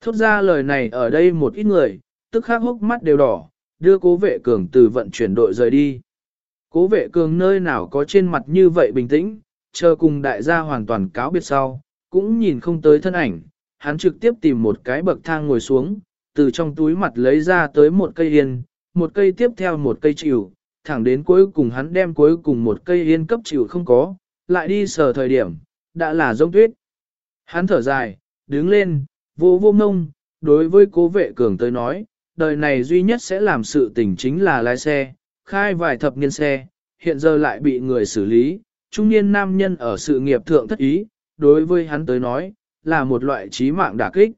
Thốt ra lời này ở đây một ít người, tức khắc hốc mắt đều đỏ, đưa cố vệ cường từ vận chuyển đội rời đi. Cố vệ cường nơi nào có trên mặt như vậy bình tĩnh, chờ cùng đại gia hoàn toàn cáo biệt sau, cũng nhìn không tới thân ảnh, hắn trực tiếp tìm một cái bậc thang ngồi xuống, từ trong túi mặt lấy ra tới một cây yên, một cây tiếp theo một cây chịu, thẳng đến cuối cùng hắn đem cuối cùng một cây yên cấp chịu không có, lại đi sờ thời điểm, đã là giống tuyết. Hắn thở dài, đứng lên, vô vô ngông, đối với cố vệ cường tới nói, đời này duy nhất sẽ làm sự tình chính là lái xe, khai vài thập niên xe, hiện giờ lại bị người xử lý, trung niên nam nhân ở sự nghiệp thượng thất ý, đối với hắn tới nói, là một loại trí mạng đả kích.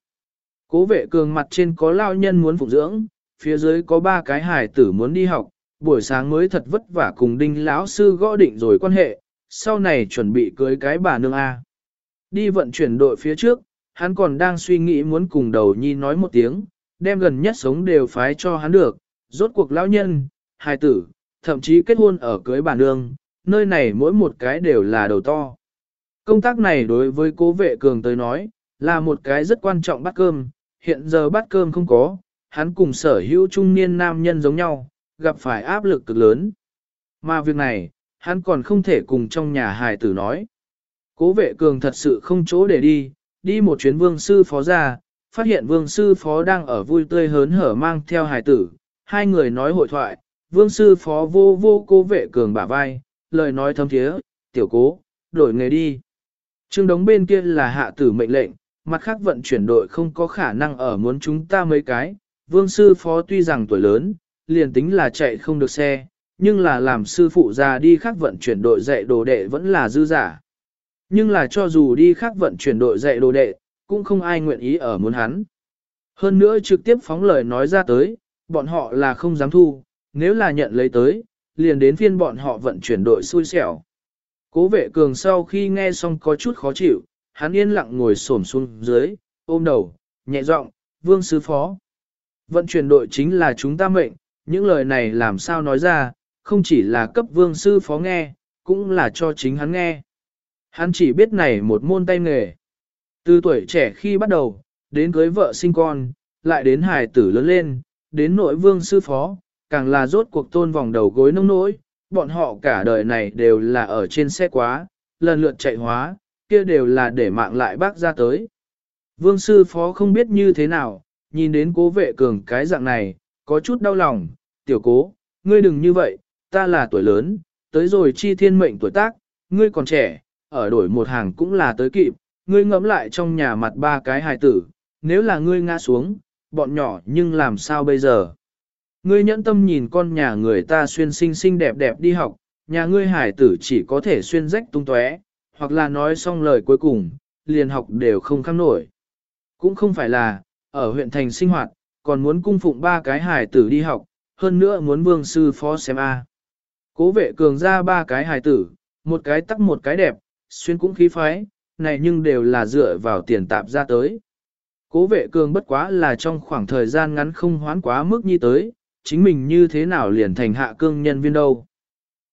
Cố vệ cường mặt trên có lao nhân muốn phụng dưỡng, phía dưới có ba cái hài tử muốn đi học, buổi sáng mới thật vất vả cùng đinh lão sư gõ định rồi quan hệ, sau này chuẩn bị cưới cái bà nương A. Đi vận chuyển đội phía trước, hắn còn đang suy nghĩ muốn cùng đầu nhi nói một tiếng, đem gần nhất sống đều phái cho hắn được, rốt cuộc lão nhân, hài tử, thậm chí kết hôn ở cưới bà nương, nơi này mỗi một cái đều là đầu to. Công tác này đối với cố vệ cường tới nói, là một cái rất quan trọng bắt cơm, hiện giờ bắt cơm không có, hắn cùng sở hữu trung niên nam nhân giống nhau, gặp phải áp lực cực lớn. Mà việc này, hắn còn không thể cùng trong nhà hài tử nói. Cố vệ cường thật sự không chỗ để đi, đi một chuyến vương sư phó ra, phát hiện vương sư phó đang ở vui tươi hớn hở mang theo hài tử, hai người nói hội thoại, vương sư phó vô vô cố vệ cường bả vai, lời nói thâm thiế, tiểu cố, đổi nghề đi. Trương đống bên kia là hạ tử mệnh lệnh, mặt khác vận chuyển đội không có khả năng ở muốn chúng ta mấy cái, vương sư phó tuy rằng tuổi lớn, liền tính là chạy không được xe, nhưng là làm sư phụ ra đi khác vận chuyển đội dạy đồ đệ vẫn là dư giả. Nhưng là cho dù đi khác vận chuyển đội dạy đồ đệ, cũng không ai nguyện ý ở muốn hắn. Hơn nữa trực tiếp phóng lời nói ra tới, bọn họ là không dám thu, nếu là nhận lấy tới, liền đến phiên bọn họ vận chuyển đội xui xẻo. Cố vệ cường sau khi nghe xong có chút khó chịu, hắn yên lặng ngồi xổm xuống dưới, ôm đầu, nhẹ giọng, vương sư phó. Vận chuyển đội chính là chúng ta mệnh, những lời này làm sao nói ra, không chỉ là cấp vương sư phó nghe, cũng là cho chính hắn nghe. Hắn chỉ biết này một môn tay nghề. Từ tuổi trẻ khi bắt đầu, đến cưới vợ sinh con, lại đến hài tử lớn lên, đến nội vương sư phó, càng là rốt cuộc tôn vòng đầu gối nông nỗi, bọn họ cả đời này đều là ở trên xe quá, lần lượt chạy hóa, kia đều là để mạng lại bác ra tới. Vương sư phó không biết như thế nào, nhìn đến cố vệ cường cái dạng này, có chút đau lòng, tiểu cố, ngươi đừng như vậy, ta là tuổi lớn, tới rồi chi thiên mệnh tuổi tác, ngươi còn trẻ, ở đổi một hàng cũng là tới kịp, ngươi ngẫm lại trong nhà mặt ba cái hài tử, nếu là ngươi ngã xuống, bọn nhỏ nhưng làm sao bây giờ? Ngươi nhẫn tâm nhìn con nhà người ta xuyên xinh xinh đẹp đẹp đi học, nhà ngươi hải tử chỉ có thể xuyên rách tung tóe, hoặc là nói xong lời cuối cùng, liền học đều không khăng nổi. Cũng không phải là, ở huyện thành sinh hoạt, còn muốn cung phụng ba cái hải tử đi học, hơn nữa muốn vương sư phó xem A. Cố vệ cường ra ba cái hải tử, một cái tắc một cái đẹp, xuyên cũng khí phái, này nhưng đều là dựa vào tiền tạp ra tới. Cố vệ cường bất quá là trong khoảng thời gian ngắn không hoán quá mức như tới, chính mình như thế nào liền thành hạ cương nhân viên đâu.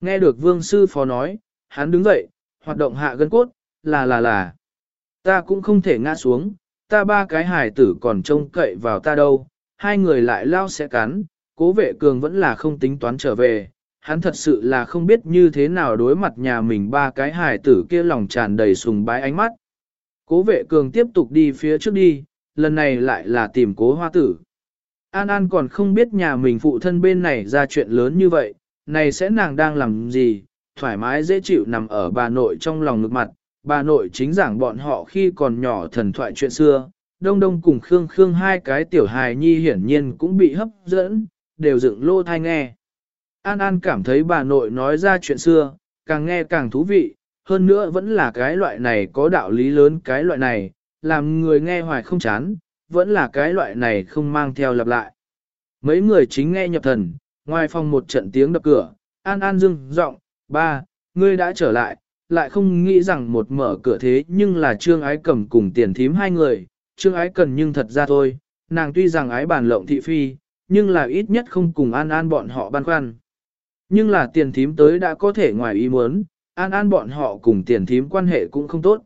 Nghe được vương sư phó nói, hắn đứng dậy, hoạt động hạ gân cốt, là là là. Ta cũng không thể ngã xuống, ta ba cái hải tử còn trông cậy vào ta đâu, hai người lại lao sẽ cắn, cố vệ cường vẫn là không tính toán trở về. Hắn thật sự là không biết như thế nào đối mặt nhà mình ba cái hài tử kia lòng tràn đầy sùng bái ánh mắt. Cố vệ cường tiếp tục đi phía trước đi, lần này lại là tìm cố hoa tử. An An còn không biết nhà mình phụ thân bên này ra chuyện lớn như vậy, này sẽ nàng đang làm gì, thoải mái dễ chịu nằm ở bà nội trong lòng ngực mặt, bà nội chính giảng bọn họ khi còn nhỏ thần thoại chuyện xưa, đông đông cùng Khương Khương hai cái tiểu hài nhi hiển nhiên cũng bị hấp dẫn, đều dựng lô thai nghe. An An cảm thấy bà nội nói ra chuyện xưa, càng nghe càng thú vị, hơn nữa vẫn là cái loại này có đạo lý lớn cái loại này, làm người nghe hoài không chán, vẫn là cái loại này không mang theo lặp lại. Mấy người chính nghe nhập thần, ngoài phòng một trận tiếng đập cửa, An An dưng giọng, ba, ngươi đã trở lại, lại không nghĩ rằng một mở cửa thế nhưng là Trương Ái Cầm cùng tiền thím hai người, Trương Ái Cần nhưng thật ra thôi, nàng tuy rằng ái bàn lộng thị phi, nhưng là ít nhất không cùng An An bọn họ băn khoăn. Nhưng là tiền thím tới đã có thể ngoài ý muốn, An An bọn họ cùng tiền thím quan hệ cũng không tốt.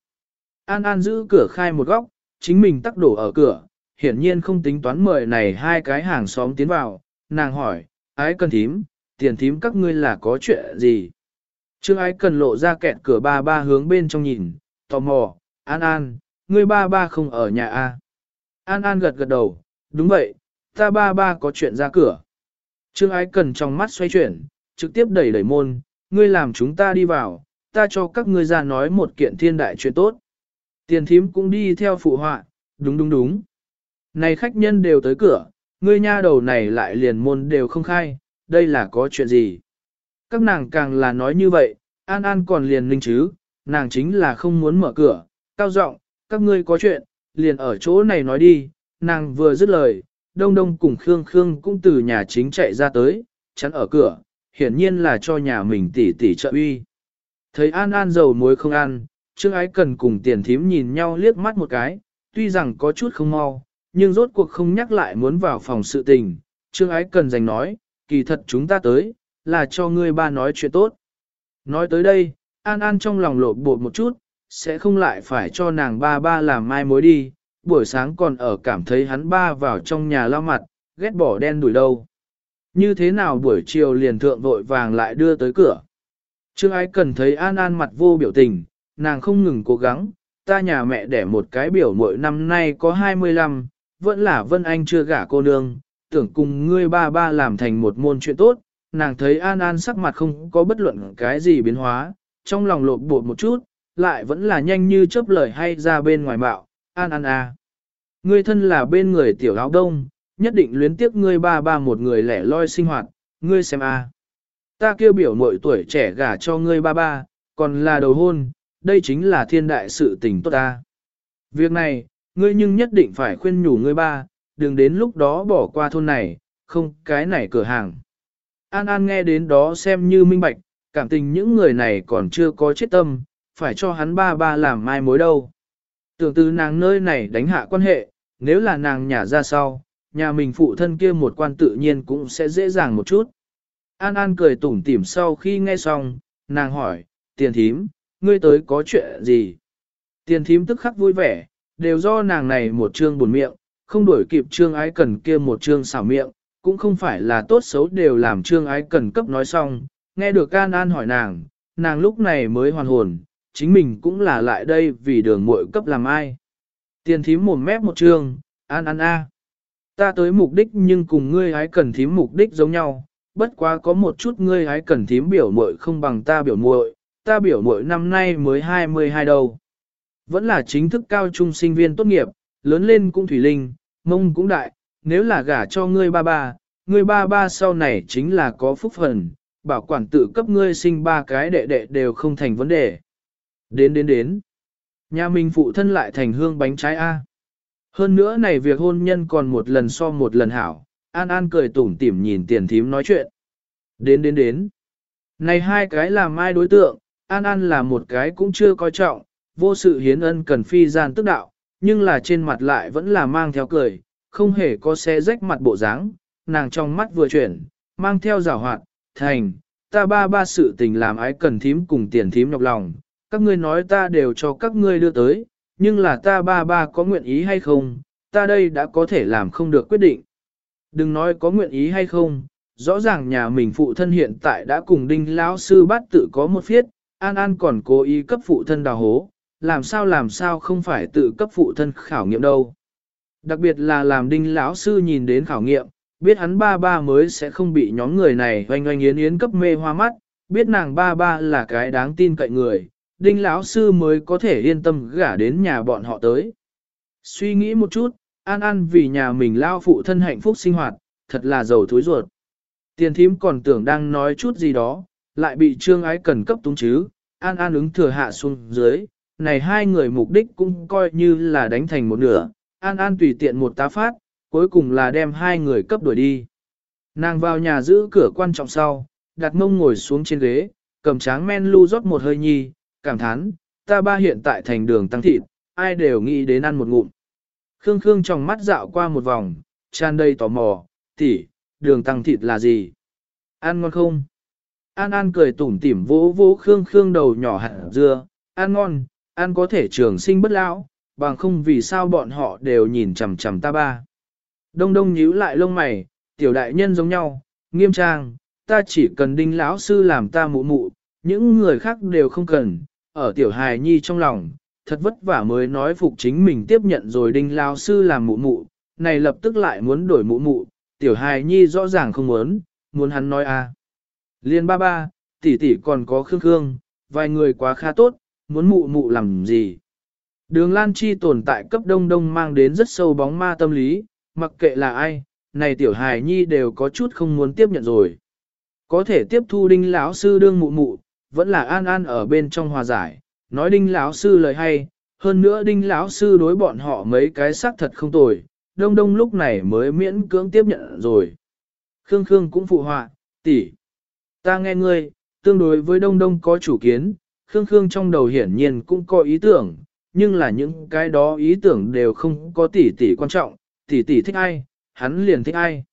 An An giữ cửa khai một góc, chính mình tắc đổ ở cửa, hiển nhiên không tính toán mời này hai cái hàng xóm tiến vào, nàng hỏi, ái cần thím, tiền thím các ngươi là có chuyện gì? Trương ái cần lộ ra kẹt cửa ba ba hướng bên trong nhìn, tò mò, An An, ngươi ba ba không ở nhà a? À? An An gật gật đầu, đúng vậy, ta ba ba có chuyện ra cửa. Trương ái cần trong mắt xoay chuyển, trực tiếp đẩy đẩy môn, ngươi làm chúng ta đi vào, ta cho các ngươi ra nói một kiện thiên đại chuyện tốt. Tiền thím cũng đi theo phụ họa, đúng đúng đúng. Này khách nhân đều tới cửa, ngươi nha đầu này lại liền môn đều không khai, đây là có chuyện gì? Các nàng càng là nói như vậy, An An còn liền linh chứ, nàng chính là không muốn mở cửa, cao giọng, các ngươi có chuyện, liền ở chỗ này nói đi, nàng vừa dứt lời, Đông Đông cùng Khương Khương cũng từ nhà chính chạy ra tới, chắn ở cửa, hiển nhiên là cho nhà mình tỉ tỉ trợ uy. Thấy An An dầu muối không ăn, Trương Ái Cần cùng tiền thím nhìn nhau liếc mắt một cái, tuy rằng có chút không mau, nhưng rốt cuộc không nhắc lại muốn vào phòng sự tình. Trương Ái Cần giành nói, kỳ thật chúng ta tới, là cho ngươi ba nói chuyện tốt. Nói tới đây, An An trong lòng lột bột một chút, sẽ không lại phải cho nàng ba ba làm mai mối đi, buổi sáng còn ở cảm thấy hắn ba vào trong nhà lao mặt, ghét bỏ đen đuổi đâu. Như thế nào buổi chiều liền thượng vội vàng lại đưa tới cửa. Trương ái cần thấy An An mặt vô biểu tình, nàng không ngừng cố gắng, ta nhà mẹ đẻ một cái biểu mỗi năm nay có 25, vẫn là Vân Anh chưa gả cô nương, tưởng cùng ngươi ba ba làm thành một môn chuyện tốt, nàng thấy An An sắc mặt không có bất luận cái gì biến hóa, trong lòng lột bột một chút, lại vẫn là nhanh như chớp lời hay ra bên ngoài bạo, An An à. Ngươi thân là bên người tiểu áo đông, nhất định luyến tiếc ngươi ba ba một người lẻ loi sinh hoạt, ngươi xem à. Ta kêu biểu mội tuổi trẻ gả cho ngươi ba ba, còn là đầu hôn, đây chính là thiên đại sự tình tốt ta. Việc này, ngươi nhưng nhất định phải khuyên nhủ ngươi ba, đừng đến lúc đó bỏ qua thôn này, không cái này cửa hàng. An An nghe đến đó xem như minh bạch, cảm tình những người này còn chưa có chết tâm, phải cho hắn ba ba làm mai mối đâu. Tưởng từ nàng nơi này đánh hạ quan hệ, nếu là nàng nhả ra sau, nhà mình phụ thân kia một quan tự nhiên cũng sẽ dễ dàng một chút. An An cười tủm tỉm sau khi nghe xong, nàng hỏi, tiền thím, ngươi tới có chuyện gì? Tiền thím tức khắc vui vẻ, đều do nàng này một chương buồn miệng, không đuổi kịp trương ái cần kia một chương xảo miệng, cũng không phải là tốt xấu đều làm trương ái cần cấp nói xong, nghe được An An hỏi nàng, nàng lúc này mới hoàn hồn, chính mình cũng là lại đây vì đường muội cấp làm ai. Tiền thím mồm mép một trương, An An a. Ta tới mục đích nhưng cùng ngươi hái cần thím mục đích giống nhau, bất quá có một chút ngươi hái cần thím biểu muội không bằng ta biểu muội, ta biểu muội năm nay mới 22 đầu, Vẫn là chính thức cao trung sinh viên tốt nghiệp, lớn lên cũng thủy linh, mông cũng đại, nếu là gả cho ngươi ba ba, ngươi ba ba sau này chính là có phúc phần, bảo quản tự cấp ngươi sinh ba cái đệ đệ đều không thành vấn đề. Đến đến đến, nhà mình phụ thân lại thành hương bánh trái A. Hơn nữa này việc hôn nhân còn một lần so một lần hảo, An An cười tủm tỉm nhìn tiền thím nói chuyện. Đến đến đến, này hai cái là mai đối tượng, An An là một cái cũng chưa coi trọng, vô sự hiến ân cần phi gian tức đạo, nhưng là trên mặt lại vẫn là mang theo cười, không hề có xe rách mặt bộ dáng, nàng trong mắt vừa chuyển, mang theo rào hoạt, thành, ta ba ba sự tình làm ái cần thím cùng tiền thím nhọc lòng, các ngươi nói ta đều cho các ngươi đưa tới, nhưng là ta ba ba có nguyện ý hay không, ta đây đã có thể làm không được quyết định. Đừng nói có nguyện ý hay không, rõ ràng nhà mình phụ thân hiện tại đã cùng đinh lão sư bát tự có một phiết, An An còn cố ý cấp phụ thân đào hố, làm sao làm sao không phải tự cấp phụ thân khảo nghiệm đâu. Đặc biệt là làm đinh lão sư nhìn đến khảo nghiệm, biết hắn ba ba mới sẽ không bị nhóm người này oanh oanh yến yến cấp mê hoa mắt, biết nàng ba ba là cái đáng tin cậy người, đinh lão sư mới có thể yên tâm gả đến nhà bọn họ tới. Suy nghĩ một chút, an an vì nhà mình lao phụ thân hạnh phúc sinh hoạt, thật là giàu thối ruột. Tiền thím còn tưởng đang nói chút gì đó, lại bị trương ái cần cấp túng chứ, an an ứng thừa hạ xuống dưới, này hai người mục đích cũng coi như là đánh thành một nửa, an an tùy tiện một tá phát, cuối cùng là đem hai người cấp đuổi đi. Nàng vào nhà giữ cửa quan trọng sau, đặt mông ngồi xuống trên ghế, cầm tráng men lưu rót một hơi nhi, cảm thán, ta ba hiện tại thành đường tăng thịt, ai đều nghĩ đến ăn một ngụm. Khương Khương trong mắt dạo qua một vòng, tràn đầy tò mò, tỷ, đường tăng thịt là gì? Ăn ngon không? An An cười tủm tỉm vỗ vỗ Khương Khương đầu nhỏ hạt dưa, ăn ngon, ăn có thể trường sinh bất lão, bằng không vì sao bọn họ đều nhìn chằm chằm ta ba. Đông đông nhíu lại lông mày, tiểu đại nhân giống nhau, nghiêm trang, ta chỉ cần đinh lão sư làm ta mụ mụ, những người khác đều không cần, ở tiểu hài nhi trong lòng, thật vất vả mới nói phục chính mình tiếp nhận rồi đinh lão sư làm mụ mụ, này lập tức lại muốn đổi mụ mụ, tiểu hài nhi rõ ràng không muốn, muốn hắn nói a. À. Liên ba ba, tỷ tỷ còn có khương khương, vài người quá khá tốt, muốn mụ mụ làm gì. Đường Lan Chi tồn tại cấp đông đông mang đến rất sâu bóng ma tâm lý, mặc kệ là ai, này tiểu hài nhi đều có chút không muốn tiếp nhận rồi. Có thể tiếp thu đinh lão sư đương mụ mụ, vẫn là an an ở bên trong hòa giải, nói đinh lão sư lời hay, hơn nữa đinh lão sư đối bọn họ mấy cái xác thật không tồi, đông đông lúc này mới miễn cưỡng tiếp nhận rồi. Khương Khương cũng phụ họa, tỷ, ta nghe ngươi, tương đối với đông đông có chủ kiến, Khương Khương trong đầu hiển nhiên cũng có ý tưởng, nhưng là những cái đó ý tưởng đều không có tỷ tỷ quan trọng, tỷ tỷ thích ai, hắn liền thích ai.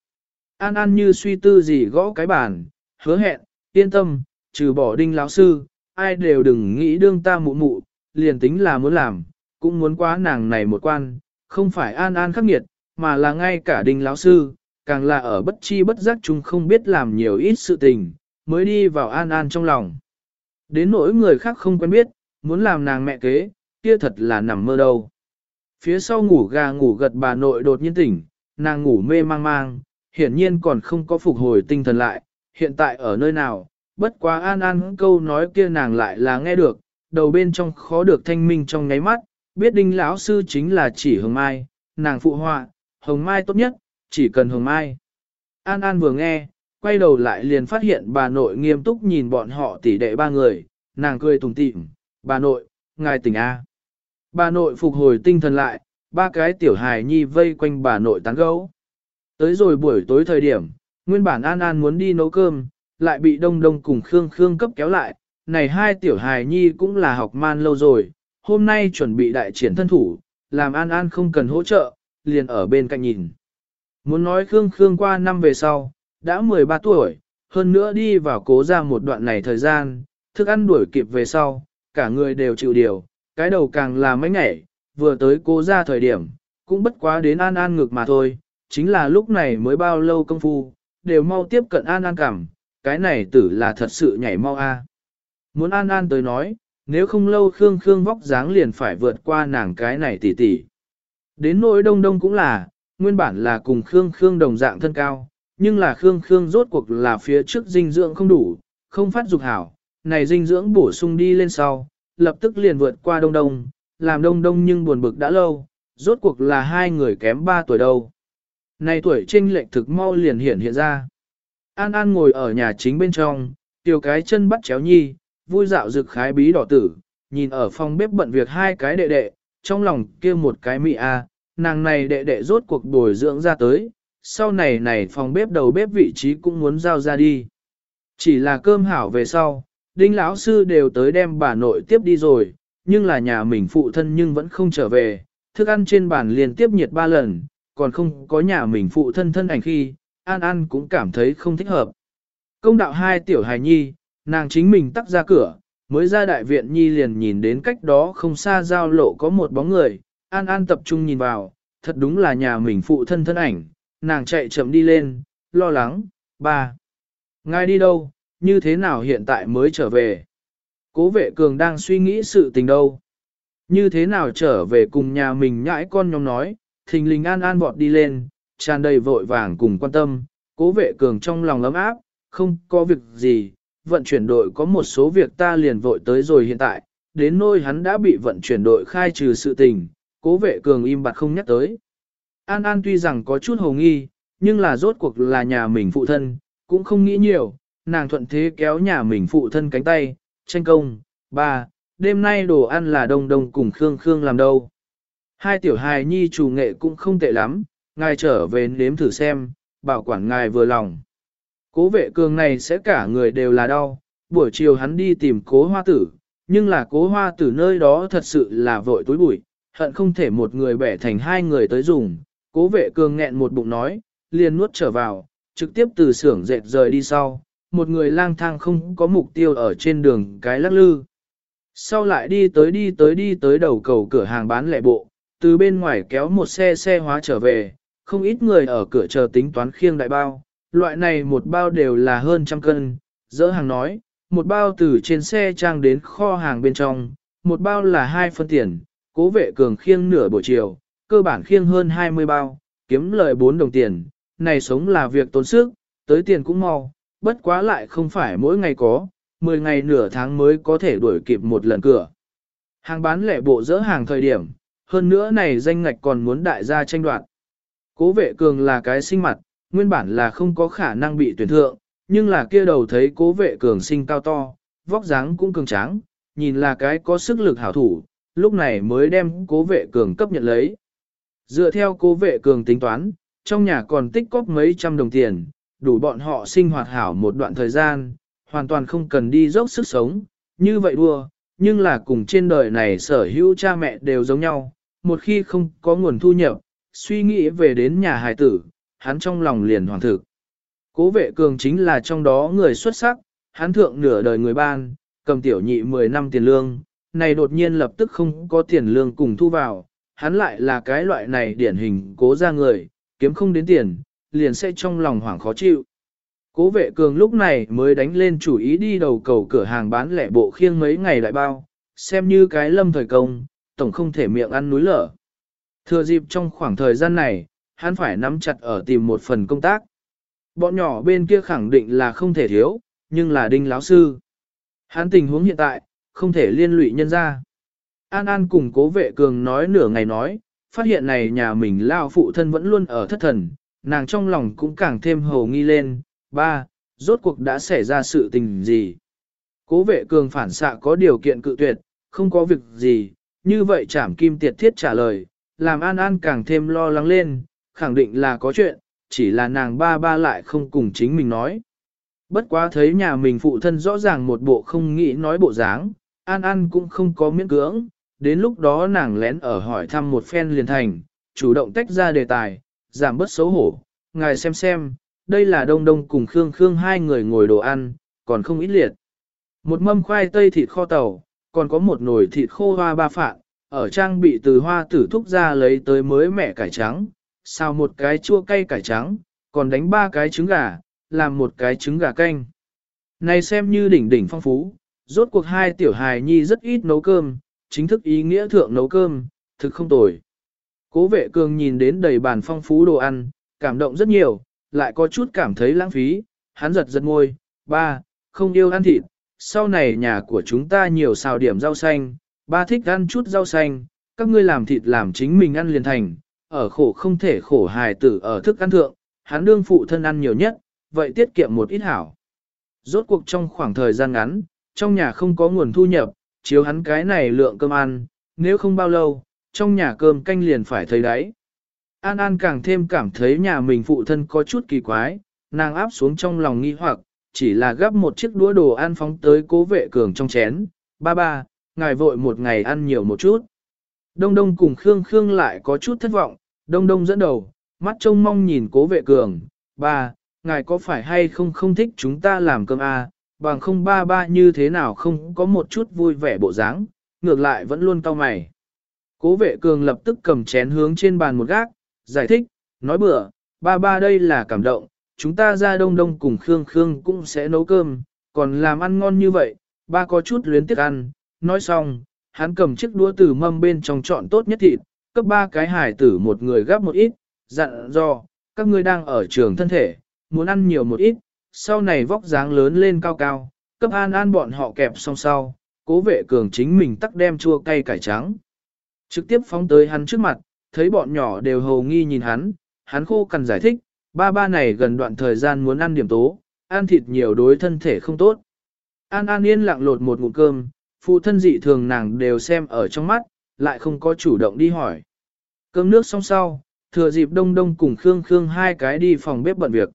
An An như suy tư gì gõ cái bàn, hứa hẹn, yên tâm, trừ bỏ đinh lão sư, ai đều đừng nghĩ đương ta mụ mụ, liền tính là muốn làm, cũng muốn quá nàng này một quan, không phải An An khắc nghiệt, mà là ngay cả đinh lão sư, càng là ở bất chi bất giác chúng không biết làm nhiều ít sự tình, mới đi vào An An trong lòng. Đến nỗi người khác không quen biết, muốn làm nàng mẹ kế, kia thật là nằm mơ đâu. Phía sau ngủ gà ngủ gật bà nội đột nhiên tỉnh, nàng ngủ mê mang mang, hiển nhiên còn không có phục hồi tinh thần lại, hiện tại ở nơi nào, bất quá an an câu nói kia nàng lại là nghe được, đầu bên trong khó được thanh minh trong ngáy mắt, biết đinh lão sư chính là chỉ hồng mai, nàng phụ họa, hồng mai tốt nhất, chỉ cần hồng mai. An An vừa nghe, quay đầu lại liền phát hiện bà nội nghiêm túc nhìn bọn họ tỉ đệ ba người, nàng cười tùng tịm, bà nội, ngài tỉnh A. Bà nội phục hồi tinh thần lại, ba cái tiểu hài nhi vây quanh bà nội tán gấu. Tới rồi buổi tối thời điểm, nguyên bản An An muốn đi nấu cơm, lại bị Đông Đông cùng Khương Khương cấp kéo lại. Này hai tiểu hài nhi cũng là học man lâu rồi, hôm nay chuẩn bị đại triển thân thủ, làm An An không cần hỗ trợ, liền ở bên cạnh nhìn. Muốn nói Khương Khương qua năm về sau, đã 13 tuổi, hơn nữa đi vào cố ra một đoạn này thời gian, thức ăn đuổi kịp về sau, cả người đều chịu điều, cái đầu càng là mấy nhảy, vừa tới cố ra thời điểm, cũng bất quá đến an an ngực mà thôi, chính là lúc này mới bao lâu công phu, đều mau tiếp cận an an cảm, cái này tử là thật sự nhảy mau a. Muốn an an tới nói, nếu không lâu Khương Khương vóc dáng liền phải vượt qua nàng cái này tỉ tỉ. Đến nỗi đông đông cũng là, nguyên bản là cùng Khương Khương đồng dạng thân cao, nhưng là Khương Khương rốt cuộc là phía trước dinh dưỡng không đủ, không phát dục hảo, này dinh dưỡng bổ sung đi lên sau, lập tức liền vượt qua đông đông, làm đông đông nhưng buồn bực đã lâu, rốt cuộc là hai người kém ba tuổi đâu. Này tuổi trinh lệch thực mau liền hiện hiện ra. An An ngồi ở nhà chính bên trong, tiểu cái chân bắt chéo nhi, vui dạo rực khái bí đỏ tử, nhìn ở phòng bếp bận việc hai cái đệ đệ, trong lòng kia một cái mị a, nàng này đệ đệ rốt cuộc bồi dưỡng ra tới, sau này này phòng bếp đầu bếp vị trí cũng muốn giao ra đi. Chỉ là cơm hảo về sau, đinh lão sư đều tới đem bà nội tiếp đi rồi, nhưng là nhà mình phụ thân nhưng vẫn không trở về, thức ăn trên bàn liên tiếp nhiệt ba lần, còn không có nhà mình phụ thân thân ảnh khi, An An cũng cảm thấy không thích hợp. Công đạo hai tiểu hài nhi, nàng chính mình tắt ra cửa, mới ra đại viện nhi liền nhìn đến cách đó không xa giao lộ có một bóng người, An An tập trung nhìn vào, thật đúng là nhà mình phụ thân thân ảnh, nàng chạy chậm đi lên, lo lắng, ba. Ngài đi đâu, như thế nào hiện tại mới trở về? Cố vệ cường đang suy nghĩ sự tình đâu. Như thế nào trở về cùng nhà mình nhãi con nhóm nói, thình lình an an vọt đi lên, tràn đầy vội vàng cùng quan tâm, cố vệ cường trong lòng ấm áp, không có việc gì, vận chuyển đội có một số việc ta liền vội tới rồi hiện tại, đến nơi hắn đã bị vận chuyển đội khai trừ sự tình, cố vệ cường im bặt không nhắc tới. An An tuy rằng có chút hồ nghi, nhưng là rốt cuộc là nhà mình phụ thân, cũng không nghĩ nhiều, nàng thuận thế kéo nhà mình phụ thân cánh tay, tranh công, ba, đêm nay đồ ăn là đông đông cùng Khương Khương làm đâu. Hai tiểu hài nhi chủ nghệ cũng không tệ lắm, ngài trở về nếm thử xem, bảo quản ngài vừa lòng. Cố vệ cường này sẽ cả người đều là đau, buổi chiều hắn đi tìm cố hoa tử, nhưng là cố hoa tử nơi đó thật sự là vội tối bụi, hận không thể một người bẻ thành hai người tới dùng. Cố vệ cường nghẹn một bụng nói, liền nuốt trở vào, trực tiếp từ xưởng dệt rời đi sau, một người lang thang không có mục tiêu ở trên đường cái lắc lư. Sau lại đi tới đi tới đi tới đầu cầu cửa hàng bán lẻ bộ, từ bên ngoài kéo một xe xe hóa trở về, không ít người ở cửa chờ tính toán khiêng đại bao, loại này một bao đều là hơn trăm cân, dỡ hàng nói, một bao từ trên xe trang đến kho hàng bên trong, một bao là hai phân tiền, cố vệ cường khiêng nửa buổi chiều, cơ bản khiêng hơn 20 bao, kiếm lời 4 đồng tiền, này sống là việc tốn sức, tới tiền cũng mau, bất quá lại không phải mỗi ngày có, 10 ngày nửa tháng mới có thể đuổi kịp một lần cửa. Hàng bán lẻ bộ dỡ hàng thời điểm, hơn nữa này danh ngạch còn muốn đại gia tranh đoạt. Cố vệ cường là cái sinh mặt, nguyên bản là không có khả năng bị tuyển thượng, nhưng là kia đầu thấy cố vệ cường sinh cao to, vóc dáng cũng cường tráng, nhìn là cái có sức lực hảo thủ, lúc này mới đem cố vệ cường cấp nhận lấy. Dựa theo cố vệ cường tính toán, trong nhà còn tích cóp mấy trăm đồng tiền, đủ bọn họ sinh hoạt hảo một đoạn thời gian, hoàn toàn không cần đi dốc sức sống, như vậy đua, nhưng là cùng trên đời này sở hữu cha mẹ đều giống nhau, một khi không có nguồn thu nhập, suy nghĩ về đến nhà hài tử, hắn trong lòng liền hoàn thực. Cố vệ cường chính là trong đó người xuất sắc, hắn thượng nửa đời người ban, cầm tiểu nhị 10 năm tiền lương, này đột nhiên lập tức không có tiền lương cùng thu vào, hắn lại là cái loại này điển hình cố ra người, kiếm không đến tiền, liền sẽ trong lòng hoảng khó chịu. Cố vệ cường lúc này mới đánh lên chủ ý đi đầu cầu cửa hàng bán lẻ bộ khiêng mấy ngày lại bao, xem như cái lâm thời công, tổng không thể miệng ăn núi lở. Thừa dịp trong khoảng thời gian này, hắn phải nắm chặt ở tìm một phần công tác. Bọn nhỏ bên kia khẳng định là không thể thiếu, nhưng là đinh láo sư. Hắn tình huống hiện tại, không thể liên lụy nhân ra. An An cùng cố vệ cường nói nửa ngày nói, phát hiện này nhà mình lao phụ thân vẫn luôn ở thất thần, nàng trong lòng cũng càng thêm hầu nghi lên, ba, rốt cuộc đã xảy ra sự tình gì. Cố vệ cường phản xạ có điều kiện cự tuyệt, không có việc gì, như vậy trảm kim tiệt thiết trả lời, làm An An càng thêm lo lắng lên, khẳng định là có chuyện, chỉ là nàng ba ba lại không cùng chính mình nói. Bất quá thấy nhà mình phụ thân rõ ràng một bộ không nghĩ nói bộ dáng, An An cũng không có miễn cưỡng, đến lúc đó nàng lén ở hỏi thăm một phen liền thành, chủ động tách ra đề tài, giảm bớt xấu hổ, ngài xem xem, đây là Đông Đông cùng Khương Khương hai người ngồi đồ ăn, còn không ít liệt. Một mâm khoai tây thịt kho tàu, còn có một nồi thịt khô hoa ba phạn, ở trang bị từ hoa tử thúc ra lấy tới mới mẻ cải trắng, xào một cái chua cay cải trắng, còn đánh ba cái trứng gà, làm một cái trứng gà canh. Này xem như đỉnh đỉnh phong phú, rốt cuộc hai tiểu hài nhi rất ít nấu cơm, chính thức ý nghĩa thượng nấu cơm, thực không tồi. Cố vệ cường nhìn đến đầy bàn phong phú đồ ăn, cảm động rất nhiều, lại có chút cảm thấy lãng phí, hắn giật giật ngôi, ba, không yêu ăn thịt, sau này nhà của chúng ta nhiều xào điểm rau xanh, ba thích ăn chút rau xanh, các ngươi làm thịt làm chính mình ăn liền thành, ở khổ không thể khổ hài tử ở thức ăn thượng, hắn đương phụ thân ăn nhiều nhất, vậy tiết kiệm một ít hảo. Rốt cuộc trong khoảng thời gian ngắn, trong nhà không có nguồn thu nhập, chiếu hắn cái này lượng cơm ăn, nếu không bao lâu, trong nhà cơm canh liền phải thấy đáy. An An càng thêm cảm thấy nhà mình phụ thân có chút kỳ quái, nàng áp xuống trong lòng nghi hoặc, chỉ là gắp một chiếc đũa đồ ăn phóng tới cố vệ cường trong chén. Ba ba, ngài vội một ngày ăn nhiều một chút. Đông Đông cùng Khương Khương lại có chút thất vọng, Đông Đông dẫn đầu, mắt trông mong nhìn cố vệ cường. Ba, ngài có phải hay không không thích chúng ta làm cơm à, bằng không ba ba như thế nào không có một chút vui vẻ bộ dáng, ngược lại vẫn luôn cau mày. Cố vệ cường lập tức cầm chén hướng trên bàn một gác, giải thích, nói bừa, ba ba đây là cảm động, chúng ta ra đông đông cùng Khương Khương cũng sẽ nấu cơm, còn làm ăn ngon như vậy, ba có chút luyến tiếc ăn, nói xong, hắn cầm chiếc đũa từ mâm bên trong chọn tốt nhất thịt, cấp ba cái hải tử một người gắp một ít, dặn do, các ngươi đang ở trường thân thể, muốn ăn nhiều một ít, sau này vóc dáng lớn lên cao cao, cấp an an bọn họ kẹp song sau, cố vệ cường chính mình tắc đem chua cay cải trắng. Trực tiếp phóng tới hắn trước mặt, thấy bọn nhỏ đều hầu nghi nhìn hắn, hắn khô cần giải thích, ba ba này gần đoạn thời gian muốn ăn điểm tố, ăn thịt nhiều đối thân thể không tốt. An An yên lặng lột một ngụm cơm, phụ thân dị thường nàng đều xem ở trong mắt, lại không có chủ động đi hỏi. Cơm nước xong sau, thừa dịp đông đông cùng Khương Khương hai cái đi phòng bếp bận việc.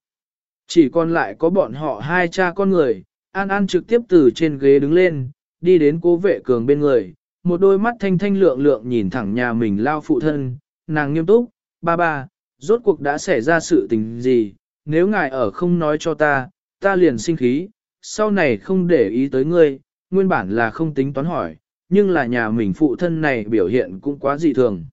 Chỉ còn lại có bọn họ hai cha con người, An An trực tiếp từ trên ghế đứng lên, đi đến cố vệ cường bên người, một đôi mắt thanh thanh lượng lượng nhìn thẳng nhà mình lao phụ thân, nàng nghiêm túc, ba ba, rốt cuộc đã xảy ra sự tình gì, nếu ngài ở không nói cho ta, ta liền sinh khí, sau này không để ý tới ngươi, nguyên bản là không tính toán hỏi, nhưng là nhà mình phụ thân này biểu hiện cũng quá dị thường.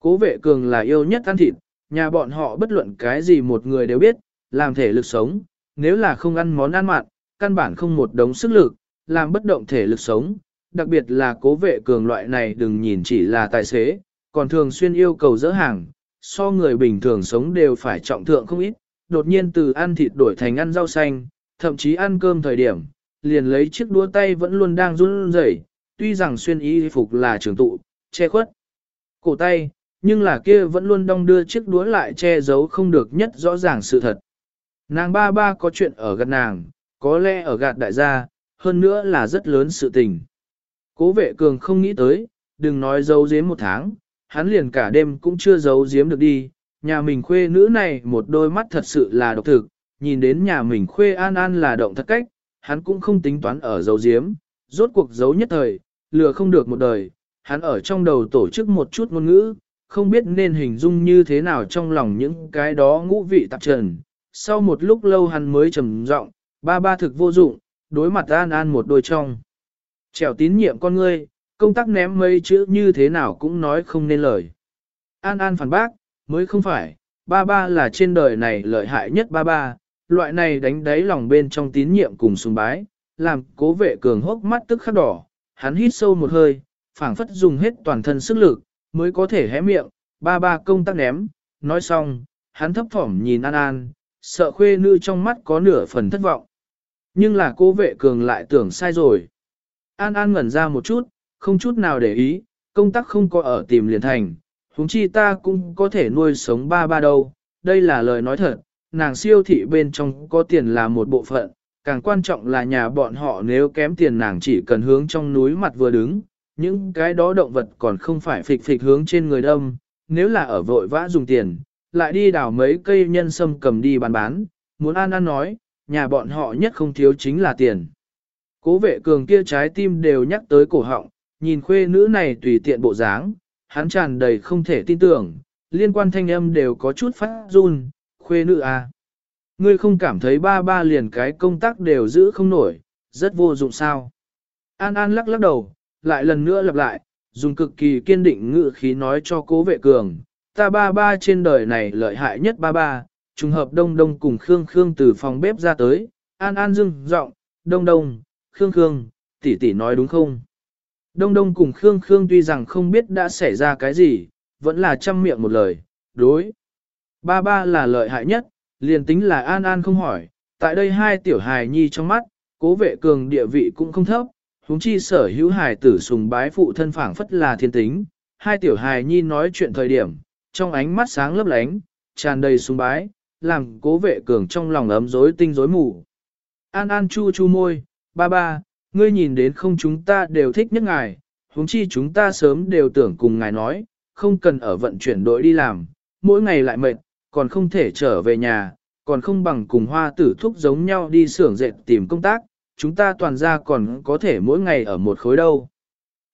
Cố vệ cường là yêu nhất ăn thịt, nhà bọn họ bất luận cái gì một người đều biết, làm thể lực sống, nếu là không ăn món ăn mặn, căn bản không một đống sức lực, làm bất động thể lực sống, đặc biệt là cố vệ cường loại này đừng nhìn chỉ là tài xế, còn thường xuyên yêu cầu dỡ hàng, so người bình thường sống đều phải trọng thượng không ít, đột nhiên từ ăn thịt đổi thành ăn rau xanh, thậm chí ăn cơm thời điểm, liền lấy chiếc đũa tay vẫn luôn đang run rẩy, tuy rằng xuyên y phục là trường tụ, che khuất cổ tay, nhưng là kia vẫn luôn đong đưa chiếc đũa lại che giấu không được nhất rõ ràng sự thật. Nàng ba ba có chuyện ở gạt nàng, có lẽ ở gạt đại gia, hơn nữa là rất lớn sự tình. Cố vệ cường không nghĩ tới, đừng nói giấu giếm một tháng, hắn liền cả đêm cũng chưa giấu giếm được đi. Nhà mình khuê nữ này một đôi mắt thật sự là độc thực, nhìn đến nhà mình khuê an an là động thật cách, hắn cũng không tính toán ở dấu diếm, rốt cuộc giấu nhất thời, lừa không được một đời, hắn ở trong đầu tổ chức một chút ngôn ngữ, không biết nên hình dung như thế nào trong lòng những cái đó ngũ vị tạp trần. Sau một lúc lâu hắn mới trầm giọng, ba ba thực vô dụng, đối mặt an an một đôi trong. Trèo tín nhiệm con ngươi, công tác ném mấy chữ như thế nào cũng nói không nên lời. An An phản bác, mới không phải, ba ba là trên đời này lợi hại nhất ba ba, loại này đánh đáy lòng bên trong tín nhiệm cùng sùng bái, làm cố vệ cường hốc mắt tức khắc đỏ, hắn hít sâu một hơi, phảng phất dùng hết toàn thân sức lực, mới có thể hé miệng, ba ba công tắc ném, nói xong, hắn thấp thỏm nhìn An An, sợ khuê nữ trong mắt có nửa phần thất vọng. Nhưng là cố vệ cường lại tưởng sai rồi. An An ngẩn ra một chút, không chút nào để ý, công tác không có ở tìm liền thành, huống chi ta cũng có thể nuôi sống ba ba đâu, đây là lời nói thật, nàng siêu thị bên trong có tiền là một bộ phận, càng quan trọng là nhà bọn họ nếu kém tiền nàng chỉ cần hướng trong núi mặt vừa đứng, những cái đó động vật còn không phải phịch phịch hướng trên người đâm, nếu là ở vội vã dùng tiền, lại đi đào mấy cây nhân sâm cầm đi bán bán, muốn an an nói, nhà bọn họ nhất không thiếu chính là tiền. Cố vệ cường kia trái tim đều nhắc tới cổ họng, nhìn khuê nữ này tùy tiện bộ dáng, hắn tràn đầy không thể tin tưởng, liên quan thanh âm đều có chút phát run, khuê nữ à. Ngươi không cảm thấy ba ba liền cái công tác đều giữ không nổi, rất vô dụng sao. An An lắc lắc đầu, lại lần nữa lặp lại, dùng cực kỳ kiên định ngữ khí nói cho cố vệ cường, ta ba ba trên đời này lợi hại nhất ba ba, trùng hợp đông đông cùng Khương Khương từ phòng bếp ra tới, An An dưng giọng đông đông, Khương Khương, tỷ tỷ nói đúng không? Đông Đông cùng Khương Khương tuy rằng không biết đã xảy ra cái gì, vẫn là chăm miệng một lời, đối. Ba ba là lợi hại nhất, liền tính là An An không hỏi, tại đây hai tiểu hài nhi trong mắt, cố vệ cường địa vị cũng không thấp, huống chi sở hữu hài tử sùng bái phụ thân phảng phất là thiên tính. Hai tiểu hài nhi nói chuyện thời điểm, trong ánh mắt sáng lấp lánh, tràn đầy sùng bái, làm cố vệ cường trong lòng ấm rối tinh rối mù. An An chu chu môi, ba ba, ngươi nhìn đến không chúng ta đều thích nhất ngài, huống chi chúng ta sớm đều tưởng cùng ngài nói, không cần ở vận chuyển đội đi làm, mỗi ngày lại mệt, còn không thể trở về nhà, còn không bằng cùng hoa tử thúc giống nhau đi xưởng dệt tìm công tác, chúng ta toàn ra còn có thể mỗi ngày ở một khối đâu.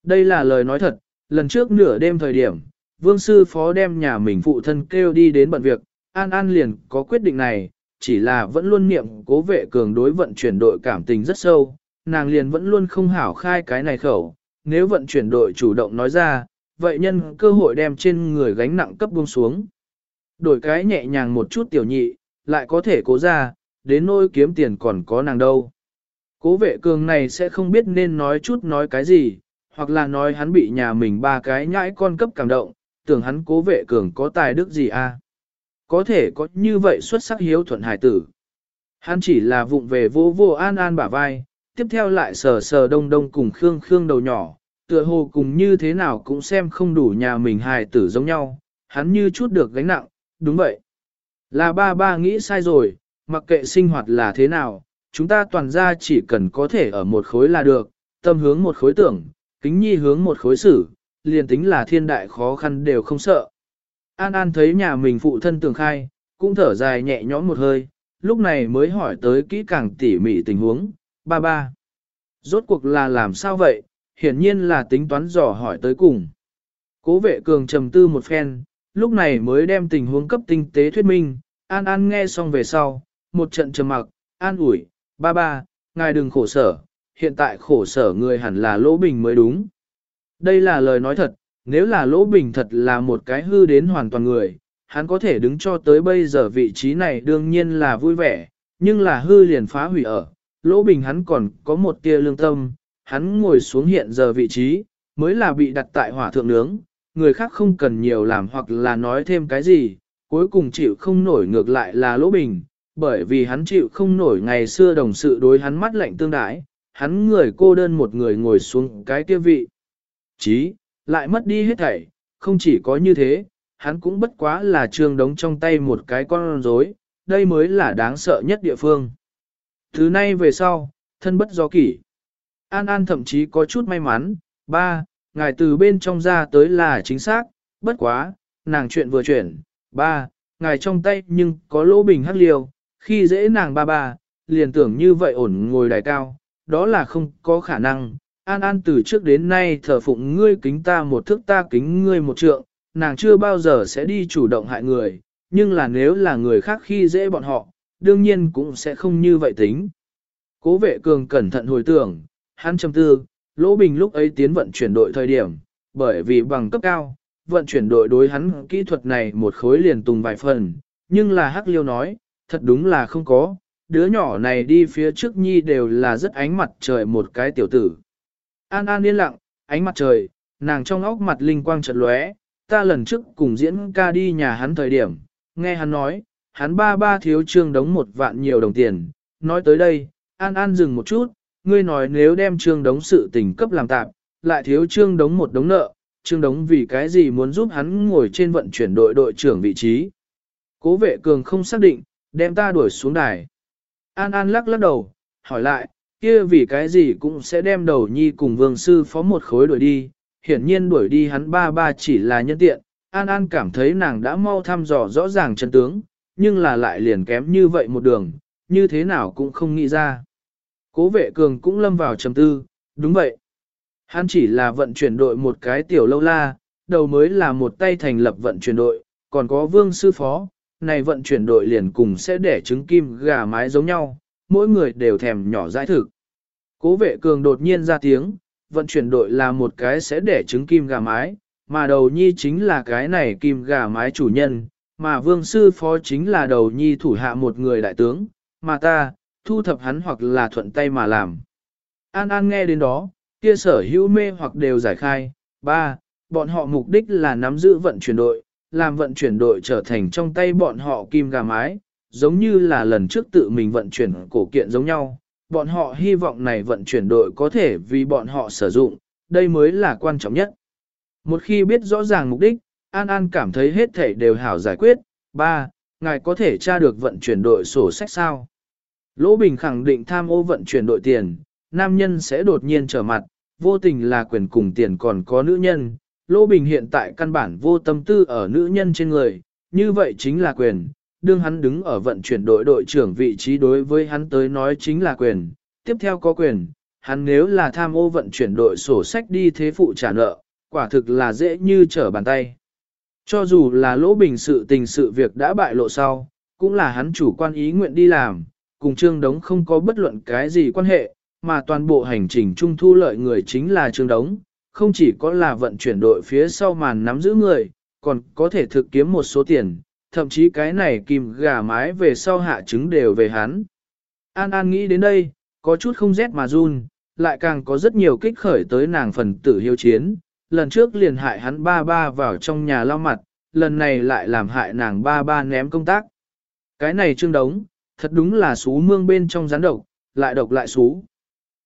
Đây là lời nói thật, lần trước nửa đêm thời điểm, vương sư phó đem nhà mình phụ thân kêu đi đến bận việc, An An liền có quyết định này, chỉ là vẫn luôn niệm cố vệ cường đối vận chuyển đội cảm tình rất sâu, nàng liền vẫn luôn không hảo khai cái này khẩu, nếu vận chuyển đội chủ động nói ra, vậy nhân cơ hội đem trên người gánh nặng cấp buông xuống. Đổi cái nhẹ nhàng một chút tiểu nhị, lại có thể cố ra, đến nôi kiếm tiền còn có nàng đâu. Cố vệ cường này sẽ không biết nên nói chút nói cái gì, hoặc là nói hắn bị nhà mình ba cái nhãi con cấp cảm động, tưởng hắn cố vệ cường có tài đức gì à. Có thể có như vậy xuất sắc hiếu thuận hải tử. Hắn chỉ là vụng về vô vô an an bả vai, tiếp theo lại sờ sờ đông đông cùng Khương Khương đầu nhỏ, tựa hồ cùng như thế nào cũng xem không đủ nhà mình hài tử giống nhau, hắn như chút được gánh nặng, đúng vậy. Là ba ba nghĩ sai rồi, mặc kệ sinh hoạt là thế nào, chúng ta toàn ra chỉ cần có thể ở một khối là được, tâm hướng một khối tưởng, kính nhi hướng một khối xử, liền tính là thiên đại khó khăn đều không sợ. An An thấy nhà mình phụ thân tường khai, cũng thở dài nhẹ nhõm một hơi, lúc này mới hỏi tới kỹ càng tỉ mỉ tình huống, ba ba. Rốt cuộc là làm sao vậy, hiển nhiên là tính toán dò hỏi tới cùng. Cố vệ cường trầm tư một phen, lúc này mới đem tình huống cấp tinh tế thuyết minh, An An nghe xong về sau, một trận trầm mặc, an ủi, ba ba, ngài đừng khổ sở, hiện tại khổ sở người hẳn là lỗ bình mới đúng. Đây là lời nói thật, nếu là Lỗ Bình thật là một cái hư đến hoàn toàn người, hắn có thể đứng cho tới bây giờ vị trí này đương nhiên là vui vẻ, nhưng là hư liền phá hủy ở. Lỗ Bình hắn còn có một tia lương tâm, hắn ngồi xuống hiện giờ vị trí, mới là bị đặt tại hỏa thượng nướng, người khác không cần nhiều làm hoặc là nói thêm cái gì, cuối cùng chịu không nổi ngược lại là Lỗ Bình, bởi vì hắn chịu không nổi ngày xưa đồng sự đối hắn mắt lạnh tương đái, hắn người cô đơn một người ngồi xuống cái kia vị. Chí, lại mất đi hết thảy, không chỉ có như thế, hắn cũng bất quá là trương đống trong tay một cái con rối, đây mới là đáng sợ nhất địa phương. Thứ nay về sau, thân bất do kỷ. An An thậm chí có chút may mắn, ba, ngài từ bên trong ra tới là chính xác, bất quá, nàng chuyện vừa chuyển, ba, ngài trong tay nhưng có lỗ bình hắc liều, khi dễ nàng ba ba, liền tưởng như vậy ổn ngồi đài cao, đó là không có khả năng. An An từ trước đến nay thờ phụng ngươi kính ta một thước ta kính ngươi một trượng, nàng chưa bao giờ sẽ đi chủ động hại người, nhưng là nếu là người khác khi dễ bọn họ, đương nhiên cũng sẽ không như vậy tính. Cố vệ cường cẩn thận hồi tưởng, hắn trầm tư, Lỗ Bình lúc ấy tiến vận chuyển đội thời điểm, bởi vì bằng cấp cao, vận chuyển đội đối hắn kỹ thuật này một khối liền tùng vài phần, nhưng là Hắc Liêu nói, thật đúng là không có, đứa nhỏ này đi phía trước nhi đều là rất ánh mặt trời một cái tiểu tử. An An yên lặng, ánh mặt trời, nàng trong óc mặt linh quang chợt lóe, ta lần trước cùng diễn ca đi nhà hắn thời điểm, nghe hắn nói, hắn ba ba thiếu trương đóng một vạn nhiều đồng tiền, nói tới đây, An An dừng một chút, ngươi nói nếu đem trương đống sự tình cấp làm tạm, lại thiếu trương đống một đống nợ, trương đống vì cái gì muốn giúp hắn ngồi trên vận chuyển đội đội trưởng vị trí. Cố vệ cường không xác định, đem ta đuổi xuống đài. An An lắc lắc đầu, hỏi lại, kia vì cái gì cũng sẽ đem đầu nhi cùng vương sư phó một khối đuổi đi, hiển nhiên đuổi đi hắn ba ba chỉ là nhân tiện. An An cảm thấy nàng đã mau thăm dò rõ ràng chân tướng, nhưng là lại liền kém như vậy một đường, như thế nào cũng không nghĩ ra. Cố vệ cường cũng lâm vào trầm tư, đúng vậy. Hắn chỉ là vận chuyển đội một cái tiểu lâu la, đầu mới là một tay thành lập vận chuyển đội, còn có vương sư phó, này vận chuyển đội liền cùng sẽ để trứng kim gà mái giống nhau, mỗi người đều thèm nhỏ dãi thực. Cố vệ cường đột nhiên ra tiếng, vận chuyển đội là một cái sẽ để trứng kim gà mái, mà đầu nhi chính là cái này kim gà mái chủ nhân, mà vương sư phó chính là đầu nhi thủ hạ một người đại tướng, mà ta, thu thập hắn hoặc là thuận tay mà làm. An An nghe đến đó, kia sở hữu mê hoặc đều giải khai. Ba, bọn họ mục đích là nắm giữ vận chuyển đội, làm vận chuyển đội trở thành trong tay bọn họ kim gà mái, giống như là lần trước tự mình vận chuyển cổ kiện giống nhau. Bọn họ hy vọng này vận chuyển đội có thể vì bọn họ sử dụng, đây mới là quan trọng nhất. Một khi biết rõ ràng mục đích, An An cảm thấy hết thể đều hảo giải quyết. Ba, Ngài có thể tra được vận chuyển đội sổ sách sao? Lỗ Bình khẳng định tham ô vận chuyển đội tiền, nam nhân sẽ đột nhiên trở mặt, vô tình là quyền cùng tiền còn có nữ nhân. Lỗ Bình hiện tại căn bản vô tâm tư ở nữ nhân trên người, như vậy chính là quyền. Đương hắn đứng ở vận chuyển đội đội trưởng vị trí đối với hắn tới nói chính là quyền. Tiếp theo có quyền, hắn nếu là tham ô vận chuyển đội sổ sách đi thế phụ trả nợ, quả thực là dễ như trở bàn tay. Cho dù là lỗ bình sự tình sự việc đã bại lộ sau, cũng là hắn chủ quan ý nguyện đi làm, cùng Trương Đống không có bất luận cái gì quan hệ, mà toàn bộ hành trình trung thu lợi người chính là Trương Đống, không chỉ có là vận chuyển đội phía sau màn nắm giữ người, còn có thể thực kiếm một số tiền, thậm chí cái này kìm gà mái về sau hạ trứng đều về hắn. An An nghĩ đến đây, có chút không rét mà run, lại càng có rất nhiều kích khởi tới nàng phần tử hiếu chiến, lần trước liền hại hắn ba ba vào trong nhà lau mặt, lần này lại làm hại nàng ba ba ném công tác. Cái này trương đống, thật đúng là xú mương bên trong rắn độc, lại độc lại xú.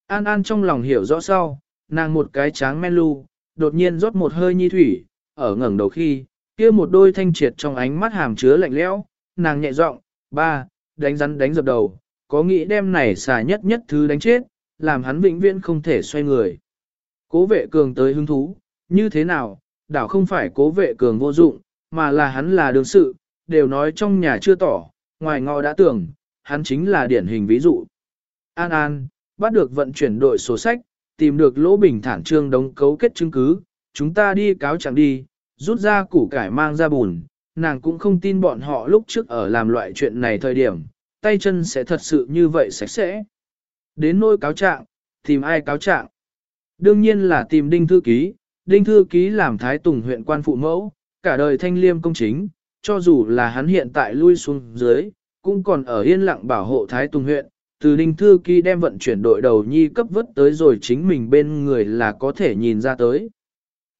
An An trong lòng hiểu rõ sau, nàng một cái tráng men lu, đột nhiên rót một hơi nhi thủy, ở ngẩng đầu khi, kia một đôi thanh triệt trong ánh mắt hàm chứa lạnh lẽo, nàng nhẹ giọng, ba, đánh rắn đánh dập đầu, có nghĩ đem này xà nhất nhất thứ đánh chết, làm hắn vĩnh viễn không thể xoay người. Cố vệ cường tới hứng thú, như thế nào, đảo không phải cố vệ cường vô dụng, mà là hắn là đương sự, đều nói trong nhà chưa tỏ, ngoài ngọ đã tưởng, hắn chính là điển hình ví dụ. An An, bắt được vận chuyển đội sổ sách, tìm được lỗ bình thản trương đống cấu kết chứng cứ, chúng ta đi cáo chẳng đi, rút ra củ cải mang ra bùn, nàng cũng không tin bọn họ lúc trước ở làm loại chuyện này thời điểm, tay chân sẽ thật sự như vậy sạch sẽ. Đến nôi cáo trạng, tìm ai cáo trạng? Đương nhiên là tìm đinh thư ký, Đinh Thư Ký làm Thái Tùng huyện quan phụ mẫu, cả đời thanh liêm công chính, cho dù là hắn hiện tại lui xuống dưới, cũng còn ở yên lặng bảo hộ Thái Tùng huyện, từ Đinh Thư Ký đem vận chuyển đội đầu nhi cấp vớt tới rồi chính mình bên người là có thể nhìn ra tới.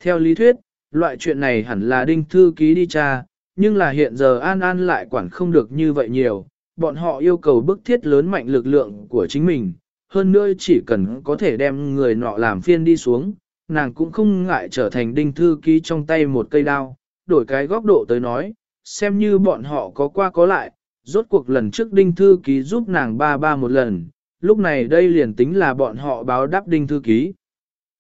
Theo lý thuyết, loại chuyện này hẳn là Đinh Thư Ký đi tra, nhưng là hiện giờ An An lại quản không được như vậy nhiều, bọn họ yêu cầu bức thiết lớn mạnh lực lượng của chính mình, hơn nữa chỉ cần có thể đem người nọ làm phiên đi xuống, nàng cũng không ngại trở thành Đinh Thư Ký trong tay một cây đao, đổi cái góc độ tới nói, xem như bọn họ có qua có lại, rốt cuộc lần trước Đinh Thư Ký giúp nàng ba ba một lần, lúc này đây liền tính là bọn họ báo đáp Đinh Thư Ký.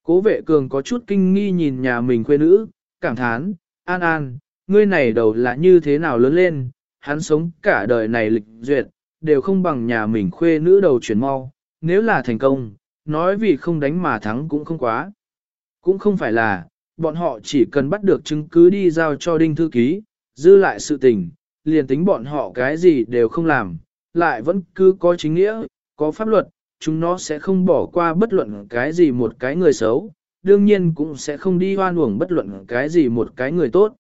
Cố vệ cường có chút kinh nghi nhìn nhà mình quê nữ, cảm thán, an an, ngươi này đầu là như thế nào lớn lên, hắn sống cả đời này lịch duyệt, đều không bằng nhà mình khuê nữ đầu chuyển mau, nếu là thành công, nói vì không đánh mà thắng cũng không quá. Cũng không phải là, bọn họ chỉ cần bắt được chứng cứ đi giao cho đinh thư ký, dư lại sự tình, liền tính bọn họ cái gì đều không làm, lại vẫn cứ có chính nghĩa, có pháp luật, chúng nó sẽ không bỏ qua bất luận cái gì một cái người xấu, đương nhiên cũng sẽ không đi hoan uổng bất luận cái gì một cái người tốt.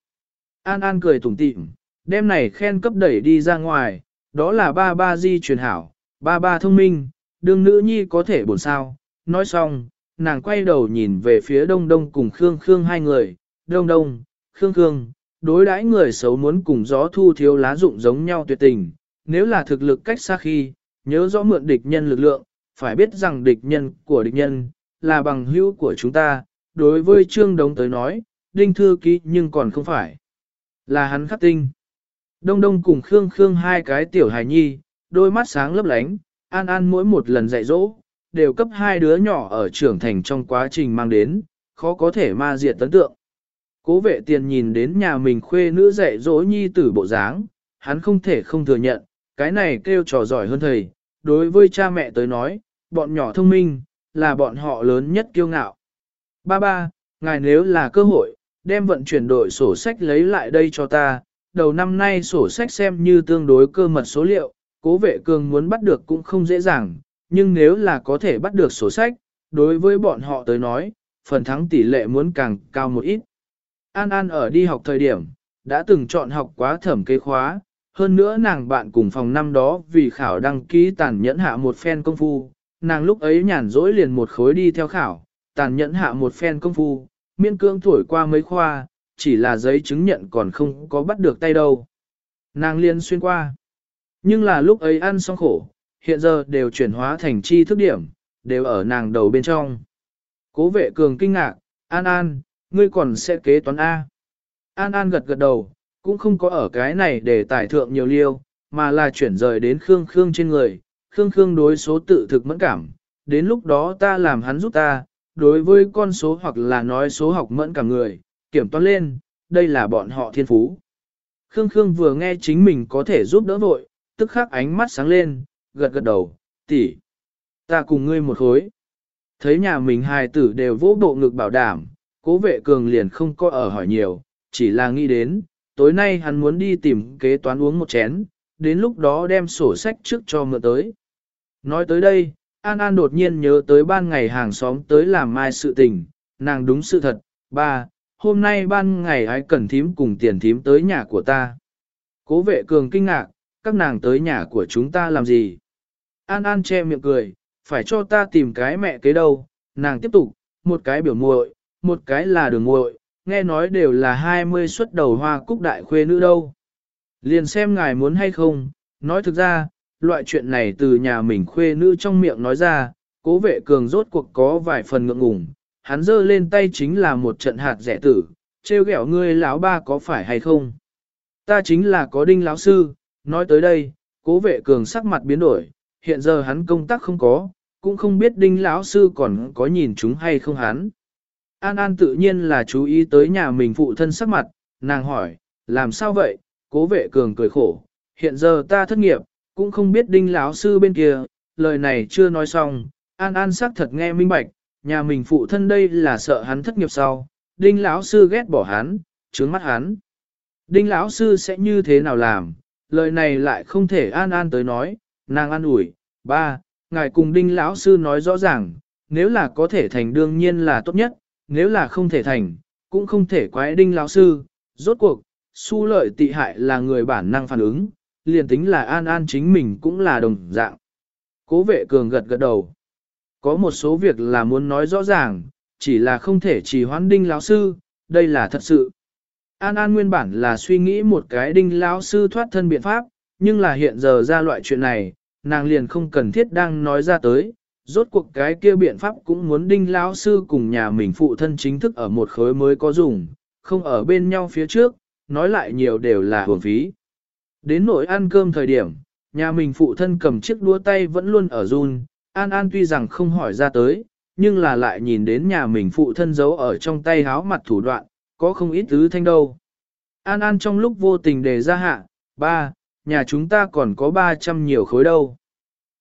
An An cười tủm tỉm, đêm này khen cấp đẩy đi ra ngoài, đó là ba ba di truyền hảo, ba ba thông minh, đương nữ nhi có thể buồn sao. Nói xong, nàng quay đầu nhìn về phía đông đông cùng Khương Khương hai người, đông đông, Khương Khương, đối đãi người xấu muốn cùng gió thu thiếu lá dụng giống nhau tuyệt tình, nếu là thực lực cách xa khi, nhớ rõ mượn địch nhân lực lượng, phải biết rằng địch nhân của địch nhân, là bằng hữu của chúng ta, đối với Trương Đống tới nói, đinh thư ký nhưng còn không phải. Là hắn khắc tinh. Đông đông cùng Khương Khương hai cái tiểu hài nhi, đôi mắt sáng lấp lánh, an an mỗi một lần dạy dỗ, đều cấp hai đứa nhỏ ở trưởng thành trong quá trình mang đến, khó có thể ma diệt tấn tượng. Cố vệ tiền nhìn đến nhà mình khuê nữ dạy dỗ nhi tử bộ dáng, hắn không thể không thừa nhận, cái này kêu trò giỏi hơn thầy, đối với cha mẹ tới nói, bọn nhỏ thông minh, là bọn họ lớn nhất kiêu ngạo. Ba ba, ngài nếu là cơ hội, đem vận chuyển đội sổ sách lấy lại đây cho ta, đầu năm nay sổ sách xem như tương đối cơ mật số liệu, cố vệ cường muốn bắt được cũng không dễ dàng, nhưng nếu là có thể bắt được sổ sách, đối với bọn họ tới nói, phần thắng tỷ lệ muốn càng cao một ít. An An ở đi học thời điểm, đã từng chọn học quá thẩm kế khóa, hơn nữa nàng bạn cùng phòng năm đó vì khảo đăng ký tàn nhẫn hạ một phen công phu, nàng lúc ấy nhàn rỗi liền một khối đi theo khảo, tàn nhẫn hạ một phen công phu, miên cương thổi qua mấy khoa, chỉ là giấy chứng nhận còn không có bắt được tay đâu. Nàng liên xuyên qua. Nhưng là lúc ấy ăn xong khổ, hiện giờ đều chuyển hóa thành chi thức điểm, đều ở nàng đầu bên trong. Cố vệ cường kinh ngạc, An An, ngươi còn sẽ kế toán A. An An gật gật đầu, cũng không có ở cái này để tải thượng nhiều liêu, mà là chuyển rời đến Khương Khương trên người. Khương Khương đối số tự thực mẫn cảm, đến lúc đó ta làm hắn giúp ta, đối với con số hoặc là nói số học mẫn cảm người, kiểm toán lên, đây là bọn họ thiên phú. Khương Khương vừa nghe chính mình có thể giúp đỡ vội, tức khắc ánh mắt sáng lên, gật gật đầu, tỷ, ta cùng ngươi một khối. Thấy nhà mình hài tử đều vỗ bộ ngực bảo đảm, cố vệ cường liền không có ở hỏi nhiều, chỉ là nghĩ đến, tối nay hắn muốn đi tìm kế toán uống một chén, đến lúc đó đem sổ sách trước cho mượn tới. Nói tới đây, An An đột nhiên nhớ tới ban ngày hàng xóm tới làm mai sự tình, nàng đúng sự thật, ba, hôm nay ban ngày ai cần thím cùng tiền thím tới nhà của ta. Cố vệ cường kinh ngạc, các nàng tới nhà của chúng ta làm gì? An An che miệng cười, phải cho ta tìm cái mẹ kế đâu, nàng tiếp tục, một cái biểu muội, một cái là đường muội, nghe nói đều là 20 xuất đầu hoa cúc đại khuê nữ đâu. Liền xem ngài muốn hay không, nói thực ra, loại chuyện này từ nhà mình khuê nữ trong miệng nói ra, cố vệ cường rốt cuộc có vài phần ngượng ngùng, hắn giơ lên tay chính là một trận hạt rẻ tử, trêu ghẹo ngươi lão ba có phải hay không. Ta chính là có đinh lão sư, nói tới đây, cố vệ cường sắc mặt biến đổi, hiện giờ hắn công tác không có, cũng không biết đinh lão sư còn có nhìn chúng hay không hắn. An An tự nhiên là chú ý tới nhà mình phụ thân sắc mặt, nàng hỏi, làm sao vậy, cố vệ cường cười khổ, hiện giờ ta thất nghiệp, cũng không biết đinh lão sư bên kia, lời này chưa nói xong, An An sắc thật nghe minh bạch, nhà mình phụ thân đây là sợ hắn thất nghiệp sau, đinh lão sư ghét bỏ hắn, trướng mắt hắn. Đinh lão sư sẽ như thế nào làm, lời này lại không thể An An tới nói, nàng an ủi, ba, ngài cùng đinh lão sư nói rõ ràng, nếu là có thể thành đương nhiên là tốt nhất, nếu là không thể thành, cũng không thể quái đinh lão sư, rốt cuộc, su lợi tị hại là người bản năng phản ứng, liền tính là an an chính mình cũng là đồng dạng. Cố vệ cường gật gật đầu. Có một số việc là muốn nói rõ ràng, chỉ là không thể chỉ hoán đinh lão sư, đây là thật sự. An An nguyên bản là suy nghĩ một cái đinh lão sư thoát thân biện pháp, nhưng là hiện giờ ra loại chuyện này, nàng liền không cần thiết đang nói ra tới. Rốt cuộc cái kia biện pháp cũng muốn đinh lão sư cùng nhà mình phụ thân chính thức ở một khối mới có dùng, không ở bên nhau phía trước, nói lại nhiều đều là hưởng phí. Đến nỗi ăn cơm thời điểm, nhà mình phụ thân cầm chiếc đũa tay vẫn luôn ở run, An An tuy rằng không hỏi ra tới, nhưng là lại nhìn đến nhà mình phụ thân giấu ở trong tay háo mặt thủ đoạn, có không ít thứ thanh đâu. An An trong lúc vô tình đề ra hạ, ba, nhà chúng ta còn có 300 nhiều khối đâu.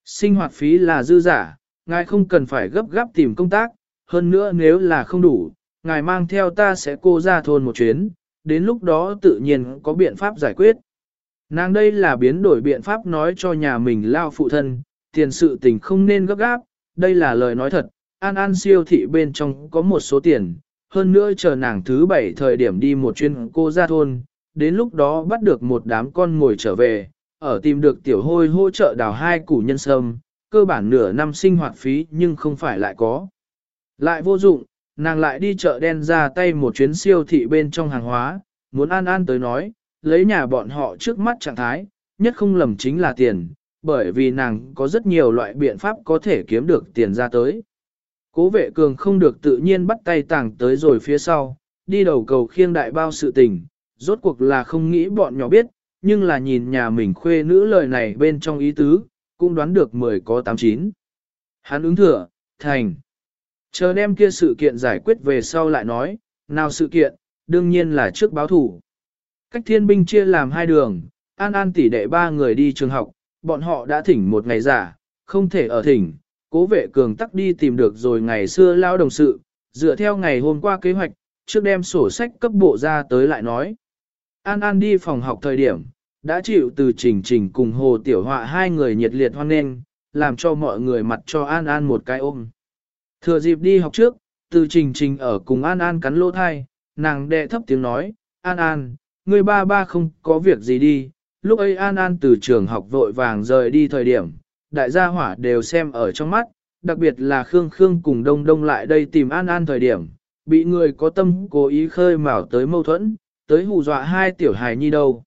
Sinh hoạt phí là dư giả, ngài không cần phải gấp gáp tìm công tác, hơn nữa nếu là không đủ, ngài mang theo ta sẽ cô ra thôn một chuyến, đến lúc đó tự nhiên có biện pháp giải quyết. Nàng đây là biến đổi biện pháp nói cho nhà mình lao phụ thân, tiền sự tình không nên gấp gáp, đây là lời nói thật, an an siêu thị bên trong có một số tiền, hơn nữa chờ nàng thứ bảy thời điểm đi một chuyến cô ra thôn, đến lúc đó bắt được một đám con ngồi trở về, ở tìm được tiểu hôi hỗ trợ đào hai củ nhân sâm, cơ bản nửa năm sinh hoạt phí nhưng không phải lại có. Lại vô dụng, nàng lại đi chợ đen ra tay một chuyến siêu thị bên trong hàng hóa, muốn an an tới nói, lấy nhà bọn họ trước mắt trạng thái, nhất không lầm chính là tiền, bởi vì nàng có rất nhiều loại biện pháp có thể kiếm được tiền ra tới. Cố vệ cường không được tự nhiên bắt tay tàng tới rồi phía sau, đi đầu cầu khiêng đại bao sự tình, rốt cuộc là không nghĩ bọn nhỏ biết, nhưng là nhìn nhà mình khuê nữ lời này bên trong ý tứ, cũng đoán được 10 có 89. Hắn ứng thừa, thành. Chờ đem kia sự kiện giải quyết về sau lại nói, nào sự kiện, đương nhiên là trước báo thủ. Cách thiên binh chia làm hai đường, an an tỷ đệ ba người đi trường học, bọn họ đã thỉnh một ngày giả, không thể ở thỉnh, cố vệ cường tắc đi tìm được rồi ngày xưa lao đồng sự, dựa theo ngày hôm qua kế hoạch, trước đem sổ sách cấp bộ ra tới lại nói. An An đi phòng học thời điểm, đã chịu từ trình trình cùng hồ tiểu họa hai người nhiệt liệt hoan nghênh, làm cho mọi người mặt cho An An một cái ôm. Thừa dịp đi học trước, từ trình trình ở cùng An An cắn lỗ thai, nàng đệ thấp tiếng nói, An An, người ba ba không có việc gì đi. Lúc ấy An An từ trường học vội vàng rời đi thời điểm, đại gia hỏa đều xem ở trong mắt, đặc biệt là Khương Khương cùng Đông Đông lại đây tìm An An thời điểm, bị người có tâm cố ý khơi mào tới mâu thuẫn, tới hù dọa hai tiểu hài nhi đâu.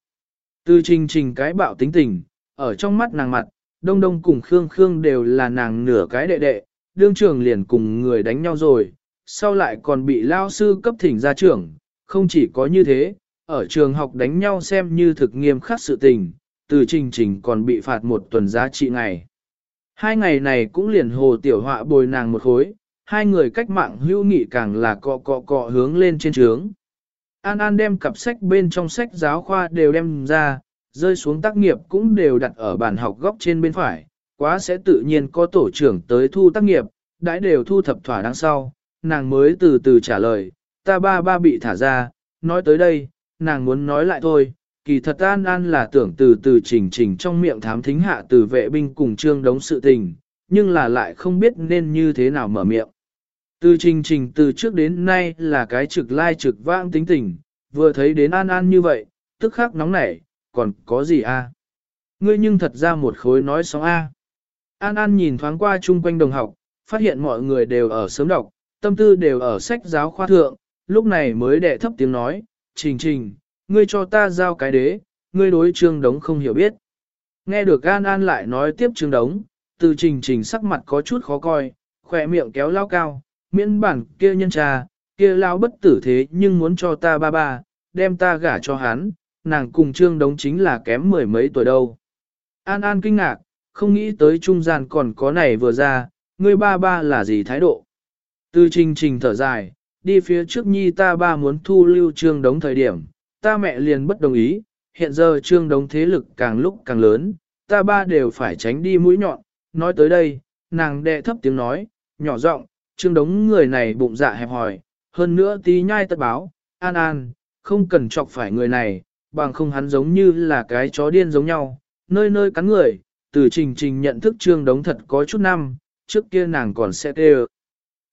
Từ trình trình cái bạo tính tình, ở trong mắt nàng mặt, Đông Đông cùng Khương Khương đều là nàng nửa cái đệ đệ, đương trường liền cùng người đánh nhau rồi, sau lại còn bị lao sư cấp thỉnh ra trưởng, không chỉ có như thế, ở trường học đánh nhau xem như thực nghiêm khắc sự tình, từ trình trình còn bị phạt một tuần giá trị ngày. Hai ngày này cũng liền hồ tiểu họa bồi nàng một khối, hai người cách mạng hữu nghị càng là cọ cọ cọ hướng lên trên trướng. An An đem cặp sách bên trong sách giáo khoa đều đem ra, rơi xuống tác nghiệp cũng đều đặt ở bàn học góc trên bên phải, quá sẽ tự nhiên có tổ trưởng tới thu tác nghiệp, đãi đều thu thập thỏa đáng sau, nàng mới từ từ trả lời, ta ba ba bị thả ra, nói tới đây, nàng muốn nói lại thôi, kỳ thật An An là tưởng từ từ trình trình trong miệng thám thính hạ từ vệ binh cùng trương đống sự tình, nhưng là lại không biết nên như thế nào mở miệng. Từ trình trình từ trước đến nay là cái trực lai trực vãng tính tình, vừa thấy đến An An như vậy, tức khắc nóng nảy, còn có gì a? Ngươi nhưng thật ra một khối nói sóng a. An An nhìn thoáng qua chung quanh đồng học, phát hiện mọi người đều ở sớm đọc, tâm tư đều ở sách giáo khoa thượng, lúc này mới đệ thấp tiếng nói, trình trình, ngươi cho ta giao cái đế, ngươi đối trương đống không hiểu biết. Nghe được An An lại nói tiếp trương đống, từ trình trình sắc mặt có chút khó coi, khỏe miệng kéo lao cao, miễn bản kia nhân trà, kia lao bất tử thế nhưng muốn cho ta ba ba, đem ta gả cho hắn, nàng cùng trương đống chính là kém mười mấy tuổi đâu. An An kinh ngạc, không nghĩ tới trung gian còn có này vừa ra, ngươi ba ba là gì thái độ. Từ trình trình thở dài, đi phía trước nhi ta ba muốn thu lưu trương đống thời điểm, ta mẹ liền bất đồng ý, hiện giờ trương đống thế lực càng lúc càng lớn, ta ba đều phải tránh đi mũi nhọn, nói tới đây, nàng đệ thấp tiếng nói, nhỏ giọng, trương đống người này bụng dạ hẹp hòi, hơn nữa tí nhai tất báo, an an, không cần chọc phải người này, bằng không hắn giống như là cái chó điên giống nhau, nơi nơi cắn người, từ trình trình nhận thức trương đống thật có chút năm, trước kia nàng còn sẽ tê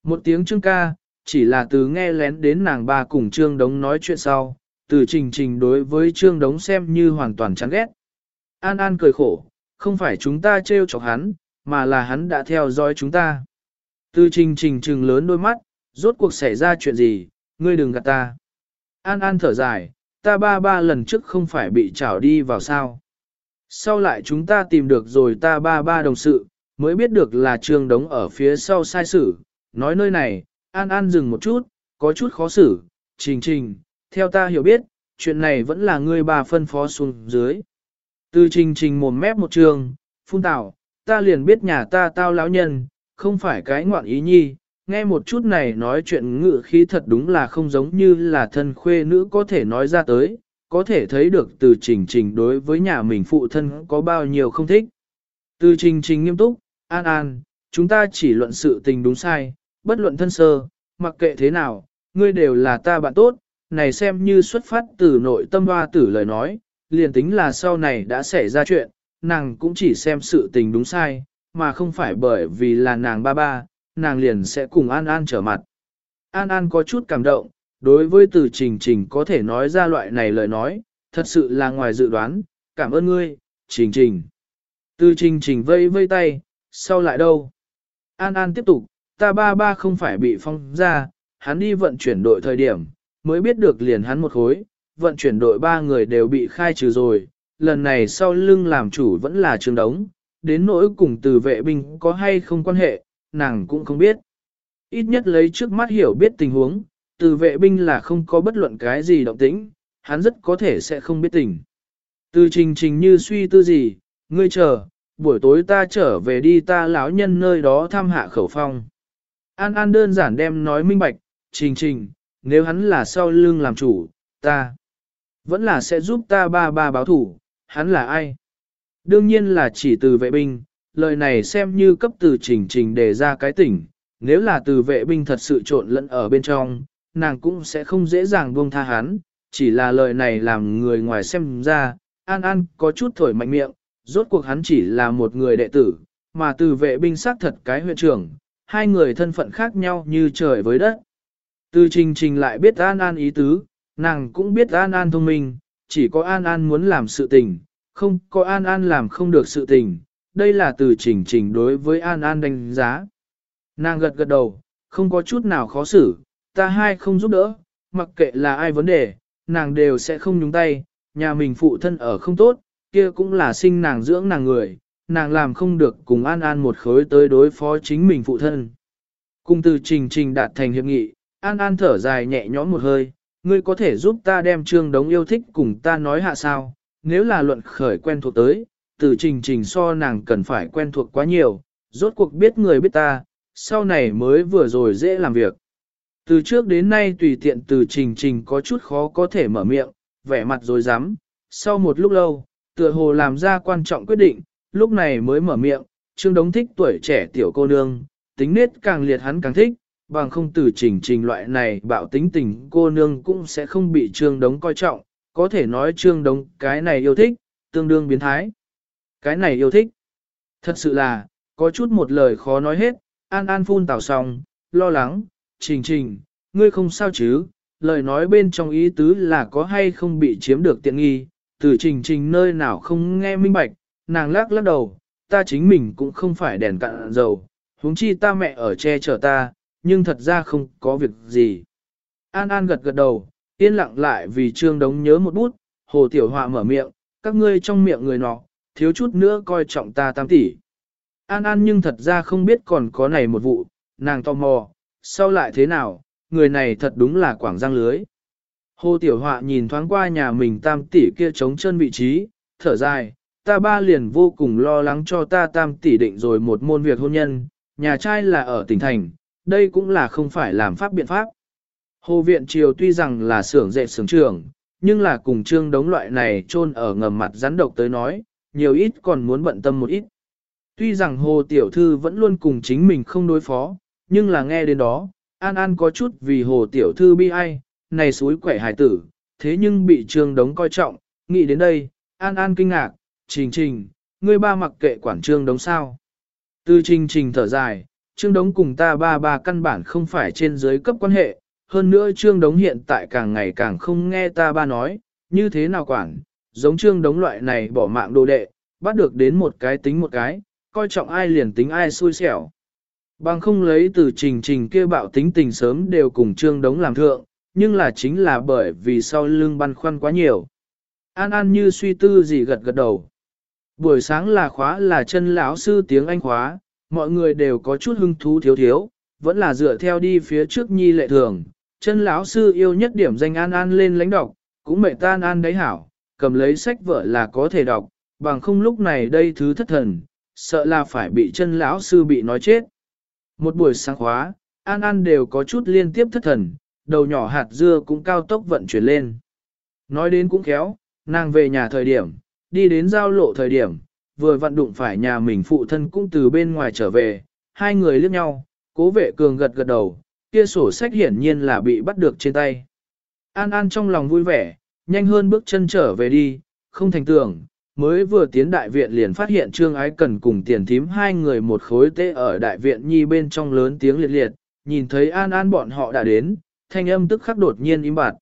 Một tiếng trương ca, chỉ là từ nghe lén đến nàng ba cùng Trương Đống nói chuyện sau, từ trình trình đối với Trương Đống xem như hoàn toàn chán ghét. An An cười khổ, không phải chúng ta trêu chọc hắn, mà là hắn đã theo dõi chúng ta. Từ trình trình trừng lớn đôi mắt, rốt cuộc xảy ra chuyện gì, ngươi đừng gạt ta. An An thở dài, ta ba ba lần trước không phải bị trảo đi vào sao. Sau lại chúng ta tìm được rồi ta ba ba đồng sự, mới biết được là trường Đống ở phía sau sai sử, nói nơi này, An An dừng một chút, có chút khó xử, trình trình, theo ta hiểu biết, chuyện này vẫn là ngươi bà phân phó xuống dưới. Từ trình trình mồm mép một trường, phun tạo, ta liền biết nhà ta tao lão nhân, không phải cái ngoạn ý nhi, nghe một chút này nói chuyện ngự khí thật đúng là không giống như là thân khuê nữ có thể nói ra tới, có thể thấy được từ trình trình đối với nhà mình phụ thân có bao nhiêu không thích. Từ trình trình nghiêm túc, an an, chúng ta chỉ luận sự tình đúng sai, bất luận thân sơ, mặc kệ thế nào, ngươi đều là ta bạn tốt, này xem như xuất phát từ nội tâm hoa tử lời nói, liền tính là sau này đã xảy ra chuyện, nàng cũng chỉ xem sự tình đúng sai, mà không phải bởi vì là nàng ba ba, nàng liền sẽ cùng An An trở mặt. An An có chút cảm động, đối với từ trình trình có thể nói ra loại này lời nói, thật sự là ngoài dự đoán, cảm ơn ngươi, trình trình. Từ trình trình vây vây tay, sau lại đâu? An An tiếp tục, ta ba ba không phải bị phong ra, hắn đi vận chuyển đội thời điểm, mới biết được liền hắn một khối, vận chuyển đội ba người đều bị khai trừ rồi, lần này sau lưng làm chủ vẫn là trường đống, đến nỗi cùng từ vệ binh có hay không quan hệ, nàng cũng không biết. Ít nhất lấy trước mắt hiểu biết tình huống, từ vệ binh là không có bất luận cái gì động tĩnh, hắn rất có thể sẽ không biết tình. Từ trình trình như suy tư gì, ngươi chờ, buổi tối ta trở về đi ta lão nhân nơi đó thăm hạ khẩu phong. An An đơn giản đem nói minh bạch, trình trình, nếu hắn là sau lưng làm chủ, ta vẫn là sẽ giúp ta ba ba báo thủ, hắn là ai? Đương nhiên là chỉ từ vệ binh, lời này xem như cấp từ trình trình đề ra cái tỉnh, nếu là từ vệ binh thật sự trộn lẫn ở bên trong, nàng cũng sẽ không dễ dàng buông tha hắn, chỉ là lời này làm người ngoài xem ra, An An có chút thổi mạnh miệng, rốt cuộc hắn chỉ là một người đệ tử, mà từ vệ binh xác thật cái huyện trưởng, hai người thân phận khác nhau như trời với đất. Từ trình trình lại biết An An ý tứ, nàng cũng biết An An thông minh, chỉ có An An muốn làm sự tình, không có An An làm không được sự tình, đây là từ trình trình đối với An An đánh giá. Nàng gật gật đầu, không có chút nào khó xử, ta hai không giúp đỡ, mặc kệ là ai vấn đề, nàng đều sẽ không nhúng tay, nhà mình phụ thân ở không tốt, kia cũng là sinh nàng dưỡng nàng người, nàng làm không được cùng An An một khối tới đối phó chính mình phụ thân. Cùng từ trình trình đạt thành hiệp nghị, An An thở dài nhẹ nhõm một hơi, ngươi có thể giúp ta đem trương đống yêu thích cùng ta nói hạ sao, nếu là luận khởi quen thuộc tới, từ trình trình so nàng cần phải quen thuộc quá nhiều, rốt cuộc biết người biết ta, sau này mới vừa rồi dễ làm việc. Từ trước đến nay tùy tiện từ trình trình có chút khó có thể mở miệng, vẻ mặt rồi dám, sau một lúc lâu, tựa hồ làm ra quan trọng quyết định, lúc này mới mở miệng, Trương Đống thích tuổi trẻ tiểu cô nương, tính nết càng liệt hắn càng thích, bằng không từ trình trình loại này bạo tính tình cô nương cũng sẽ không bị Trương Đống coi trọng, có thể nói Trương Đống cái này yêu thích, tương đương biến thái. Cái này yêu thích. Thật sự là, có chút một lời khó nói hết, An An phun tào xong, lo lắng, trình trình, ngươi không sao chứ, lời nói bên trong ý tứ là có hay không bị chiếm được tiện nghi, từ trình trình nơi nào không nghe minh bạch, nàng lắc lắc đầu, ta chính mình cũng không phải đèn cạn dầu, huống chi ta mẹ ở che chở ta, nhưng thật ra không có việc gì. An An gật gật đầu, yên lặng lại vì trương đống nhớ một bút, hồ tiểu họa mở miệng, các ngươi trong miệng người nọ, thiếu chút nữa coi trọng ta tam tỷ. An An nhưng thật ra không biết còn có này một vụ, nàng tò mò, sau lại thế nào, người này thật đúng là quảng giang lưới. Hồ Tiểu Họa nhìn thoáng qua nhà mình tam tỷ kia trống chân vị trí, thở dài, ta ba liền vô cùng lo lắng cho ta tam tỷ định rồi một môn việc hôn nhân, nhà trai là ở tỉnh thành, đây cũng là không phải làm pháp biện pháp. Hồ Viện Triều tuy rằng là xưởng dệt xưởng trường, nhưng là cùng trương đống loại này chôn ở ngầm mặt rắn độc tới nói, nhiều ít còn muốn bận tâm một ít. Tuy rằng Hồ Tiểu Thư vẫn luôn cùng chính mình không đối phó, nhưng là nghe đến đó, An An có chút vì Hồ Tiểu Thư bi ai, này suối quẻ hài tử, thế nhưng bị trương đống coi trọng, nghĩ đến đây, An An kinh ngạc, trình trình, ngươi ba mặc kệ quản trương đống sao. Từ trình trình thở dài, Trương Đống cùng ta ba ba căn bản không phải trên dưới cấp quan hệ, hơn nữa Trương Đống hiện tại càng ngày càng không nghe ta ba nói, như thế nào quản, giống Trương Đống loại này bỏ mạng đồ đệ, bắt được đến một cái tính một cái, coi trọng ai liền tính ai xui xẻo. Bằng không lấy từ trình trình kia bạo tính tình sớm đều cùng Trương Đống làm thượng, nhưng là chính là bởi vì sau lưng băn khoăn quá nhiều. An An như suy tư gì gật gật đầu. Buổi sáng là khóa là chân lão sư tiếng Anh khóa, mọi người đều có chút hưng thú thiếu thiếu, vẫn là dựa theo đi phía trước nhi lệ thường. Chân lão sư yêu nhất điểm danh An An lên lãnh đọc, cũng mệt tan An đấy hảo, cầm lấy sách vở là có thể đọc, bằng không lúc này đây thứ thất thần, sợ là phải bị chân lão sư bị nói chết. Một buổi sáng khóa, An An đều có chút liên tiếp thất thần, đầu nhỏ hạt dưa cũng cao tốc vận chuyển lên. Nói đến cũng khéo, nàng về nhà thời điểm, đi đến giao lộ thời điểm, vừa vận đụng phải nhà mình phụ thân cũng từ bên ngoài trở về, hai người liếc nhau, cố vệ cường gật gật đầu, kia sổ sách hiển nhiên là bị bắt được trên tay. An An trong lòng vui vẻ, nhanh hơn bước chân trở về đi, không thành tưởng, mới vừa tiến đại viện liền phát hiện Trương Ái Cần cùng tiền thím hai người một khối tê ở đại viện nhi bên trong lớn tiếng liệt liệt, nhìn thấy An An bọn họ đã đến, thanh âm tức khắc đột nhiên im bặt.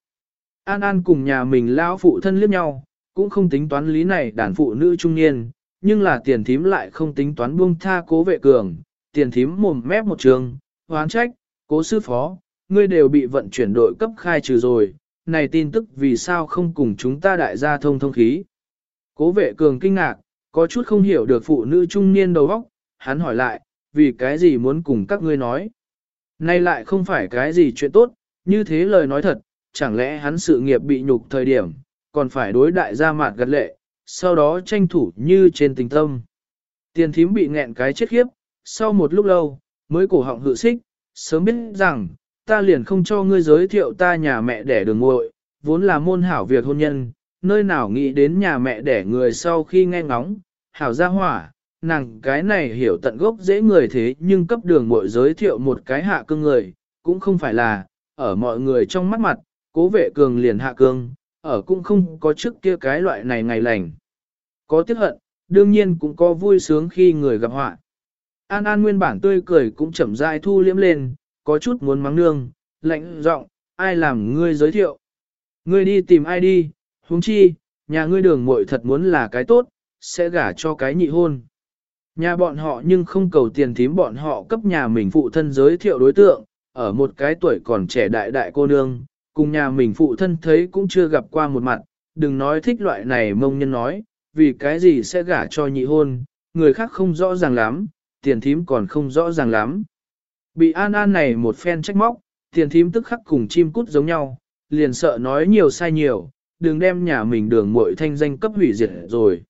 An An cùng nhà mình lão phụ thân liếc nhau, cũng không tính toán lý này đàn phụ nữ trung niên, nhưng là tiền thím lại không tính toán buông tha cố vệ cường, tiền thím mồm mép một trường, hoán trách, cố sư phó, ngươi đều bị vận chuyển đội cấp khai trừ rồi, này tin tức vì sao không cùng chúng ta đại gia thông thông khí. Cố vệ cường kinh ngạc, có chút không hiểu được phụ nữ trung niên đầu óc, hắn hỏi lại, vì cái gì muốn cùng các ngươi nói. Này lại không phải cái gì chuyện tốt, như thế lời nói thật, chẳng lẽ hắn sự nghiệp bị nhục thời điểm, còn phải đối đại gia mạt gật lệ, sau đó tranh thủ như trên tình tâm. Tiền thím bị nghẹn cái chết khiếp, sau một lúc lâu, mới cổ họng hự xích, sớm biết rằng, ta liền không cho ngươi giới thiệu ta nhà mẹ đẻ đường muội vốn là môn hảo việc hôn nhân, nơi nào nghĩ đến nhà mẹ đẻ người sau khi nghe ngóng, hảo gia hỏa, nàng cái này hiểu tận gốc dễ người thế nhưng cấp đường muội giới thiệu một cái hạ cương người, cũng không phải là, ở mọi người trong mắt mặt, cố vệ cường liền hạ cương, ở cũng không có trước kia cái loại này ngày lành. Có tiếc hận, đương nhiên cũng có vui sướng khi người gặp họa. An An nguyên bản tươi cười cũng chậm rãi thu liếm lên, có chút muốn mắng nương, lạnh giọng, ai làm ngươi giới thiệu. Ngươi đi tìm ai đi, huống chi, nhà ngươi đường muội thật muốn là cái tốt, sẽ gả cho cái nhị hôn. Nhà bọn họ nhưng không cầu tiền thím bọn họ cấp nhà mình phụ thân giới thiệu đối tượng, ở một cái tuổi còn trẻ đại đại cô nương, cùng nhà mình phụ thân thấy cũng chưa gặp qua một mặt, đừng nói thích loại này mông nhân nói, vì cái gì sẽ gả cho nhị hôn, người khác không rõ ràng lắm, tiền thím còn không rõ ràng lắm. Bị an an này một phen trách móc, tiền thím tức khắc cùng chim cút giống nhau, liền sợ nói nhiều sai nhiều, đừng đem nhà mình đường muội thanh danh cấp hủy diệt rồi.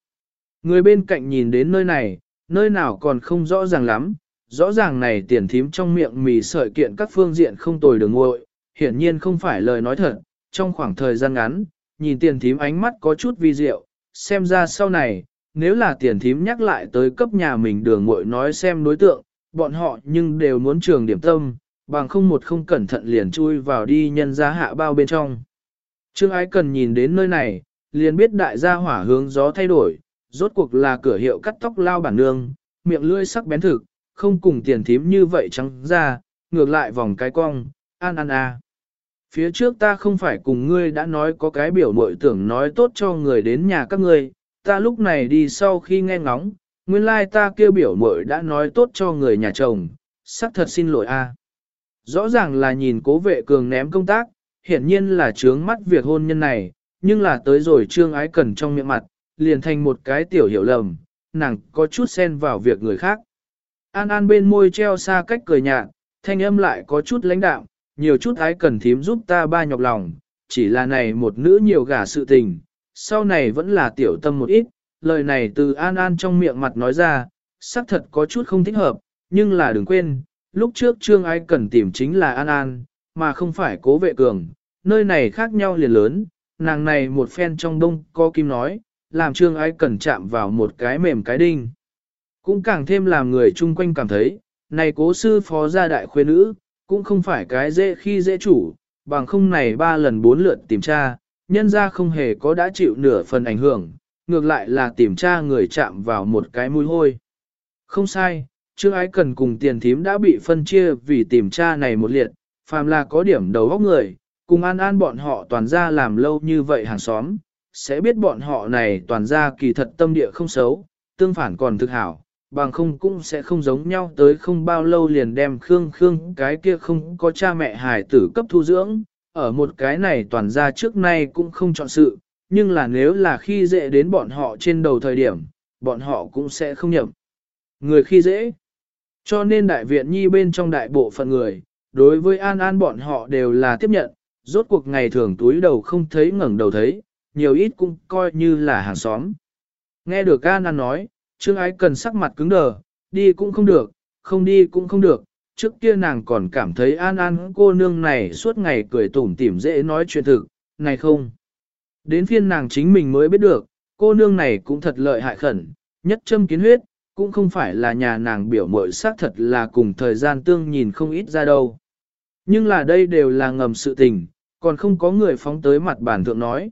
Người bên cạnh nhìn đến nơi này, nơi nào còn không rõ ràng lắm, rõ ràng này tiền thím trong miệng mì sợi kiện các phương diện không tồi đường muội, hiển nhiên không phải lời nói thật, trong khoảng thời gian ngắn, nhìn tiền thím ánh mắt có chút vi diệu, xem ra sau này, nếu là tiền thím nhắc lại tới cấp nhà mình đường muội nói xem đối tượng, bọn họ nhưng đều muốn trường điểm tâm, bằng không một không cẩn thận liền chui vào đi nhân ra hạ bao bên trong. Trương ái cần nhìn đến nơi này, liền biết đại gia hỏa hướng gió thay đổi, rốt cuộc là cửa hiệu cắt tóc lao bản nương, miệng lưỡi sắc bén thực, không cùng tiền thím như vậy trắng ra, ngược lại vòng cái cong, an an a. Phía trước ta không phải cùng ngươi đã nói có cái biểu mội tưởng nói tốt cho người đến nhà các ngươi, ta lúc này đi sau khi nghe ngóng, nguyên lai ta kêu biểu mội đã nói tốt cho người nhà chồng, xác thật xin lỗi a. Rõ ràng là nhìn cố vệ cường ném công tác, hiển nhiên là trướng mắt việc hôn nhân này, nhưng là tới rồi trương ái cần trong miệng mặt, liền thành một cái tiểu hiểu lầm, nàng có chút xen vào việc người khác. An An bên môi treo xa cách cười nhạt, thanh âm lại có chút lãnh đạm, nhiều chút ái cần thím giúp ta ba nhọc lòng, chỉ là này một nữ nhiều gả sự tình, sau này vẫn là tiểu tâm một ít, lời này từ An An trong miệng mặt nói ra, xác thật có chút không thích hợp, nhưng là đừng quên, lúc trước Trương Ái cần tìm chính là An An, mà không phải cố vệ cường, nơi này khác nhau liền lớn, nàng này một phen trong đông có kim nói, làm Trương Ái cần chạm vào một cái mềm cái đinh. Cũng càng thêm làm người chung quanh cảm thấy, này cố sư phó gia đại khuê nữ, cũng không phải cái dễ khi dễ chủ, bằng không này ba lần bốn lượt tìm tra, nhân ra không hề có đã chịu nửa phần ảnh hưởng, ngược lại là tìm tra người chạm vào một cái mũi hôi. Không sai, Trương Ái Cần cùng tiền thím đã bị phân chia vì tìm tra này một liệt, phàm là có điểm đầu góc người, cùng an an bọn họ toàn ra làm lâu như vậy hàng xóm, sẽ biết bọn họ này toàn ra kỳ thật tâm địa không xấu, tương phản còn thực hảo, bằng không cũng sẽ không giống nhau tới không bao lâu liền đem Khương Khương cái kia không có cha mẹ hài tử cấp thu dưỡng, ở một cái này toàn ra trước nay cũng không chọn sự, nhưng là nếu là khi dễ đến bọn họ trên đầu thời điểm, bọn họ cũng sẽ không nhậm. Người khi dễ, cho nên đại viện nhi bên trong đại bộ phận người, đối với an an bọn họ đều là tiếp nhận, rốt cuộc ngày thường túi đầu không thấy ngẩng đầu thấy, nhiều ít cũng coi như là hàng xóm. Nghe được an an nói, Trương Ái cần sắc mặt cứng đờ, đi cũng không được, không đi cũng không được, trước kia nàng còn cảm thấy an an cô nương này suốt ngày cười tủm tỉm dễ nói chuyện thực, này không. Đến phiên nàng chính mình mới biết được, cô nương này cũng thật lợi hại khẩn, nhất châm kiến huyết, cũng không phải là nhà nàng biểu mội xác thật là cùng thời gian tương nhìn không ít ra đâu. Nhưng là đây đều là ngầm sự tình, còn không có người phóng tới mặt bản thượng nói.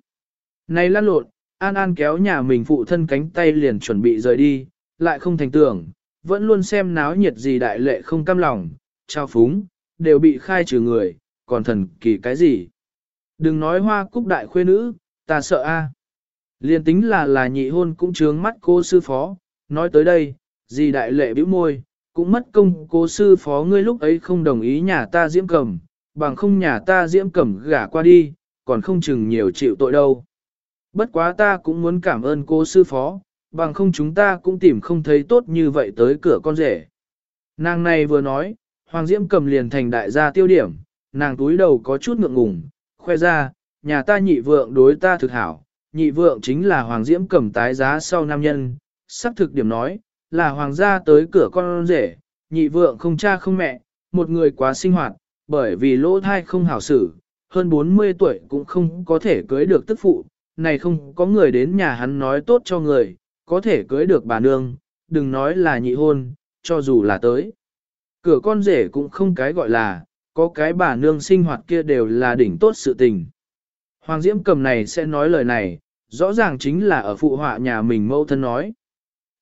Này lăn lộn, An An kéo nhà mình phụ thân cánh tay liền chuẩn bị rời đi, lại không thành tưởng, vẫn luôn xem náo nhiệt gì đại lệ không cam lòng, trao phúng, đều bị khai trừ người, còn thần kỳ cái gì. Đừng nói hoa cúc đại khuê nữ, ta sợ a. Liên tính là là nhị hôn cũng trướng mắt cô sư phó, nói tới đây, gì đại lệ bĩu môi, cũng mất công cô sư phó ngươi lúc ấy không đồng ý nhà ta diễm cầm, bằng không nhà ta diễm cầm gả qua đi, còn không chừng nhiều chịu tội đâu. Bất quá ta cũng muốn cảm ơn cô sư phó, bằng không chúng ta cũng tìm không thấy tốt như vậy tới cửa con rể. Nàng này vừa nói, Hoàng Diễm cầm liền thành đại gia tiêu điểm, nàng túi đầu có chút ngượng ngùng, khoe ra, nhà ta nhị vượng đối ta thực hảo, nhị vượng chính là Hoàng Diễm cầm tái giá sau nam nhân, sắc thực điểm nói, là Hoàng gia tới cửa con rể, nhị vượng không cha không mẹ, một người quá sinh hoạt, bởi vì lỗ thai không hảo xử, hơn 40 tuổi cũng không có thể cưới được tức phụ, này không có người đến nhà hắn nói tốt cho người, có thể cưới được bà nương, đừng nói là nhị hôn, cho dù là tới. Cửa con rể cũng không cái gọi là, có cái bà nương sinh hoạt kia đều là đỉnh tốt sự tình. Hoàng Diễm cầm này sẽ nói lời này, rõ ràng chính là ở phụ họa nhà mình mâu thân nói.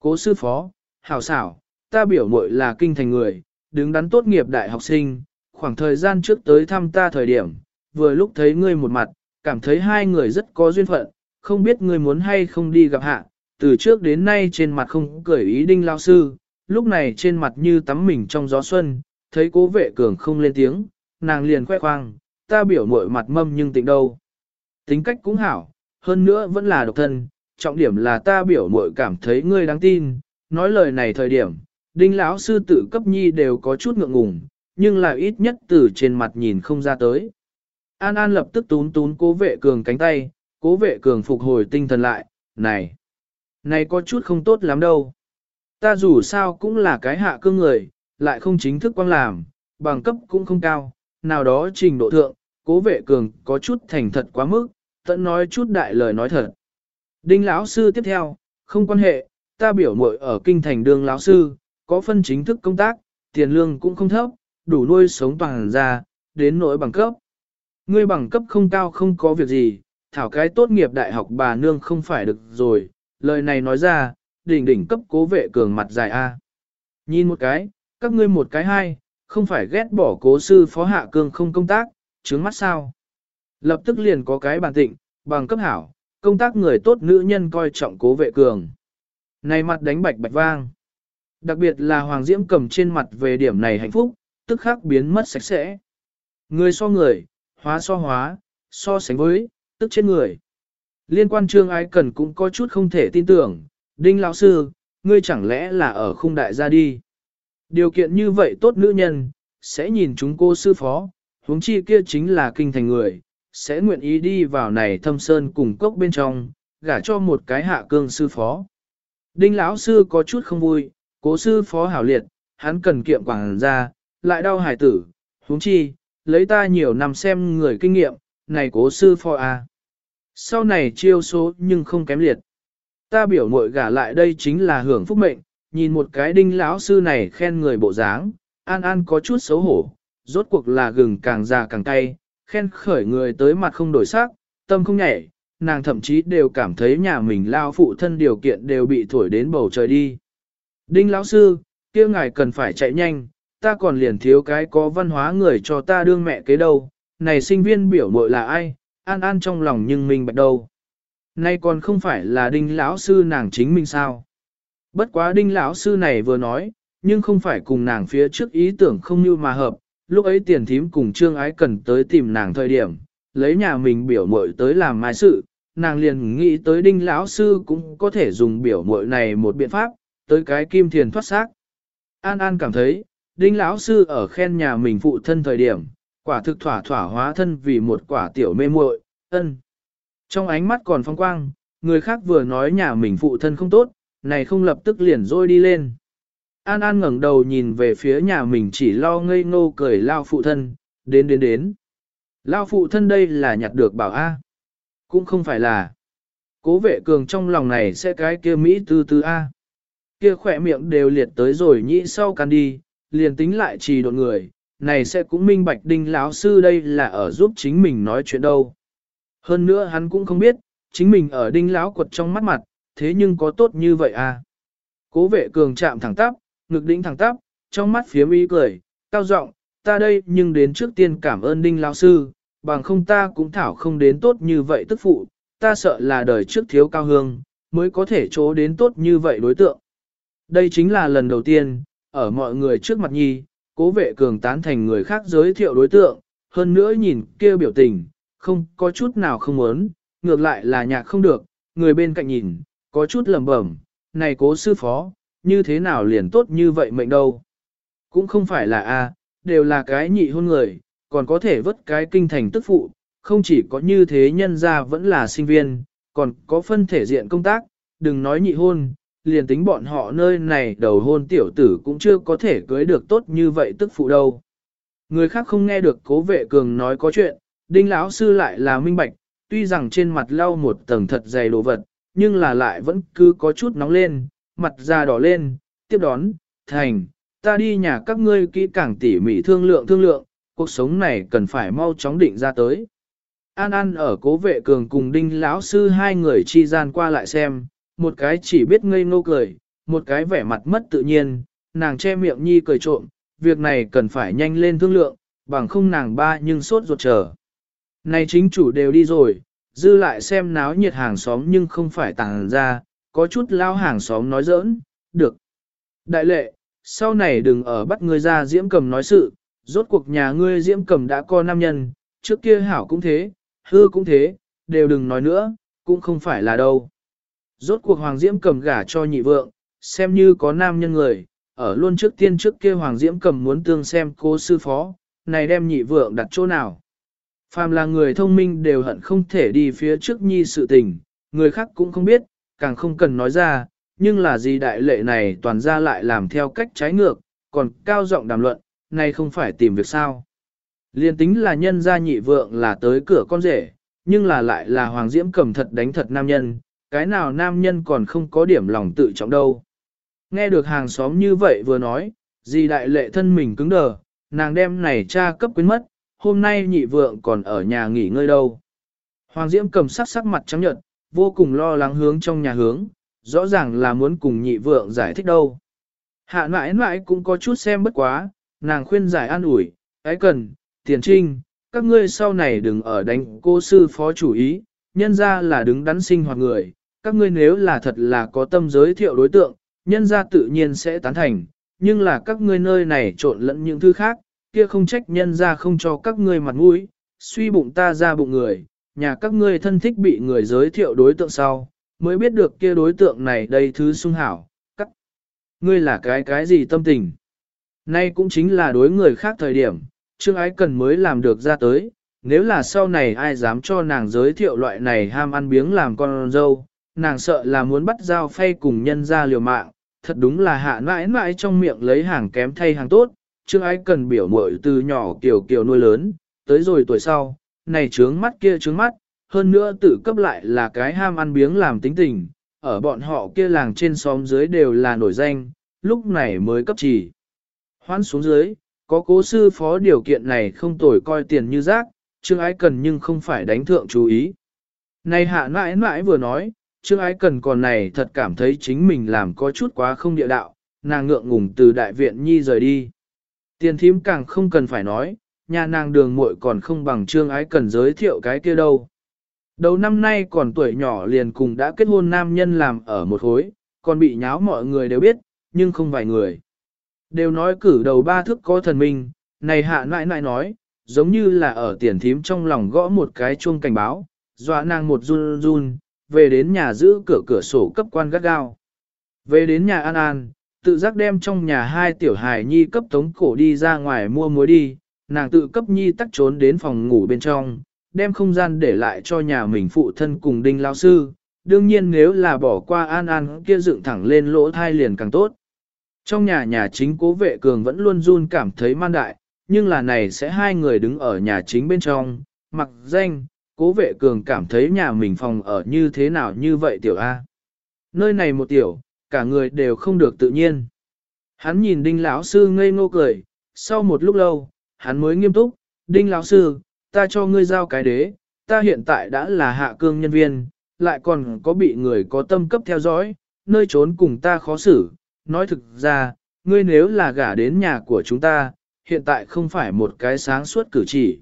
Cố sư phó, hảo xảo, ta biểu muội là kinh thành người, đứng đắn tốt nghiệp đại học sinh, khoảng thời gian trước tới thăm ta thời điểm, vừa lúc thấy ngươi một mặt, cảm thấy hai người rất có duyên phận, không biết ngươi muốn hay không đi gặp hạ, từ trước đến nay trên mặt không cởi ý đinh lao sư, lúc này trên mặt như tắm mình trong gió xuân, thấy cố vệ cường không lên tiếng, nàng liền khoe khoang, ta biểu muội mặt mâm nhưng tịnh đâu. Tính cách cũng hảo, hơn nữa vẫn là độc thân, trọng điểm là ta biểu muội cảm thấy ngươi đáng tin, nói lời này thời điểm, đinh lão sư tự cấp nhi đều có chút ngượng ngùng, nhưng là ít nhất từ trên mặt nhìn không ra tới. An An lập tức tún tún cố vệ cường cánh tay, cố vệ cường phục hồi tinh thần lại, này, này có chút không tốt lắm đâu. Ta dù sao cũng là cái hạ cương người, lại không chính thức quang làm, bằng cấp cũng không cao, nào đó trình độ thượng, cố vệ cường có chút thành thật quá mức, tận nói chút đại lời nói thật. Đinh lão sư tiếp theo, không quan hệ, ta biểu muội ở kinh thành đường lão sư, có phân chính thức công tác, tiền lương cũng không thấp, đủ nuôi sống toàn ra, đến nỗi bằng cấp. Ngươi bằng cấp không cao không có việc gì, thảo cái tốt nghiệp đại học bà nương không phải được rồi, lời này nói ra, đỉnh đỉnh cấp cố vệ cường mặt dài A. Nhìn một cái, các ngươi một cái hai, không phải ghét bỏ cố sư phó hạ cương không công tác, trướng mắt sao. Lập tức liền có cái bàn tịnh, bằng cấp hảo, công tác người tốt nữ nhân coi trọng cố vệ cường. Này mặt đánh bạch bạch vang. Đặc biệt là Hoàng Diễm cầm trên mặt về điểm này hạnh phúc, tức khắc biến mất sạch sẽ. Người so người, hóa so hóa, so sánh với, tức chết người. Liên quan trương ái cần cũng có chút không thể tin tưởng, đinh lão sư, ngươi chẳng lẽ là ở khung đại gia đi. Điều kiện như vậy tốt nữ nhân, sẽ nhìn chúng cô sư phó, huống chi kia chính là kinh thành người, sẽ nguyện ý đi vào này thâm sơn cùng cốc bên trong, gả cho một cái hạ cương sư phó. Đinh lão sư có chút không vui, cố sư phó hảo liệt, hắn cần kiệm quảng ra, lại đau hải tử, huống chi, lấy ta nhiều năm xem người kinh nghiệm, này cố sư phó a. Sau này chiêu số nhưng không kém liệt. Ta biểu muội gả lại đây chính là hưởng phúc mệnh, nhìn một cái đinh lão sư này khen người bộ dáng, an an có chút xấu hổ, rốt cuộc là gừng càng già càng cay, khen khởi người tới mặt không đổi sắc, tâm không nhảy, nàng thậm chí đều cảm thấy nhà mình lao phụ thân điều kiện đều bị thổi đến bầu trời đi. Đinh lão sư, kia ngài cần phải chạy nhanh, ta còn liền thiếu cái có văn hóa người cho ta đương mẹ kế đâu, này sinh viên biểu muội là ai, an an trong lòng nhưng mình bạch đâu. Nay còn không phải là đinh lão sư nàng chính mình sao. Bất quá đinh lão sư này vừa nói, nhưng không phải cùng nàng phía trước ý tưởng không như mà hợp, lúc ấy tiền thím cùng trương ái cần tới tìm nàng thời điểm, lấy nhà mình biểu muội tới làm mai sự, nàng liền nghĩ tới đinh lão sư cũng có thể dùng biểu muội này một biện pháp, tới cái kim thiền thoát xác. An An cảm thấy, đinh lão sư ở khen nhà mình phụ thân thời điểm, quả thực thỏa thỏa hóa thân vì một quả tiểu mê muội, ân. Trong ánh mắt còn phong quang, người khác vừa nói nhà mình phụ thân không tốt, này không lập tức liền rôi đi lên. An An ngẩng đầu nhìn về phía nhà mình chỉ lo ngây ngô cười lao phụ thân, đến đến đến. Lao phụ thân đây là nhặt được bảo A. Cũng không phải là. Cố vệ cường trong lòng này sẽ cái kia Mỹ tư tư A. Kia khỏe miệng đều liệt tới rồi nhĩ sau can đi, liền tính lại trì đột người, này sẽ cũng minh bạch đinh lão sư đây là ở giúp chính mình nói chuyện đâu. Hơn nữa hắn cũng không biết, chính mình ở đinh lão quật trong mắt mặt, thế nhưng có tốt như vậy à. Cố vệ cường chạm thẳng tắp, ngực đĩnh thẳng tắp, trong mắt phía mỹ cười, cao giọng, ta đây nhưng đến trước tiên cảm ơn đinh lão sư, bằng không ta cũng thảo không đến tốt như vậy tức phụ, ta sợ là đời trước thiếu cao hương, mới có thể chỗ đến tốt như vậy đối tượng. Đây chính là lần đầu tiên, ở mọi người trước mặt nhi, cố vệ cường tán thành người khác giới thiệu đối tượng, hơn nữa nhìn kia biểu tình, không có chút nào không muốn, ngược lại là nhạc không được, người bên cạnh nhìn, có chút lầm bẩm, này cố sư phó, như thế nào liền tốt như vậy mệnh đâu. Cũng không phải là A, đều là cái nhị hôn người, còn có thể vất cái kinh thành tức phụ, không chỉ có như thế nhân ra vẫn là sinh viên, còn có phân thể diện công tác, đừng nói nhị hôn, liền tính bọn họ nơi này đầu hôn tiểu tử cũng chưa có thể cưới được tốt như vậy tức phụ đâu. Người khác không nghe được cố vệ cường nói có chuyện, đinh lão sư lại là minh bạch, tuy rằng trên mặt lau một tầng thật dày đồ vật, nhưng là lại vẫn cứ có chút nóng lên, mặt da đỏ lên, tiếp đón, thành, ta đi nhà các ngươi kỹ càng tỉ mỉ thương lượng thương lượng, cuộc sống này cần phải mau chóng định ra tới. An An ở cố vệ cường cùng đinh lão sư hai người chi gian qua lại xem, một cái chỉ biết ngây ngô cười, một cái vẻ mặt mất tự nhiên, nàng che miệng nhi cười trộm, việc này cần phải nhanh lên thương lượng, bằng không nàng ba nhưng sốt ruột chờ. Này chính chủ đều đi rồi, dư lại xem náo nhiệt hàng xóm nhưng không phải tàng ra, có chút lao hàng xóm nói giỡn, được. Đại lệ, sau này đừng ở bắt ngươi ra diễm cầm nói sự, rốt cuộc nhà ngươi diễm cầm đã có nam nhân, trước kia hảo cũng thế, hư cũng thế, đều đừng nói nữa, cũng không phải là đâu. Rốt cuộc hoàng diễm cầm gả cho nhị vượng, xem như có nam nhân người, ở luôn trước tiên trước kia hoàng diễm cầm muốn tương xem cô sư phó, này đem nhị vượng đặt chỗ nào. Phàm là người thông minh đều hận không thể đi phía trước nhi sự tình, người khác cũng không biết, càng không cần nói ra, nhưng là gì đại lệ này toàn ra lại làm theo cách trái ngược, còn cao giọng đàm luận, này không phải tìm việc sao. Liên tính là nhân gia nhị vượng là tới cửa con rể, nhưng là lại là Hoàng Diễm cầm thật đánh thật nam nhân, cái nào nam nhân còn không có điểm lòng tự trọng đâu. Nghe được hàng xóm như vậy vừa nói, gì đại lệ thân mình cứng đờ, nàng đem này cha cấp quyến mất, hôm nay nhị vượng còn ở nhà nghỉ ngơi đâu. Hoàng Diễm cầm sắc sắc mặt trắng nhợt, vô cùng lo lắng hướng trong nhà hướng, rõ ràng là muốn cùng nhị vượng giải thích đâu. Hạ mãi mãi cũng có chút xem bất quá, nàng khuyên giải an ủi, ấy cần, tiền trinh, các ngươi sau này đừng ở đánh cô sư phó chủ ý, nhân ra là đứng đắn sinh hoạt người, các ngươi nếu là thật là có tâm giới thiệu đối tượng, nhân ra tự nhiên sẽ tán thành, nhưng là các ngươi nơi này trộn lẫn những thứ khác, kia không trách nhân ra không cho các ngươi mặt mũi, suy bụng ta ra bụng người, nhà các ngươi thân thích bị người giới thiệu đối tượng sau, mới biết được kia đối tượng này đây thứ sung hảo, cắt. Ngươi là cái cái gì tâm tình? Nay cũng chính là đối người khác thời điểm, Trương Ái Cần mới làm được ra tới, nếu là sau này ai dám cho nàng giới thiệu loại này ham ăn biếng làm con dâu, nàng sợ là muốn bắt dao phay cùng nhân ra liều mạng, thật đúng là hạ mãi mãi trong miệng lấy hàng kém thay hàng tốt, Trương Ái Cần biểu muội từ nhỏ kiểu kiểu nuôi lớn, tới rồi tuổi sau, này trướng mắt kia trướng mắt, hơn nữa tự cấp lại là cái ham ăn biếng làm tính tình, ở bọn họ kia làng trên xóm dưới đều là nổi danh, lúc này mới cấp chỉ. Hoan xuống dưới, có cố sư phó điều kiện này không tồi coi tiền như rác, Trương Ái Cần nhưng không phải đánh thượng chú ý. Này hạ mãi mãi vừa nói, Trương Ái Cần còn này thật cảm thấy chính mình làm có chút quá không địa đạo, nàng ngượng ngùng từ đại viện nhi rời đi. Tiền thím càng không cần phải nói, nhà nàng đường muội còn không bằng trương ái cần giới thiệu cái kia đâu. Đầu năm nay còn tuổi nhỏ liền cùng đã kết hôn nam nhân làm ở một hối, còn bị nháo mọi người đều biết, nhưng không vài người. Đều nói cử đầu ba thước có thần minh, này hạ nại nại nói, giống như là ở tiền thím trong lòng gõ một cái chuông cảnh báo, dọa nàng một run run, về đến nhà giữ cửa cửa sổ cấp quan gắt gao. Về đến nhà An An, tự giác đem trong nhà hai tiểu hài nhi cấp tống cổ đi ra ngoài mua muối đi, nàng tự cấp nhi tắt trốn đến phòng ngủ bên trong, đem không gian để lại cho nhà mình phụ thân cùng đinh lao sư. Đương nhiên nếu là bỏ qua An An kia dựng thẳng lên lỗ thai liền càng tốt. Trong nhà nhà chính cố vệ cường vẫn luôn run cảm thấy man đại, nhưng là này sẽ hai người đứng ở nhà chính bên trong, mặc danh, cố vệ cường cảm thấy nhà mình phòng ở như thế nào như vậy tiểu A. Nơi này một tiểu, cả người đều không được tự nhiên. Hắn nhìn đinh lão sư ngây ngô cười, sau một lúc lâu, hắn mới nghiêm túc, đinh lão sư, ta cho ngươi giao cái đế, ta hiện tại đã là hạ cương nhân viên, lại còn có bị người có tâm cấp theo dõi, nơi trốn cùng ta khó xử, nói thực ra, ngươi nếu là gả đến nhà của chúng ta, hiện tại không phải một cái sáng suốt cử chỉ.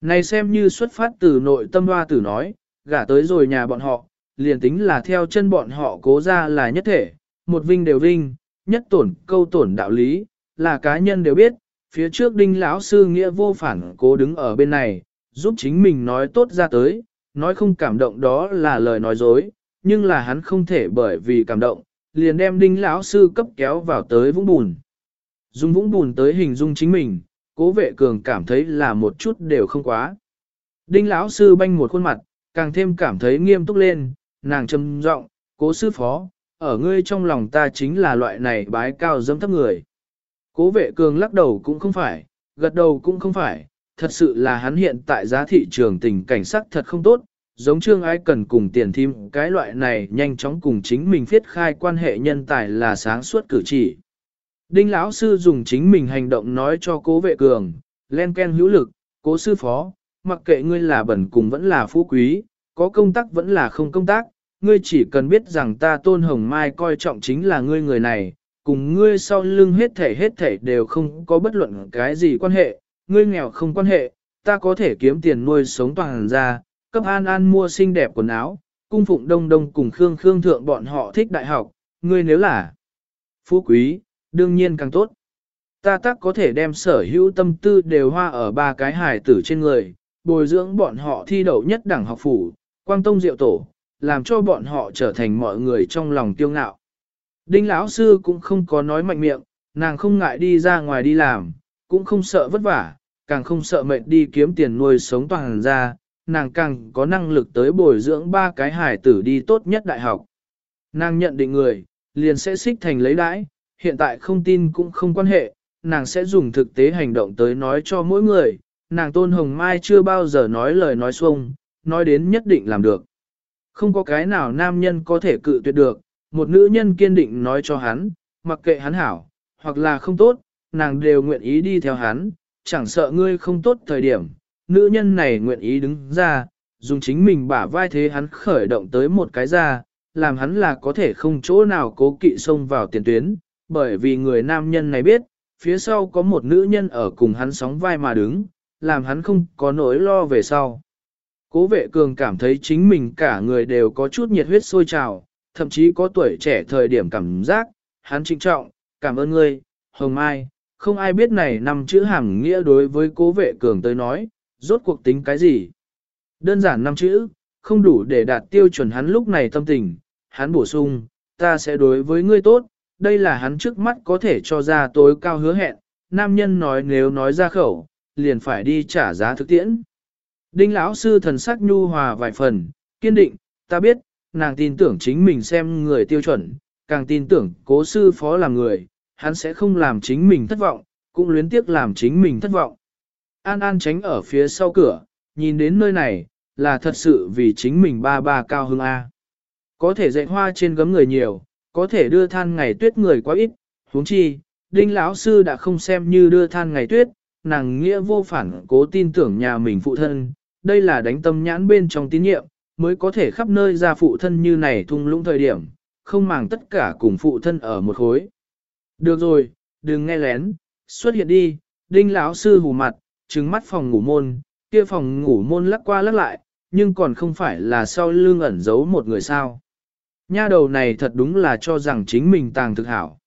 Này xem như xuất phát từ nội tâm hoa tử nói, gả tới rồi nhà bọn họ, liền tính là theo chân bọn họ cố ra là nhất thể, một vinh đều vinh, nhất tổn câu tổn đạo lý, là cá nhân đều biết, phía trước đinh lão sư nghĩa vô phản cố đứng ở bên này, giúp chính mình nói tốt ra tới, nói không cảm động đó là lời nói dối, nhưng là hắn không thể bởi vì cảm động, liền đem đinh lão sư cấp kéo vào tới vũng bùn. Dùng vũng bùn tới hình dung chính mình, cố vệ cường cảm thấy là một chút đều không quá. Đinh lão sư banh một khuôn mặt, càng thêm cảm thấy nghiêm túc lên, nàng trầm giọng, cố sư phó, ở ngươi trong lòng ta chính là loại này bái cao dâm thấp người. Cố vệ cường lắc đầu cũng không phải, gật đầu cũng không phải, thật sự là hắn hiện tại giá thị trường tình cảnh sắc thật không tốt, giống trương ái cần cùng tiền thim cái loại này nhanh chóng cùng chính mình viết khai quan hệ nhân tài là sáng suốt cử chỉ. Đinh lão sư dùng chính mình hành động nói cho cố vệ cường, len ken hữu lực, cố sư phó, mặc kệ ngươi là bẩn cùng vẫn là phú quý, có công tác vẫn là không công tác, ngươi chỉ cần biết rằng ta tôn hồng mai coi trọng chính là ngươi người này, cùng ngươi sau lưng hết thể hết thể đều không có bất luận cái gì quan hệ, ngươi nghèo không quan hệ, ta có thể kiếm tiền nuôi sống toàn ra, cấp an an mua xinh đẹp quần áo, cung phụng đông đông cùng khương khương thượng bọn họ thích đại học, ngươi nếu là phú quý, đương nhiên càng tốt. Ta tác có thể đem sở hữu tâm tư đều hoa ở ba cái hài tử trên người, bồi dưỡng bọn họ thi đậu nhất đẳng học phủ, quang tông diệu tổ, làm cho bọn họ trở thành mọi người trong lòng tiêu ngạo. Đinh lão sư cũng không có nói mạnh miệng, nàng không ngại đi ra ngoài đi làm, cũng không sợ vất vả, càng không sợ mệt đi kiếm tiền nuôi sống toàn ra, nàng càng có năng lực tới bồi dưỡng ba cái hải tử đi tốt nhất đại học. Nàng nhận định người, liền sẽ xích thành lấy đãi, hiện tại không tin cũng không quan hệ, nàng sẽ dùng thực tế hành động tới nói cho mỗi người, nàng tôn hồng mai chưa bao giờ nói lời nói xuông, nói đến nhất định làm được. Không có cái nào nam nhân có thể cự tuyệt được, một nữ nhân kiên định nói cho hắn, mặc kệ hắn hảo, hoặc là không tốt, nàng đều nguyện ý đi theo hắn, chẳng sợ ngươi không tốt thời điểm, nữ nhân này nguyện ý đứng ra, dùng chính mình bả vai thế hắn khởi động tới một cái ra, làm hắn là có thể không chỗ nào cố kỵ xông vào tiền tuyến, bởi vì người nam nhân này biết, phía sau có một nữ nhân ở cùng hắn sóng vai mà đứng, làm hắn không có nỗi lo về sau. Cố vệ cường cảm thấy chính mình cả người đều có chút nhiệt huyết sôi trào, thậm chí có tuổi trẻ thời điểm cảm giác, hắn trinh trọng, cảm ơn ngươi, hồng mai, không ai biết này nằm chữ hàm nghĩa đối với cố vệ cường tới nói, rốt cuộc tính cái gì. Đơn giản năm chữ, không đủ để đạt tiêu chuẩn hắn lúc này tâm tình, hắn bổ sung, ta sẽ đối với ngươi tốt, đây là hắn trước mắt có thể cho ra tối cao hứa hẹn, nam nhân nói nếu nói ra khẩu, liền phải đi trả giá thực tiễn. Đinh lão sư thần sắc nhu hòa vài phần, kiên định, ta biết, nàng tin tưởng chính mình xem người tiêu chuẩn, càng tin tưởng cố sư phó làm người, hắn sẽ không làm chính mình thất vọng, cũng luyến tiếc làm chính mình thất vọng. An An tránh ở phía sau cửa, nhìn đến nơi này, là thật sự vì chính mình ba ba cao hưng A. Có thể dạy hoa trên gấm người nhiều, có thể đưa than ngày tuyết người quá ít, huống chi, đinh lão sư đã không xem như đưa than ngày tuyết, nàng nghĩa vô phản cố tin tưởng nhà mình phụ thân, đây là đánh tâm nhãn bên trong tín nhiệm, mới có thể khắp nơi ra phụ thân như này thung lũng thời điểm, không màng tất cả cùng phụ thân ở một khối. Được rồi, đừng nghe lén, xuất hiện đi, đinh lão sư hù mặt, trừng mắt phòng ngủ môn, kia phòng ngủ môn lắc qua lắc lại, nhưng còn không phải là sau lưng ẩn giấu một người sao. Nha đầu này thật đúng là cho rằng chính mình tàng thực hảo.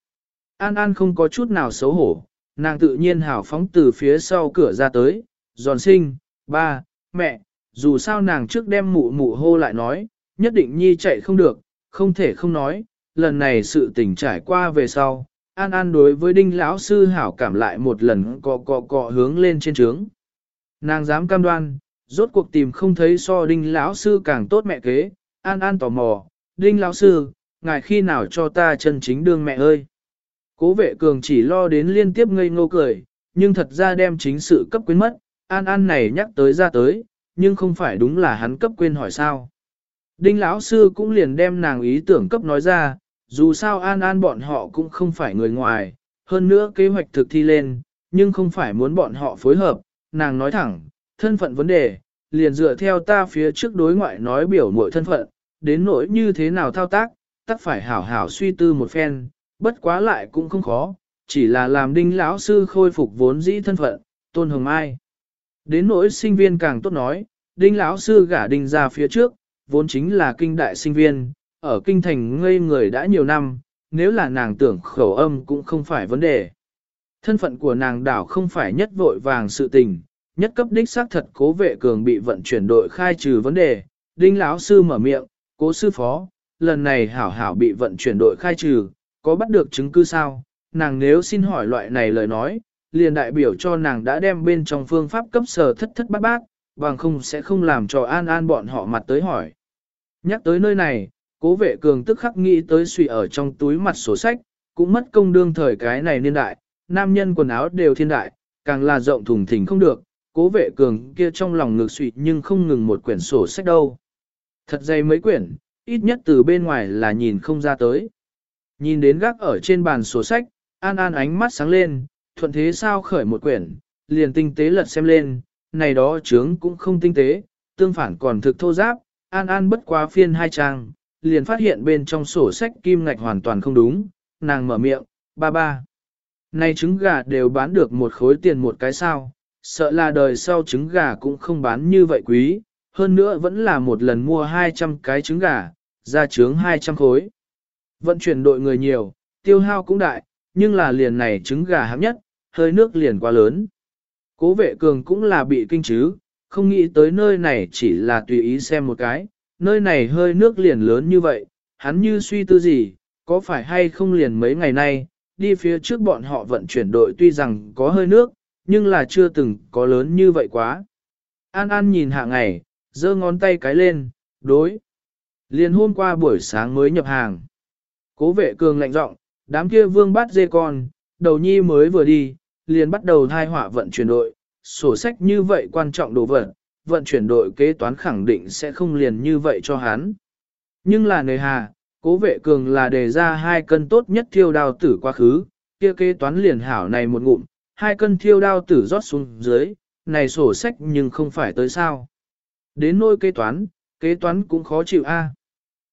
An An không có chút nào xấu hổ, nàng tự nhiên hảo phóng từ phía sau cửa ra tới, giòn sinh, ba, mẹ, dù sao nàng trước đem mụ mụ hô lại nói, nhất định nhi chạy không được, không thể không nói, lần này sự tình trải qua về sau, An An đối với đinh lão sư hảo cảm lại một lần cọ cọ cọ hướng lên trên trướng. Nàng dám cam đoan, rốt cuộc tìm không thấy so đinh lão sư càng tốt mẹ kế, An An tò mò, đinh lão sư, ngài khi nào cho ta chân chính đương mẹ ơi. Cố vệ cường chỉ lo đến liên tiếp ngây ngô cười, nhưng thật ra đem chính sự cấp quyến mất, An An này nhắc tới ra tới, nhưng không phải đúng là hắn cấp quên hỏi sao. Đinh lão sư cũng liền đem nàng ý tưởng cấp nói ra, dù sao An An bọn họ cũng không phải người ngoài, hơn nữa kế hoạch thực thi lên, nhưng không phải muốn bọn họ phối hợp, nàng nói thẳng, thân phận vấn đề, liền dựa theo ta phía trước đối ngoại nói biểu mọi thân phận, đến nỗi như thế nào thao tác, tắc phải hảo hảo suy tư một phen, bất quá lại cũng không khó, chỉ là làm đinh lão sư khôi phục vốn dĩ thân phận, tôn hồng ai. Đến nỗi sinh viên càng tốt nói, đinh lão sư gả đinh ra phía trước, vốn chính là kinh đại sinh viên, ở kinh thành ngây người đã nhiều năm, nếu là nàng tưởng khẩu âm cũng không phải vấn đề. Thân phận của nàng đảo không phải nhất vội vàng sự tình, nhất cấp đích xác thật cố vệ cường bị vận chuyển đội khai trừ vấn đề, đinh lão sư mở miệng, cố sư phó, lần này hảo hảo bị vận chuyển đội khai trừ, có bắt được chứng cứ sao, nàng nếu xin hỏi loại này lời nói, liền đại biểu cho nàng đã đem bên trong phương pháp cấp sở thất thất bát bát, bằng không sẽ không làm cho an an bọn họ mặt tới hỏi. Nhắc tới nơi này, cố vệ cường tức khắc nghĩ tới suy ở trong túi mặt sổ sách, cũng mất công đương thời cái này niên đại, nam nhân quần áo đều thiên đại, càng là rộng thùng thình không được, cố vệ cường kia trong lòng ngược suy nhưng không ngừng một quyển sổ sách đâu. Thật dày mấy quyển, ít nhất từ bên ngoài là nhìn không ra tới. Nhìn đến gác ở trên bàn sổ sách, an an ánh mắt sáng lên, thuận thế sao khởi một quyển, liền tinh tế lật xem lên, này đó chướng cũng không tinh tế, tương phản còn thực thô giáp, an an bất quá phiên hai trang, liền phát hiện bên trong sổ sách kim ngạch hoàn toàn không đúng, nàng mở miệng, ba ba. Này trứng gà đều bán được một khối tiền một cái sao, sợ là đời sau trứng gà cũng không bán như vậy quý, hơn nữa vẫn là một lần mua 200 cái trứng gà, ra trướng 200 khối. Vận chuyển đội người nhiều, tiêu hao cũng đại, nhưng là liền này trứng gà hạng nhất, hơi nước liền quá lớn. Cố vệ cường cũng là bị kinh chứ, không nghĩ tới nơi này chỉ là tùy ý xem một cái, nơi này hơi nước liền lớn như vậy, hắn như suy tư gì, có phải hay không liền mấy ngày nay, đi phía trước bọn họ vận chuyển đội tuy rằng có hơi nước, nhưng là chưa từng có lớn như vậy quá. An An nhìn hạ ngày, giơ ngón tay cái lên, đối. Liền hôm qua buổi sáng mới nhập hàng. Cố vệ cường lạnh giọng, đám kia vương bắt dê con, đầu nhi mới vừa đi, liền bắt đầu thai họa vận chuyển đội, sổ sách như vậy quan trọng đồ vật, vận chuyển đội kế toán khẳng định sẽ không liền như vậy cho hắn. Nhưng là nơi hà, cố vệ cường là đề ra hai cân tốt nhất thiêu đao tử quá khứ, kia kế toán liền hảo này một ngụm, hai cân thiêu đao tử rót xuống dưới, này sổ sách nhưng không phải tới sao. Đến nôi kế toán, kế toán cũng khó chịu a.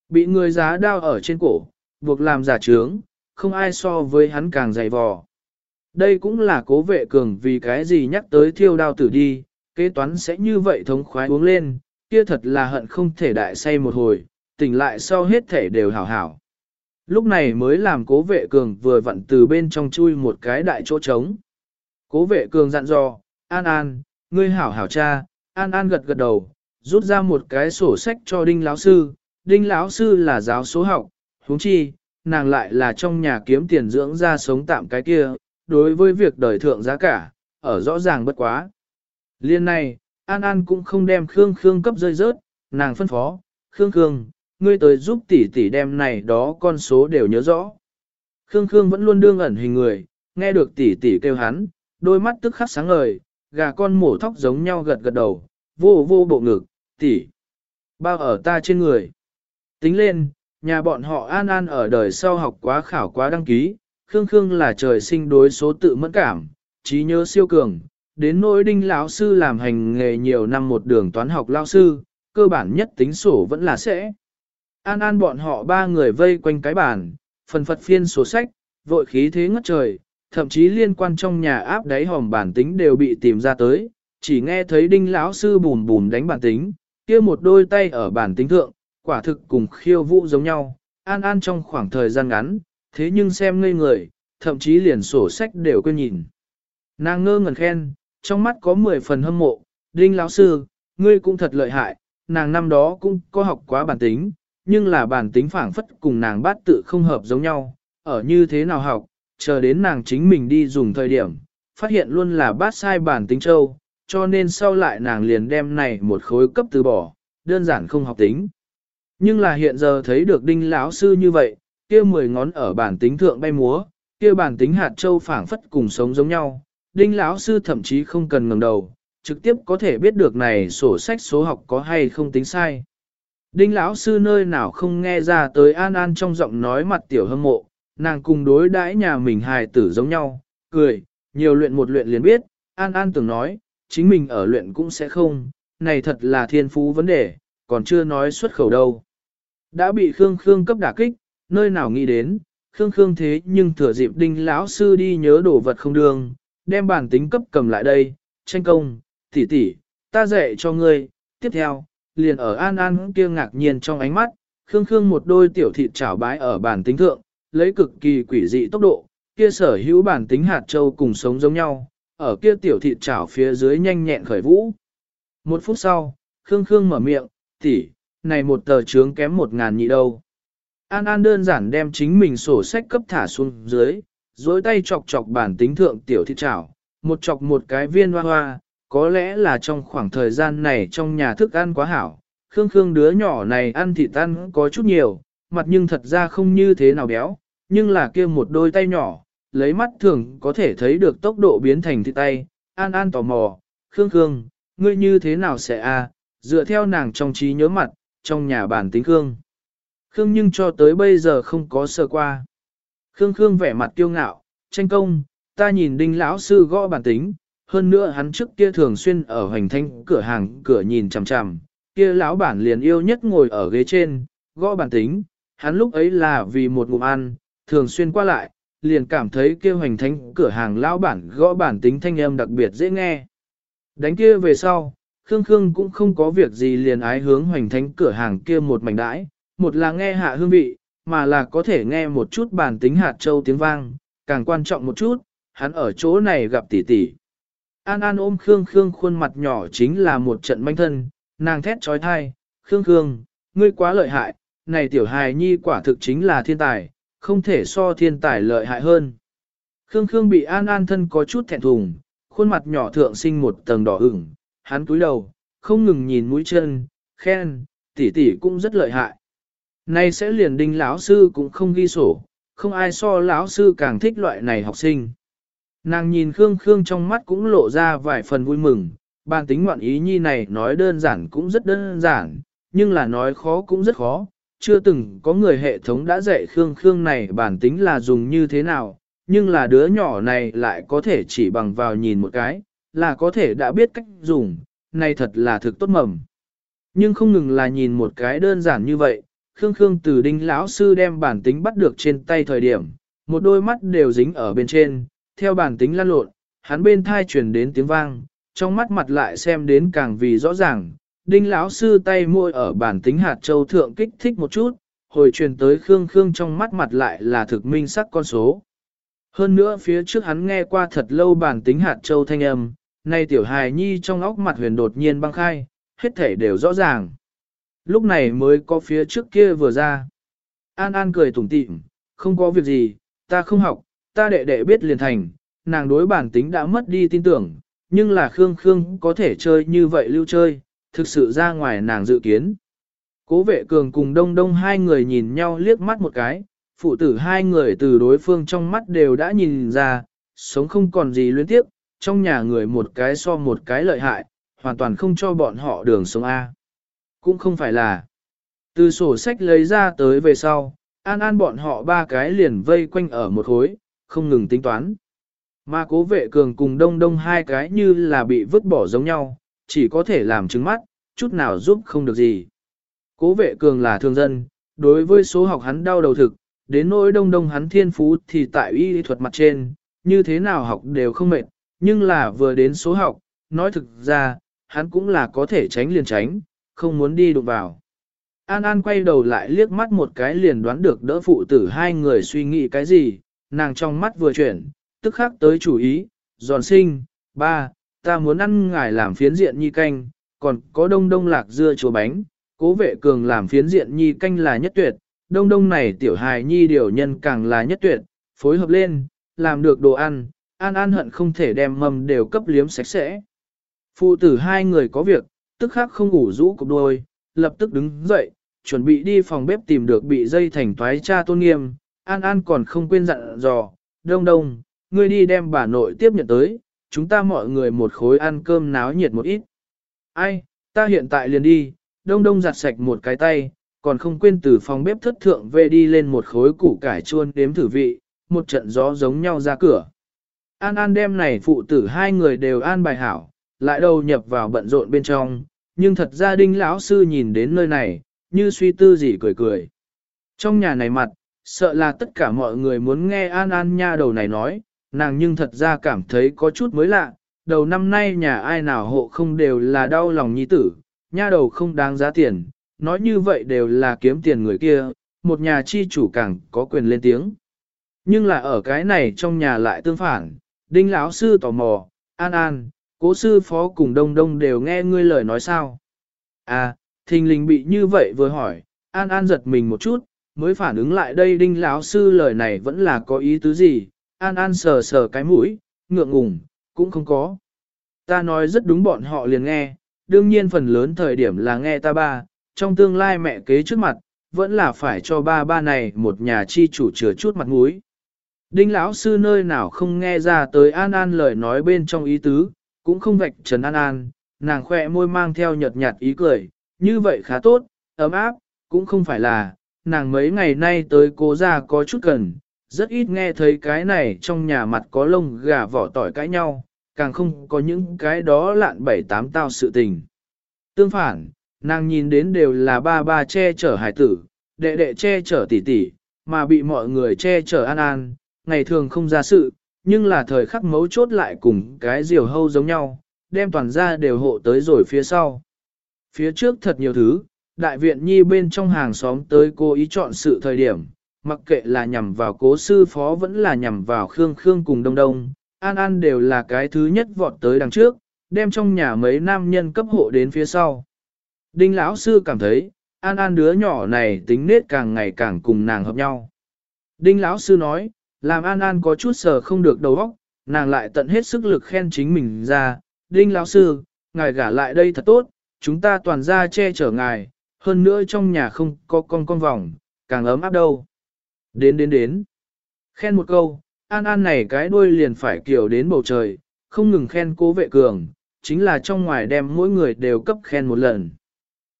Bị người giá đao ở trên cổ, buộc làm giả trướng, không ai so với hắn càng dày vò. Đây cũng là cố vệ cường vì cái gì nhắc tới thiêu đao tử đi, kế toán sẽ như vậy thống khoái uống lên, kia thật là hận không thể đại say một hồi, tỉnh lại sau hết thể đều hảo hảo. Lúc này mới làm cố vệ cường vừa vặn từ bên trong chui một cái đại chỗ trống. Cố vệ cường dặn dò, An An, ngươi hảo hảo cha, An An gật gật đầu, rút ra một cái sổ sách cho Đinh lão sư, Đinh lão sư là giáo số học, huống chi, nàng lại là trong nhà kiếm tiền dưỡng ra sống tạm cái kia, đối với việc đời thượng giá cả, ở rõ ràng bất quá. Liên này, An An cũng không đem Khương Khương cấp rơi rớt, nàng phân phó, Khương Khương, ngươi tới giúp tỷ tỷ đem này đó con số đều nhớ rõ. Khương Khương vẫn luôn đương ẩn hình người, nghe được tỷ tỷ kêu hắn, đôi mắt tức khắc sáng ngời, gà con mổ thóc giống nhau gật gật đầu, vô vô bộ ngực, tỷ, bao ở ta trên người. Tính lên, nhà bọn họ An An ở đời sau học quá khảo quá đăng ký, Khương Khương là trời sinh đối số tự mẫn cảm, trí nhớ siêu cường, đến nỗi đinh lão sư làm hành nghề nhiều năm một đường toán học lao sư, cơ bản nhất tính sổ vẫn là sẽ. An An bọn họ ba người vây quanh cái bàn, phần phật phiên sổ sách, vội khí thế ngất trời, thậm chí liên quan trong nhà áp đáy hòm bản tính đều bị tìm ra tới, chỉ nghe thấy đinh lão sư bùn bùn đánh bản tính, kia một đôi tay ở bản tính thượng, quả thực cùng khiêu vũ giống nhau, an an trong khoảng thời gian ngắn, thế nhưng xem ngây người, thậm chí liền sổ sách đều quên nhìn. Nàng ngơ ngẩn khen, trong mắt có 10 phần hâm mộ, đinh lão sư, ngươi cũng thật lợi hại, nàng năm đó cũng có học quá bản tính, nhưng là bản tính phảng phất cùng nàng bát tự không hợp giống nhau, ở như thế nào học, chờ đến nàng chính mình đi dùng thời điểm, phát hiện luôn là bát sai bản tính châu, cho nên sau lại nàng liền đem này một khối cấp từ bỏ, đơn giản không học tính. Nhưng là hiện giờ thấy được đinh lão sư như vậy, kia mười ngón ở bản tính thượng bay múa, kia bản tính hạt châu phảng phất cùng sống giống nhau, đinh lão sư thậm chí không cần ngẩng đầu, trực tiếp có thể biết được này sổ sách số học có hay không tính sai. Đinh lão sư nơi nào không nghe ra tới an an trong giọng nói mặt tiểu hâm mộ, nàng cùng đối đãi nhà mình hài tử giống nhau, cười, nhiều luyện một luyện liền biết, an an tưởng nói, chính mình ở luyện cũng sẽ không, này thật là thiên phú vấn đề, còn chưa nói xuất khẩu đâu. Đã bị Khương Khương cấp đả kích, nơi nào nghĩ đến, Khương Khương thế nhưng thừa dịp đinh lão sư đi nhớ đồ vật không đường, đem bản tính cấp cầm lại đây, tranh công, tỷ tỷ, ta dạy cho ngươi, tiếp theo, liền ở an an kia ngạc nhiên trong ánh mắt, Khương Khương một đôi tiểu thịt chảo bái ở bản tính thượng, lấy cực kỳ quỷ dị tốc độ, kia sở hữu bản tính hạt châu cùng sống giống nhau, ở kia tiểu thịt chảo phía dưới nhanh nhẹn khởi vũ. Một phút sau, Khương Khương mở miệng, tỷ, này một tờ trướng kém một ngàn nhị đâu. An An đơn giản đem chính mình sổ sách cấp thả xuống dưới, dối tay chọc chọc bản tính thượng tiểu thịt chảo, một chọc một cái viên hoa hoa, có lẽ là trong khoảng thời gian này trong nhà thức ăn quá hảo, Khương Khương đứa nhỏ này ăn thịt ăn có chút nhiều, mặt nhưng thật ra không như thế nào béo, nhưng là kia một đôi tay nhỏ, lấy mắt thường có thể thấy được tốc độ biến thành thịt tay, An An tò mò, Khương Khương, ngươi như thế nào sẽ a? dựa theo nàng trong trí nhớ mặt, trong nhà bản tính Khương. Khương nhưng cho tới bây giờ không có sơ qua. Khương Khương vẻ mặt kiêu ngạo, tranh công, ta nhìn đinh lão sư gõ bản tính, hơn nữa hắn trước kia thường xuyên ở hoành thanh cửa hàng cửa nhìn chằm chằm, kia lão bản liền yêu nhất ngồi ở ghế trên, gõ bản tính, hắn lúc ấy là vì một ngụm ăn, thường xuyên qua lại, liền cảm thấy kia hoành thanh cửa hàng lão bản gõ bản tính thanh âm đặc biệt dễ nghe. Đánh kia về sau, Khương Khương cũng không có việc gì liền ái hướng hoành thánh cửa hàng kia một mảnh đãi, một là nghe hạ hương vị, mà là có thể nghe một chút bản tính hạt châu tiếng vang, càng quan trọng một chút, hắn ở chỗ này gặp tỷ tỷ. An An ôm Khương Khương khuôn mặt nhỏ chính là một trận manh thân, nàng thét trói thai, Khương Khương, ngươi quá lợi hại, này tiểu hài nhi quả thực chính là thiên tài, không thể so thiên tài lợi hại hơn. Khương Khương bị An An thân có chút thẹn thùng, khuôn mặt nhỏ thượng sinh một tầng đỏ ửng, hắn cúi đầu, không ngừng nhìn mũi chân, khen, tỷ tỷ cũng rất lợi hại. Nay sẽ liền đinh lão sư cũng không ghi sổ, không ai so lão sư càng thích loại này học sinh. Nàng nhìn Khương Khương trong mắt cũng lộ ra vài phần vui mừng, bản tính ngoạn ý nhi này nói đơn giản cũng rất đơn giản, nhưng là nói khó cũng rất khó. Chưa từng có người hệ thống đã dạy Khương Khương này bản tính là dùng như thế nào, nhưng là đứa nhỏ này lại có thể chỉ bằng vào nhìn một cái, là có thể đã biết cách dùng, này thật là thực tốt mầm. Nhưng không ngừng là nhìn một cái đơn giản như vậy, Khương Khương từ đinh lão sư đem bản tính bắt được trên tay thời điểm, một đôi mắt đều dính ở bên trên, theo bản tính lăn lộn, hắn bên thai truyền đến tiếng vang, trong mắt mặt lại xem đến càng vì rõ ràng, đinh lão sư tay môi ở bản tính hạt châu thượng kích thích một chút, hồi truyền tới Khương Khương trong mắt mặt lại là thực minh sắc con số. Hơn nữa phía trước hắn nghe qua thật lâu bản tính hạt châu thanh âm, nay tiểu hài nhi trong óc mặt huyền đột nhiên băng khai, hết thể đều rõ ràng. Lúc này mới có phía trước kia vừa ra. An An cười tủm tỉm, không có việc gì, ta không học, ta đệ đệ biết liền thành, nàng đối bản tính đã mất đi tin tưởng, nhưng là Khương Khương có thể chơi như vậy lưu chơi, thực sự ra ngoài nàng dự kiến. Cố vệ cường cùng đông đông hai người nhìn nhau liếc mắt một cái, phụ tử hai người từ đối phương trong mắt đều đã nhìn ra, sống không còn gì luyến tiếp, trong nhà người một cái so một cái lợi hại, hoàn toàn không cho bọn họ đường sống A. Cũng không phải là. Từ sổ sách lấy ra tới về sau, an an bọn họ ba cái liền vây quanh ở một khối, không ngừng tính toán. Mà cố vệ cường cùng đông đông hai cái như là bị vứt bỏ giống nhau, chỉ có thể làm trứng mắt, chút nào giúp không được gì. Cố vệ cường là thương dân, đối với số học hắn đau đầu thực, đến nỗi đông đông hắn thiên phú thì tại y thuật mặt trên, như thế nào học đều không mệt, nhưng là vừa đến số học, nói thực ra, hắn cũng là có thể tránh liền tránh, không muốn đi đụng vào. An An quay đầu lại liếc mắt một cái liền đoán được đỡ phụ tử hai người suy nghĩ cái gì, nàng trong mắt vừa chuyển, tức khắc tới chủ ý, giòn sinh, ba, ta muốn ăn ngài làm phiến diện nhi canh, còn có đông đông lạc dưa chua bánh, cố vệ cường làm phiến diện nhi canh là nhất tuyệt, đông đông này tiểu hài nhi điều nhân càng là nhất tuyệt, phối hợp lên, làm được đồ ăn, an an hận không thể đem mầm đều cấp liếm sạch sẽ. Phụ tử hai người có việc, tức khắc không ngủ rũ cục đôi, lập tức đứng dậy, chuẩn bị đi phòng bếp tìm được bị dây thành toái cha tôn nghiêm, an an còn không quên dặn dò, đông đông, ngươi đi đem bà nội tiếp nhận tới, chúng ta mọi người một khối ăn cơm náo nhiệt một ít. Ai, ta hiện tại liền đi, đông đông giặt sạch một cái tay, còn không quên từ phòng bếp thất thượng về đi lên một khối củ cải chuôn đếm thử vị, một trận gió giống nhau ra cửa. An An đem này phụ tử hai người đều an bài hảo, lại đầu nhập vào bận rộn bên trong, nhưng thật ra đinh lão sư nhìn đến nơi này, như suy tư gì cười cười. Trong nhà này mặt, sợ là tất cả mọi người muốn nghe An An nha đầu này nói, nàng nhưng thật ra cảm thấy có chút mới lạ, đầu năm nay nhà ai nào hộ không đều là đau lòng nhi tử, nha đầu không đáng giá tiền, nói như vậy đều là kiếm tiền người kia, một nhà chi chủ càng có quyền lên tiếng. Nhưng là ở cái này trong nhà lại tương phản, đinh lão sư tò mò, an an, cố sư phó cùng đông đông đều nghe ngươi lời nói sao. À, thình lình bị như vậy vừa hỏi, an an giật mình một chút, mới phản ứng lại đây đinh lão sư lời này vẫn là có ý tứ gì, an an sờ sờ cái mũi, ngượng ngùng, cũng không có. Ta nói rất đúng bọn họ liền nghe, đương nhiên phần lớn thời điểm là nghe ta ba, trong tương lai mẹ kế trước mặt, vẫn là phải cho ba ba này một nhà chi chủ chừa chút mặt mũi. Đinh lão sư nơi nào không nghe ra tới An An lời nói bên trong ý tứ, cũng không vạch trần An An, nàng khỏe môi mang theo nhợt nhạt ý cười, như vậy khá tốt, ấm áp, cũng không phải là, nàng mấy ngày nay tới cố ra có chút cần, rất ít nghe thấy cái này trong nhà mặt có lông gà vỏ tỏi cãi nhau, càng không có những cái đó lạn bảy tám tao sự tình. Tương phản, nàng nhìn đến đều là ba ba che chở hải tử, đệ đệ che chở tỷ tỷ, mà bị mọi người che chở an an, ngày thường không ra sự, nhưng là thời khắc mấu chốt lại cùng cái diều hâu giống nhau, đem toàn ra đều hộ tới rồi phía sau. Phía trước thật nhiều thứ, đại viện nhi bên trong hàng xóm tới cô ý chọn sự thời điểm, mặc kệ là nhằm vào cố sư phó vẫn là nhằm vào Khương Khương cùng Đông Đông, An An đều là cái thứ nhất vọt tới đằng trước, đem trong nhà mấy nam nhân cấp hộ đến phía sau. Đinh lão sư cảm thấy, An An đứa nhỏ này tính nết càng ngày càng cùng nàng hợp nhau. Đinh lão sư nói, làm An An có chút sờ không được đầu óc, nàng lại tận hết sức lực khen chính mình ra. Đinh lão sư, ngài gả lại đây thật tốt, chúng ta toàn ra che chở ngài, hơn nữa trong nhà không có con con vòng, càng ấm áp đâu. Đến đến đến. Khen một câu, An An này cái đuôi liền phải kiểu đến bầu trời, không ngừng khen cố vệ cường, chính là trong ngoài đem mỗi người đều cấp khen một lần.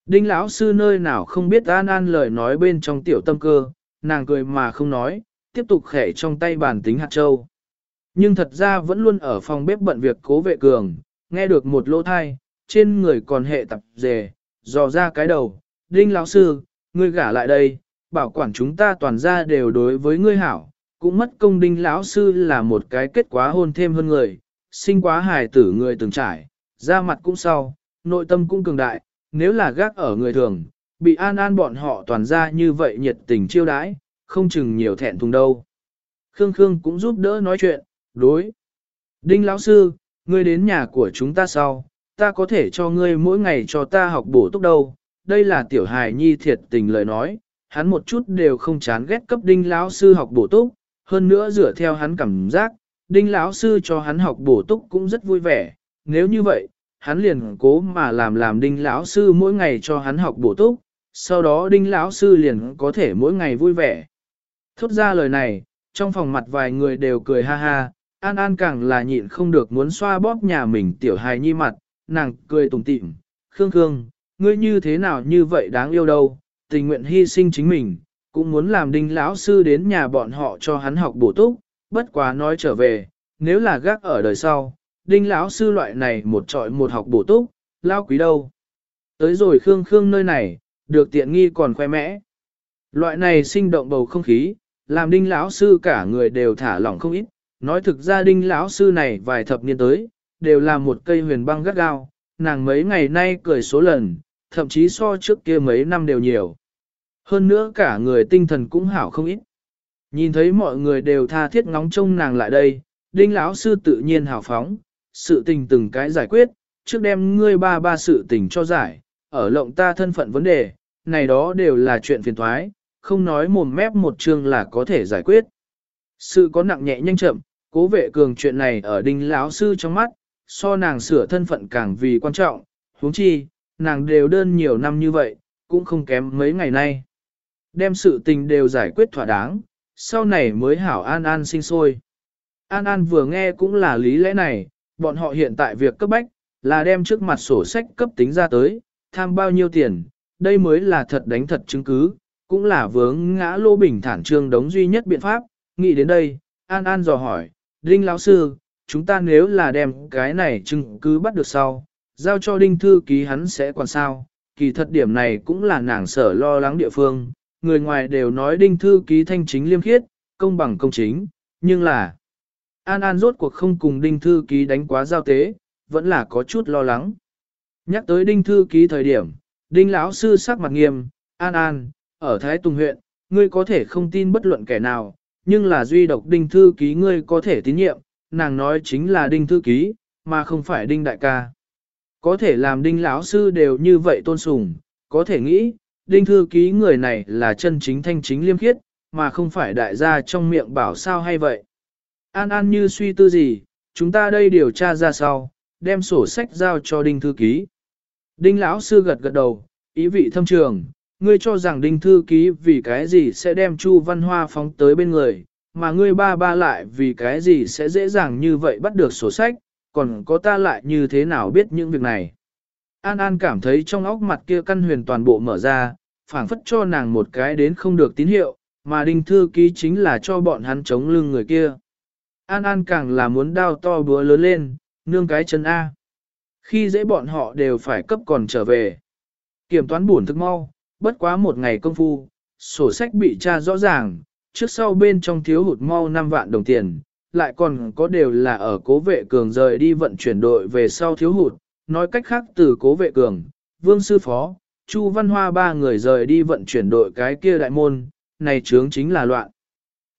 Đinh lão sư nơi nào không biết An An lời nói bên trong tiểu tâm cơ, nàng cười mà không nói, tiếp tục khẻ trong tay bàn tính hạt châu. Nhưng thật ra vẫn luôn ở phòng bếp bận việc cố vệ cường, nghe được một lỗ thai, trên người còn hệ tập dề, dò ra cái đầu. Đinh lão sư, ngươi gả lại đây, bảo quản chúng ta toàn ra đều đối với ngươi hảo, cũng mất công đinh lão sư là một cái kết quá hôn thêm hơn người, sinh quá hài tử người từng trải, da mặt cũng sau, nội tâm cũng cường đại, nếu là gác ở người thường, bị an an bọn họ toàn ra như vậy nhiệt tình chiêu đãi, không chừng nhiều thẹn thùng đâu. Khương Khương cũng giúp đỡ nói chuyện, đối. Đinh lão sư, ngươi đến nhà của chúng ta sau, ta có thể cho ngươi mỗi ngày cho ta học bổ túc đâu, đây là tiểu hài nhi thiệt tình lời nói, hắn một chút đều không chán ghét cấp đinh lão sư học bổ túc, hơn nữa dựa theo hắn cảm giác, đinh lão sư cho hắn học bổ túc cũng rất vui vẻ, nếu như vậy, hắn liền cố mà làm làm đinh lão sư mỗi ngày cho hắn học bổ túc, sau đó đinh lão sư liền có thể mỗi ngày vui vẻ. Thốt ra lời này, trong phòng mặt vài người đều cười ha ha, An An càng là nhịn không được muốn xoa bóp nhà mình tiểu hài nhi mặt, nàng cười tủm tỉm, Khương Khương, ngươi như thế nào như vậy đáng yêu đâu, tình nguyện hy sinh chính mình, cũng muốn làm đinh lão sư đến nhà bọn họ cho hắn học bổ túc, bất quá nói trở về, nếu là gác ở đời sau, đinh lão sư loại này một trọi một học bổ túc, lao quý đâu. Tới rồi Khương Khương nơi này, được tiện nghi còn khoe mẽ. Loại này sinh động bầu không khí, làm đinh lão sư cả người đều thả lỏng không ít, nói thực ra đinh lão sư này vài thập niên tới, đều là một cây huyền băng gắt gao, nàng mấy ngày nay cười số lần, thậm chí so trước kia mấy năm đều nhiều. Hơn nữa cả người tinh thần cũng hảo không ít. Nhìn thấy mọi người đều tha thiết ngóng trông nàng lại đây, đinh lão sư tự nhiên hào phóng, sự tình từng cái giải quyết, trước đem ngươi ba ba sự tình cho giải, ở lộng ta thân phận vấn đề, này đó đều là chuyện phiền thoái, không nói mồm mép một chương là có thể giải quyết. Sự có nặng nhẹ nhanh chậm, cố vệ cường chuyện này ở đinh lão sư trong mắt, so nàng sửa thân phận càng vì quan trọng, huống chi, nàng đều đơn nhiều năm như vậy, cũng không kém mấy ngày nay. Đem sự tình đều giải quyết thỏa đáng, sau này mới hảo an an sinh sôi. An An vừa nghe cũng là lý lẽ này, bọn họ hiện tại việc cấp bách, là đem trước mặt sổ sách cấp tính ra tới, tham bao nhiêu tiền, đây mới là thật đánh thật chứng cứ, cũng là vướng ngã lô bình thản trương đống duy nhất biện pháp, nghĩ đến đây, An An dò hỏi, Đinh lão sư, chúng ta nếu là đem cái này chứng cứ bắt được sau, giao cho Đinh thư ký hắn sẽ còn sao, kỳ thật điểm này cũng là nàng sở lo lắng địa phương, người ngoài đều nói Đinh thư ký thanh chính liêm khiết, công bằng công chính, nhưng là An An rốt cuộc không cùng Đinh Thư Ký đánh quá giao tế, vẫn là có chút lo lắng. Nhắc tới Đinh Thư Ký thời điểm, Đinh lão sư sắc mặt nghiêm, An An, ở Thái Tùng huyện, ngươi có thể không tin bất luận kẻ nào, nhưng là duy độc Đinh Thư Ký ngươi có thể tín nhiệm, nàng nói chính là Đinh Thư Ký, mà không phải Đinh Đại ca. Có thể làm Đinh lão sư đều như vậy tôn sùng, có thể nghĩ, Đinh Thư Ký người này là chân chính thanh chính liêm khiết, mà không phải đại gia trong miệng bảo sao hay vậy. An An như suy tư gì, chúng ta đây điều tra ra sau, đem sổ sách giao cho Đinh Thư Ký. Đinh lão sư gật gật đầu, ý vị thâm trường, ngươi cho rằng Đinh Thư Ký vì cái gì sẽ đem Chu Văn Hoa phóng tới bên người, mà ngươi ba ba lại vì cái gì sẽ dễ dàng như vậy bắt được sổ sách, còn có ta lại như thế nào biết những việc này. An An cảm thấy trong óc mặt kia căn huyền toàn bộ mở ra, phảng phất cho nàng một cái đến không được tín hiệu, mà Đinh Thư Ký chính là cho bọn hắn chống lưng người kia. An An càng là muốn đao to búa lớn lên, nương cái chân A. Khi dễ bọn họ đều phải cấp còn trở về. Kiểm toán buồn thức mau, bất quá một ngày công phu, sổ sách bị tra rõ ràng, trước sau bên trong thiếu hụt mau 5 vạn đồng tiền, lại còn có đều là ở cố vệ cường rời đi vận chuyển đội về sau thiếu hụt, nói cách khác từ cố vệ cường, vương sư phó, Chu Văn Hoa ba người rời đi vận chuyển đội cái kia đại môn, này chướng chính là loạn.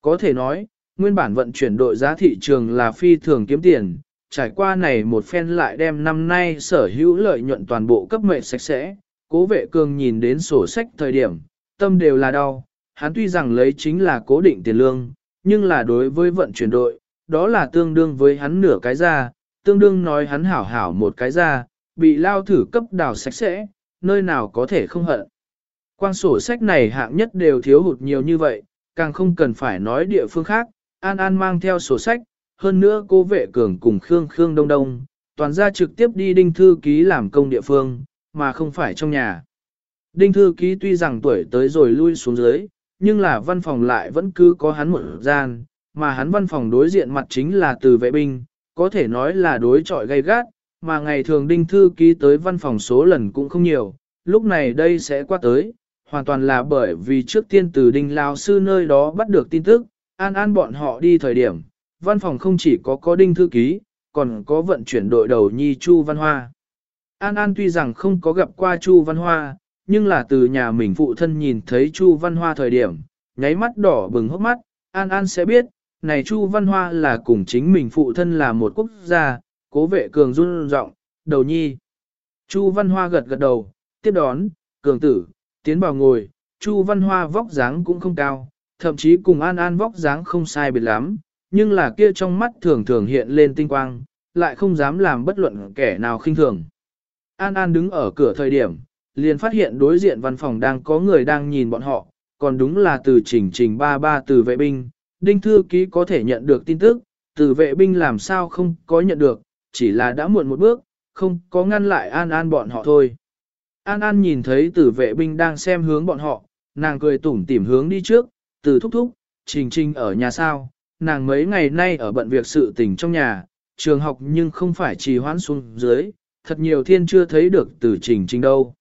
Có thể nói, nguyên bản vận chuyển đội giá thị trường là phi thường kiếm tiền, trải qua này một phen lại đem năm nay sở hữu lợi nhuận toàn bộ cấp mệnh sạch sẽ, cố vệ cường nhìn đến sổ sách thời điểm, tâm đều là đau, hắn tuy rằng lấy chính là cố định tiền lương, nhưng là đối với vận chuyển đội, đó là tương đương với hắn nửa cái ra, tương đương nói hắn hảo hảo một cái ra, bị lao thử cấp đào sạch sẽ, nơi nào có thể không hận. Quang sổ sách này hạng nhất đều thiếu hụt nhiều như vậy, càng không cần phải nói địa phương khác, An An mang theo sổ sách, hơn nữa cô vệ cường cùng Khương Khương Đông Đông, toàn ra trực tiếp đi đinh thư ký làm công địa phương, mà không phải trong nhà. Đinh thư ký tuy rằng tuổi tới rồi lui xuống dưới, nhưng là văn phòng lại vẫn cứ có hắn một gian, mà hắn văn phòng đối diện mặt chính là từ vệ binh, có thể nói là đối trọi gay gắt, mà ngày thường đinh thư ký tới văn phòng số lần cũng không nhiều, lúc này đây sẽ qua tới, hoàn toàn là bởi vì trước tiên từ đinh lao sư nơi đó bắt được tin tức, An An bọn họ đi thời điểm, văn phòng không chỉ có có đinh thư ký, còn có vận chuyển đội đầu nhi Chu Văn Hoa. An An tuy rằng không có gặp qua Chu Văn Hoa, nhưng là từ nhà mình phụ thân nhìn thấy Chu Văn Hoa thời điểm, nháy mắt đỏ bừng hốc mắt, An An sẽ biết, này Chu Văn Hoa là cùng chính mình phụ thân là một quốc gia, cố vệ cường run rộng, đầu nhi. Chu Văn Hoa gật gật đầu, tiếp đón, cường tử, tiến vào ngồi, Chu Văn Hoa vóc dáng cũng không cao, thậm chí cùng An An vóc dáng không sai biệt lắm, nhưng là kia trong mắt thường thường hiện lên tinh quang, lại không dám làm bất luận kẻ nào khinh thường. An An đứng ở cửa thời điểm, liền phát hiện đối diện văn phòng đang có người đang nhìn bọn họ, còn đúng là từ trình trình ba ba từ vệ binh, đinh thư ký có thể nhận được tin tức, từ vệ binh làm sao không có nhận được, chỉ là đã muộn một bước, không có ngăn lại An An bọn họ thôi. An An nhìn thấy từ vệ binh đang xem hướng bọn họ, nàng cười tủm tỉm hướng đi trước, từ thúc thúc, trình trình ở nhà sao, nàng mấy ngày nay ở bận việc sự tình trong nhà, trường học nhưng không phải trì hoãn xuống dưới, thật nhiều thiên chưa thấy được từ trình trình đâu.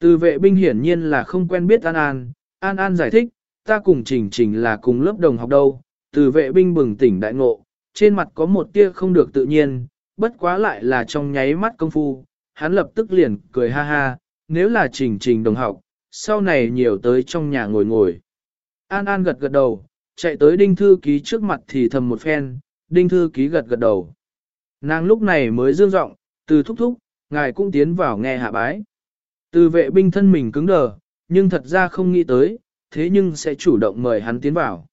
Từ vệ binh hiển nhiên là không quen biết An An, An An giải thích, ta cùng trình trình là cùng lớp đồng học đâu, từ vệ binh bừng tỉnh đại ngộ, trên mặt có một tia không được tự nhiên, bất quá lại là trong nháy mắt công phu, hắn lập tức liền cười ha ha, nếu là trình trình đồng học, sau này nhiều tới trong nhà ngồi ngồi. An An gật gật đầu, chạy tới đinh thư ký trước mặt thì thầm một phen, đinh thư ký gật gật đầu. Nàng lúc này mới dương giọng từ thúc thúc, ngài cũng tiến vào nghe hạ bái. Từ vệ binh thân mình cứng đờ, nhưng thật ra không nghĩ tới, thế nhưng sẽ chủ động mời hắn tiến vào.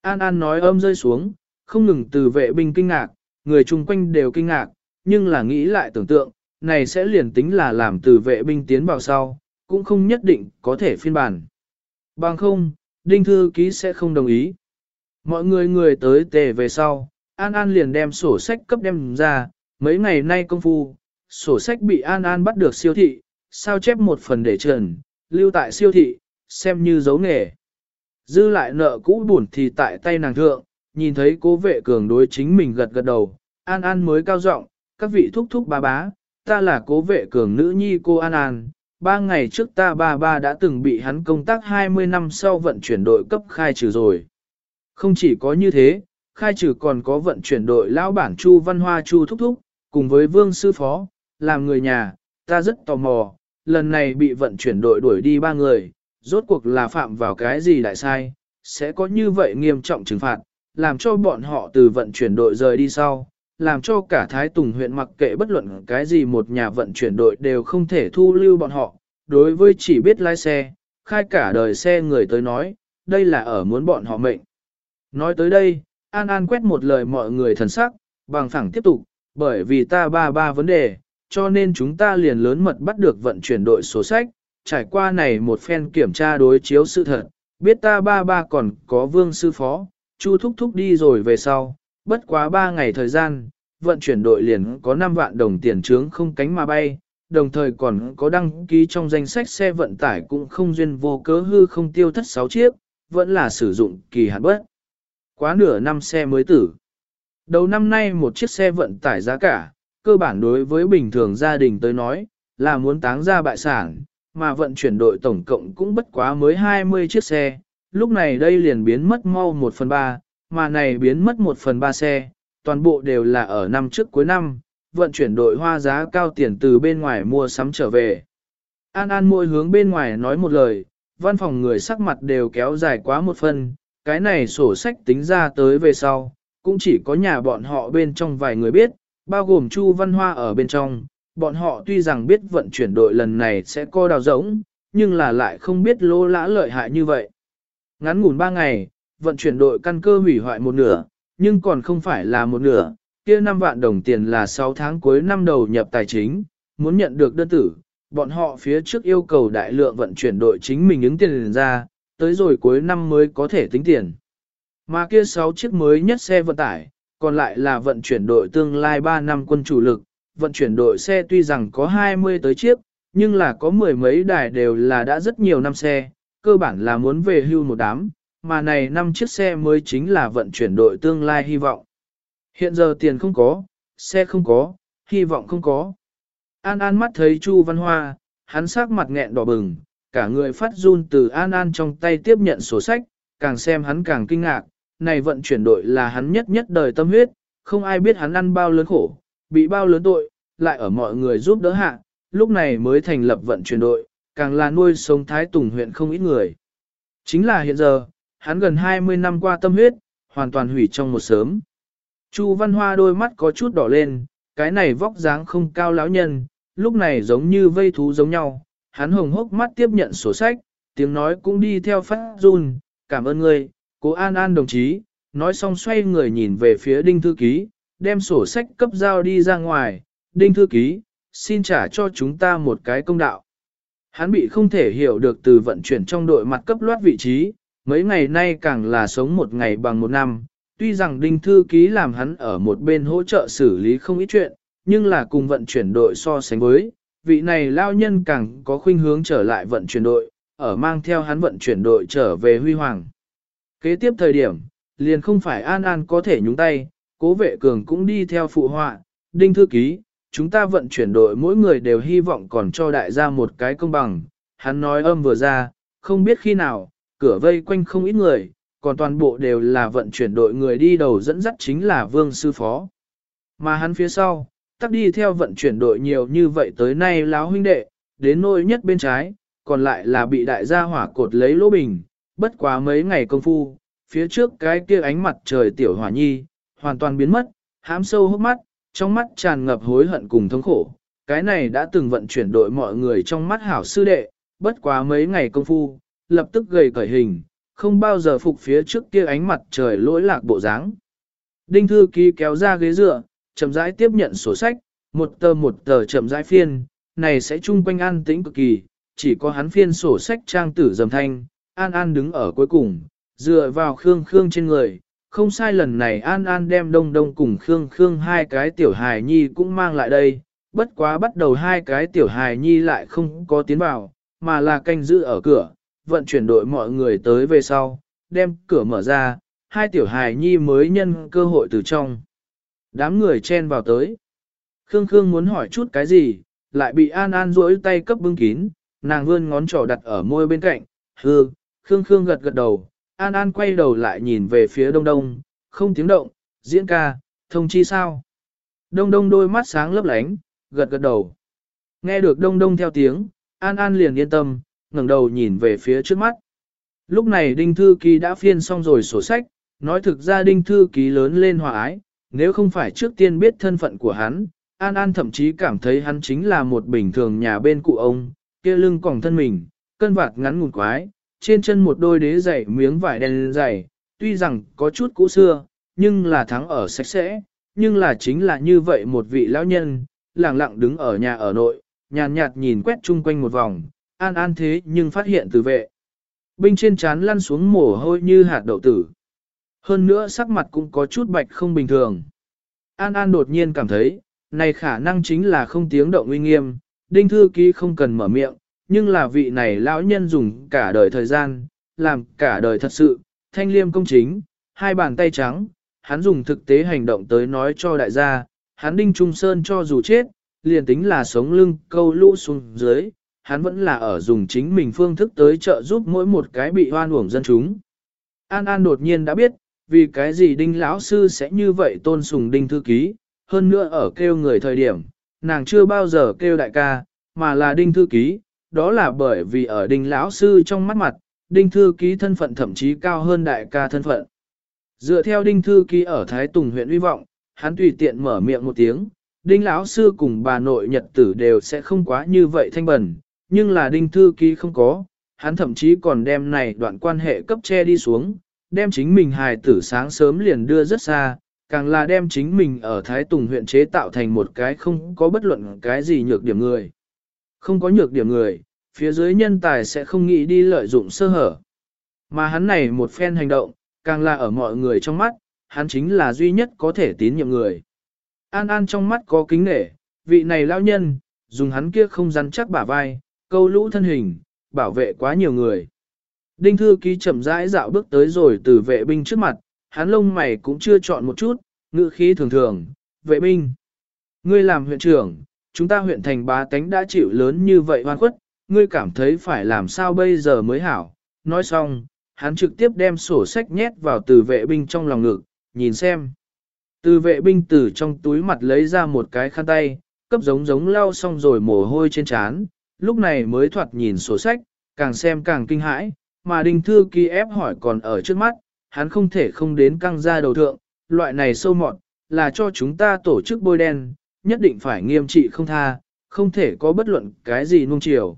An An nói âm rơi xuống, không ngừng từ vệ binh kinh ngạc, người chung quanh đều kinh ngạc, nhưng là nghĩ lại tưởng tượng, này sẽ liền tính là làm từ vệ binh tiến vào sau, cũng không nhất định có thể phiên bản. Bằng không, đinh thư ký sẽ không đồng ý. Mọi người người tới tề về sau, An An liền đem sổ sách cấp đem ra, mấy ngày nay công phu, sổ sách bị An An bắt được siêu thị, sao chép một phần để trần, lưu tại siêu thị, xem như dấu nghề. Dư lại nợ cũ buồn thì tại tay nàng thượng, nhìn thấy cố vệ cường đối chính mình gật gật đầu, An An mới cao giọng, các vị thúc thúc ba bá, ta là cố vệ cường nữ nhi cô An An, ba ngày trước ta ba ba đã từng bị hắn công tác 20 năm sau vận chuyển đội cấp khai trừ rồi. Không chỉ có như thế, khai trừ còn có vận chuyển đội lão bản Chu Văn Hoa Chu Thúc Thúc, cùng với Vương Sư Phó, làm người nhà, ta rất tò mò, lần này bị vận chuyển đội đuổi đi ba người, rốt cuộc là phạm vào cái gì đại sai, sẽ có như vậy nghiêm trọng trừng phạt, làm cho bọn họ từ vận chuyển đội rời đi sau, làm cho cả Thái Tùng huyện mặc kệ bất luận cái gì một nhà vận chuyển đội đều không thể thu lưu bọn họ, đối với chỉ biết lái xe, khai cả đời xe người tới nói, đây là ở muốn bọn họ mệnh. Nói tới đây, An An quét một lời mọi người thần sắc, bằng phẳng tiếp tục, bởi vì ta ba ba vấn đề, cho nên chúng ta liền lớn mật bắt được vận chuyển đội số sách, trải qua này một phen kiểm tra đối chiếu sự thật, biết ta ba ba còn có vương sư phó, chu thúc thúc đi rồi về sau, bất quá ba ngày thời gian, vận chuyển đội liền có 5 vạn đồng tiền trướng không cánh mà bay, đồng thời còn có đăng ký trong danh sách xe vận tải cũng không duyên vô cớ hư không tiêu thất 6 chiếc, vẫn là sử dụng kỳ hạn bất. Quá nửa năm xe mới tử. Đầu năm nay một chiếc xe vận tải giá cả, cơ bản đối với bình thường gia đình tới nói, là muốn táng ra bại sản, mà vận chuyển đội tổng cộng cũng bất quá mới 20 chiếc xe, lúc này đây liền biến mất mau 1 phần 3, mà này biến mất 1 phần 3 xe, toàn bộ đều là ở năm trước cuối năm, vận chuyển đội hoa giá cao tiền từ bên ngoài mua sắm trở về. An An môi hướng bên ngoài nói một lời, văn phòng người sắc mặt đều kéo dài quá một phần, cái này sổ sách tính ra tới về sau, cũng chỉ có nhà bọn họ bên trong vài người biết, bao gồm Chu Văn Hoa ở bên trong, bọn họ tuy rằng biết vận chuyển đội lần này sẽ co đào rỗng, nhưng là lại không biết lô lã lợi hại như vậy. Ngắn ngủn ba ngày, vận chuyển đội căn cơ hủy hoại một nửa, nhưng còn không phải là một nửa, kia 5 vạn đồng tiền là 6 tháng cuối năm đầu nhập tài chính, muốn nhận được đơn tử, bọn họ phía trước yêu cầu đại lượng vận chuyển đội chính mình ứng tiền ra, tới rồi cuối năm mới có thể tính tiền. Mà kia 6 chiếc mới nhất xe vận tải, còn lại là vận chuyển đội tương lai 3 năm quân chủ lực, vận chuyển đội xe tuy rằng có 20 tới chiếc, nhưng là có mười mấy đài đều là đã rất nhiều năm xe, cơ bản là muốn về hưu một đám, mà này năm chiếc xe mới chính là vận chuyển đội tương lai hy vọng. Hiện giờ tiền không có, xe không có, hy vọng không có. An An mắt thấy Chu Văn Hoa, hắn sắc mặt nghẹn đỏ bừng, cả người phát run từ An An trong tay tiếp nhận sổ sách, càng xem hắn càng kinh ngạc, này vận chuyển đội là hắn nhất nhất đời tâm huyết, không ai biết hắn ăn bao lớn khổ, bị bao lớn tội, lại ở mọi người giúp đỡ hạ, lúc này mới thành lập vận chuyển đội, càng là nuôi sống Thái Tùng huyện không ít người. Chính là hiện giờ, hắn gần 20 năm qua tâm huyết, hoàn toàn hủy trong một sớm. Chu Văn Hoa đôi mắt có chút đỏ lên, cái này vóc dáng không cao lão nhân, lúc này giống như vây thú giống nhau, hắn hồng hốc mắt tiếp nhận sổ sách, tiếng nói cũng đi theo phát run, cảm ơn ngươi, cố An An đồng chí, nói xong xoay người nhìn về phía Đinh Thư Ký, đem sổ sách cấp giao đi ra ngoài, Đinh Thư Ký, xin trả cho chúng ta một cái công đạo. Hắn bị không thể hiểu được từ vận chuyển trong đội mặt cấp loát vị trí, mấy ngày nay càng là sống một ngày bằng một năm, tuy rằng Đinh Thư Ký làm hắn ở một bên hỗ trợ xử lý không ít chuyện, nhưng là cùng vận chuyển đội so sánh với, vị này lao nhân càng có khuynh hướng trở lại vận chuyển đội, ở mang theo hắn vận chuyển đội trở về huy hoàng. Kế tiếp thời điểm, liền không phải An An có thể nhúng tay, cố vệ cường cũng đi theo phụ họa, Đinh Thư Ký, chúng ta vận chuyển đội mỗi người đều hy vọng còn cho đại gia một cái công bằng, hắn nói âm vừa ra, không biết khi nào, cửa vây quanh không ít người, còn toàn bộ đều là vận chuyển đội người đi đầu dẫn dắt chính là vương sư phó. Mà hắn phía sau, tắc đi theo vận chuyển đội nhiều như vậy tới nay láo huynh đệ, đến nỗi nhất bên trái, còn lại là bị đại gia hỏa cột lấy lỗ bình, bất quá mấy ngày công phu, phía trước cái kia ánh mặt trời tiểu hỏa nhi, hoàn toàn biến mất, hám sâu hốc mắt, trong mắt tràn ngập hối hận cùng thống khổ. Cái này đã từng vận chuyển đội mọi người trong mắt hảo sư đệ, bất quá mấy ngày công phu, lập tức gầy cởi hình, không bao giờ phục phía trước kia ánh mặt trời lỗi lạc bộ dáng. Đinh thư ký kéo ra ghế dựa, chậm rãi tiếp nhận sổ sách, một tờ một tờ chậm rãi phiên, này sẽ chung quanh an tĩnh cực kỳ, chỉ có hắn phiên sổ sách trang tử dầm thanh, an an đứng ở cuối cùng, dựa vào khương khương trên người. Không sai lần này An An đem đông đông cùng Khương Khương hai cái tiểu hài nhi cũng mang lại đây, bất quá bắt đầu hai cái tiểu hài nhi lại không có tiến vào, mà là canh giữ ở cửa, vận chuyển đội mọi người tới về sau, đem cửa mở ra, hai tiểu hài nhi mới nhân cơ hội từ trong. Đám người chen vào tới. Khương Khương muốn hỏi chút cái gì, lại bị An An duỗi tay cấp bưng kín, nàng vươn ngón trỏ đặt ở môi bên cạnh, hư, Khương Khương gật gật đầu, An An quay đầu lại nhìn về phía đông đông, không tiếng động, diễn ca, thông chi sao. Đông đông đôi mắt sáng lấp lánh, gật gật đầu. Nghe được đông đông theo tiếng, An An liền yên tâm, ngẩng đầu nhìn về phía trước mắt. Lúc này Đinh Thư Ký đã phiên xong rồi sổ sách, nói thực ra Đinh Thư Ký lớn lên hòa ái, nếu không phải trước tiên biết thân phận của hắn, An An thậm chí cảm thấy hắn chính là một bình thường nhà bên cụ ông, kia lưng còng thân mình, cân vạt ngắn ngủn quái, trên chân một đôi đế giày miếng vải đen dày, tuy rằng có chút cũ xưa, nhưng là thắng ở sạch sẽ, nhưng là chính là như vậy một vị lão nhân, lặng lặng đứng ở nhà ở nội, nhàn nhạt nhìn quét chung quanh một vòng, an an thế nhưng phát hiện từ vệ. Binh trên trán lăn xuống mồ hôi như hạt đậu tử. Hơn nữa sắc mặt cũng có chút bạch không bình thường. An An đột nhiên cảm thấy, này khả năng chính là không tiếng động uy nghiêm, đinh thư ký không cần mở miệng, nhưng là vị này lão nhân dùng cả đời thời gian, làm cả đời thật sự, thanh liêm công chính, hai bàn tay trắng, hắn dùng thực tế hành động tới nói cho đại gia, hắn đinh trung sơn cho dù chết, liền tính là sống lưng câu lũ xuống dưới, hắn vẫn là ở dùng chính mình phương thức tới trợ giúp mỗi một cái bị hoan uổng dân chúng. An An đột nhiên đã biết, vì cái gì đinh lão sư sẽ như vậy tôn sùng đinh thư ký, hơn nữa ở kêu người thời điểm, nàng chưa bao giờ kêu đại ca, mà là đinh thư ký, đó là bởi vì ở đinh lão sư trong mắt mặt, đinh thư ký thân phận thậm chí cao hơn đại ca thân phận. Dựa theo đinh thư ký ở Thái Tùng huyện uy vọng, hắn tùy tiện mở miệng một tiếng, đinh lão sư cùng bà nội nhật tử đều sẽ không quá như vậy thanh bẩn, nhưng là đinh thư ký không có, hắn thậm chí còn đem này đoạn quan hệ cấp che đi xuống, đem chính mình hài tử sáng sớm liền đưa rất xa, càng là đem chính mình ở Thái Tùng huyện chế tạo thành một cái không có bất luận cái gì nhược điểm người. Không có nhược điểm người, phía dưới nhân tài sẽ không nghĩ đi lợi dụng sơ hở. Mà hắn này một phen hành động, càng là ở mọi người trong mắt, hắn chính là duy nhất có thể tín nhiệm người. An An trong mắt có kính nể, vị này lão nhân, dùng hắn kia không rắn chắc bả vai, câu lũ thân hình, bảo vệ quá nhiều người. Đinh thư ký chậm rãi dạo bước tới rồi từ vệ binh trước mặt, hắn lông mày cũng chưa chọn một chút, ngữ khí thường thường, vệ binh. Ngươi làm huyện trưởng, chúng ta huyện thành bá tánh đã chịu lớn như vậy hoan khuất, ngươi cảm thấy phải làm sao bây giờ mới hảo. Nói xong, hắn trực tiếp đem sổ sách nhét vào từ vệ binh trong lòng ngực, nhìn xem. Từ vệ binh từ trong túi mặt lấy ra một cái khăn tay, cấp giống giống lau xong rồi mồ hôi trên trán, lúc này mới thoạt nhìn sổ sách, càng xem càng kinh hãi, mà đinh thư ký ép hỏi còn ở trước mắt, hắn không thể không đến căng ra đầu thượng, loại này sâu mọt, là cho chúng ta tổ chức bôi đen, nhất định phải nghiêm trị không tha, không thể có bất luận cái gì nung chiều.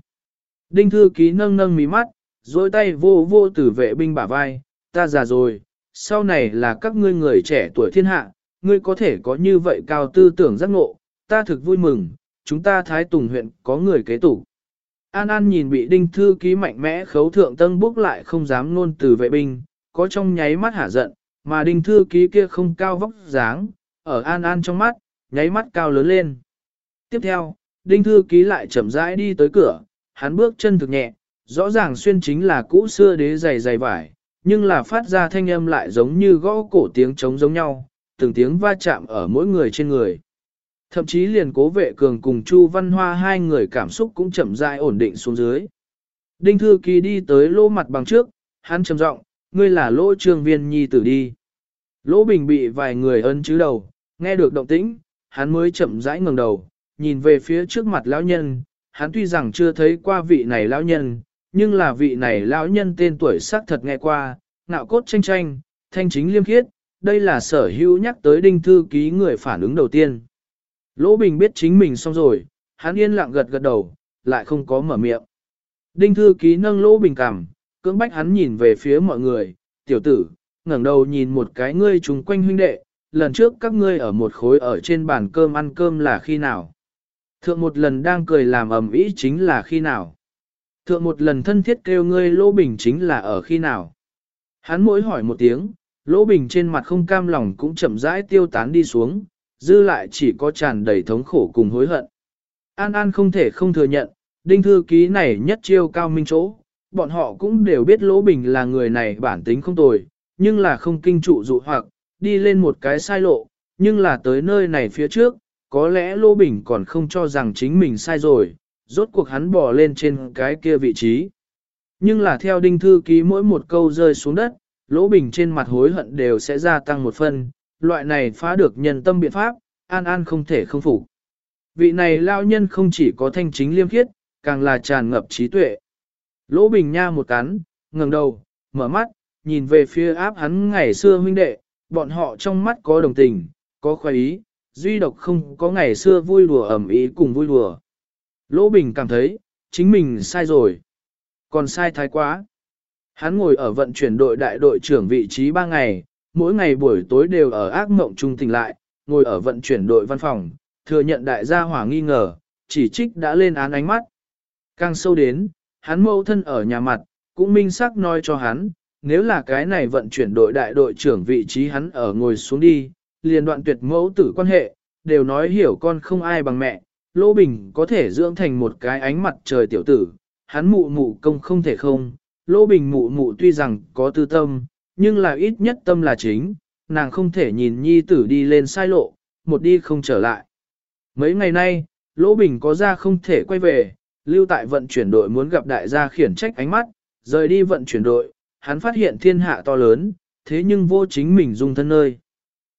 Đinh thư ký nâng nâng mí mắt, dối tay vô vô tử vệ binh bả vai, ta già rồi, sau này là các ngươi người trẻ tuổi thiên hạ, ngươi có thể có như vậy cao tư tưởng giác ngộ, ta thực vui mừng, chúng ta thái tùng huyện có người kế tủ. An An nhìn bị đinh thư ký mạnh mẽ khấu thượng tân bước lại không dám nôn từ vệ binh, có trong nháy mắt hả giận, mà đinh thư ký kia không cao vóc dáng, ở An An trong mắt, nháy mắt cao lớn lên. Tiếp theo, đinh thư ký lại chậm rãi đi tới cửa, hắn bước chân thực nhẹ, rõ ràng xuyên chính là cũ xưa đế dày dày vải, nhưng là phát ra thanh âm lại giống như gõ cổ tiếng trống giống nhau, từng tiếng va chạm ở mỗi người trên người. Thậm chí liền cố vệ cường cùng Chu Văn Hoa hai người cảm xúc cũng chậm rãi ổn định xuống dưới. Đinh Thư Kỳ đi tới lô mặt bằng trước, hắn trầm giọng, ngươi là lỗ trương viên nhi tử đi. Lỗ bình bị vài người ân chứ đầu, nghe được động tĩnh, hắn mới chậm rãi ngẩng đầu, nhìn về phía trước mặt lão nhân, hắn tuy rằng chưa thấy qua vị này lão nhân, nhưng là vị này lão nhân tên tuổi xác thật nghe qua, ngạo cốt tranh tranh, thanh chính liêm khiết, đây là sở hữu nhắc tới đinh thư ký người phản ứng đầu tiên. Lỗ Bình biết chính mình xong rồi, hắn yên lặng gật gật đầu, lại không có mở miệng. Đinh thư ký nâng Lỗ Bình cằm, cưỡng bách hắn nhìn về phía mọi người, tiểu tử, ngẩng đầu nhìn một cái ngươi trùng quanh huynh đệ, lần trước các ngươi ở một khối ở trên bàn cơm ăn cơm là khi nào? Thượng một lần đang cười làm ầm ĩ chính là khi nào? Thượng một lần thân thiết kêu ngươi Lỗ Bình chính là ở khi nào? Hắn mỗi hỏi một tiếng, Lỗ Bình trên mặt không cam lòng cũng chậm rãi tiêu tán đi xuống, dư lại chỉ có tràn đầy thống khổ cùng hối hận. An An không thể không thừa nhận, đinh thư ký này nhất chiêu cao minh chỗ, bọn họ cũng đều biết Lỗ Bình là người này bản tính không tồi, nhưng là không kinh trụ dụ hoặc, đi lên một cái sai lộ, nhưng là tới nơi này phía trước, có lẽ Lỗ Bình còn không cho rằng chính mình sai rồi, rốt cuộc hắn bỏ lên trên cái kia vị trí. Nhưng là theo đinh thư ký mỗi một câu rơi xuống đất, Lỗ Bình trên mặt hối hận đều sẽ gia tăng một phần, loại này phá được nhân tâm biện pháp, an an không thể không phục. Vị này lao nhân không chỉ có thanh chính liêm khiết, càng là tràn ngập trí tuệ. Lỗ Bình nha một cắn, ngẩng đầu, mở mắt, nhìn về phía áp hắn ngày xưa huynh đệ, bọn họ trong mắt có đồng tình, có khoái ý, duy độc không có ngày xưa vui đùa ẩm ý cùng vui đùa. Lỗ Bình cảm thấy, chính mình sai rồi. Còn sai thái quá. Hắn ngồi ở vận chuyển đội đại đội trưởng vị trí 3 ngày, mỗi ngày buổi tối đều ở ác mộng trung tỉnh lại, ngồi ở vận chuyển đội văn phòng, thừa nhận đại gia hỏa nghi ngờ, chỉ trích đã lên án ánh mắt. Càng sâu đến, hắn mâu thân ở nhà mặt, cũng minh xác nói cho hắn, nếu là cái này vận chuyển đội đại đội trưởng vị trí hắn ở ngồi xuống đi, liền đoạn tuyệt mẫu tử quan hệ, đều nói hiểu con không ai bằng mẹ, lỗ Bình có thể dưỡng thành một cái ánh mặt trời tiểu tử, hắn mụ mụ công không thể không, lỗ Bình mụ mụ tuy rằng có tư tâm, nhưng là ít nhất tâm là chính, nàng không thể nhìn nhi tử đi lên sai lộ, một đi không trở lại. Mấy ngày nay, Lỗ Bình có ra không thể quay về, lưu tại vận chuyển đội muốn gặp đại gia khiển trách ánh mắt, rời đi vận chuyển đội, hắn phát hiện thiên hạ to lớn, thế nhưng vô chính mình dung thân nơi.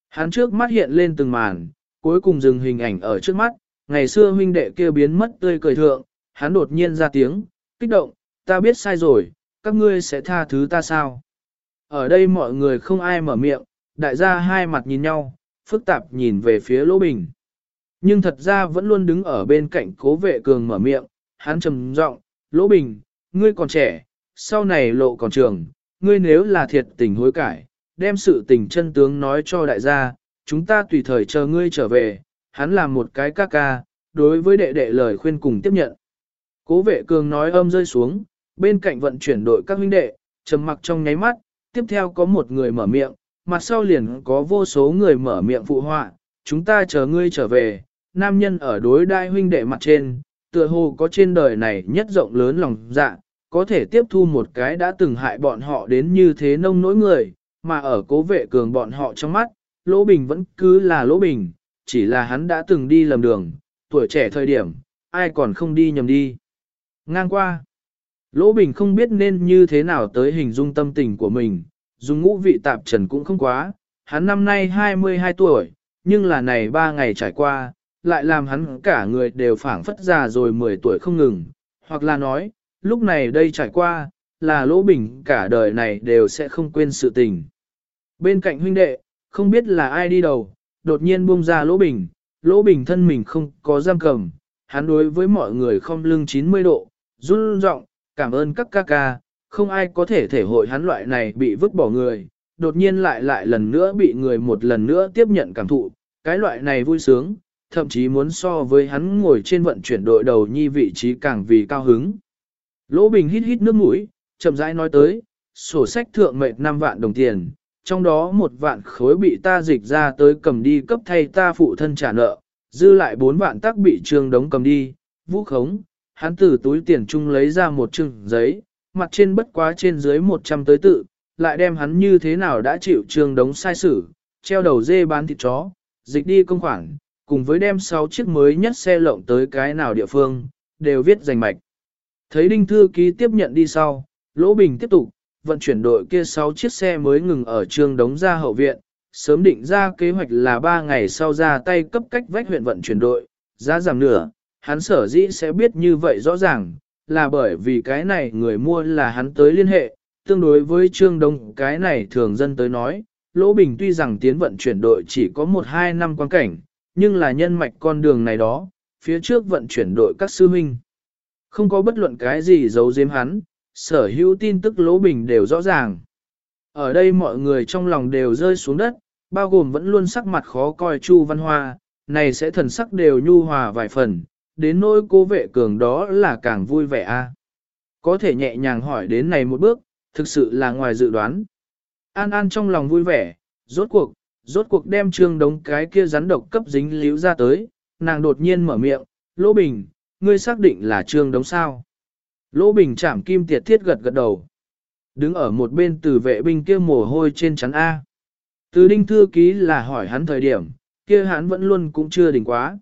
Hắn trước mắt hiện lên từng màn, cuối cùng dừng hình ảnh ở trước mắt, ngày xưa huynh đệ kia biến mất tươi cười thượng, hắn đột nhiên ra tiếng, kích động, ta biết sai rồi, các ngươi sẽ tha thứ ta sao? Ở đây mọi người không ai mở miệng, đại gia hai mặt nhìn nhau, phức tạp nhìn về phía Lỗ Bình. Nhưng thật ra vẫn luôn đứng ở bên cạnh cố vệ cường mở miệng, hắn trầm giọng, Lỗ Bình, ngươi còn trẻ, sau này lộ còn trường, ngươi nếu là thiệt tình hối cải, đem sự tình chân tướng nói cho đại gia, chúng ta tùy thời chờ ngươi trở về, hắn làm một cái ca ca, đối với đệ đệ lời khuyên cùng tiếp nhận. Cố vệ cường nói âm rơi xuống, bên cạnh vận chuyển đội các huynh đệ, trầm mặc trong nháy mắt, tiếp theo có một người mở miệng, mặt sau liền có vô số người mở miệng phụ họa, chúng ta chờ ngươi trở về, nam nhân ở đối đai huynh đệ mặt trên, tựa hồ có trên đời này nhất rộng lớn lòng dạ, có thể tiếp thu một cái đã từng hại bọn họ đến như thế nông nỗi người, mà ở cố vệ cường bọn họ trong mắt, Lỗ Bình vẫn cứ là Lỗ Bình, chỉ là hắn đã từng đi lầm đường, tuổi trẻ thời điểm, ai còn không đi nhầm đi. Ngang qua, Lỗ Bình không biết nên như thế nào tới hình dung tâm tình của mình, dùng ngũ vị tạp trần cũng không quá, hắn năm nay 22 tuổi, nhưng là này 3 ngày trải qua, lại làm hắn cả người đều phảng phất già rồi 10 tuổi không ngừng, hoặc là nói, lúc này đây trải qua, là Lỗ Bình cả đời này đều sẽ không quên sự tình. Bên cạnh huynh đệ, không biết là ai đi đầu, đột nhiên buông ra Lỗ Bình, Lỗ Bình thân mình không có giam cầm, hắn đối với mọi người không lưng 90 độ, run rộng, cảm ơn các ca ca, không ai có thể thể hội hắn loại này bị vứt bỏ người, đột nhiên lại lại lần nữa bị người một lần nữa tiếp nhận cảm thụ, cái loại này vui sướng, thậm chí muốn so với hắn ngồi trên vận chuyển đội đầu nhi vị trí càng vì cao hứng. Lỗ Bình hít hít nước mũi, chậm rãi nói tới, sổ sách thượng mệt 5 vạn đồng tiền, trong đó một vạn khối bị ta dịch ra tới cầm đi cấp thay ta phụ thân trả nợ, dư lại 4 vạn tắc bị trương đống cầm đi, vũ khống, hắn từ túi tiền chung lấy ra một chừng giấy, mặt trên bất quá trên dưới 100 tới tự, lại đem hắn như thế nào đã chịu trương đống sai sử, treo đầu dê bán thịt chó, dịch đi công khoản, cùng với đem 6 chiếc mới nhất xe lộng tới cái nào địa phương, đều viết danh mạch. Thấy Đinh Thư Ký tiếp nhận đi sau, Lỗ Bình tiếp tục, vận chuyển đội kia 6 chiếc xe mới ngừng ở trường đống ra hậu viện, sớm định ra kế hoạch là 3 ngày sau ra tay cấp cách vách huyện vận chuyển đội, giá giảm nửa, hắn sở dĩ sẽ biết như vậy rõ ràng, là bởi vì cái này người mua là hắn tới liên hệ, tương đối với trương đông cái này thường dân tới nói, Lỗ Bình tuy rằng tiến vận chuyển đội chỉ có 1-2 năm quan cảnh, nhưng là nhân mạch con đường này đó, phía trước vận chuyển đội các sư huynh. Không có bất luận cái gì giấu giếm hắn, sở hữu tin tức Lỗ Bình đều rõ ràng. Ở đây mọi người trong lòng đều rơi xuống đất, bao gồm vẫn luôn sắc mặt khó coi Chu Văn Hoa, này sẽ thần sắc đều nhu hòa vài phần, đến nỗi cố vệ cường đó là càng vui vẻ a. Có thể nhẹ nhàng hỏi đến này một bước, thực sự là ngoài dự đoán. An An trong lòng vui vẻ, rốt cuộc, rốt cuộc đem trương đống cái kia rắn độc cấp dính líu ra tới, nàng đột nhiên mở miệng, Lỗ Bình, ngươi xác định là trương đống sao. Lỗ Bình chạm kim tiệt thiết gật gật đầu. Đứng ở một bên từ vệ binh kia mồ hôi trên chắn A. Từ đinh thư ký là hỏi hắn thời điểm, kia hắn vẫn luôn cũng chưa đỉnh quá.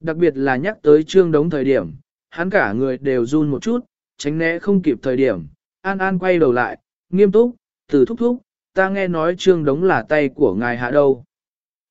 Đặc biệt là nhắc tới trương đống thời điểm, hắn cả người đều run một chút, tránh né không kịp thời điểm. An An quay đầu lại, nghiêm túc, từ thúc thúc, ta nghe nói trương đống là tay của ngài hạ đâu.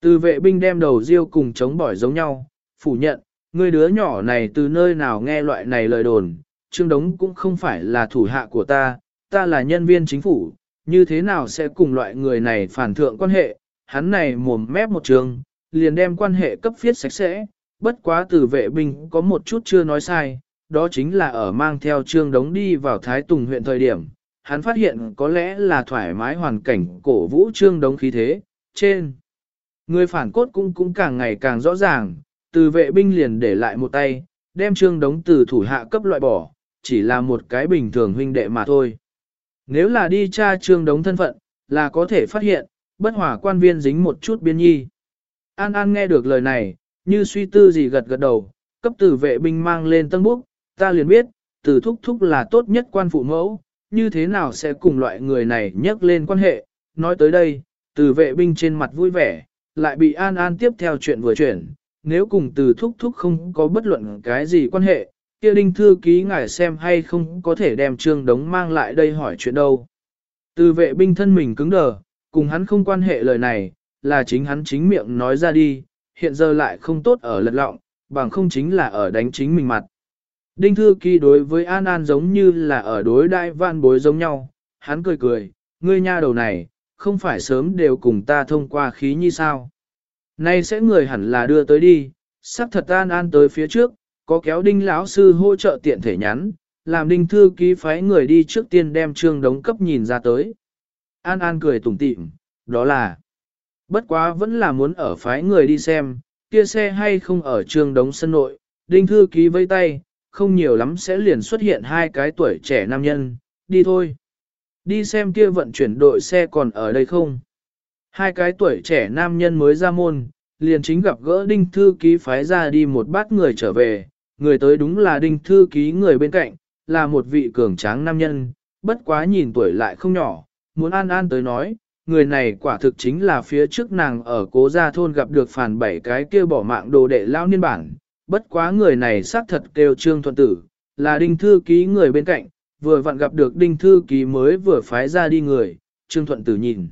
Từ vệ binh đem đầu riêu cùng chống bỏi giống nhau, phủ nhận, người đứa nhỏ này từ nơi nào nghe loại này lời đồn, trương đống cũng không phải là thủ hạ của ta, ta là nhân viên chính phủ, như thế nào sẽ cùng loại người này phản thượng quan hệ, hắn này mồm mép một trường, liền đem quan hệ cấp phiết sạch sẽ, bất quá từ vệ binh có một chút chưa nói sai, đó chính là ở mang theo trương đống đi vào Thái Tùng huyện thời điểm, hắn phát hiện có lẽ là thoải mái hoàn cảnh cổ vũ trương đống khí thế, trên. Người phản cốt cũng cũng càng ngày càng rõ ràng, từ vệ binh liền để lại một tay, đem trương đống từ thủ hạ cấp loại bỏ, chỉ là một cái bình thường huynh đệ mà thôi. Nếu là đi tra trương đống thân phận, là có thể phát hiện, bất hỏa quan viên dính một chút biên nhi. An An nghe được lời này, như suy tư gì gật gật đầu, cấp từ vệ binh mang lên tân búc, ta liền biết, từ thúc thúc là tốt nhất quan phụ mẫu, như thế nào sẽ cùng loại người này nhắc lên quan hệ. Nói tới đây, từ vệ binh trên mặt vui vẻ, lại bị An An tiếp theo chuyện vừa chuyển, nếu cùng từ thúc thúc không có bất luận cái gì quan hệ, kia đinh thư ký ngài xem hay không có thể đem trương đống mang lại đây hỏi chuyện đâu. Từ vệ binh thân mình cứng đờ, cùng hắn không quan hệ lời này, là chính hắn chính miệng nói ra đi, hiện giờ lại không tốt ở lật lọng, bằng không chính là ở đánh chính mình mặt. Đinh thư ký đối với An An giống như là ở đối đại van bối giống nhau, hắn cười cười, ngươi nha đầu này, không phải sớm đều cùng ta thông qua khí như sao. Nay sẽ người hẳn là đưa tới đi, sắc thật An An tới phía trước, có kéo đinh lão sư hỗ trợ tiện thể nhắn, làm đinh thư ký phái người đi trước tiên đem trương đống cấp nhìn ra tới. An An cười tủm tỉm, đó là, bất quá vẫn là muốn ở phái người đi xem, kia xe hay không ở trương đống sân nội, đinh thư ký vây tay, không nhiều lắm sẽ liền xuất hiện hai cái tuổi trẻ nam nhân, đi thôi. Đi xem kia vận chuyển đội xe còn ở đây không. Hai cái tuổi trẻ nam nhân mới ra môn, liền chính gặp gỡ đinh thư ký phái ra đi một bát người trở về, người tới đúng là đinh thư ký người bên cạnh, là một vị cường tráng nam nhân, bất quá nhìn tuổi lại không nhỏ, muốn an an tới nói, người này quả thực chính là phía trước nàng ở cố gia thôn gặp được phản bảy cái kia bỏ mạng đồ đệ lao niên bản, bất quá người này xác thật kêu trương thuận tử, là đinh thư ký người bên cạnh, vừa vặn gặp được đinh thư ký mới vừa phái ra đi người, trương thuận tử nhìn.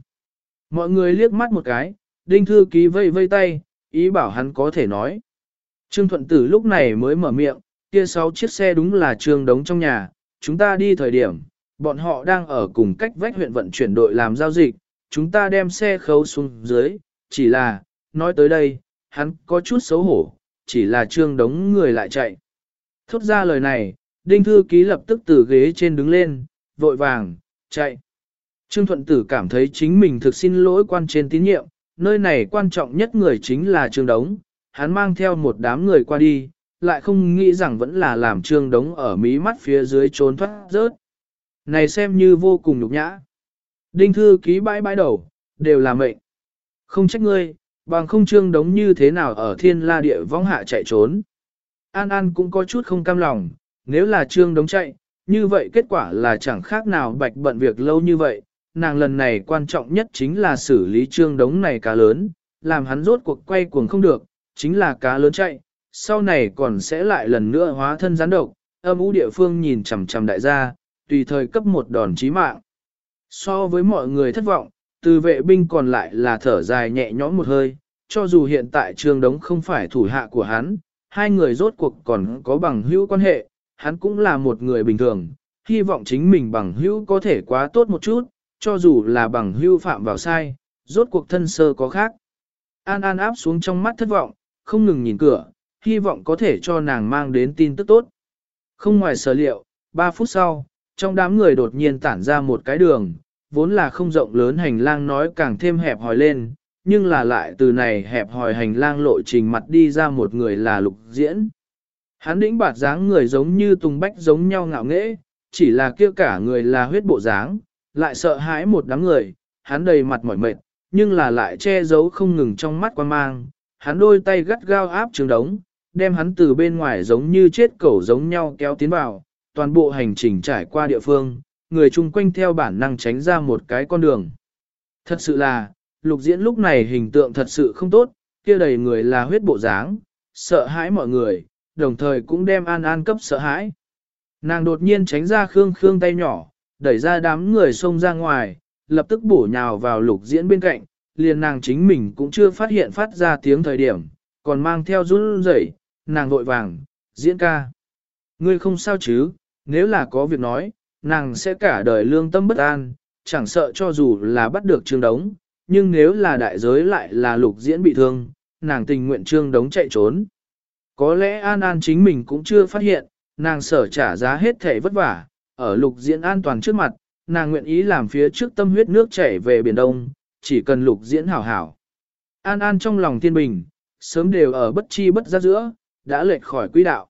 Mọi người liếc mắt một cái, đinh thư ký vây vây tay, ý bảo hắn có thể nói. Trương Thuận Tử lúc này mới mở miệng, kia sáu chiếc xe đúng là trương đống trong nhà, chúng ta đi thời điểm, bọn họ đang ở cùng cách vách huyện vận chuyển đội làm giao dịch, chúng ta đem xe khấu xuống dưới, chỉ là, nói tới đây, hắn có chút xấu hổ, chỉ là trương đống người lại chạy. Thốt ra lời này, Đinh Thư Ký lập tức từ ghế trên đứng lên, vội vàng, chạy. Trương Thuận Tử cảm thấy chính mình thực xin lỗi quan trên tín nhiệm, nơi này quan trọng nhất người chính là Trương Đống, hắn mang theo một đám người qua đi, lại không nghĩ rằng vẫn là làm Trương Đống ở mí mắt phía dưới trốn thoát rớt. Này xem như vô cùng nhục nhã. Đinh Thư Ký bãi bãi đầu, đều là mệnh. Không trách ngươi, bằng không Trương Đống như thế nào ở thiên la địa vong hạ chạy trốn. An An cũng có chút không cam lòng, nếu là Trương Đống chạy, như vậy kết quả là chẳng khác nào bạch bận việc lâu như vậy, nàng lần này quan trọng nhất chính là xử lý trương đống này cá lớn, làm hắn rốt cuộc quay cuồng không được, chính là cá lớn chạy, sau này còn sẽ lại lần nữa hóa thân gián độc, âm ú địa phương nhìn chằm chằm đại gia, tùy thời cấp một đòn chí mạng. So với mọi người thất vọng, từ vệ binh còn lại là thở dài nhẹ nhõm một hơi, cho dù hiện tại trương đống không phải thủ hạ của hắn, hai người rốt cuộc còn có bằng hữu quan hệ, hắn cũng là một người bình thường, hy vọng chính mình bằng hữu có thể quá tốt một chút, cho dù là bằng hữu phạm vào sai, rốt cuộc thân sơ có khác. An An áp xuống trong mắt thất vọng, không ngừng nhìn cửa, hy vọng có thể cho nàng mang đến tin tức tốt. Không ngoài sở liệu, 3 phút sau, trong đám người đột nhiên tản ra một cái đường, vốn là không rộng lớn hành lang nói càng thêm hẹp hòi lên, nhưng là lại từ này hẹp hòi hành lang lộ trình mặt đi ra một người là lục diễn. Hắn đĩnh bạt dáng người giống như tùng bách giống nhau ngạo nghễ, chỉ là kia cả người là huyết bộ dáng, lại sợ hãi một đám người, hắn đầy mặt mỏi mệt, nhưng là lại che giấu không ngừng trong mắt quan mang, hắn đôi tay gắt gao áp trường đống, đem hắn từ bên ngoài giống như chết cẩu giống nhau kéo tiến vào, toàn bộ hành trình trải qua địa phương, người chung quanh theo bản năng tránh ra một cái con đường. Thật sự là, lục diễn lúc này hình tượng thật sự không tốt, kia đầy người là huyết bộ dáng, sợ hãi mọi người, đồng thời cũng đem An An cấp sợ hãi. Nàng đột nhiên tránh ra Khương Khương tay nhỏ, đẩy ra đám người xông ra ngoài, lập tức bổ nhào vào lục diễn bên cạnh, liền nàng chính mình cũng chưa phát hiện phát ra tiếng thời điểm, còn mang theo run rẩy, nàng vội vàng, diễn ca. Ngươi không sao chứ, nếu là có việc nói, nàng sẽ cả đời lương tâm bất an, chẳng sợ cho dù là bắt được trương đống, nhưng nếu là đại giới lại là lục diễn bị thương, nàng tình nguyện trương đống chạy trốn. Có lẽ An An chính mình cũng chưa phát hiện, nàng sở trả giá hết thể vất vả, ở lục diễn an toàn trước mặt, nàng nguyện ý làm phía trước tâm huyết nước chảy về Biển Đông, chỉ cần lục diễn hảo hảo. An An trong lòng thiên bình, sớm đều ở bất chi bất giác giữa, đã lệch khỏi quỹ đạo.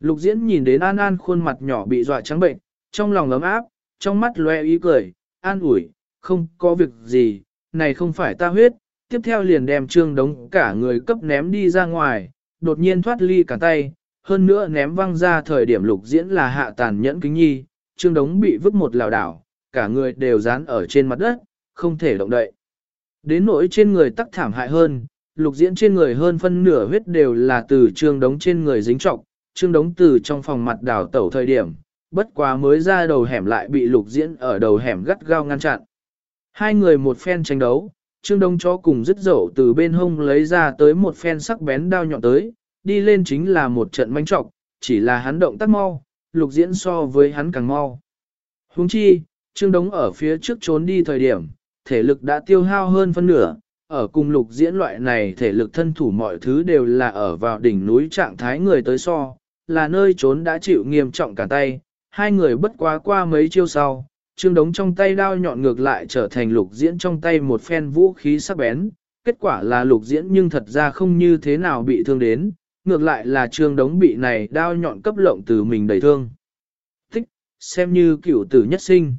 Lục diễn nhìn đến An An khuôn mặt nhỏ bị dọa trắng bệnh, trong lòng ấm áp, trong mắt loe ý cười, an ủi, không có việc gì, này không phải ta huyết, tiếp theo liền đem trương đống cả người cấp ném đi ra ngoài, đột nhiên thoát ly cả tay, hơn nữa ném văng ra thời điểm lục diễn là hạ tàn nhẫn kính nhi, trương đống bị vứt một lào đảo, cả người đều dán ở trên mặt đất, không thể động đậy. Đến nỗi trên người tắc thảm hại hơn, lục diễn trên người hơn phân nửa huyết đều là từ trương đống trên người dính trọng, trương đống từ trong phòng mặt đảo tẩu thời điểm, bất quá mới ra đầu hẻm lại bị lục diễn ở đầu hẻm gắt gao ngăn chặn. Hai người một phen tranh đấu, trương đống chó cùng dứt dậu từ bên hông lấy ra tới một phen sắc bén đao nhọn tới, đi lên chính là một trận manh trọc, chỉ là hắn động tác mau, lục diễn so với hắn càng mau. Huống chi, trương đống ở phía trước trốn đi thời điểm, thể lực đã tiêu hao hơn phân nửa, ở cùng lục diễn loại này thể lực thân thủ mọi thứ đều là ở vào đỉnh núi trạng thái người tới so, là nơi trốn đã chịu nghiêm trọng cả tay, hai người bất quá qua mấy chiêu sau, trương đống trong tay đao nhọn ngược lại trở thành lục diễn trong tay một phen vũ khí sắc bén, kết quả là lục diễn nhưng thật ra không như thế nào bị thương đến, ngược lại là trương đống bị này đao nhọn cấp lộng từ mình đầy thương. Thích, xem như cửu tử nhất sinh.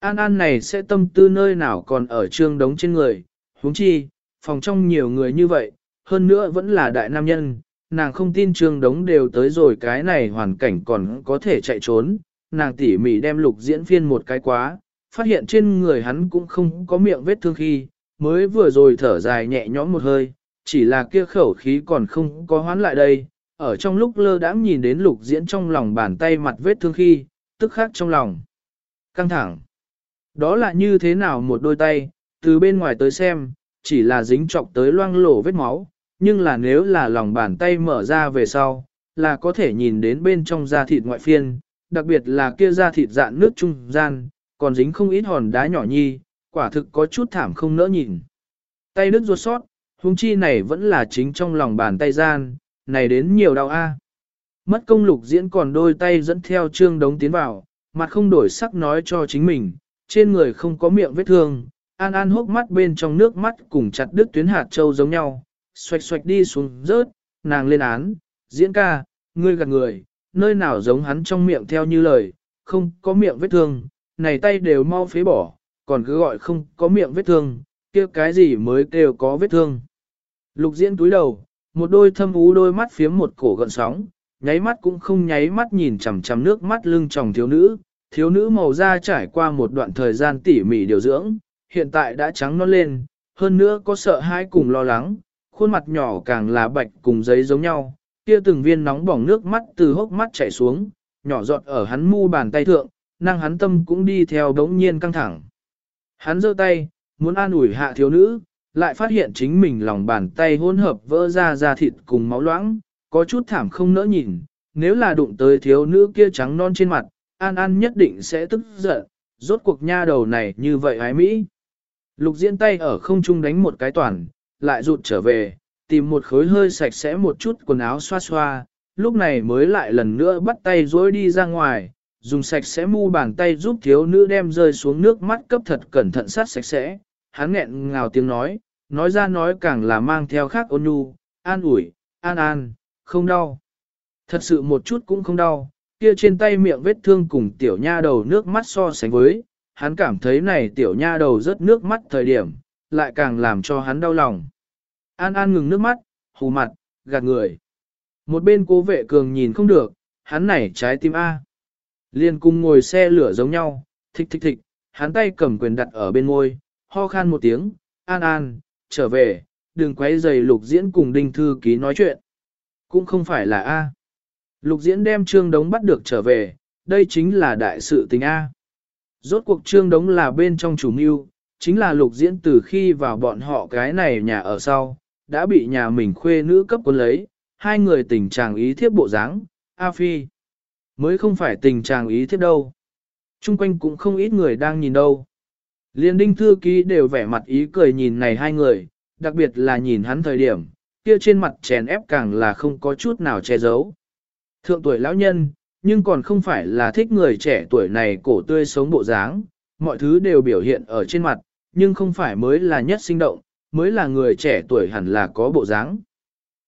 An An này sẽ tâm tư nơi nào còn ở trương đống trên người, huống chi, phòng trong nhiều người như vậy, hơn nữa vẫn là đại nam nhân, nàng không tin trương đống đều tới rồi cái này hoàn cảnh còn có thể chạy trốn, nàng tỉ mỉ đem lục diễn phiên một cái quá, phát hiện trên người hắn cũng không có miệng vết thương khi, mới vừa rồi thở dài nhẹ nhõm một hơi, chỉ là kia khẩu khí còn không có hoán lại đây, ở trong lúc lơ đãng nhìn đến lục diễn trong lòng bàn tay mặt vết thương khi, tức khắc trong lòng. Căng thẳng. Đó là như thế nào một đôi tay, từ bên ngoài tới xem, chỉ là dính trọc tới loang lổ vết máu, nhưng là nếu là lòng bàn tay mở ra về sau, là có thể nhìn đến bên trong da thịt ngoại phiên, đặc biệt là kia da thịt dạn nước trung gian, còn dính không ít hòn đá nhỏ nhi, quả thực có chút thảm không nỡ nhìn. Tay đứt ruột sót, huống chi này vẫn là chính trong lòng bàn tay gian, này đến nhiều đau a. Mất công lục diễn còn đôi tay dẫn theo trương đống tiến vào, mặt không đổi sắc nói cho chính mình, trên người không có miệng vết thương, an an hốc mắt bên trong nước mắt cùng chặt đứt tuyến hạt châu giống nhau, xoạch xoạch đi xuống rớt, nàng lên án, diễn ca, ngươi gạt người, nơi nào giống hắn trong miệng theo như lời, không có miệng vết thương, này tay đều mau phế bỏ, còn cứ gọi không có miệng vết thương, kia cái gì mới kêu có vết thương. Lục diễn túi đầu, một đôi thâm ú đôi mắt phiếm một cổ gợn sóng, nháy mắt cũng không nháy mắt nhìn chằm chằm nước mắt lưng tròng thiếu nữ, thiếu nữ màu da trải qua một đoạn thời gian tỉ mỉ điều dưỡng, hiện tại đã trắng non lên, hơn nữa có sợ hãi cùng lo lắng, khuôn mặt nhỏ càng là bạch cùng giấy giống nhau, kia từng viên nóng bỏng nước mắt từ hốc mắt chảy xuống, nhỏ giọt ở hắn mu bàn tay thượng, năng hắn tâm cũng đi theo đống nhiên căng thẳng. Hắn giơ tay, muốn an ủi hạ thiếu nữ, lại phát hiện chính mình lòng bàn tay hỗn hợp vỡ ra da thịt cùng máu loãng, có chút thảm không nỡ nhìn, nếu là đụng tới thiếu nữ kia trắng non trên mặt, An An nhất định sẽ tức giận, rốt cuộc nha đầu này như vậy hái Mỹ. Lục diễn tay ở không trung đánh một cái toàn, lại rụt trở về, tìm một khối hơi sạch sẽ một chút quần áo xoa xoa, lúc này mới lại lần nữa bắt tay dối đi ra ngoài, dùng sạch sẽ mu bàn tay giúp thiếu nữ đem rơi xuống nước mắt cấp thật cẩn thận sát sạch sẽ. Hắn nghẹn ngào tiếng nói, nói ra nói càng là mang theo khác ôn nhu, an ủi, an an, không đau. Thật sự một chút cũng không đau, kia trên tay miệng vết thương cùng tiểu nha đầu nước mắt so sánh với, hắn cảm thấy này tiểu nha đầu rất nước mắt thời điểm, lại càng làm cho hắn đau lòng. An An ngừng nước mắt, hù mặt, gạt người. Một bên cố vệ cường nhìn không được, hắn nảy trái tim A. Liên cùng ngồi xe lửa giống nhau, thích thích thích, hắn tay cầm quyền đặt ở bên môi, ho khan một tiếng, An An, trở về, đừng quấy giày lục diễn cùng đinh thư ký nói chuyện. Cũng không phải là A. Lục diễn đem trương đống bắt được trở về, đây chính là đại sự tình A. Rốt cuộc trương đống là bên trong chủ mưu, chính là lục diễn từ khi vào bọn họ cái này nhà ở sau, đã bị nhà mình khuê nữ cấp quân lấy, hai người tình trạng ý thiếp bộ dáng, A Phi. Mới không phải tình trạng ý thiếp đâu. Trung quanh cũng không ít người đang nhìn đâu. Liên đinh thư ký đều vẻ mặt ý cười nhìn này hai người, đặc biệt là nhìn hắn thời điểm, kia trên mặt chèn ép càng là không có chút nào che giấu. Thượng tuổi lão nhân, nhưng còn không phải là thích người trẻ tuổi này cổ tươi sống bộ dáng, mọi thứ đều biểu hiện ở trên mặt, nhưng không phải mới là nhất sinh động, mới là người trẻ tuổi hẳn là có bộ dáng.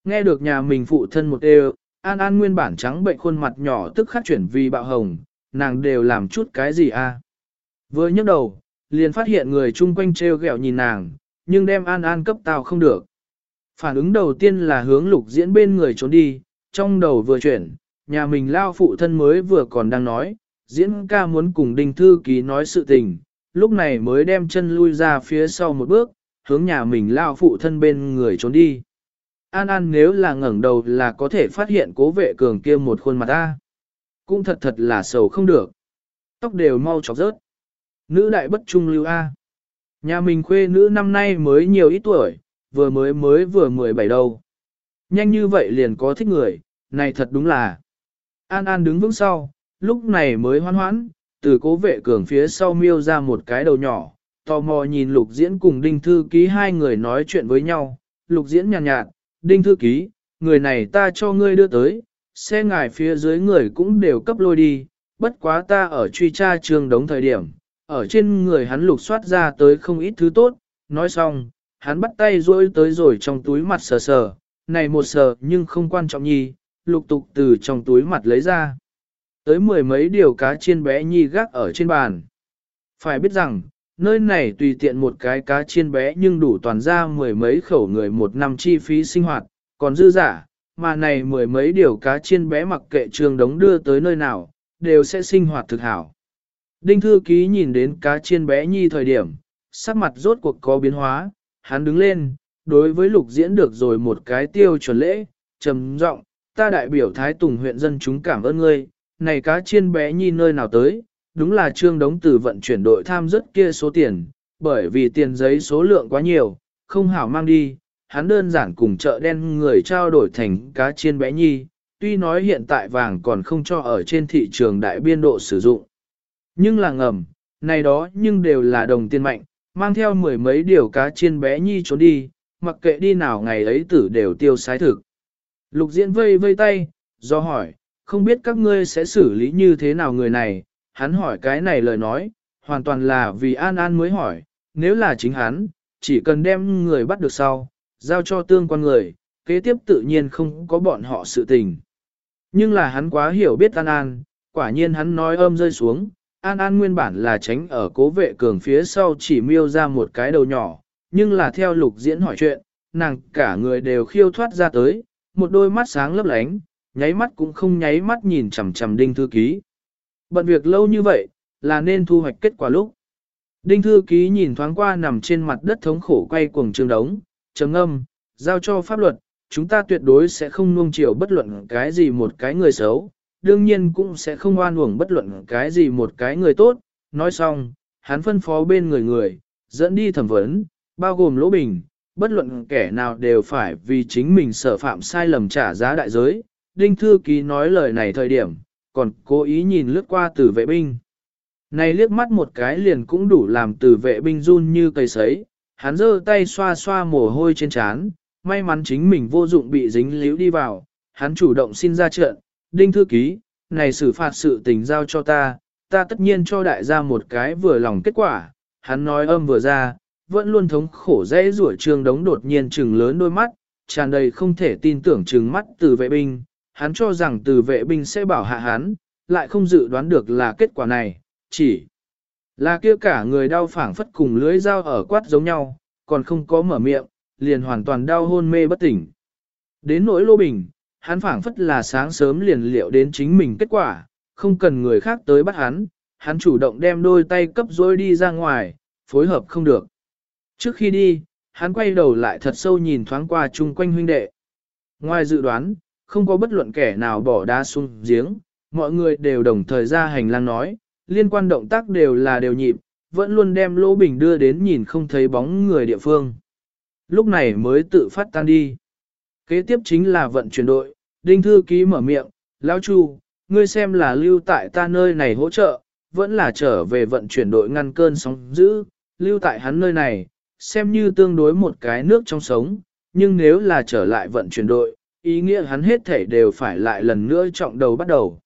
Nghe được nhà mình phụ thân một đều, An An nguyên bản trắng bệnh khuôn mặt nhỏ tức khắc chuyển vì bạo hồng, nàng đều làm chút cái gì a? À? Vừa nhấc đầu, liền phát hiện người chung quanh treo gẹo nhìn nàng, nhưng đem An An cấp tao không được. Phản ứng đầu tiên là hướng lục diễn bên người trốn đi, trong đầu vừa chuyển, nhà mình lao phụ thân mới vừa còn đang nói, diễn ca muốn cùng đinh thư ký nói sự tình, lúc này mới đem chân lui ra phía sau một bước, hướng nhà mình lao phụ thân bên người trốn đi. An An nếu là ngẩng đầu là có thể phát hiện cố vệ cường kia một khuôn mặt ta. Cũng thật thật là sầu không được. Tóc đều mau chọc rớt. Nữ đại bất trung lưu A. Nhà mình khuê nữ năm nay mới nhiều ít tuổi, vừa mới mới vừa 17 đầu Nhanh như vậy liền có thích người, này thật đúng là. An An đứng vững sau, lúc này mới hoan hoãn, từ cố vệ cường phía sau miêu ra một cái đầu nhỏ, tò mò nhìn lục diễn cùng đinh thư ký hai người nói chuyện với nhau, lục diễn nhàn nhạt, nhạt, đinh thư ký, người này ta cho ngươi đưa tới, xe ngài phía dưới người cũng đều cấp lôi đi, bất quá ta ở truy tra trường đống thời điểm, ở trên người hắn lục soát ra tới không ít thứ tốt, nói xong, hắn bắt tay rôi tới rồi trong túi mặt sờ sờ, này một sờ nhưng không quan trọng nhi, lục tục từ trong túi mặt lấy ra. Tới mười mấy điều cá chiên bé nhi gác ở trên bàn. Phải biết rằng, nơi này tùy tiện một cái cá chiên bé nhưng đủ toàn ra mười mấy khẩu người một năm chi phí sinh hoạt, còn dư giả, mà này mười mấy điều cá chiên bé mặc kệ trường đống đưa tới nơi nào, đều sẽ sinh hoạt thực hảo. Đinh thư ký nhìn đến cá chiên bé nhi thời điểm, sắc mặt rốt cuộc có biến hóa, hắn đứng lên, đối với lục diễn được rồi một cái tiêu chuẩn lễ, trầm giọng, ta đại biểu Thái Tùng huyện dân chúng cảm ơn ngươi, này cá chiên bé nhi nơi nào tới, đúng là trương đống từ vận chuyển đội tham rất kia số tiền, bởi vì tiền giấy số lượng quá nhiều, không hảo mang đi, hắn đơn giản cùng chợ đen người trao đổi thành cá chiên bé nhi, tuy nói hiện tại vàng còn không cho ở trên thị trường đại biên độ sử dụng. Nhưng là ngầm, này đó nhưng đều là đồng tiền mạnh, mang theo mười mấy điều cá chiên bé nhi trốn đi, mặc kệ đi nào ngày ấy tử đều tiêu sái thực. Lục diễn vây vây tay, do hỏi, không biết các ngươi sẽ xử lý như thế nào người này, hắn hỏi cái này lời nói, hoàn toàn là vì An An mới hỏi, nếu là chính hắn, chỉ cần đem người bắt được sau, giao cho tương quan người, kế tiếp tự nhiên không có bọn họ sự tình. Nhưng là hắn quá hiểu biết An An, quả nhiên hắn nói âm rơi xuống, An An nguyên bản là tránh ở cố vệ cường phía sau chỉ miêu ra một cái đầu nhỏ, nhưng là theo lục diễn hỏi chuyện, nàng cả người đều khiêu thoát ra tới, một đôi mắt sáng lấp lánh, nháy mắt cũng không nháy mắt nhìn chằm chằm đinh thư ký. Bận việc lâu như vậy, là nên thu hoạch kết quả lúc. Đinh thư ký nhìn thoáng qua nằm trên mặt đất thống khổ quay cuồng trường đống, trầm âm, giao cho pháp luật, chúng ta tuyệt đối sẽ không nuông chiều bất luận cái gì một cái người xấu, đương nhiên cũng sẽ không oan uổng bất luận cái gì một cái người tốt. Nói xong, hắn phân phó bên người người, dẫn đi thẩm vấn, bao gồm lỗ bình, bất luận kẻ nào đều phải vì chính mình sở phạm sai lầm trả giá đại giới. Đinh Thư Ký nói lời này thời điểm, còn cố ý nhìn lướt qua tử vệ binh. Này liếc mắt một cái liền cũng đủ làm tử vệ binh run như cây sấy, hắn giơ tay xoa xoa mồ hôi trên trán, may mắn chính mình vô dụng bị dính líu đi vào, hắn chủ động xin ra trận, đinh thư ký, này xử phạt sự tình giao cho ta, ta tất nhiên cho đại gia một cái vừa lòng kết quả, hắn nói âm vừa ra, vẫn luôn thống khổ dễ rủa trương đống đột nhiên trừng lớn đôi mắt, tràn đầy không thể tin tưởng trừng mắt từ vệ binh, hắn cho rằng từ vệ binh sẽ bảo hạ hắn, lại không dự đoán được là kết quả này, chỉ là kia cả người đau phảng phất cùng lưới dao ở quát giống nhau, còn không có mở miệng, liền hoàn toàn đau hôn mê bất tỉnh. Đến nỗi lô bình, hắn phảng phất là sáng sớm liền liệu đến chính mình kết quả, không cần người khác tới bắt hắn, hắn chủ động đem đôi tay cấp dối đi ra ngoài, phối hợp không được. Trước khi đi, hắn quay đầu lại thật sâu nhìn thoáng qua chung quanh huynh đệ. Ngoài dự đoán, không có bất luận kẻ nào bỏ đá xuống giếng, mọi người đều đồng thời ra hành lang nói, liên quan động tác đều là đều nhịp, vẫn luôn đem lỗ bình đưa đến nhìn không thấy bóng người địa phương. Lúc này mới tự phát tan đi. Kế tiếp chính là vận chuyển đội, đinh thư ký mở miệng, lão chu, ngươi xem là lưu tại ta nơi này hỗ trợ, vẫn là trở về vận chuyển đội ngăn cơn sóng dữ, lưu tại hắn nơi này, xem như tương đối một cái nước trong sống, nhưng nếu là trở lại vận chuyển đội, ý nghĩa hắn hết thể đều phải lại lần nữa trọng đầu bắt đầu.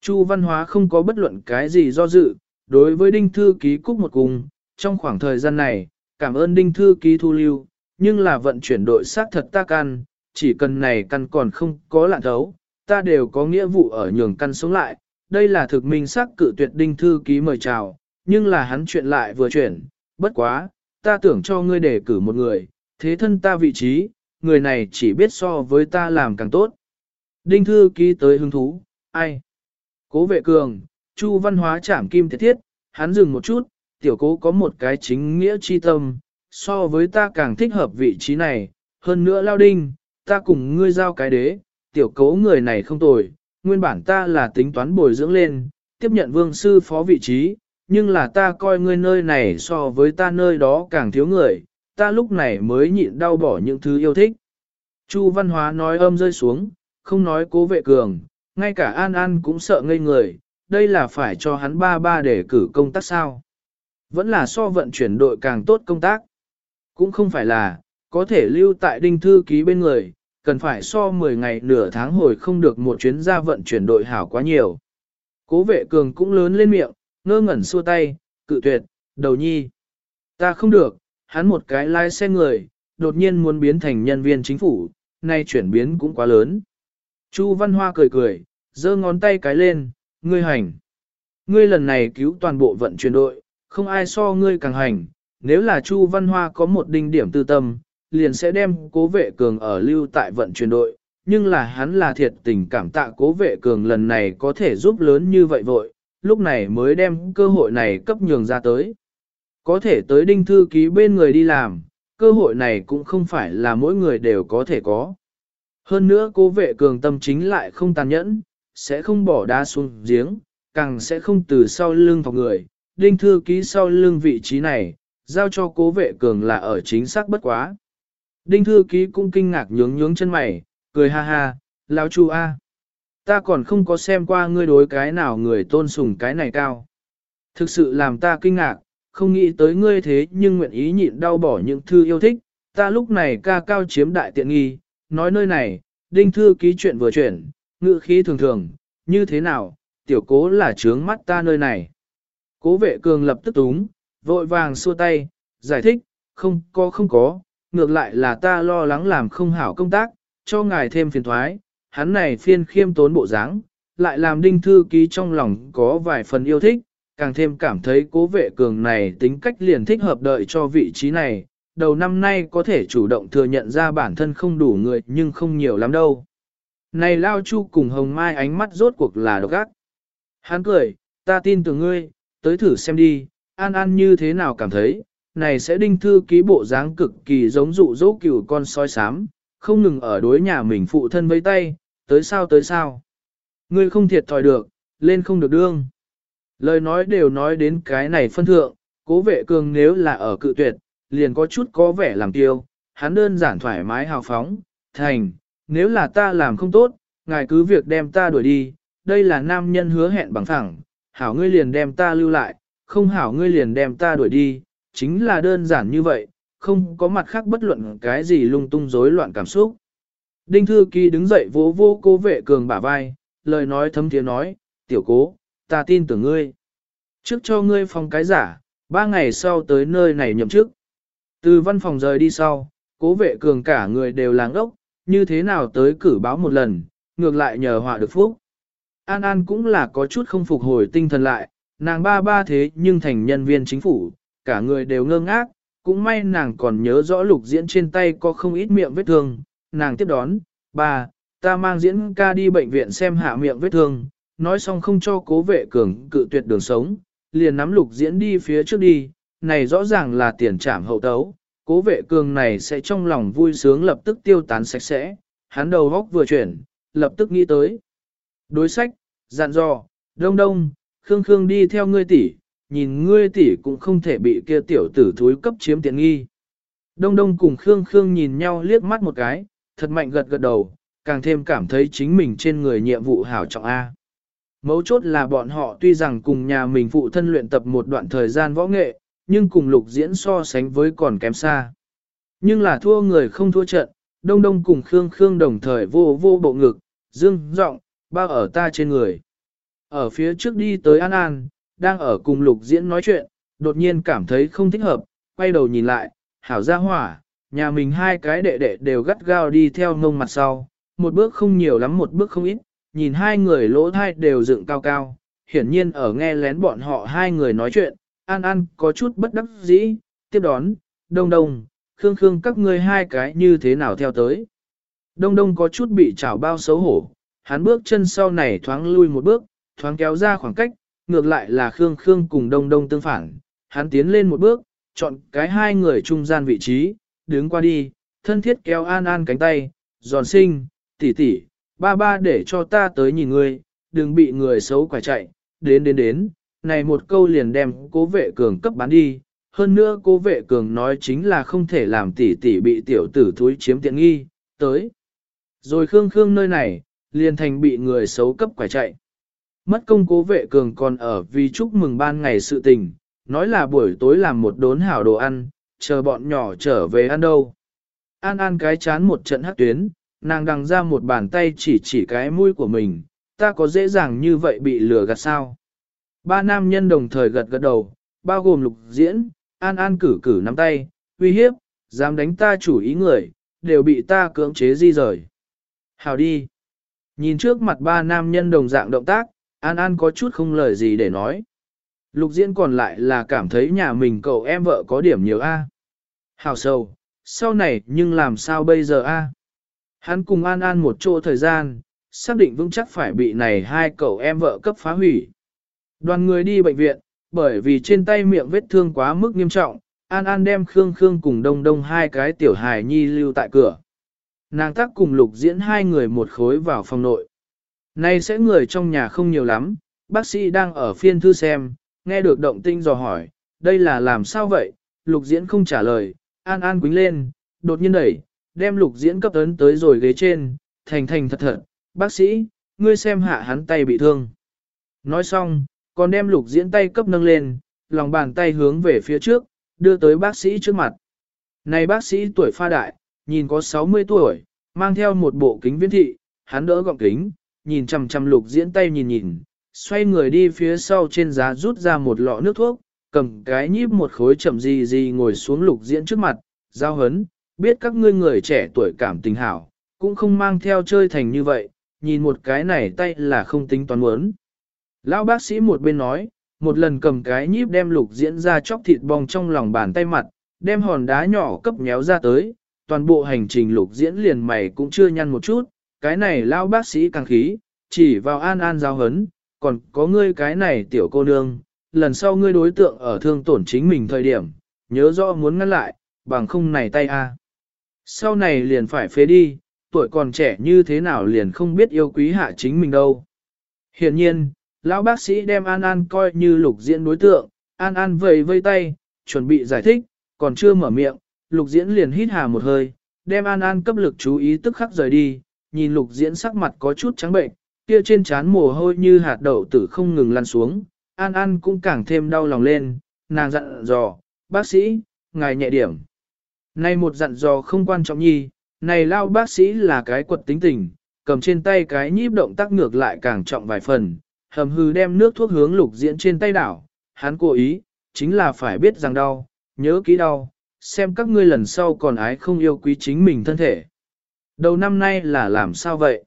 Chu văn hóa không có bất luận cái gì do dự, đối với đinh thư ký cúc một cùng, trong khoảng thời gian này, cảm ơn đinh thư ký thu lưu, nhưng là vận chuyển đội xác thật ta ăn chỉ cần này căn còn không có lạn thấu, ta đều có nghĩa vụ ở nhường căn sống lại. Đây là thực minh xác cự tuyệt đinh thư ký mời chào, nhưng là hắn chuyện lại vừa chuyển, bất quá, ta tưởng cho ngươi đề cử một người, thế thân ta vị trí, người này chỉ biết so với ta làm càng tốt. Đinh thư ký tới hứng thú, ai? Cố vệ cường, Chu văn hóa chảm kim thiết thiết, hắn dừng một chút, tiểu cố có một cái chính nghĩa chi tâm, so với ta càng thích hợp vị trí này, hơn nữa lao đinh, ta cùng ngươi giao cái đế, tiểu cấu người này không tồi, nguyên bản ta là tính toán bồi dưỡng lên, tiếp nhận vương sư phó vị trí, nhưng là ta coi ngươi nơi này so với ta nơi đó càng thiếu người, ta lúc này mới nhịn đau bỏ những thứ yêu thích. Chu văn hóa nói âm rơi xuống, không nói cố vệ cường, ngay cả An An cũng sợ ngây người, đây là phải cho hắn ba ba để cử công tác sao. Vẫn là so vận chuyển đội càng tốt công tác. Cũng không phải là, có thể lưu tại đinh thư ký bên người, cần phải so 10 ngày nửa tháng hồi không được một chuyến ra vận chuyển đội hảo quá nhiều. Cố vệ cường cũng lớn lên miệng, ngơ ngẩn xua tay, cự tuyệt, đầu nhi. Ta không được, hắn một cái lái xe người, đột nhiên muốn biến thành nhân viên chính phủ, nay chuyển biến cũng quá lớn. Chu Văn Hoa cười cười, giơ ngón tay cái lên, ngươi hành. Ngươi lần này cứu toàn bộ vận chuyển đội, không ai so ngươi càng hành, nếu là Chu Văn Hoa có một đinh điểm tư tâm, liền sẽ đem cố vệ cường ở lưu tại vận chuyển đội, nhưng là hắn là thiệt tình cảm tạ cố vệ cường lần này có thể giúp lớn như vậy vội, lúc này mới đem cơ hội này cấp nhường ra tới. Có thể tới đinh thư ký bên người đi làm, cơ hội này cũng không phải là mỗi người đều có thể có. Hơn nữa cố vệ cường tâm chính lại không tàn nhẫn, sẽ không bỏ đá xuống giếng, càng sẽ không từ sau lưng thọc người. Đinh thư ký sau lưng vị trí này, giao cho cố vệ cường là ở chính xác bất quá. Đinh thư ký cũng kinh ngạc nhướng nhướng chân mày, cười ha ha, lão chu a, ta còn không có xem qua ngươi đối cái nào người tôn sùng cái này cao. Thực sự làm ta kinh ngạc, không nghĩ tới ngươi thế nhưng nguyện ý nhịn đau bỏ những thư yêu thích, ta lúc này ca cao chiếm đại tiện nghi, nói nơi này, đinh thư ký chuyện vừa chuyển, ngự khí thường thường, như thế nào, tiểu cố là trướng mắt ta nơi này. Cố vệ cường lập tức túng, vội vàng xua tay, giải thích, không có không có, ngược lại là ta lo lắng làm không hảo công tác, cho ngài thêm phiền thoái, hắn này phiên khiêm tốn bộ dáng, lại làm đinh thư ký trong lòng có vài phần yêu thích, càng thêm cảm thấy cố vệ cường này tính cách liền thích hợp đợi cho vị trí này, đầu năm nay có thể chủ động thừa nhận ra bản thân không đủ người nhưng không nhiều lắm đâu. Này Lao Chu cùng Hồng Mai ánh mắt rốt cuộc là độc ác. Hắn cười, ta tin tưởng ngươi, tới thử xem đi, An An như thế nào cảm thấy, này sẽ đinh thư ký bộ dáng cực kỳ giống dụ dỗ cửu con soi sám, không ngừng ở đối nhà mình phụ thân với tay, tới sao tới sao. Ngươi không thiệt thòi được, lên không được đương. Lời nói đều nói đến cái này phân thượng, Cố vệ cường nếu là ở cự tuyệt, liền có chút có vẻ làm tiêu, hắn đơn giản thoải mái hào phóng, thành, nếu là ta làm không tốt, ngài cứ việc đem ta đuổi đi, đây là nam nhân hứa hẹn bằng thẳng, hảo ngươi liền đem ta lưu lại, không hảo ngươi liền đem ta đuổi đi, chính là đơn giản như vậy, không có mặt khác bất luận cái gì lung tung rối loạn cảm xúc. Đinh Thư Kỳ đứng dậy vỗ vô cố vệ cường bả vai, lời nói thấm tiếng nói, tiểu cố, ta tin tưởng ngươi. Trước cho ngươi phòng cái giả, ba ngày sau tới nơi này nhậm chức. Từ văn phòng rời đi sau, cố vệ cường cả người đều láng ốc, như thế nào tới cử báo một lần, ngược lại nhờ họa được phúc. An An cũng là có chút không phục hồi tinh thần lại, nàng ba ba thế nhưng thành nhân viên chính phủ, cả người đều ngơ ngác, cũng may nàng còn nhớ rõ lục diễn trên tay có không ít miệng vết thương, nàng tiếp đón, bà, ta mang diễn ca đi bệnh viện xem hạ miệng vết thương, nói xong không cho cố vệ cường cự tuyệt đường sống, liền nắm lục diễn đi phía trước đi, này rõ ràng là tiền trảm hậu tấu, cố vệ cường này sẽ trong lòng vui sướng lập tức tiêu tán sạch sẽ, hắn đầu góc vừa chuyển, lập tức nghĩ tới. Đối sách, dặn dò, đông đông, khương khương đi theo ngươi tỷ, nhìn ngươi tỷ cũng không thể bị kia tiểu tử thúi cấp chiếm tiện nghi. Đông đông cùng khương khương nhìn nhau liếc mắt một cái, thật mạnh gật gật đầu, càng thêm cảm thấy chính mình trên người nhiệm vụ hảo trọng A. Mấu chốt là bọn họ tuy rằng cùng nhà mình phụ thân luyện tập một đoạn thời gian võ nghệ, nhưng cùng lục diễn so sánh với còn kém xa. Nhưng là thua người không thua trận, đông đông cùng Khương Khương đồng thời vô vô bộ ngực, dương giọng bao ở ta trên người. Ở phía trước đi tới An An, đang ở cùng lục diễn nói chuyện, đột nhiên cảm thấy không thích hợp, quay đầu nhìn lại, hảo ra hỏa, nhà mình hai cái đệ đệ đều gắt gao đi theo ngông mặt sau, một bước không nhiều lắm một bước không ít, nhìn hai người lỗ thai đều dựng cao cao, hiển nhiên ở nghe lén bọn họ hai người nói chuyện, An An có chút bất đắc dĩ, tiếp đón, đông đông, khương khương các ngươi hai cái như thế nào theo tới. Đông đông có chút bị chảo bao xấu hổ, hắn bước chân sau này thoáng lui một bước, thoáng kéo ra khoảng cách, ngược lại là khương khương cùng đông đông tương phản, hắn tiến lên một bước, chọn cái hai người trung gian vị trí, đứng qua đi, thân thiết kéo An An cánh tay, giòn sinh, tỷ tỷ, ba ba để cho ta tới nhìn ngươi, đừng bị người xấu quả chạy, đến đến đến, này một câu liền đem cố vệ cường cấp bán đi, hơn nữa cố vệ cường nói chính là không thể làm tỷ tỷ bị tiểu tử thúi chiếm tiện nghi, tới. Rồi Khương Khương nơi này, liền thành bị người xấu cấp quả chạy. Mất công cố vệ cường còn ở vì chúc mừng ban ngày sự tình, nói là buổi tối làm một đốn hảo đồ ăn, chờ bọn nhỏ trở về ăn đâu. An An cái chán một trận hắc tuyến, nàng đằng ra một bàn tay chỉ chỉ cái mũi của mình, ta có dễ dàng như vậy bị lừa gạt sao. Ba nam nhân đồng thời gật gật đầu, bao gồm lục diễn, an an cử cử nắm tay, uy hiếp, dám đánh ta chủ ý người, đều bị ta cưỡng chế di rời. Hào đi. Nhìn trước mặt ba nam nhân đồng dạng động tác, an an có chút không lời gì để nói. Lục diễn còn lại là cảm thấy nhà mình cậu em vợ có điểm nhiều A. Hào sâu, sau này nhưng làm sao bây giờ A. Hắn cùng An An một chỗ thời gian, xác định vững chắc phải bị này hai cậu em vợ cấp phá hủy. Đoàn người đi bệnh viện, bởi vì trên tay miệng vết thương quá mức nghiêm trọng, An An đem Khương Khương cùng Đông Đông hai cái tiểu hài nhi lưu tại cửa. Nàng tác cùng lục diễn hai người một khối vào phòng nội. Nay sẽ người trong nhà không nhiều lắm, bác sĩ đang ở phiên thư xem, nghe được động tinh dò hỏi, đây là làm sao vậy? Lục diễn không trả lời, An An quính lên, đột nhiên đẩy, đem lục diễn cấp ấn tới rồi ghế trên, thành thành thật thật, bác sĩ, ngươi xem hạ hắn tay bị thương. Nói xong, còn đem lục diễn tay cấp nâng lên, lòng bàn tay hướng về phía trước, đưa tới bác sĩ trước mặt. Này bác sĩ tuổi pha đại, nhìn có 60 tuổi, mang theo một bộ kính viễn thị, hắn đỡ gọng kính, nhìn chằm chằm lục diễn tay nhìn nhìn, xoay người đi phía sau trên giá rút ra một lọ nước thuốc, cầm cái nhíp một khối chậm gì gì ngồi xuống lục diễn trước mặt, giao hấn, biết các ngươi người trẻ tuổi cảm tình hảo, cũng không mang theo chơi thành như vậy, nhìn một cái này tay là không tính toán muốn. Lão bác sĩ một bên nói, một lần cầm cái nhíp đem lục diễn ra chóc thịt bong trong lòng bàn tay mặt, đem hòn đá nhỏ cấp nhéo ra tới, toàn bộ hành trình lục diễn liền mày cũng chưa nhăn một chút, cái này lão bác sĩ càng khí, chỉ vào an an giao hấn, còn có ngươi cái này tiểu cô nương, lần sau ngươi đối tượng ở thương tổn chính mình thời điểm, nhớ rõ muốn ngăn lại, bằng không này tay a. Sau này liền phải phế đi, tuổi còn trẻ như thế nào liền không biết yêu quý hạ chính mình đâu. Hiện nhiên, lão bác sĩ đem An An coi như lục diễn đối tượng, An An vầy vây tay, chuẩn bị giải thích, còn chưa mở miệng, lục diễn liền hít hà một hơi, đem An An cấp lực chú ý tức khắc rời đi, nhìn lục diễn sắc mặt có chút trắng bệnh, kia trên trán mồ hôi như hạt đậu tử không ngừng lăn xuống, An An cũng càng thêm đau lòng lên, nàng dặn dò, bác sĩ, ngài nhẹ điểm. Này một dặn dò không quan trọng nhi, này lao bác sĩ là cái quật tính tình, cầm trên tay cái nhíp động tác ngược lại càng trọng vài phần, hầm hư đem nước thuốc hướng lục diễn trên tay đảo, hắn cố ý, chính là phải biết rằng đau, nhớ kỹ đau, xem các ngươi lần sau còn ái không yêu quý chính mình thân thể. Đầu năm nay là làm sao vậy?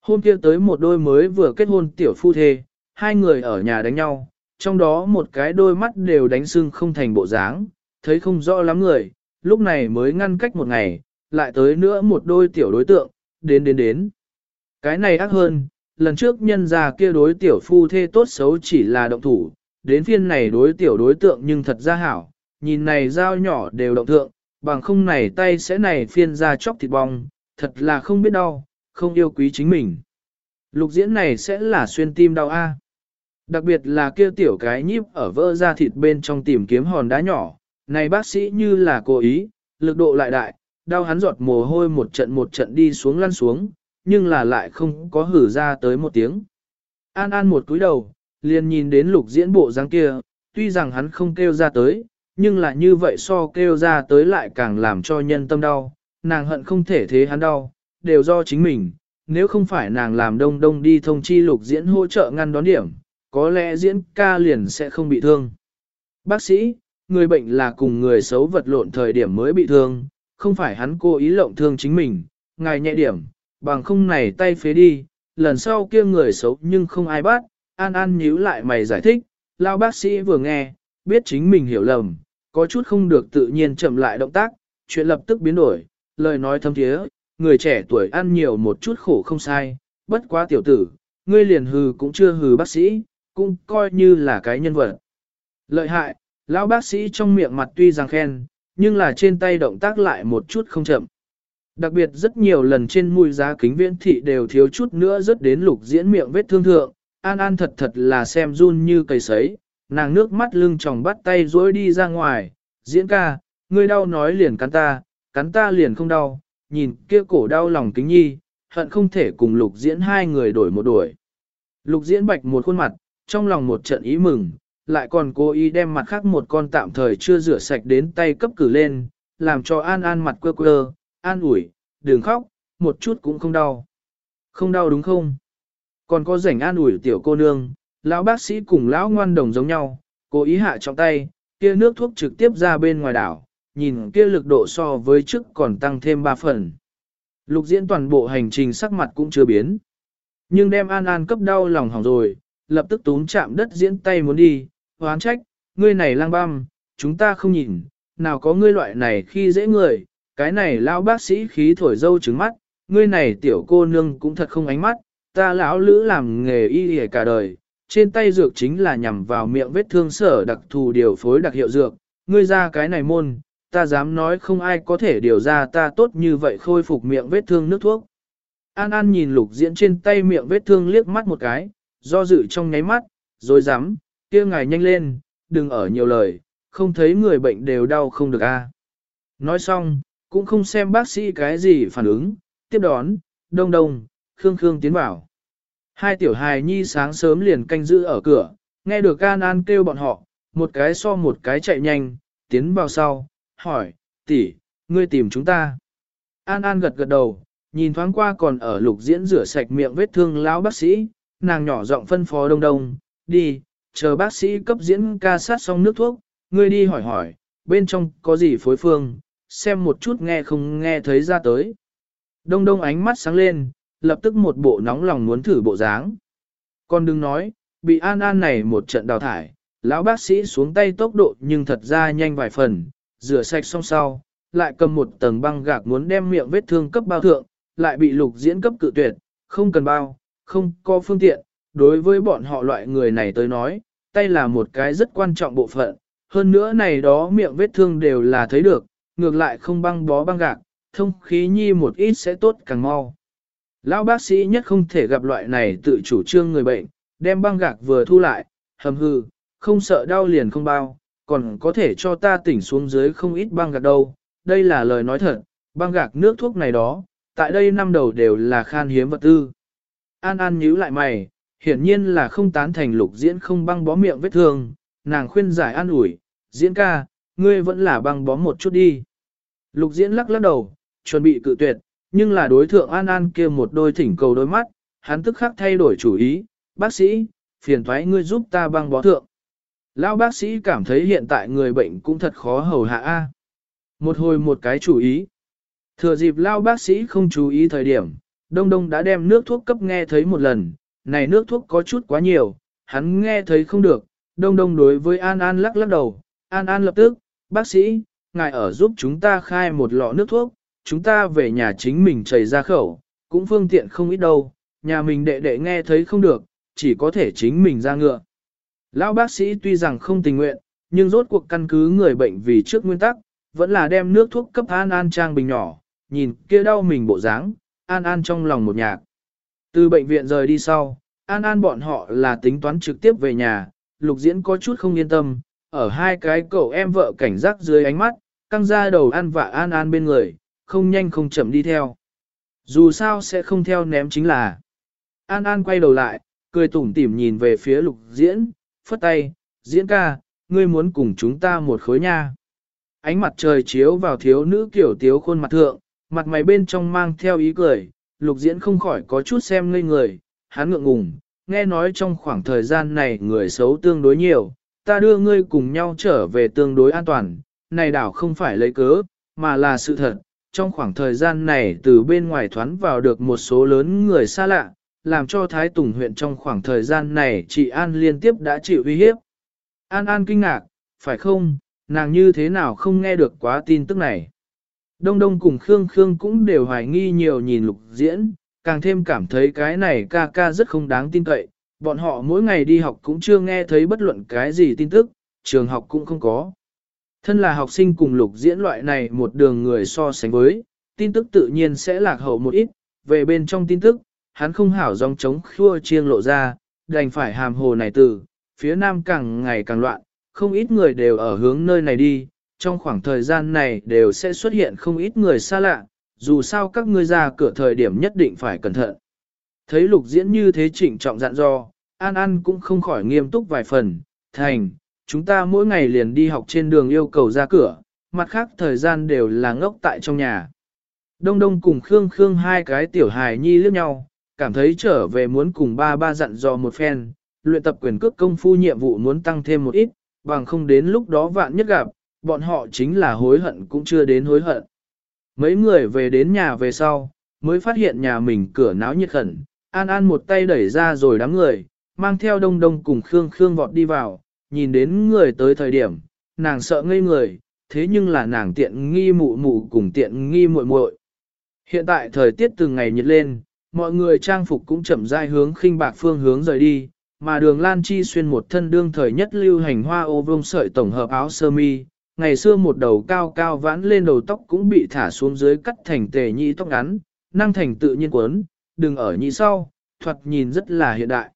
Hôm kia tới một đôi mới vừa kết hôn tiểu phu thê, hai người ở nhà đánh nhau, trong đó một cái đôi mắt đều đánh sưng không thành bộ dáng, thấy không rõ lắm người, lúc này mới ngăn cách một ngày, lại tới nữa một đôi tiểu đối tượng, đến đến đến. Cái này ác hơn, lần trước nhân ra kia đối tiểu phu thê tốt xấu chỉ là động thủ, đến phiên này đối tiểu đối tượng nhưng thật ra hảo, nhìn này dao nhỏ đều động thượng, bằng không này tay sẽ này phiên ra chóc thịt bong, thật là không biết đau, không yêu quý chính mình. Lục diễn này sẽ là xuyên tim đau A. Đặc biệt là kia tiểu cái nhíp ở vỡ ra thịt bên trong tìm kiếm hòn đá nhỏ, này bác sĩ như là cố ý, lực độ lại đại, đau hắn giọt mồ hôi một trận một trận đi xuống lăn xuống, nhưng là lại không có hử ra tới một tiếng. An An một cúi đầu, liền nhìn đến lục diễn bộ dáng kia, tuy rằng hắn không kêu ra tới, nhưng là như vậy so kêu ra tới lại càng làm cho nhân tâm đau, nàng hận không thể thế hắn đau, đều do chính mình, nếu không phải nàng làm đông đông đi thông chi lục diễn hỗ trợ ngăn đón điểm, có lẽ diễn ca liền sẽ không bị thương. Bác sĩ, người bệnh là cùng người xấu vật lộn thời điểm mới bị thương, không phải hắn cố ý lộng thương chính mình, ngài nhẹ điểm, bằng không này tay phế đi, lần sau kia người xấu nhưng không ai bắt, an an nhíu lại mày giải thích, lao bác sĩ vừa nghe, biết chính mình hiểu lầm, có chút không được tự nhiên chậm lại động tác, chuyện lập tức biến đổi, lời nói thâm thiế, người trẻ tuổi ăn nhiều một chút khổ không sai, bất quá tiểu tử, ngươi liền hừ cũng chưa hừ bác sĩ, cũng coi như là cái nhân vật. Lợi hại, lão bác sĩ trong miệng mặt tuy rằng khen, nhưng là trên tay động tác lại một chút không chậm. Đặc biệt rất nhiều lần trên mùi giá kính viễn thị đều thiếu chút nữa rất đến lục diễn miệng vết thương thượng, an an thật thật là xem run như cây sấy, nàng nước mắt lưng tròng bắt tay dối đi ra ngoài, diễn ca, ngươi đau nói liền cắn ta, cắn ta liền không đau, nhìn kia cổ đau lòng kính nhi, hận không thể cùng lục diễn hai người đổi một đuổi. Lục diễn bạch một khuôn mặt, trong lòng một trận ý mừng, lại còn cố ý đem mặt khác một con tạm thời chưa rửa sạch đến tay cấp cử lên, làm cho an an mặt quơ quơ, an ủi, đừng khóc, một chút cũng không đau. Không đau đúng không? Còn có rảnh an ủi tiểu cô nương, lão bác sĩ cùng lão ngoan đồng giống nhau, cố ý hạ trong tay, kia nước thuốc trực tiếp ra bên ngoài đảo, nhìn kia lực độ so với trước còn tăng thêm 3 phần. Lục diễn toàn bộ hành trình sắc mặt cũng chưa biến. Nhưng đem An An cấp đau lòng hỏng rồi, lập tức túm chạm đất diễn tay muốn đi, hoán trách, ngươi này lang băm, chúng ta không nhìn, nào có ngươi loại này khi dễ người, cái này lão bác sĩ khí thổi dâu trứng mắt, ngươi này tiểu cô nương cũng thật không ánh mắt, ta lão lữ làm nghề y y cả đời, trên tay dược chính là nhằm vào miệng vết thương sở đặc thù điều phối đặc hiệu dược, ngươi ra cái này môn, ta dám nói không ai có thể điều ra ta tốt như vậy khôi phục miệng vết thương nước thuốc. An An nhìn lục diễn trên tay miệng vết thương liếc mắt một cái, do dự trong nháy mắt, rồi dám, kia ngài nhanh lên, đừng ở nhiều lời, không thấy người bệnh đều đau không được a. Nói xong, cũng không xem bác sĩ cái gì phản ứng, tiếp đón, đông đông, khương khương tiến vào. Hai tiểu hài nhi sáng sớm liền canh giữ ở cửa, nghe được An An kêu bọn họ, một cái so một cái chạy nhanh, tiến vào sau, hỏi, tỷ, ngươi tìm chúng ta. An An gật gật đầu, nhìn thoáng qua còn ở lục diễn rửa sạch miệng vết thương lão bác sĩ, nàng nhỏ giọng phân phó đông đông, đi, chờ bác sĩ cấp diễn ca sát xong nước thuốc, ngươi đi hỏi hỏi, bên trong có gì phối phương, xem một chút nghe không nghe thấy ra tới. Đông đông ánh mắt sáng lên, lập tức một bộ nóng lòng muốn thử bộ dáng. Con đừng nói, bị an an này một trận đào thải, lão bác sĩ xuống tay tốc độ nhưng thật ra nhanh vài phần, rửa sạch xong sau, lại cầm một tầng băng gạc muốn đem miệng vết thương cấp bao thượng, lại bị lục diễn cấp cự tuyệt, không cần bao, không có phương tiện, đối với bọn họ loại người này tới nói, tay là một cái rất quan trọng bộ phận, hơn nữa này đó miệng vết thương đều là thấy được, ngược lại không băng bó băng gạc, thông khí nhi một ít sẽ tốt càng mau. Lão bác sĩ nhất không thể gặp loại này tự chủ trương người bệnh, đem băng gạc vừa thu lại, hầm hừ, không sợ đau liền không bao, còn có thể cho ta tỉnh xuống dưới không ít băng gạc đâu. Đây là lời nói thật, băng gạc nước thuốc này đó, tại đây năm đầu đều là khan hiếm vật tư. An An nhíu lại mày, hiển nhiên là không tán thành lục diễn không băng bó miệng vết thương, nàng khuyên giải an ủi, diễn ca, ngươi vẫn là băng bó một chút đi. Lục diễn lắc lắc đầu, chuẩn bị cự tuyệt, nhưng là đối thượng An An kia một đôi thỉnh cầu đôi mắt, hắn tức khắc thay đổi chủ ý, bác sĩ, phiền thoái ngươi giúp ta băng bó thượng. Lão bác sĩ cảm thấy hiện tại người bệnh cũng thật khó hầu hạ a. Một hồi một cái chủ ý. Thừa dịp Lão bác sĩ không chú ý thời điểm, Đông Đông đã đem nước thuốc cấp nghe thấy một lần, này nước thuốc có chút quá nhiều, hắn nghe thấy không được, Đông Đông đối với An An lắc lắc đầu, An An lập tức, bác sĩ, ngài ở giúp chúng ta khai một lọ nước thuốc, chúng ta về nhà chính mình chảy ra khẩu, cũng phương tiện không ít đâu, nhà mình đệ đệ nghe thấy không được, chỉ có thể chính mình ra ngựa. Lão bác sĩ tuy rằng không tình nguyện, nhưng rốt cuộc căn cứ người bệnh vì trước nguyên tắc, vẫn là đem nước thuốc cấp An An trang bình nhỏ, nhìn kia đau mình bộ dáng, An An trong lòng một nhạc. Từ bệnh viện rời đi sau, An An bọn họ là tính toán trực tiếp về nhà, lục diễn có chút không yên tâm, ở hai cái cậu em vợ cảnh giác dưới ánh mắt, căng ra đầu An và An An bên người, không nhanh không chậm đi theo. Dù sao sẽ không theo ném chính là. An An quay đầu lại, cười tủm tỉm nhìn về phía lục diễn, phất tay, diễn ca, ngươi muốn cùng chúng ta một khối nha. Ánh mặt trời chiếu vào thiếu nữ kiểu tiếu khuôn mặt thượng, mặt mày bên trong mang theo ý cười, lục diễn không khỏi có chút xem ngây người, hắn ngượng ngùng, nghe nói trong khoảng thời gian này người xấu tương đối nhiều, ta đưa ngươi cùng nhau trở về tương đối an toàn, này đảo không phải lấy cớ, mà là sự thật, trong khoảng thời gian này từ bên ngoài thoán vào được một số lớn người xa lạ, làm cho Thái Tùng huyện trong khoảng thời gian này chị An liên tiếp đã chịu uy hiếp. An An kinh ngạc, phải không, nàng như thế nào không nghe được quá tin tức này. Đông Đông cùng Khương Khương cũng đều hoài nghi nhiều nhìn lục diễn, càng thêm cảm thấy cái này ca ca rất không đáng tin cậy, bọn họ mỗi ngày đi học cũng chưa nghe thấy bất luận cái gì tin tức, trường học cũng không có. Thân là học sinh cùng lục diễn loại này một đường người so sánh với, tin tức tự nhiên sẽ lạc hậu một ít, về bên trong tin tức, hắn không hảo dòng chống khua chiêng lộ ra, đành phải hàm hồ này từ, phía nam càng ngày càng loạn, không ít người đều ở hướng nơi này đi, trong khoảng thời gian này đều sẽ xuất hiện không ít người xa lạ, dù sao các ngươi ra cửa thời điểm nhất định phải cẩn thận. Thấy lục diễn như thế trịnh trọng dặn dò, An An cũng không khỏi nghiêm túc vài phần, thành, chúng ta mỗi ngày liền đi học trên đường yêu cầu ra cửa, mặt khác thời gian đều là ngốc tại trong nhà. Đông Đông cùng Khương Khương hai cái tiểu hài nhi liếc nhau, cảm thấy trở về muốn cùng ba ba dặn dò một phen, luyện tập quyền cước công phu nhiệm vụ muốn tăng thêm một ít, bằng không đến lúc đó vạn nhất gặp, bọn họ chính là hối hận cũng chưa đến hối hận. Mấy người về đến nhà về sau, mới phát hiện nhà mình cửa náo nhiệt khẩn, An An một tay đẩy ra rồi đám người, mang theo đông đông cùng Khương Khương vọt đi vào, nhìn đến người tới thời điểm, nàng sợ ngây người, thế nhưng là nàng tiện nghi mụ mụ cùng tiện nghi muội muội. Hiện tại thời tiết từng ngày nhiệt lên, mọi người trang phục cũng chậm rãi hướng khinh bạc phương hướng rời đi, mà đường Lan Chi xuyên một thân đương thời nhất lưu hành hoa ô vông sợi tổng hợp áo sơ mi, ngày xưa một đầu cao cao vãn lên đầu tóc cũng bị thả xuống dưới cắt thành tề nhị tóc ngắn, năng thành tự nhiên quấn, đừng ở nhị sau, thoạt nhìn rất là hiện đại.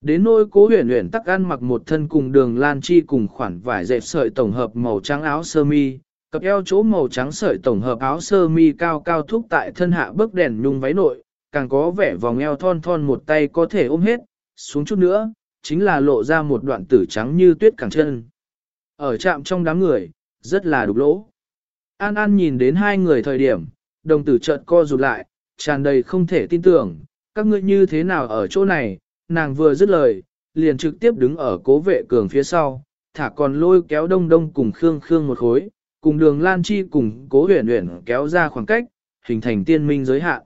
Đến nôi cố huyền huyền tắc ăn mặc một thân cùng đường lan chi cùng khoản vải dẹp sợi tổng hợp màu trắng áo sơ mi, cặp eo chỗ màu trắng sợi tổng hợp áo sơ mi cao cao thúc tại thân hạ bức đèn nhung váy nội, càng có vẻ vòng eo thon thon một tay có thể ôm hết, xuống chút nữa, chính là lộ ra một đoạn tử trắng như tuyết càng chân. Ở trạm trong đám người, rất là đục lỗ. An An nhìn đến hai người thời điểm, đồng tử chợt co rụt lại, tràn đầy không thể tin tưởng, các ngươi như thế nào ở chỗ này, nàng vừa dứt lời, liền trực tiếp đứng ở cố vệ cường phía sau, thả còn lôi kéo đông đông cùng Khương Khương một khối, cùng đường Lan Chi cùng cố huyền huyền kéo ra khoảng cách, hình thành tiên minh giới hạn.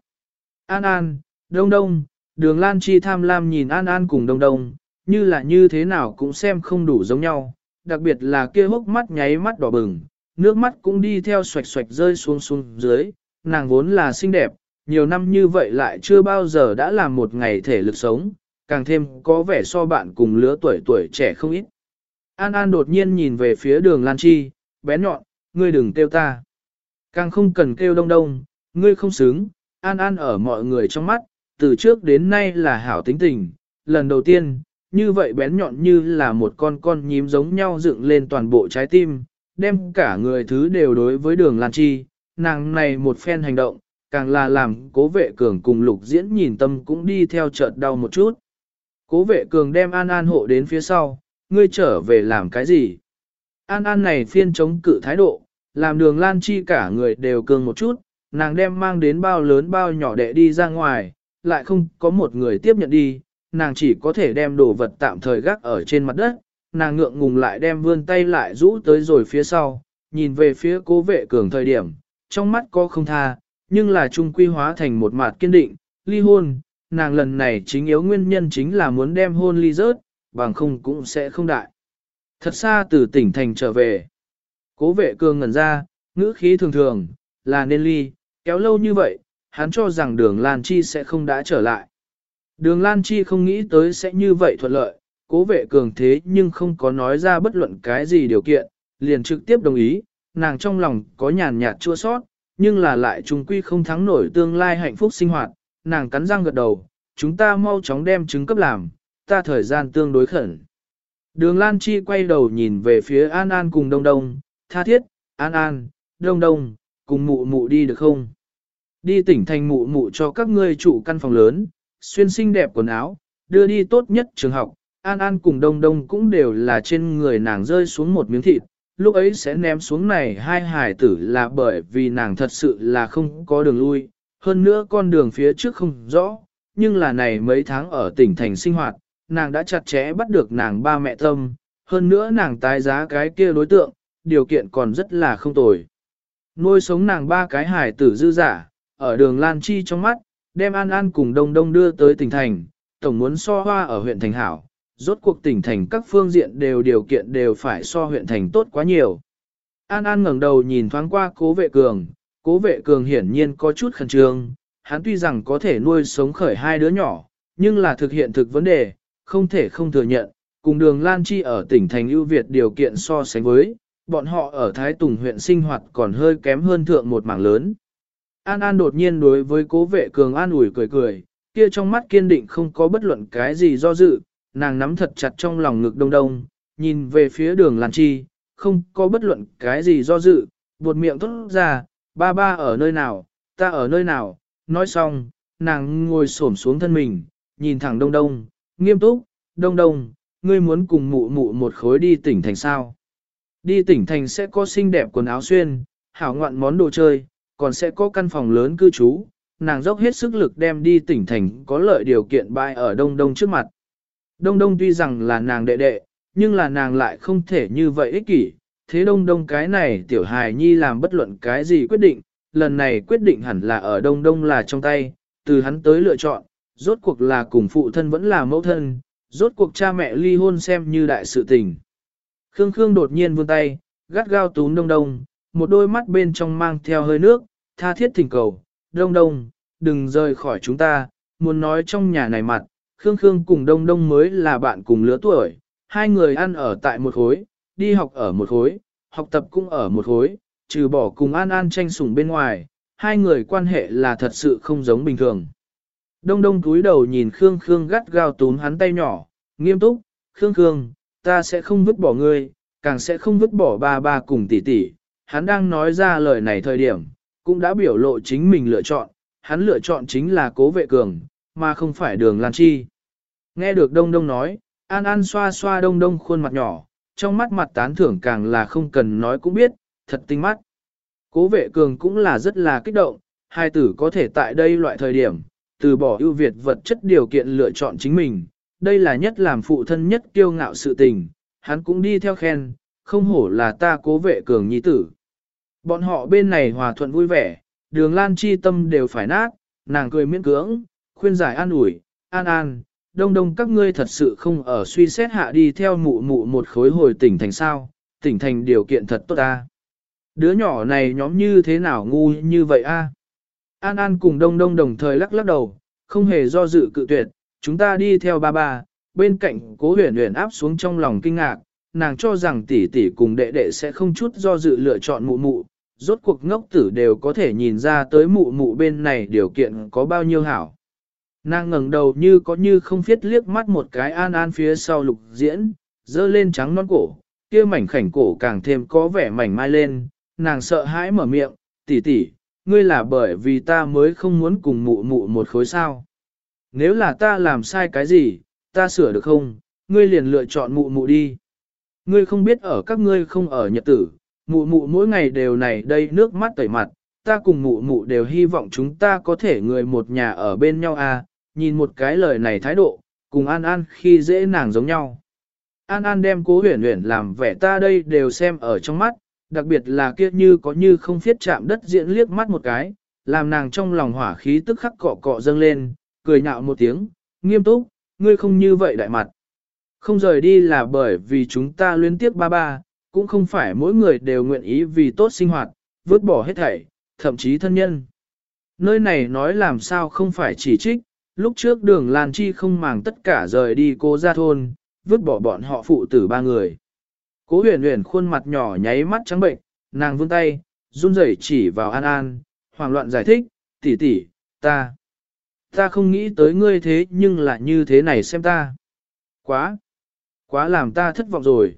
An An, Đông Đông, đường Lan Chi tham lam nhìn An An cùng Đông Đông, như là như thế nào cũng xem không đủ giống nhau, đặc biệt là kia hốc mắt nháy mắt đỏ bừng, nước mắt cũng đi theo xoạch xoạch rơi xuống xuống dưới, nàng vốn là xinh đẹp, nhiều năm như vậy lại chưa bao giờ đã làm một ngày thể lực sống, càng thêm có vẻ so bạn cùng lứa tuổi tuổi trẻ không ít. An An đột nhiên nhìn về phía đường Lan Chi, bé nhọn, ngươi đừng kêu ta. Càng không cần kêu đông đông, ngươi không xứng, An An ở mọi người trong mắt, từ trước đến nay là hảo tính tình, lần đầu tiên, như vậy bén nhọn như là một con con nhím giống nhau dựng lên toàn bộ trái tim, đem cả người thứ đều đối với đường Lan Chi, nàng này một phen hành động, càng là làm cố vệ cường cùng lục diễn nhìn tâm cũng đi theo chợt đau một chút. Cố vệ cường đem An An hộ đến phía sau, ngươi trở về làm cái gì? An An này phiên chống cự thái độ, làm đường Lan Chi cả người đều cường một chút, nàng đem mang đến bao lớn bao nhỏ đệ đi ra ngoài, lại không có một người tiếp nhận đi, nàng chỉ có thể đem đồ vật tạm thời gác ở trên mặt đất, nàng ngượng ngùng lại đem vươn tay lại rũ tới rồi phía sau, nhìn về phía cố vệ cường thời điểm, trong mắt có không tha, nhưng là trung quy hóa thành một mặt kiên định, ly hôn, nàng lần này chính yếu nguyên nhân chính là muốn đem hôn ly rớt, bằng không cũng sẽ không đại. Thật xa từ tỉnh thành trở về, cố vệ cường ngẩn ra, ngữ khí thường thường, là nên ly, kéo lâu như vậy, hắn cho rằng đường Lan Chi sẽ không đã trở lại. Đường Lan Chi không nghĩ tới sẽ như vậy thuận lợi, cố vệ cường thế nhưng không có nói ra bất luận cái gì điều kiện, liền trực tiếp đồng ý, nàng trong lòng có nhàn nhạt chua sót, nhưng là lại trùng quy không thắng nổi tương lai hạnh phúc sinh hoạt, nàng cắn răng gật đầu, chúng ta mau chóng đem chứng cấp làm, ta thời gian tương đối khẩn. Đường Lan Chi quay đầu nhìn về phía An An cùng Đông Đông, tha thiết, An An, Đông Đông, cùng mụ mụ đi được không? Đi tỉnh thành mụ mụ cho các ngươi trụ căn phòng lớn, xuyên xinh đẹp quần áo, đưa đi tốt nhất trường học, An An cùng Đông Đông cũng đều là trên người nàng rơi xuống một miếng thịt, lúc ấy sẽ ném xuống này hai hải tử là bởi vì nàng thật sự là không có đường lui, hơn nữa con đường phía trước không rõ, nhưng là này mấy tháng ở tỉnh thành sinh hoạt, nàng đã chặt chẽ bắt được nàng ba mẹ tâm, hơn nữa nàng tái giá cái kia đối tượng, điều kiện còn rất là không tồi. Nuôi sống nàng ba cái hải tử dư giả, ở đường Lan Chi trong mắt, đem An An cùng Đông Đông đưa tới tỉnh thành, tổng muốn so hoa ở huyện Thành Hảo, rốt cuộc tỉnh thành các phương diện đều điều kiện đều phải so huyện thành tốt quá nhiều. An An ngẩng đầu nhìn thoáng qua cố vệ cường, cố vệ cường hiển nhiên có chút khẩn trương, hắn tuy rằng có thể nuôi sống khởi hai đứa nhỏ, nhưng là thực hiện thực vấn đề, không thể không thừa nhận, cùng đường Lan Chi ở tỉnh thành ưu Việt điều kiện so sánh với, bọn họ ở Thái Tùng huyện sinh hoạt còn hơi kém hơn thượng một mảng lớn. An An đột nhiên đối với cố vệ cường an ủi cười cười, kia trong mắt kiên định không có bất luận cái gì do dự, nàng nắm thật chặt trong lòng ngực đông đông, nhìn về phía đường Lan Chi, không có bất luận cái gì do dự, buột miệng thốt ra, ba ba ở nơi nào, ta ở nơi nào, nói xong, nàng ngồi xổm xuống thân mình, nhìn thẳng đông đông, nghiêm túc, đông đông, ngươi muốn cùng mụ mụ một khối đi tỉnh thành sao. Đi tỉnh thành sẽ có xinh đẹp quần áo xuyên, hảo ngoạn món đồ chơi, còn sẽ có căn phòng lớn cư trú, nàng dốc hết sức lực đem đi tỉnh thành có lợi điều kiện bại ở đông đông trước mặt. Đông đông tuy rằng là nàng đệ đệ, nhưng là nàng lại không thể như vậy ích kỷ, thế đông đông cái này tiểu hài nhi làm bất luận cái gì quyết định, lần này quyết định hẳn là ở đông đông là trong tay, từ hắn tới lựa chọn, rốt cuộc là cùng phụ thân vẫn là mẫu thân, rốt cuộc cha mẹ ly hôn xem như đại sự tình. Khương Khương đột nhiên vươn tay, gắt gao túm đông đông, một đôi mắt bên trong mang theo hơi nước, tha thiết thỉnh cầu, đông đông, đừng rời khỏi chúng ta, muốn nói trong nhà này mặt, Khương Khương cùng Đông Đông mới là bạn cùng lứa tuổi, hai người ăn ở tại một khối, đi học ở một khối, học tập cũng ở một khối, trừ bỏ cùng An An tranh sủng bên ngoài, hai người quan hệ là thật sự không giống bình thường. Đông Đông túi đầu nhìn Khương Khương gắt gao túm hắn tay nhỏ, nghiêm túc, Khương Khương, ta sẽ không vứt bỏ ngươi, càng sẽ không vứt bỏ ba ba cùng tỷ tỷ. Hắn đang nói ra lời này thời điểm, cũng đã biểu lộ chính mình lựa chọn, hắn lựa chọn chính là cố vệ cường, mà không phải đường Lan Chi. Nghe được Đông Đông nói, An An xoa xoa Đông Đông khuôn mặt nhỏ, trong mắt mặt tán thưởng càng là không cần nói cũng biết, thật tinh mắt. Cố vệ cường cũng là rất là kích động, hai tử có thể tại đây loại thời điểm, từ bỏ ưu việt vật chất điều kiện lựa chọn chính mình, đây là nhất làm phụ thân nhất kiêu ngạo sự tình, hắn cũng đi theo khen, không hổ là ta cố vệ cường nhi tử. Bọn họ bên này hòa thuận vui vẻ, đường lan chi tâm đều phải nát, nàng cười miễn cưỡng, khuyên giải an ủi, an an, đông đông các ngươi thật sự không ở suy xét hạ đi theo mụ mụ một khối hồi tỉnh thành sao, tỉnh thành điều kiện thật tốt ta. Đứa nhỏ này nhóm như thế nào ngu như vậy a? An An cùng đông đông đồng thời lắc lắc đầu, không hề do dự cự tuyệt, chúng ta đi theo ba ba, bên cạnh cố huyền huyền áp xuống trong lòng kinh ngạc, nàng cho rằng tỷ tỷ cùng đệ đệ sẽ không chút do dự lựa chọn mụ mụ, rốt cuộc ngốc tử đều có thể nhìn ra tới mụ mụ bên này điều kiện có bao nhiêu hảo. Nàng ngẩng đầu như có như không phiết liếc mắt một cái an an phía sau lục diễn, dơ lên trắng non cổ, kia mảnh khảnh cổ càng thêm có vẻ mảnh mai lên, nàng sợ hãi mở miệng, tỷ tỷ, ngươi là bởi vì ta mới không muốn cùng mụ mụ một khối sao. Nếu là ta làm sai cái gì, ta sửa được không, ngươi liền lựa chọn mụ mụ đi. Ngươi không biết ở các ngươi không ở nhật tử, mụ mụ mỗi ngày đều này đây nước mắt tẩy mặt, ta cùng mụ mụ đều hy vọng chúng ta có thể người một nhà ở bên nhau à, nhìn một cái lời này thái độ, cùng An An khi dễ nàng giống nhau. An An đem cố huyền huyền làm vẻ ta đây đều xem ở trong mắt, đặc biệt là kia như có như không phiết chạm đất diễn liếc mắt một cái, làm nàng trong lòng hỏa khí tức khắc cọ cọ dâng lên, cười nhạo một tiếng, nghiêm túc, ngươi không như vậy đại mặt. Không rời đi là bởi vì chúng ta liên tiếp ba ba, cũng không phải mỗi người đều nguyện ý vì tốt sinh hoạt, vứt bỏ hết thảy, thậm chí thân nhân. Nơi này nói làm sao không phải chỉ trích, lúc trước đường Lan Chi không màng tất cả rời đi cô ra thôn, vứt bỏ bọn họ phụ tử ba người. Cố huyền huyền khuôn mặt nhỏ nháy mắt trắng bệnh, nàng vươn tay, run rẩy chỉ vào An An, hoảng loạn giải thích, tỷ tỷ, ta, ta không nghĩ tới ngươi thế nhưng là như thế này xem ta. Quá, quá làm ta thất vọng rồi.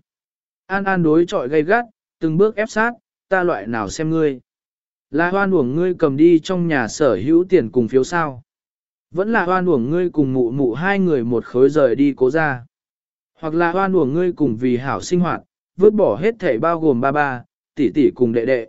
An An đối chọi gay gắt, từng bước ép sát, ta loại nào xem ngươi. Là hoan uổng ngươi cầm đi trong nhà sở hữu tiền cùng phiếu sao. Vẫn là hoan uổng ngươi cùng mụ mụ hai người một khối rời đi cố ra. Hoặc là hoan uổng ngươi cùng vì hảo sinh hoạt, vứt bỏ hết thảy bao gồm ba ba, tỷ tỷ cùng đệ đệ.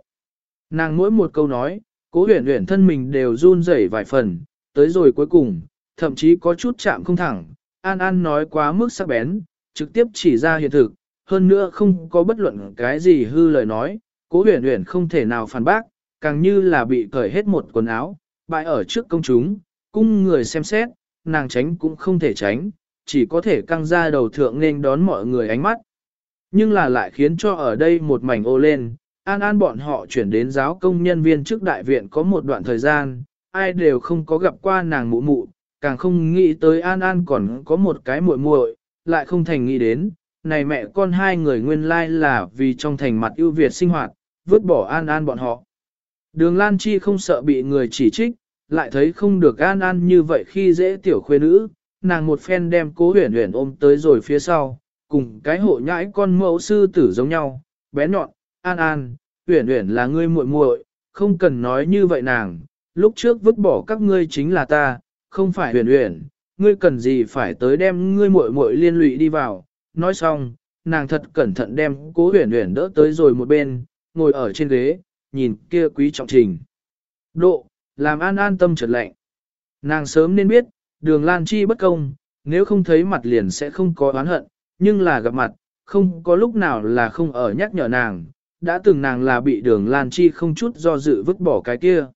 Nàng mỗi một câu nói, cố huyền huyền thân mình đều run rẩy vài phần, tới rồi cuối cùng, thậm chí có chút chạm không thẳng, An An nói quá mức sắc bén, trực tiếp chỉ ra hiện thực, hơn nữa không có bất luận cái gì hư lời nói, cố huyền huyền không thể nào phản bác, càng như là bị cởi hết một quần áo, bại ở trước công chúng, cung người xem xét, nàng tránh cũng không thể tránh, chỉ có thể căng ra đầu thượng nên đón mọi người ánh mắt. Nhưng là lại khiến cho ở đây một mảnh ô lên, an an bọn họ chuyển đến giáo công nhân viên trước đại viện có một đoạn thời gian, ai đều không có gặp qua nàng mụ mụ, càng không nghĩ tới an an còn có một cái muội muội, lại không thành nghĩ đến, này mẹ con hai người nguyên lai là vì trong thành mặt ưu việt sinh hoạt, vứt bỏ an an bọn họ. Đường Lan Chi không sợ bị người chỉ trích, lại thấy không được an an như vậy khi dễ tiểu khuê nữ, nàng một phen đem cố huyền huyền ôm tới rồi phía sau, cùng cái hộ nhãi con mẫu sư tử giống nhau, bé nhọn, an an, huyền huyền là ngươi muội muội, không cần nói như vậy nàng, lúc trước vứt bỏ các ngươi chính là ta, không phải huyền huyền, ngươi cần gì phải tới đem ngươi muội muội liên lụy đi vào, nói xong, nàng thật cẩn thận đem cố huyền huyền đỡ tới rồi một bên, ngồi ở trên ghế, nhìn kia quý trọng trình. Độ, làm an an tâm trật lạnh. Nàng sớm nên biết, đường Lan Chi bất công, nếu không thấy mặt liền sẽ không có oán hận, nhưng là gặp mặt, không có lúc nào là không ở nhắc nhở nàng, đã từng nàng là bị đường Lan Chi không chút do dự vứt bỏ cái kia.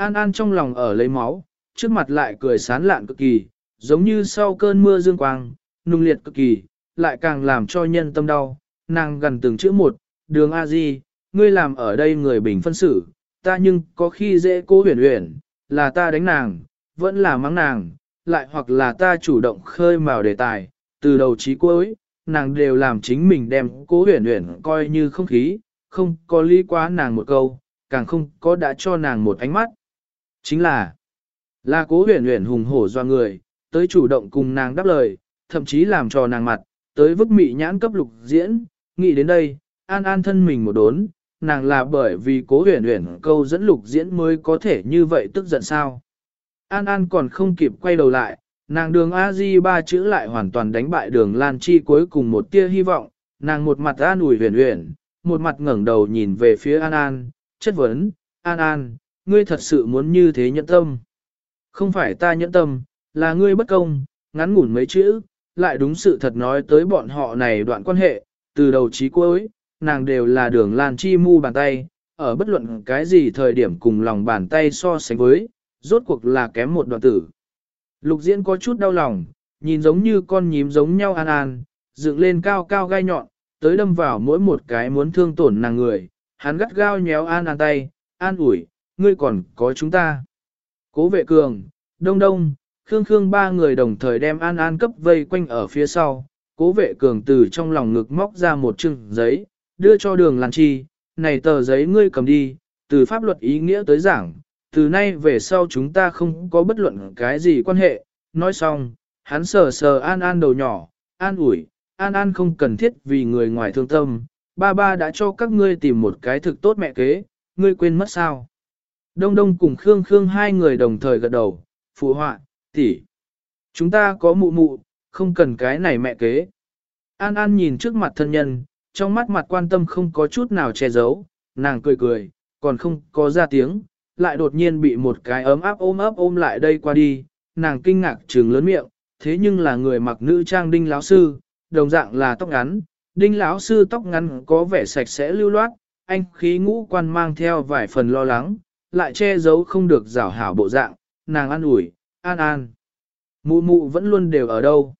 An An trong lòng ở lấy máu, trước mặt lại cười sán lạn cực kỳ, giống như sau cơn mưa dương quang, nung liệt cực kỳ, lại càng làm cho nhân tâm đau, nàng gần từng chữ một, đường A Di, ngươi làm ở đây người bình phân xử, ta nhưng có khi dễ cố huyền huyền, là ta đánh nàng, vẫn là mắng nàng, lại hoặc là ta chủ động khơi mào đề tài, từ đầu chí cuối, nàng đều làm chính mình đem cố huyền huyền coi như không khí, không có lý quá nàng một câu, càng không có đã cho nàng một ánh mắt. Chính là, là cố huyền huyền hùng hổ do người, tới chủ động cùng nàng đáp lời, thậm chí làm cho nàng mặt, tới vứt mị nhãn cấp lục diễn, nghĩ đến đây, an an thân mình một đốn, nàng là bởi vì cố huyền huyền câu dẫn lục diễn mới có thể như vậy tức giận sao. An An còn không kịp quay đầu lại, nàng đường A-di ba chữ lại hoàn toàn đánh bại đường Lan Chi cuối cùng một tia hy vọng, nàng một mặt an ủi huyền huyền, một mặt ngẩng đầu nhìn về phía An An, chất vấn, An An, ngươi thật sự muốn như thế nhẫn tâm. Không phải ta nhẫn tâm, là ngươi bất công, ngắn ngủn mấy chữ, lại đúng sự thật nói tới bọn họ này đoạn quan hệ, từ đầu chí cuối, nàng đều là đường Lan Chi mu bàn tay, ở bất luận cái gì thời điểm cùng lòng bàn tay so sánh với, rốt cuộc là kém một đoạn tử. Lục diễn có chút đau lòng, nhìn giống như con nhím giống nhau an an, dựng lên cao cao gai nhọn, tới đâm vào mỗi một cái muốn thương tổn nàng người, hắn gắt gao nhéo an an tay, an ủi, ngươi còn có chúng ta. Cố vệ cường, đông đông, khương khương ba người đồng thời đem an an cấp vây quanh ở phía sau, cố vệ cường từ trong lòng ngực móc ra một chừng giấy, đưa cho đường Lan Chi, này tờ giấy ngươi cầm đi, từ pháp luật ý nghĩa tới giảng, từ nay về sau chúng ta không có bất luận cái gì quan hệ, nói xong, hắn sờ sờ An An đầu nhỏ, an ủi, An An không cần thiết vì người ngoài thương tâm, ba ba đã cho các ngươi tìm một cái thực tốt mẹ kế, ngươi quên mất sao. Đông Đông cùng Khương Khương hai người đồng thời gật đầu, phụ họa, tỷ, Chúng ta có mụ mụ, không cần cái này mẹ kế. An An nhìn trước mặt thân nhân, trong mắt mặt quan tâm không có chút nào che giấu, nàng cười cười, còn không có ra tiếng, lại đột nhiên bị một cái ấm áp ôm ấp ôm lại đây qua đi, nàng kinh ngạc trừng lớn miệng, thế nhưng là người mặc nữ trang đinh lão sư, đồng dạng là tóc ngắn, đinh lão sư tóc ngắn có vẻ sạch sẽ lưu loát, anh khí ngũ quan mang theo vài phần lo lắng, lại che giấu không được rảo hảo bộ dạng, nàng an ủi, an an. Mụ mụ vẫn luôn đều ở đâu.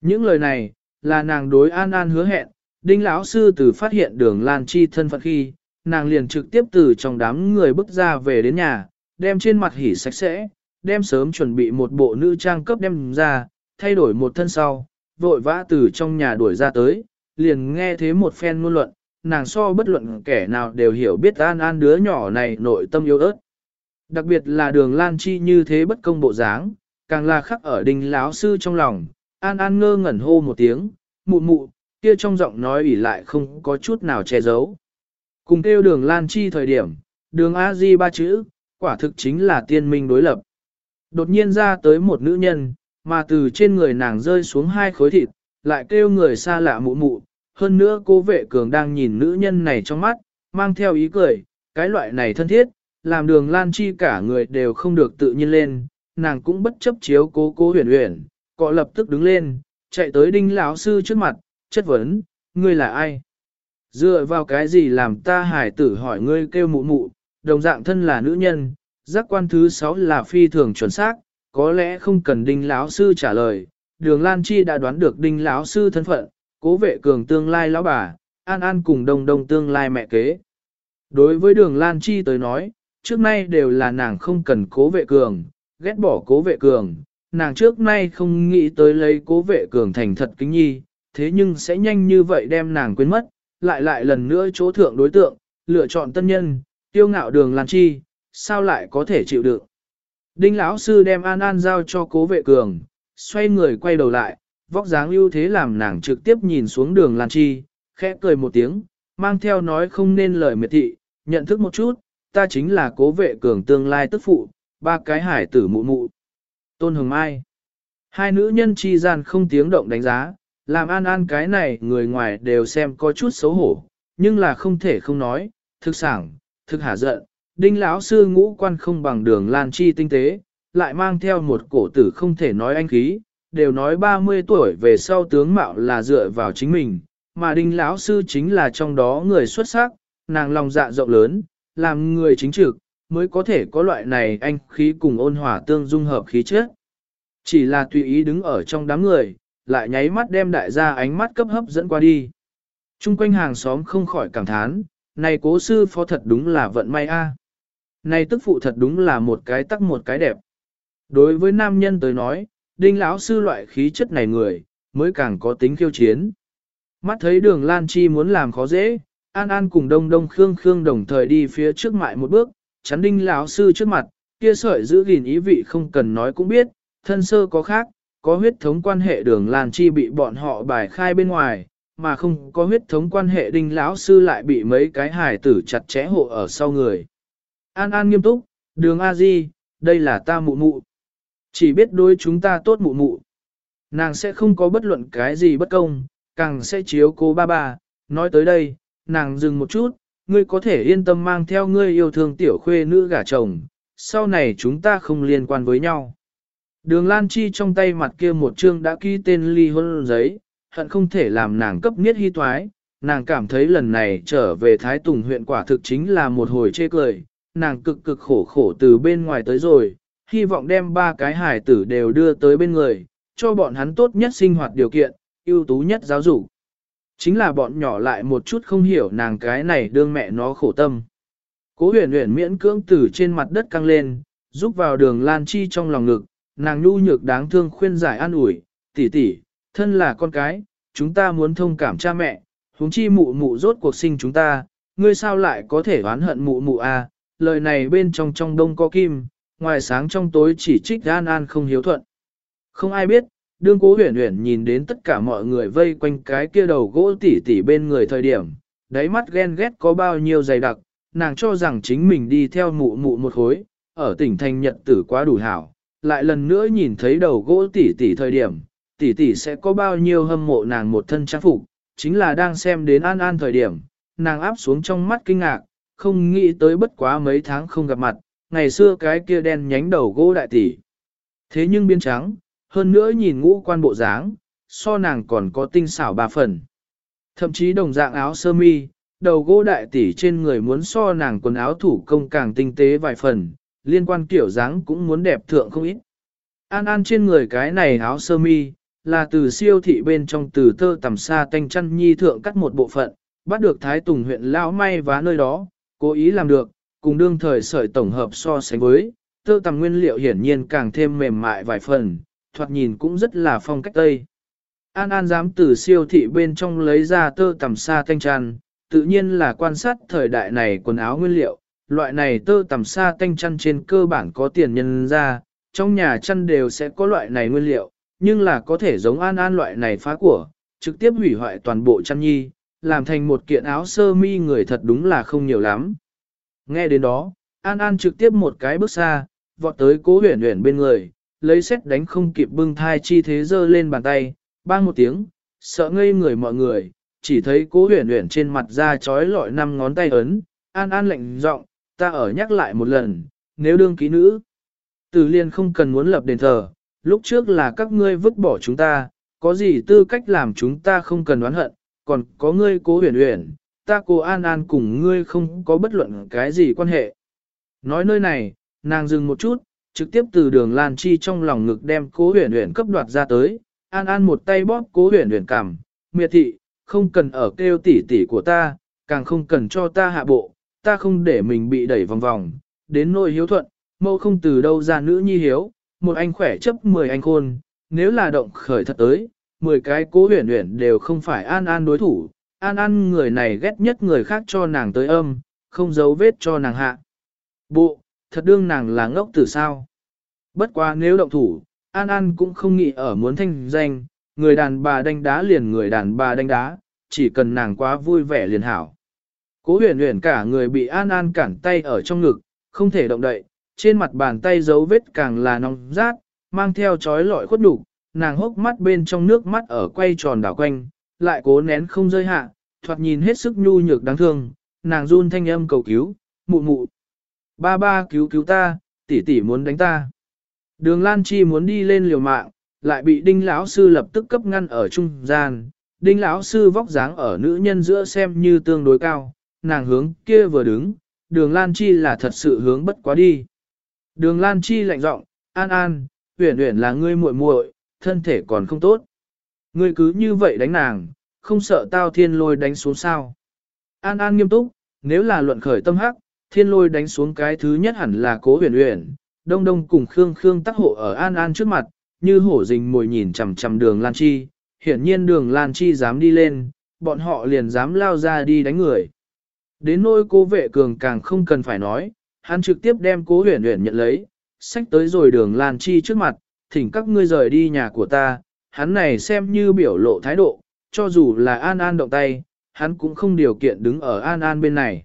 Những lời này, là nàng đối an an hứa hẹn, đinh lão sư từ phát hiện đường Lan Chi thân phận khi, nàng liền trực tiếp từ trong đám người bước ra về đến nhà, đem trên mặt hỉ sạch sẽ, đem sớm chuẩn bị một bộ nữ trang cấp đem ra, thay đổi một thân sau, vội vã từ trong nhà đuổi ra tới, liền nghe thế một phen ngôn luận, nàng so bất luận kẻ nào đều hiểu biết an an đứa nhỏ này nội tâm yếu ớt. Đặc biệt là đường Lan Chi như thế bất công bộ dáng, càng là khắc ở đình láo sư trong lòng, an an ngơ ngẩn hô một tiếng, mụ mụ, kia trong giọng nói ủy lại không có chút nào che giấu. Cùng kêu đường Lan Chi thời điểm, đường A-di ba chữ, quả thực chính là tiên minh đối lập. Đột nhiên ra tới một nữ nhân, mà từ trên người nàng rơi xuống hai khối thịt, lại kêu người xa lạ mụ mụ. Hơn nữa cố vệ cường đang nhìn nữ nhân này trong mắt, mang theo ý cười, cái loại này thân thiết, làm đường Lan Chi cả người đều không được tự nhiên lên, nàng cũng bất chấp chiếu cố cố huyền huyền, cọ lập tức đứng lên, chạy tới đinh lão sư trước mặt, chất vấn, ngươi là ai? Dựa vào cái gì làm ta hải tử hỏi ngươi kêu mụ mụ, đồng dạng thân là nữ nhân, giác quan thứ sáu là phi thường chuẩn xác, có lẽ không cần đinh lão sư trả lời, đường Lan Chi đã đoán được đinh lão sư thân phận, cố vệ cường tương lai lão bà, an an cùng đồng đồng tương lai mẹ kế. Đối với đường Lan Chi tới nói, trước nay đều là nàng không cần cố vệ cường, ghét bỏ cố vệ cường, nàng trước nay không nghĩ tới lấy cố vệ cường thành thật kính nhi, thế nhưng sẽ nhanh như vậy đem nàng quên mất, lại lại lần nữa chỗ thượng đối tượng, lựa chọn tân nhân, tiêu ngạo đường Lan Chi, sao lại có thể chịu được. Đinh lão sư đem An An giao cho cố vệ cường, xoay người quay đầu lại, vóc dáng ưu thế làm nàng trực tiếp nhìn xuống đường Lan Chi, khẽ cười một tiếng, mang theo nói không nên lời miệt thị, nhận thức một chút, ta chính là cố vệ cường tương lai tức phụ, ba cái hải tử mụ mụ. Tôn Hồng Mai Hai nữ nhân chi gian không tiếng động đánh giá, làm An An cái này người ngoài đều xem có chút xấu hổ, nhưng là không thể không nói, thực sảng, thực hả giận, đinh lão sư ngũ quan không bằng đường lan chi tinh tế, lại mang theo một cổ tử không thể nói anh khí, đều nói 30 tuổi về sau tướng mạo là dựa vào chính mình, mà đinh lão sư chính là trong đó người xuất sắc, nàng lòng dạ rộng lớn, làm người chính trực, mới có thể có loại này anh khí cùng ôn hòa tương dung hợp khí chất. Chỉ là tùy ý đứng ở trong đám người, lại nháy mắt đem đại gia ánh mắt cấp hấp dẫn qua đi. Trung quanh hàng xóm không khỏi cảm thán, này cố sư phó thật đúng là vận may a. Này tức phụ thật đúng là một cái tắc một cái đẹp. Đối với nam nhân tới nói, đinh lão sư loại khí chất này người, mới càng có tính khiêu chiến. Mắt thấy đường Lan Chi muốn làm khó dễ, An An cùng Đông Đông Khương Khương đồng thời đi phía trước mại một bước, chắn đinh lão sư trước mặt, kia sợi giữ gìn ý vị không cần nói cũng biết, thân sơ có khác, có huyết thống quan hệ đường Lan Chi bị bọn họ bài khai bên ngoài, mà không có huyết thống quan hệ đinh lão sư lại bị mấy cái hài tử chặt chẽ hộ ở sau người. An An nghiêm túc, đường A Di, đây là ta mụ mụ. Chỉ biết đối chúng ta tốt mụ mụ. Nàng sẽ không có bất luận cái gì bất công, càng sẽ chiếu cô ba ba. Nói tới đây, nàng dừng một chút, ngươi có thể yên tâm mang theo ngươi yêu thương tiểu khuê nữ gả chồng, sau này chúng ta không liên quan với nhau. Đường Lan Chi trong tay mặt kia một chương đã ký tên ly hôn giấy, hận không thể làm nàng cấp niết hy toái, nàng cảm thấy lần này trở về Thái Tùng huyện quả thực chính là một hồi chê cười, nàng cực cực khổ khổ từ bên ngoài tới rồi, hy vọng đem ba cái hải tử đều đưa tới bên người, cho bọn hắn tốt nhất sinh hoạt điều kiện, ưu tú nhất giáo dục. Chính là bọn nhỏ lại một chút không hiểu nàng cái này đương mẹ nó khổ tâm. Cố huyền huyền miễn cưỡng từ trên mặt đất căng lên, giúp vào đường Lan Chi trong lòng ngực, nàng nhu nhược đáng thương khuyên giải an ủi, tỷ tỷ, thân là con cái, chúng ta muốn thông cảm cha mẹ, huống chi mụ mụ rốt cuộc sinh chúng ta, ngươi sao lại có thể oán hận mụ mụ? À? lời này bên trong trong đông có kim, ngoài sáng trong tối chỉ trích An An không hiếu thuận. Không ai biết, đương cố huyền huyền nhìn đến tất cả mọi người vây quanh cái kia đầu gỗ tỉ tỉ bên người thời điểm, đáy mắt ghen ghét có bao nhiêu dày đặc, nàng cho rằng chính mình đi theo mụ mụ một khối, ở tỉnh thành nhật tử quá đủ hảo, lại lần nữa nhìn thấy đầu gỗ tỉ tỉ thời điểm, tỉ tỉ sẽ có bao nhiêu hâm mộ nàng một thân trang phục, chính là đang xem đến an an thời điểm, nàng áp xuống trong mắt kinh ngạc, không nghĩ tới bất quá mấy tháng không gặp mặt, ngày xưa cái kia đen nhánh đầu gỗ đại tỷ. Thế nhưng biến trắng, hơn nữa nhìn ngũ quan bộ dáng, so nàng còn có tinh xảo ba phần. Thậm chí đồng dạng áo sơ mi, đầu gỗ đại tỷ trên người muốn so nàng quần áo thủ công càng tinh tế vài phần, liên quan kiểu dáng cũng muốn đẹp thượng không ít. An An trên người cái này áo sơ mi, là từ siêu thị bên trong từ tơ tầm xa tanh chăn nhi thượng cắt một bộ phận, bắt được Thái Tùng huyện lão may vá nơi đó, cố ý làm được, cùng đương thời sợi tổng hợp so sánh với, tơ tầm nguyên liệu hiển nhiên càng thêm mềm mại vài phần, thoạt nhìn cũng rất là phong cách Tây. An An dám từ siêu thị bên trong lấy ra tơ tầm sa tanh chăn, tự nhiên là quan sát thời đại này quần áo nguyên liệu, loại này tơ tầm sa tanh chăn trên cơ bản có tiền nhân ra, trong nhà chăn đều sẽ có loại này nguyên liệu, nhưng là có thể giống An An loại này phá của, trực tiếp hủy hoại toàn bộ chăn nhi, làm thành một kiện áo sơ mi người thật đúng là không nhiều lắm. Nghe đến đó, An An trực tiếp một cái bước xa, vọt tới cố huyền huyền bên người, lấy xét đánh không kịp bưng thai chi thế giơ lên bàn tay, bang một tiếng, sợ ngây người mọi người, chỉ thấy cố huyền huyền trên mặt ra trói lọi năm ngón tay ấn, An An lệnh giọng, ta ở nhắc lại một lần, nếu đương ký nữ, từ liên không cần muốn lập đền thờ, lúc trước là các ngươi vứt bỏ chúng ta, có gì tư cách làm chúng ta không cần đoán hận, còn có ngươi cố huyền huyền, ta cố an an cùng ngươi không có bất luận cái gì quan hệ. Nói nơi này, nàng dừng một chút, trực tiếp từ đường Lan Chi trong lòng ngực đem cố huyền huyền cấp đoạt ra tới, an an một tay bóp cố huyền huyền cằm, miệt thị, không cần ở kêu tỉ tỉ của ta, càng không cần cho ta hạ bộ, ta không để mình bị đẩy vòng vòng, đến nỗi hiếu thuận, mâu không từ đâu ra nữ nhi hiếu, một anh khỏe chấp 10 anh khôn, nếu là động khởi thật tới, 10 cái cố huyền huyền đều không phải an an đối thủ, an an người này ghét nhất người khác cho nàng tới âm, không giấu vết cho nàng hạ. Bộ, thật đương nàng là ngốc từ sao. Bất quá nếu động thủ, an an cũng không nghĩ ở muốn thanh danh, người đàn bà đánh đá liền người đàn bà đánh đá, chỉ cần nàng quá vui vẻ liền hảo. Cố huyền huyền cả người bị an an cản tay ở trong ngực, không thể động đậy, trên mặt bàn tay dấu vết càng là nóng rát, mang theo chói lọi khuất đủ, nàng hốc mắt bên trong nước mắt ở quay tròn đảo quanh, lại cố nén không rơi hạ, thoạt nhìn hết sức nhu nhược đáng thương, nàng run thanh âm cầu cứu, mụ mụ. Ba ba cứu cứu ta, tỷ tỷ muốn đánh ta. Đường Lan Chi muốn đi lên liều mạng, lại bị Đinh lão sư lập tức cấp ngăn ở trung gian. Đinh lão sư vóc dáng ở nữ nhân giữa xem như tương đối cao, nàng hướng kia vừa đứng, Đường Lan Chi là thật sự hướng bất quá đi. Đường Lan Chi lạnh giọng, "An An, Uyển Uyển là ngươi muội muội, thân thể còn không tốt. Ngươi cứ như vậy đánh nàng, không sợ tao thiên lôi đánh xuống sao?" An An nghiêm túc, nếu là luận khởi tâm hắc, thiên lôi đánh xuống cái thứ nhất hẳn là Cố Huyền Huyền, Đông Đông cùng Khương Khương tác hộ ở An An trước mặt, như hổ rình mồi nhìn chằm chằm Đường Lan Chi, hiển nhiên Đường Lan Chi dám đi lên, bọn họ liền dám lao ra đi đánh người. Đến nôi cố vệ cường càng không cần phải nói, hắn trực tiếp đem cố huyền huyền nhận lấy, xách tới rồi đường Lan Chi trước mặt, thỉnh các ngươi rời đi nhà của ta, hắn này xem như biểu lộ thái độ, cho dù là An An động tay, hắn cũng không điều kiện đứng ở An An bên này.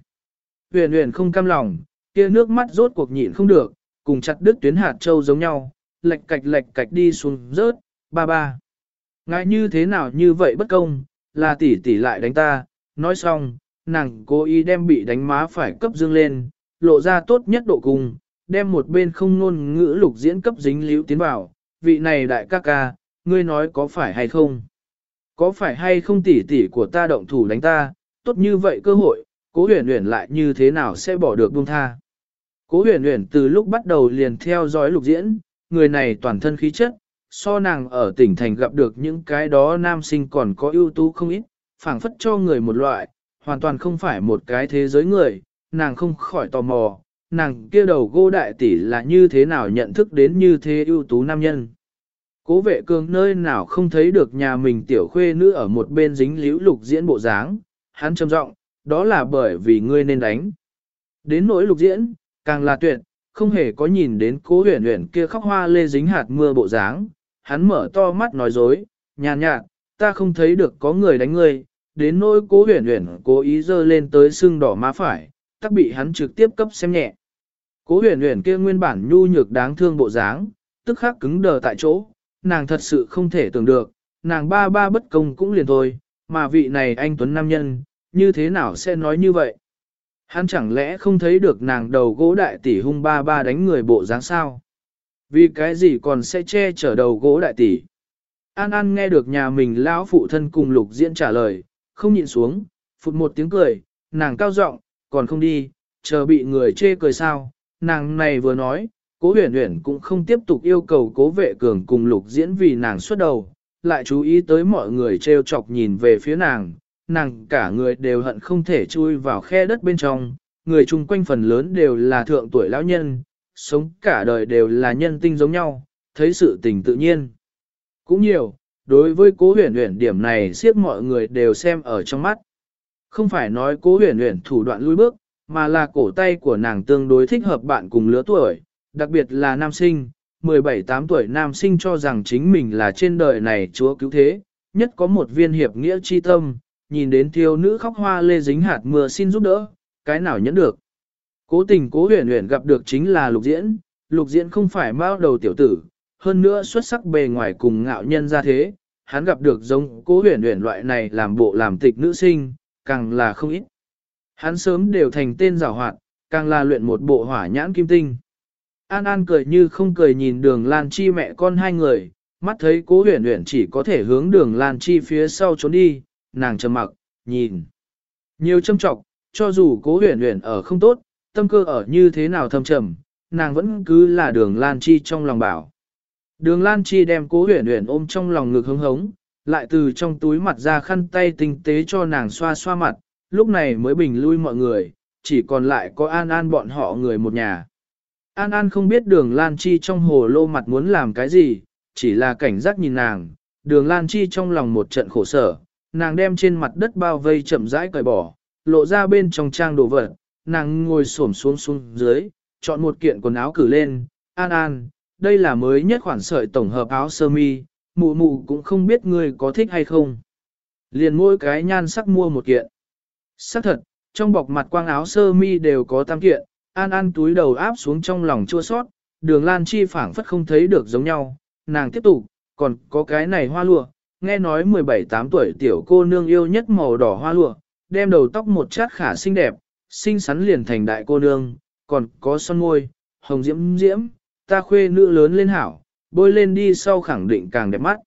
Huyền huyền không cam lòng, kia nước mắt rốt cuộc nhịn không được, cùng chặt đứt tuyến hạt châu giống nhau, lệch cạch lệch cạch đi xuống rớt, ba ba. Ngại như thế nào như vậy bất công, là tỷ tỷ lại đánh ta, nói xong, nàng cố ý đem bị đánh má phải cấp dương lên, lộ ra tốt nhất độ cùng, đem một bên không ngôn ngữ lục diễn cấp dính liễu tiến vào, vị này đại ca ca, ngươi nói có phải hay không? Có phải hay không tỷ tỷ của ta động thủ đánh ta, tốt như vậy cơ hội, cố huyền huyền lại như thế nào sẽ bỏ được buông tha? Cố huyền huyền từ lúc bắt đầu liền theo dõi lục diễn, người này toàn thân khí chất, so nàng ở tỉnh thành gặp được những cái đó nam sinh còn có ưu tú không ít, phảng phất cho người một loại, hoàn toàn không phải một cái thế giới người, nàng không khỏi tò mò, nàng kia đầu gô đại tỷ là như thế nào nhận thức đến như thế ưu tú nam nhân. Cố vệ cường nơi nào không thấy được nhà mình tiểu khuê nữ ở một bên dính liễu lục diễn bộ dáng, hắn trầm giọng, đó là bởi vì ngươi nên đánh. Đến nỗi lục diễn, càng là tuyệt, không hề có nhìn đến cố huyền huyền kia khóc hoa lê dính hạt mưa bộ dáng, hắn mở to mắt nói dối, nhàn nhạt, ta không thấy được có người đánh ngươi, đến nỗi cố huyền huyền cố ý dơ lên tới xương đỏ má phải, tắc bị hắn trực tiếp cấp xem nhẹ. Cố huyền huyền kia nguyên bản nhu nhược đáng thương bộ dáng, tức khắc cứng đờ tại chỗ, nàng thật sự không thể tưởng được, nàng ba ba bất công cũng liền thôi, mà vị này anh Tuấn Nam Nhân, như thế nào sẽ nói như vậy? Hắn chẳng lẽ không thấy được nàng đầu gỗ đại tỷ hung ba ba đánh người bộ dáng sao? Vì cái gì còn sẽ che chở đầu gỗ đại tỷ? An An nghe được nhà mình lão phụ thân cùng lục diễn trả lời, không nhịn xuống, phụt một tiếng cười, nàng cao giọng, còn không đi, chờ bị người chê cười sao, nàng này vừa nói, cố huyền huyền cũng không tiếp tục yêu cầu cố vệ cường cùng lục diễn vì nàng xuất đầu, lại chú ý tới mọi người trêu chọc nhìn về phía nàng, nàng cả người đều hận không thể chui vào khe đất bên trong, người chung quanh phần lớn đều là thượng tuổi lão nhân, sống cả đời đều là nhân tinh giống nhau, thấy sự tình tự nhiên. Cũng nhiều, đối với cố huyền huyền điểm này siết mọi người đều xem ở trong mắt. Không phải nói cố huyền huyền thủ đoạn lui bước, mà là cổ tay của nàng tương đối thích hợp bạn cùng lứa tuổi, đặc biệt là nam sinh, 17-8 tuổi nam sinh cho rằng chính mình là trên đời này chúa cứu thế, nhất có một viên hiệp nghĩa chi tâm, nhìn đến thiếu nữ khóc hoa lê dính hạt mưa xin giúp đỡ, cái nào nhẫn được. Cố tình cố huyền huyền gặp được chính là lục diễn, lục diễn không phải mao đầu tiểu tử, hơn nữa xuất sắc bề ngoài cùng ngạo nhân ra thế, hắn gặp được giống cố huyền huyền loại này làm bộ làm tịch nữ sinh, càng là không ít. Hắn sớm đều thành tên giảo hoạt, càng là luyện một bộ hỏa nhãn kim tinh. An An cười như không cười nhìn đường Lan Chi mẹ con hai người, mắt thấy cố huyền huyền chỉ có thể hướng đường Lan Chi phía sau trốn đi, nàng trầm mặc, nhìn. Nhiều châm trọng, cho dù cố huyền huyền ở không tốt, tâm cơ ở như thế nào thâm trầm, nàng vẫn cứ là đường Lan Chi trong lòng bảo. Đường Lan Chi đem cố huyền huyền ôm trong lòng ngực hứng hống, lại từ trong túi mặt ra khăn tay tinh tế cho nàng xoa xoa mặt, lúc này mới bình lui mọi người, chỉ còn lại có An An bọn họ người một nhà. An An không biết đường Lan Chi trong hồ lô mặt muốn làm cái gì, chỉ là cảnh giác nhìn nàng, đường Lan Chi trong lòng một trận khổ sở, nàng đem trên mặt đất bao vây chậm rãi cởi bỏ, lộ ra bên trong trang đồ vật, nàng ngồi xổm xuống xuống dưới, chọn một kiện quần áo cử lên, An An, đây là mới nhất khoản sợi tổng hợp áo sơ mi, mụ mụ cũng không biết ngươi có thích hay không. Liền mỗi cái nhan sắc mua một kiện. Sắc thật, trong bọc mặt quang áo sơ mi đều có tam kiện, An An túi đầu áp xuống trong lòng chua sót, đường Lan Chi phảng phất không thấy được giống nhau, nàng tiếp tục, còn có cái này hoa lụa, nghe nói 17-8 tuổi tiểu cô nương yêu nhất màu đỏ hoa lụa, đem đầu tóc một chát khả xinh đẹp, xinh xắn liền thành đại cô nương, còn có son môi, hồng diễm diễm, ta khuê nữ lớn lên hảo, bôi lên đi sau khẳng định càng đẹp mắt.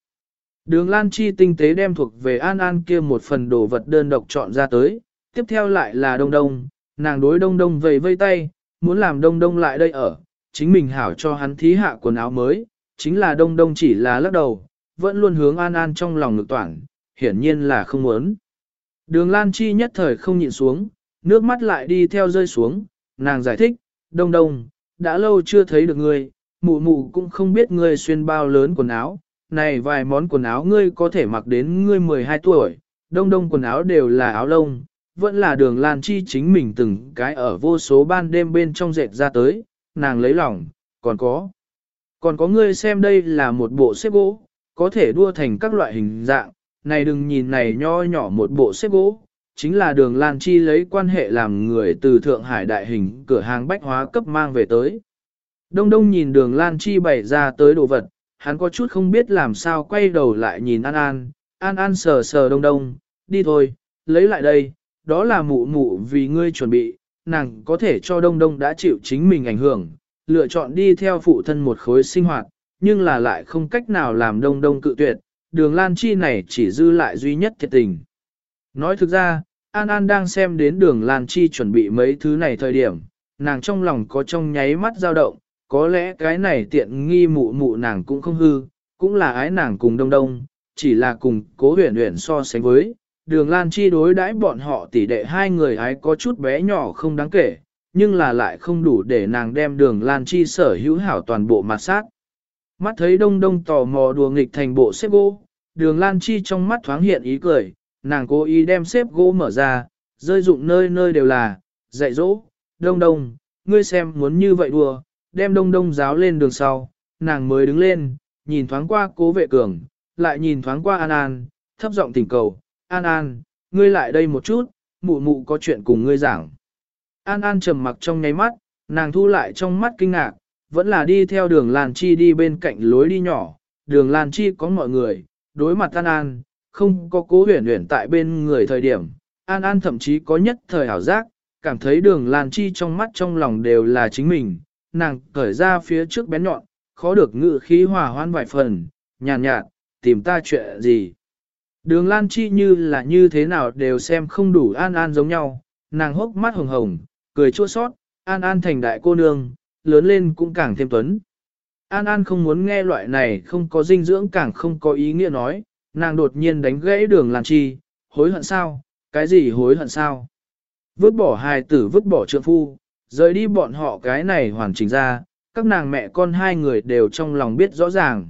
Đường Lan Chi tinh tế đem thuộc về An An kia một phần đồ vật đơn độc chọn ra tới, tiếp theo lại là Đông Đông, nàng đối Đông Đông vầy vây tay, muốn làm Đông Đông lại đây ở, chính mình hảo cho hắn thí hạ quần áo mới, chính là Đông Đông chỉ là lắc đầu, vẫn luôn hướng An An trong lòng ngực toản, hiển nhiên là không muốn. Đường Lan Chi nhất thời không nhịn xuống, nước mắt lại đi theo rơi xuống, nàng giải thích, Đông Đông, đã lâu chưa thấy được ngươi, mụ mụ cũng không biết ngươi xuyên bao lớn quần áo, này vài món quần áo ngươi có thể mặc đến ngươi 12 tuổi, đông đông quần áo đều là áo lông, vẫn là đường Lan Chi chính mình từng cái ở vô số ban đêm bên trong dệt ra tới, nàng lấy lòng, còn có. Còn có ngươi xem đây là một bộ xếp gỗ, có thể đua thành các loại hình dạng, này đừng nhìn này nho nhỏ một bộ xếp gỗ, chính là đường Lan Chi lấy quan hệ làm người từ Thượng Hải đại hình cửa hàng bách hóa cấp mang về tới. Đông đông nhìn đường Lan Chi bày ra tới đồ vật, hắn có chút không biết làm sao quay đầu lại nhìn An An, An An sờ sờ đông đông, đi thôi, lấy lại đây, đó là mụ mụ vì ngươi chuẩn bị, nàng có thể cho đông đông đã chịu chính mình ảnh hưởng, lựa chọn đi theo phụ thân một khối sinh hoạt, nhưng là lại không cách nào làm đông đông cự tuyệt, đường Lan Chi này chỉ dư lại duy nhất thiệt tình. Nói thực ra, An An đang xem đến đường Lan Chi chuẩn bị mấy thứ này thời điểm, nàng trong lòng có trong nháy mắt dao động, có lẽ cái này tiện nghi mụ mụ nàng cũng không hư, cũng là ái nàng cùng đông đông, chỉ là cùng cố huyền huyền so sánh với. Đường Lan Chi đối đãi bọn họ tỷ đệ hai người ấy có chút bé nhỏ không đáng kể, nhưng là lại không đủ để nàng đem đường Lan Chi sở hữu hảo toàn bộ mặt sát. Mắt thấy đông đông tò mò đùa nghịch thành bộ xếp gỗ, đường Lan Chi trong mắt thoáng hiện ý cười, nàng cố ý đem xếp gỗ mở ra, rơi dụng nơi nơi đều là, dạy dỗ, đông đông, ngươi xem muốn như vậy đùa, đem đông đông giáo lên đường sau, nàng mới đứng lên, nhìn thoáng qua cố vệ cường, lại nhìn thoáng qua An An, thấp giọng tỉnh cầu, An An, ngươi lại đây một chút, mụ mụ có chuyện cùng ngươi giảng. An An trầm mặc trong nháy mắt, nàng thu lại trong mắt kinh ngạc, vẫn là đi theo đường Lan Chi đi bên cạnh lối đi nhỏ, đường Lan Chi có mọi người, đối mặt An An, không có cố huyền huyền tại bên người thời điểm, An An thậm chí có nhất thời hảo giác, cảm thấy đường Lan Chi trong mắt trong lòng đều là chính mình, nàng cởi ra phía trước bén nhọn, khó được ngự khí hòa hoan vài phần, nhàn nhạt, nhạt, tìm ta chuyện gì. Đường Lan Chi như là như thế nào đều xem không đủ An An giống nhau, nàng hốc mắt hồng hồng, cười chua sót, An An thành đại cô nương, lớn lên cũng càng thêm tuấn. An An không muốn nghe loại này không có dinh dưỡng càng không có ý nghĩa nói, nàng đột nhiên đánh gãy đường Lan Chi, hối hận sao, cái gì hối hận sao? Vứt bỏ hài tử vứt bỏ trượng phu, rời đi bọn họ cái này hoàn chỉnh ra, các nàng mẹ con hai người đều trong lòng biết rõ ràng.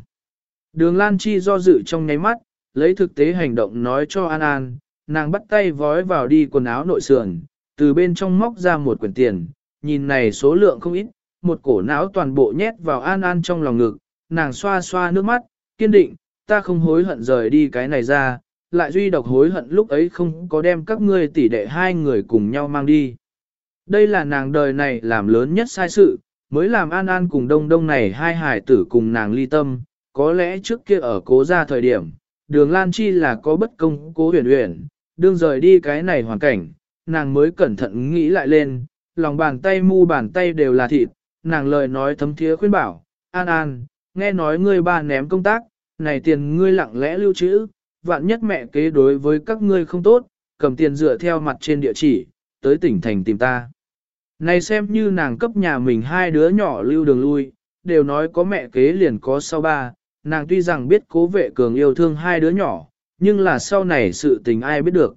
Đường Lan Chi do dự trong nháy mắt, lấy thực tế hành động nói cho An An, nàng bắt tay vói vào đi quần áo nội sườn, từ bên trong móc ra một quyển tiền, nhìn này số lượng không ít, một cổ não toàn bộ nhét vào An An trong lòng ngực, nàng xoa xoa nước mắt, kiên định, ta không hối hận rời đi cái này ra, lại duy độc hối hận lúc ấy không có đem các ngươi tỷ đệ hai người cùng nhau mang đi. Đây là nàng đời này làm lớn nhất sai sự, mới làm An An cùng đông đông này hai hải tử cùng nàng ly tâm, có lẽ trước kia ở cố gia thời điểm, đường Lan Chi là có bất công cố huyền huyền, đương rời đi cái này hoàn cảnh, nàng mới cẩn thận nghĩ lại lên, lòng bàn tay mu bàn tay đều là thịt, nàng lời nói thấm thiế khuyên bảo, An An, nghe nói ngươi ba ném công tác, này tiền ngươi lặng lẽ lưu trữ, vạn nhất mẹ kế đối với các ngươi không tốt, cầm tiền dựa theo mặt trên địa chỉ, tới tỉnh thành tìm ta. Này xem như nàng cấp nhà mình hai đứa nhỏ lưu đường lui, đều nói có mẹ kế liền có sau ba, nàng tuy rằng biết cố vệ cường yêu thương hai đứa nhỏ, nhưng là sau này sự tình ai biết được.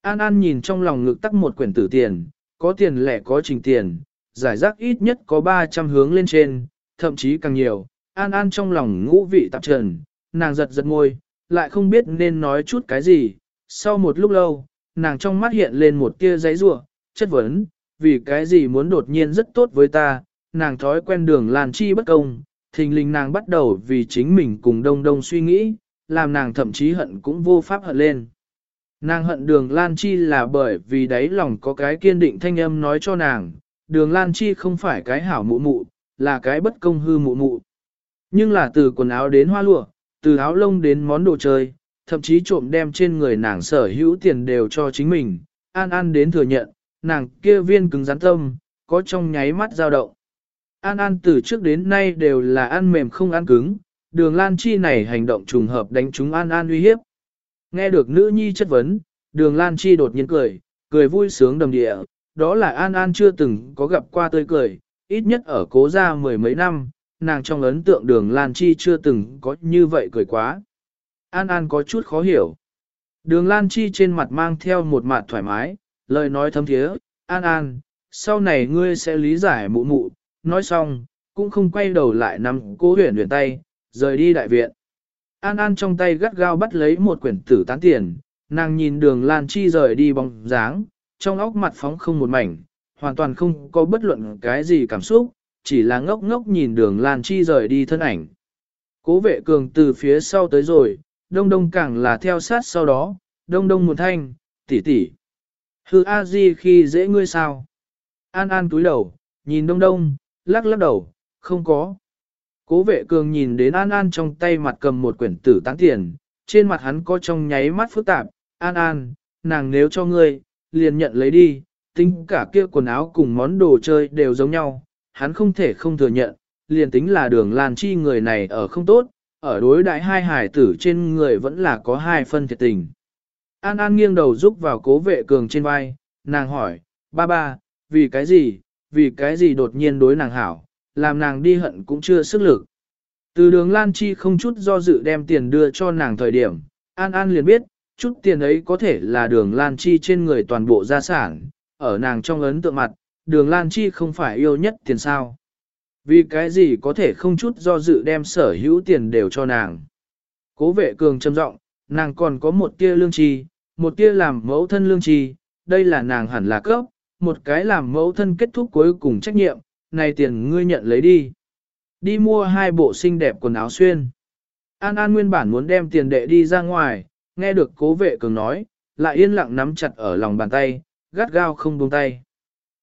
An An nhìn trong lòng ngực tắc một quyển tử tiền, có tiền lẻ có trình tiền, giải rác ít nhất có 300 hướng lên trên, thậm chí càng nhiều. An An trong lòng ngũ vị tạp trần, nàng giật giật môi, lại không biết nên nói chút cái gì. Sau một lúc lâu, nàng trong mắt hiện lên một tia giấy rủa chất vấn, vì cái gì muốn đột nhiên rất tốt với ta, nàng thói quen đường làn chi bất công, thình lình nàng bắt đầu vì chính mình cùng đông đông suy nghĩ, làm nàng thậm chí hận cũng vô pháp hận lên. Nàng hận đường Lan Chi là bởi vì đáy lòng có cái kiên định thanh âm nói cho nàng, đường Lan Chi không phải cái hảo mụ mụ, là cái bất công hư mụ mụ. Nhưng là từ quần áo đến hoa lụa, từ áo lông đến món đồ chơi, thậm chí trộm đem trên người nàng sở hữu tiền đều cho chính mình, an an đến thừa nhận, nàng kia viên cứng rắn tâm, có trong nháy mắt dao động. An An từ trước đến nay đều là ăn mềm không ăn cứng, đường Lan Chi này hành động trùng hợp đánh trúng An An uy hiếp. Nghe được nữ nhi chất vấn, đường Lan Chi đột nhiên cười, cười vui sướng đầm địa, đó là An An chưa từng có gặp qua tươi cười, ít nhất ở cố gia mười mấy năm, nàng trong ấn tượng đường Lan Chi chưa từng có như vậy cười quá. An An có chút khó hiểu. Đường Lan Chi trên mặt mang theo một mặt thoải mái, lời nói thâm thiế, An An, sau này ngươi sẽ lý giải mụ mụ, nói xong, cũng không quay đầu lại nắm cố huyền huyền tay, rời đi đại viện. An An trong tay gắt gao bắt lấy một quyển tử tán tiền, nàng nhìn đường Lan Chi rời đi bóng dáng, trong óc mặt phóng không một mảnh, hoàn toàn không có bất luận cái gì cảm xúc, chỉ là ngốc ngốc nhìn đường Lan Chi rời đi thân ảnh. Cố vệ cường từ phía sau tới rồi, đông đông càng là theo sát sau đó, đông đông một thanh, tỷ tỷ. Hư a di khi dễ ngươi sao? An An túi đầu, nhìn đông đông, lắc lắc đầu, không có. Cố vệ cường nhìn đến An An trong tay mặt cầm một quyển tử tán tiền, trên mặt hắn có trong nháy mắt phức tạp, An An, nàng nếu cho ngươi, liền nhận lấy đi, tính cả kia quần áo cùng món đồ chơi đều giống nhau, hắn không thể không thừa nhận, liền tính là đường Lan Chi người này ở không tốt, ở đối đại hai hải tử trên người vẫn là có hai phân thiệt tình. An An nghiêng đầu giúp vào cố vệ cường trên vai, nàng hỏi, ba ba, vì cái gì, vì cái gì đột nhiên đối nàng hảo, làm nàng đi hận cũng chưa sức lực. Từ đường Lan Chi không chút do dự đem tiền đưa cho nàng thời điểm, An An liền biết, chút tiền ấy có thể là đường Lan Chi trên người toàn bộ gia sản, ở nàng trong ấn tượng mặt, đường Lan Chi không phải yêu nhất tiền sao. Vì cái gì có thể không chút do dự đem sở hữu tiền đều cho nàng. Cố vệ cường trầm giọng, nàng còn có một tia lương chi, một tia làm mẫu thân lương chi, đây là nàng hẳn là cấp, một cái làm mẫu thân kết thúc cuối cùng trách nhiệm, này tiền ngươi nhận lấy đi. Đi mua hai bộ xinh đẹp quần áo xuyên. An An nguyên bản muốn đem tiền đệ đi ra ngoài, nghe được cố vệ cường nói, lại yên lặng nắm chặt ở lòng bàn tay, gắt gao không buông tay.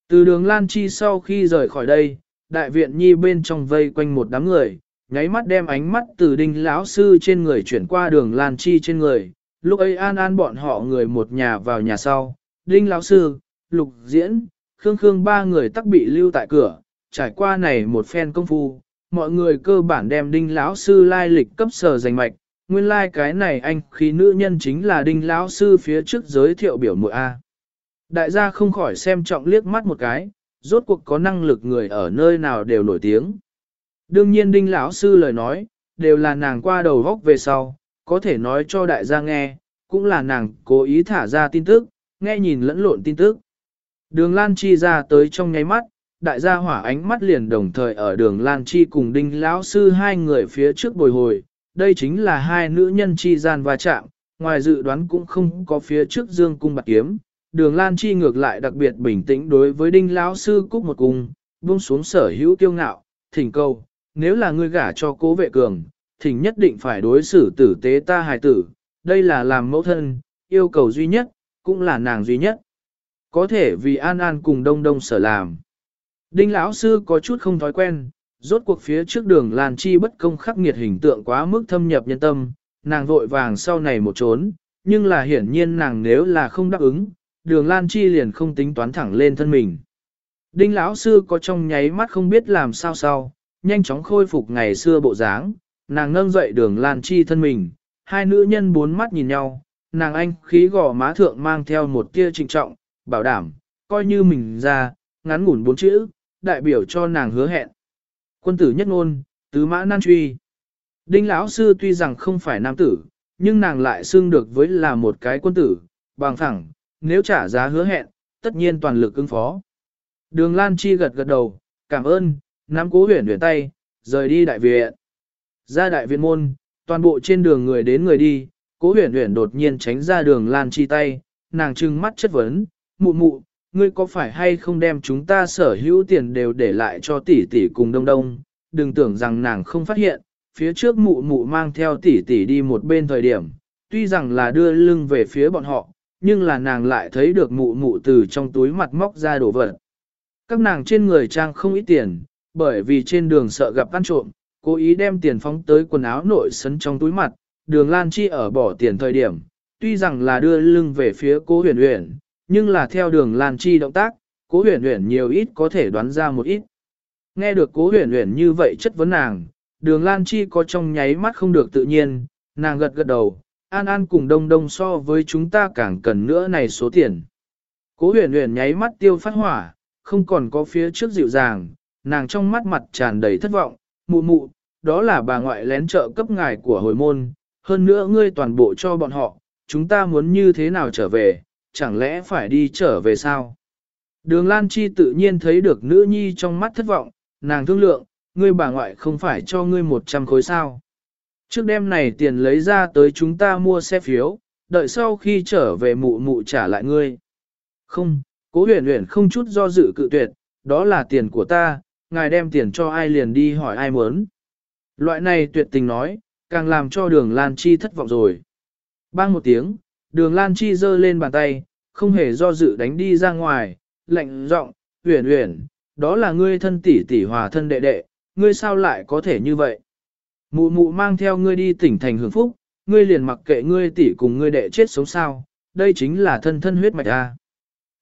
Từ đường Lan Chi sau khi rời khỏi đây, đại viện nhi bên trong vây quanh một đám người, nháy mắt đem ánh mắt từ đinh lão sư trên người chuyển qua đường Lan Chi trên người. Lúc ấy an an bọn họ người một nhà vào nhà sau, đinh lão sư, lục diễn, khương khương ba người tắc bị lưu tại cửa, trải qua này một phen công phu, mọi người cơ bản đem đinh lão sư lai lịch cấp sở giành mạch, nguyên lai like cái này anh khí nữ nhân chính là đinh lão sư phía trước giới thiệu biểu muội A. Đại gia không khỏi xem trọng liếc mắt một cái, rốt cuộc có năng lực người ở nơi nào đều nổi tiếng. Đương nhiên đinh lão sư lời nói, đều là nàng qua đầu góc về sau, có thể nói cho đại gia nghe, cũng là nàng cố ý thả ra tin tức, nghe nhìn lẫn lộn tin tức. Đường Lan Chi ra tới trong nháy mắt, đại gia hỏa ánh mắt liền đồng thời ở đường Lan Chi cùng đinh lão sư hai người phía trước bồi hồi, đây chính là hai nữ nhân chi gian va chạm, ngoài dự đoán cũng không có phía trước dương cung bạc kiếm. Đường Lan Chi ngược lại đặc biệt bình tĩnh đối với đinh lão sư cúc một cung, buông xuống sở hữu tiêu ngạo, thỉnh cầu, nếu là ngươi gả cho cố vệ cường, thỉnh nhất định phải đối xử tử tế ta hài tử, đây là làm mẫu thân, yêu cầu duy nhất, cũng là nàng duy nhất. Có thể vì An An cùng Đông Đông sở làm. Đinh lão sư có chút không thói quen, rốt cuộc phía trước đường Lan Chi bất công khắc nghiệt hình tượng quá mức thâm nhập nhân tâm, nàng vội vàng sau này một trốn, nhưng là hiển nhiên nàng nếu là không đáp ứng, đường Lan Chi liền không tính toán thẳng lên thân mình. Đinh lão sư có trong nháy mắt không biết làm sao sao, nhanh chóng khôi phục ngày xưa bộ dáng, nàng nâng dậy đường Lan Chi thân mình, hai nữ nhân bốn mắt nhìn nhau, nàng anh khí gò má thượng mang theo một tia trịnh trọng, bảo đảm, coi như mình ra, ngắn ngủn bốn chữ, đại biểu cho nàng hứa hẹn. Quân tử nhất ngôn, tứ mã nan truy. Đinh lão sư tuy rằng không phải nam tử, nhưng nàng lại xưng được với là một cái quân tử, bằng thẳng, nếu trả giá hứa hẹn, tất nhiên toàn lực ứng phó. Đường Lan Chi gật gật đầu, cảm ơn, nắm cố huyền huyền tay, rời đi đại viện. Ra đại viện môn, toàn bộ trên đường người đến người đi, cố huyền huyền đột nhiên tránh ra đường Lan Chi tay, nàng trừng mắt chất vấn, mụ mụ, ngươi có phải hay không đem chúng ta sở hữu tiền đều để lại cho tỷ tỷ cùng đông đông, đừng tưởng rằng nàng không phát hiện, phía trước mụ mụ mang theo tỷ tỷ đi một bên thời điểm, tuy rằng là đưa lưng về phía bọn họ, nhưng là nàng lại thấy được mụ mụ từ trong túi mặt móc ra đồ vật. Các nàng trên người trang không ít tiền, bởi vì trên đường sợ gặp ăn trộm, cố ý đem tiền phóng tới quần áo nội sấn trong túi mặt, đường Lan Chi ở bỏ tiền thời điểm, tuy rằng là đưa lưng về phía cố huyền huyền, nhưng là theo đường Lan Chi động tác, cố huyền huyền nhiều ít có thể đoán ra một ít. Nghe được cố huyền huyền như vậy chất vấn nàng, đường Lan Chi có trong nháy mắt không được tự nhiên, nàng gật gật đầu, an an cùng đông đông so với chúng ta càng cần nữa này số tiền. Cố huyền huyền nháy mắt tiêu phát hỏa, không còn có phía trước dịu dàng, nàng trong mắt mặt tràn đầy thất vọng, mụ mụ, đó là bà ngoại lén trợ cấp ngài của hồi môn, hơn nữa ngươi toàn bộ cho bọn họ, chúng ta muốn như thế nào trở về, chẳng lẽ phải đi trở về sao? Đường Lan Chi tự nhiên thấy được nữ nhi trong mắt thất vọng, nàng thương lượng, ngươi bà ngoại không phải cho ngươi 100 khối sao. Trước đêm này tiền lấy ra tới chúng ta mua xe phiếu, đợi sau khi trở về mụ mụ trả lại ngươi. Không, cố huyền huyền không chút do dự cự tuyệt, đó là tiền của ta, ngài đem tiền cho ai liền đi hỏi ai muốn. Loại này tuyệt tình nói, càng làm cho đường Lan Chi thất vọng rồi. Bang một tiếng, đường Lan Chi giơ lên bàn tay, không hề do dự đánh đi ra ngoài, lạnh giọng, "Uyển Uyển, đó là ngươi thân tỷ tỷ hòa thân đệ đệ, ngươi sao lại có thể như vậy? Mụ mụ mang theo ngươi đi tỉnh thành hưởng phúc, ngươi liền mặc kệ ngươi tỷ cùng ngươi đệ chết sống sao, đây chính là thân thân huyết mạch a.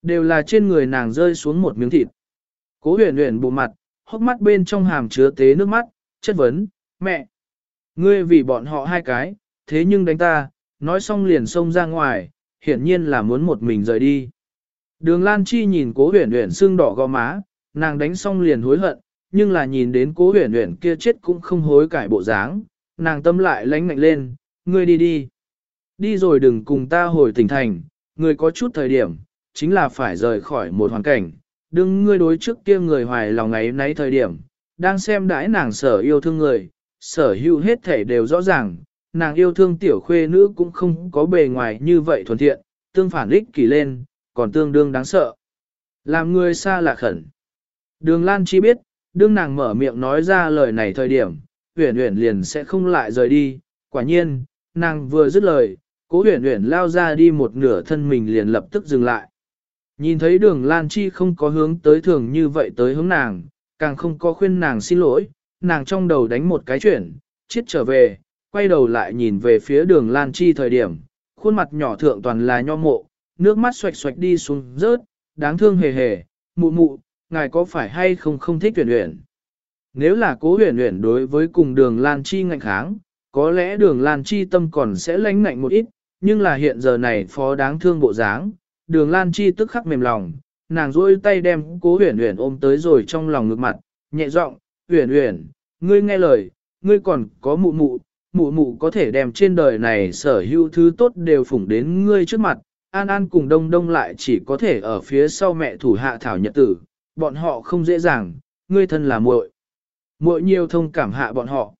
Đều là trên người nàng rơi xuống một miếng thịt. Cố Uyển Uyển bộ mặt, hốc mắt bên trong hàm chứa tế nước mắt, chất vấn, mẹ. Ngươi vì bọn họ hai cái, thế nhưng đánh ta, nói xong liền xông ra ngoài, hiển nhiên là muốn một mình rời đi. Đường Lan Chi nhìn cố huyền huyền xương đỏ gò má, nàng đánh xong liền hối hận, nhưng là nhìn đến cố huyền huyền kia chết cũng không hối cải bộ dáng, nàng tâm lại lánh ngạnh lên, ngươi đi đi. Đi rồi đừng cùng ta hồi tỉnh thành, ngươi có chút thời điểm, chính là phải rời khỏi một hoàn cảnh, đừng ngươi đối trước kia người hoài lòng ấy nấy thời điểm, đang xem đãi nàng sở yêu thương người, sở hữu hết thể đều rõ ràng, nàng yêu thương tiểu khuê nữ cũng không có bề ngoài như vậy thuần thiện, tương phản ích kỳ lên, còn tương đương đáng sợ. Làm người xa lạ khẩn. Đường Lan Chi biết, đương nàng mở miệng nói ra lời này thời điểm, Huyền Huyền liền sẽ không lại rời đi. Quả nhiên, nàng vừa dứt lời, cố Huyền Huyền lao ra đi một nửa thân mình liền lập tức dừng lại. Nhìn thấy đường Lan Chi không có hướng tới thường như vậy tới hướng nàng, càng không có khuyên nàng xin lỗi, nàng trong đầu đánh một cái chuyển, chết trở về, quay đầu lại nhìn về phía đường Lan Chi thời điểm, khuôn mặt nhỏ thượng toàn là nho mộ, nước mắt xoạch xoạch đi xuống rớt, đáng thương hề hề, mụ mụ, ngài có phải hay không không thích huyền huyền. Nếu là cố huyền huyền đối với cùng đường Lan Chi ngạnh kháng, có lẽ đường Lan Chi tâm còn sẽ lánh ngạnh một ít, nhưng là hiện giờ này phó đáng thương bộ dáng, đường Lan Chi tức khắc mềm lòng, nàng duỗi tay đem cố huyền huyền ôm tới rồi trong lòng ngực mặt, nhẹ giọng, huyền huyền, ngươi nghe lời, ngươi còn có mụ mụ, mụ mụ có thể đem trên đời này sở hữu thứ tốt đều phủng đến ngươi trước mặt, An An cùng Đông Đông lại chỉ có thể ở phía sau mẹ thủ hạ thảo nhật tử, bọn họ không dễ dàng, ngươi thân là muội, muội nhiều thông cảm hạ bọn họ.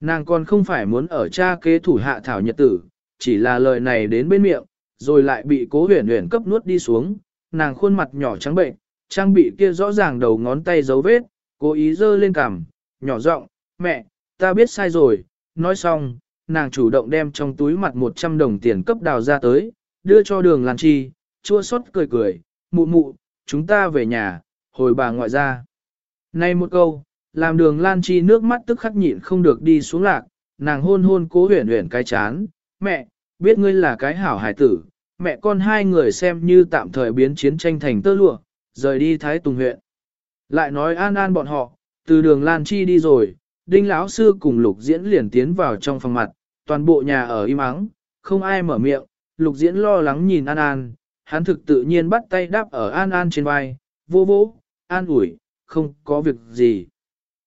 Nàng còn không phải muốn ở cha kế thủ hạ thảo nhật tử, chỉ là lời này đến bên miệng, rồi lại bị cố huyền huyền cấp nuốt đi xuống, nàng khuôn mặt nhỏ trắng bệnh, trang bị kia rõ ràng đầu ngón tay dấu vết, cố ý dơ lên cằm, nhỏ giọng, mẹ, ta biết sai rồi, nói xong, nàng chủ động đem trong túi mặt 100 đồng tiền cấp đào ra tới, đưa cho đường Lan Chi, chua xót cười cười, mụ mụ, chúng ta về nhà, hồi bà ngoại ra. Này một câu, làm đường Lan Chi nước mắt tức khắc nhịn không được đi xuống lạc, nàng hôn hôn cố huyển huyển cái chán, mẹ, biết ngươi là cái hảo hải tử, mẹ con hai người xem như tạm thời biến chiến tranh thành tơ lụa, rời đi Thái Tùng huyện. Lại nói an an bọn họ, từ đường Lan Chi đi rồi, Đinh lão sư cùng Lục Diễn liền tiến vào trong phòng mặt, toàn bộ nhà ở im ắng, không ai mở miệng, Lục Diễn lo lắng nhìn An An, hắn thực tự nhiên bắt tay đáp ở An An trên vai, vô vỗ, an ủi, không có việc gì.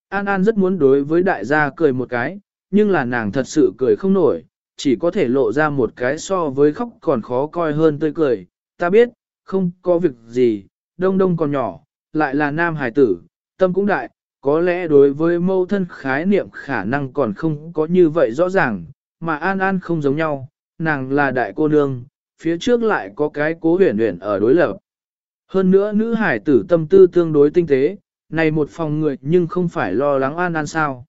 An An rất muốn đối với đại gia cười một cái, nhưng là nàng thật sự cười không nổi, chỉ có thể lộ ra một cái so với khóc còn khó coi hơn tươi cười. Ta biết, không có việc gì, đông đông còn nhỏ, lại là nam hải tử, tâm cũng đại, có lẽ đối với mâu thân khái niệm khả năng còn không có như vậy rõ ràng, mà An An không giống nhau, nàng là đại cô nương, phía trước lại có cái cố huyền huyền ở đối lập. Hơn nữa nữ hải tử tâm tư tương đối tinh tế, này một phòng người nhưng không phải lo lắng An An sao.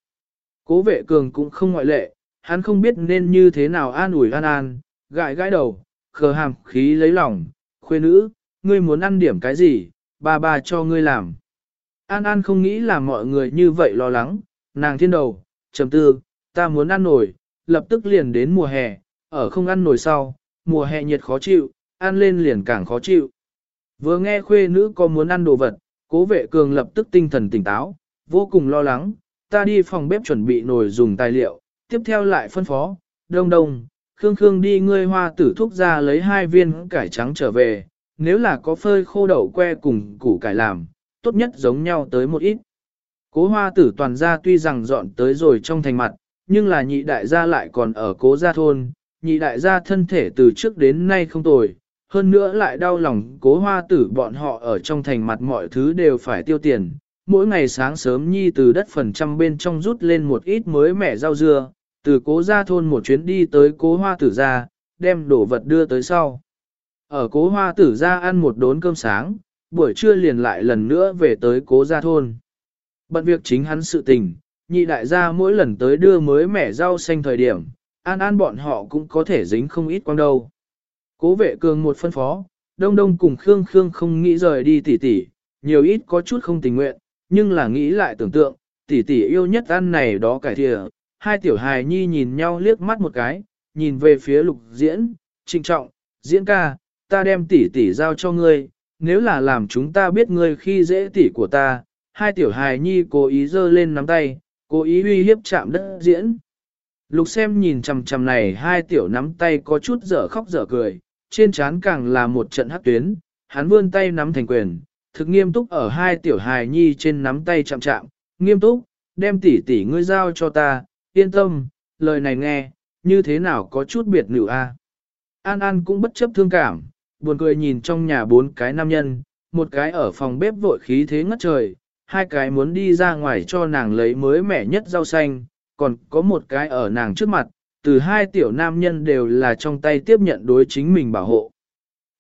Cố vệ cường cũng không ngoại lệ, hắn không biết nên như thế nào an ủi An An, gãi gãi đầu, khờ hàm khí lấy lòng, khuê nữ, ngươi muốn ăn điểm cái gì, bà bà cho ngươi làm. An An không nghĩ là mọi người như vậy lo lắng, nàng thiên đầu, trầm tư, ta muốn ăn nổi, lập tức liền đến mùa hè, ở không ăn nổi sau, mùa hè nhiệt khó chịu, ăn lên liền càng khó chịu. Vừa nghe khuê nữ có muốn ăn đồ vật, cố vệ cường lập tức tinh thần tỉnh táo, vô cùng lo lắng, ta đi phòng bếp chuẩn bị nồi dùng tài liệu, tiếp theo lại phân phó, đông đông, khương khương đi ngươi hoa tử thúc ra lấy hai viên cải trắng trở về, nếu là có phơi khô đậu que cùng củ cải làm, tốt nhất giống nhau tới một ít. Cố hoa tử toàn gia tuy rằng dọn tới rồi trong thành mặt, nhưng là nhị đại gia lại còn ở cố gia thôn, nhị đại gia thân thể từ trước đến nay không tồi, hơn nữa lại đau lòng cố hoa tử bọn họ ở trong thành mặt mọi thứ đều phải tiêu tiền. Mỗi ngày sáng sớm nhi từ đất phần trăm bên trong rút lên một ít mới mẻ rau dưa, từ cố gia thôn một chuyến đi tới cố hoa tử gia, đem đồ vật đưa tới sau. Ở cố hoa tử gia ăn một đốn cơm sáng, buổi trưa liền lại lần nữa về tới cố gia thôn. Bận việc chính hắn sự tình, nhị đại gia mỗi lần tới đưa mới mẻ rau xanh thời điểm, an an bọn họ cũng có thể dính không ít quang đâu. Cố vệ cường một phân phó, đông đông cùng Khương Khương không nghĩ rời đi tỉ tỉ, nhiều ít có chút không tình nguyện, nhưng là nghĩ lại tưởng tượng, tỉ tỉ yêu nhất ăn này đó cải thìa. Hai tiểu hài nhi nhìn nhau liếc mắt một cái, nhìn về phía lục diễn, trinh trọng, diễn ca, ta đem tỉ tỉ giao cho ngươi, nếu là làm chúng ta biết ngươi khi dễ tỉ của ta, hai tiểu hài nhi cố ý giơ lên nắm tay, cố ý uy hiếp chạm đất diễn. Lục xem nhìn chằm chằm này hai tiểu nắm tay có chút dở khóc dở cười, trên trán càng là một trận hắc tuyến, hắn vươn tay nắm thành quyền, thực nghiêm túc ở hai tiểu hài nhi trên nắm tay chạm chạm, nghiêm túc, đem tỷ tỷ ngươi giao cho ta, yên tâm, lời này nghe, như thế nào có chút biệt nữ a. An An cũng bất chấp thương cảm, buồn cười nhìn trong nhà bốn cái nam nhân, một cái ở phòng bếp vội khí thế ngất trời, hai cái muốn đi ra ngoài cho nàng lấy mới mẻ nhất rau xanh, còn có một cái ở nàng trước mặt, từ hai tiểu nam nhân đều là trong tay tiếp nhận đối chính mình bảo hộ.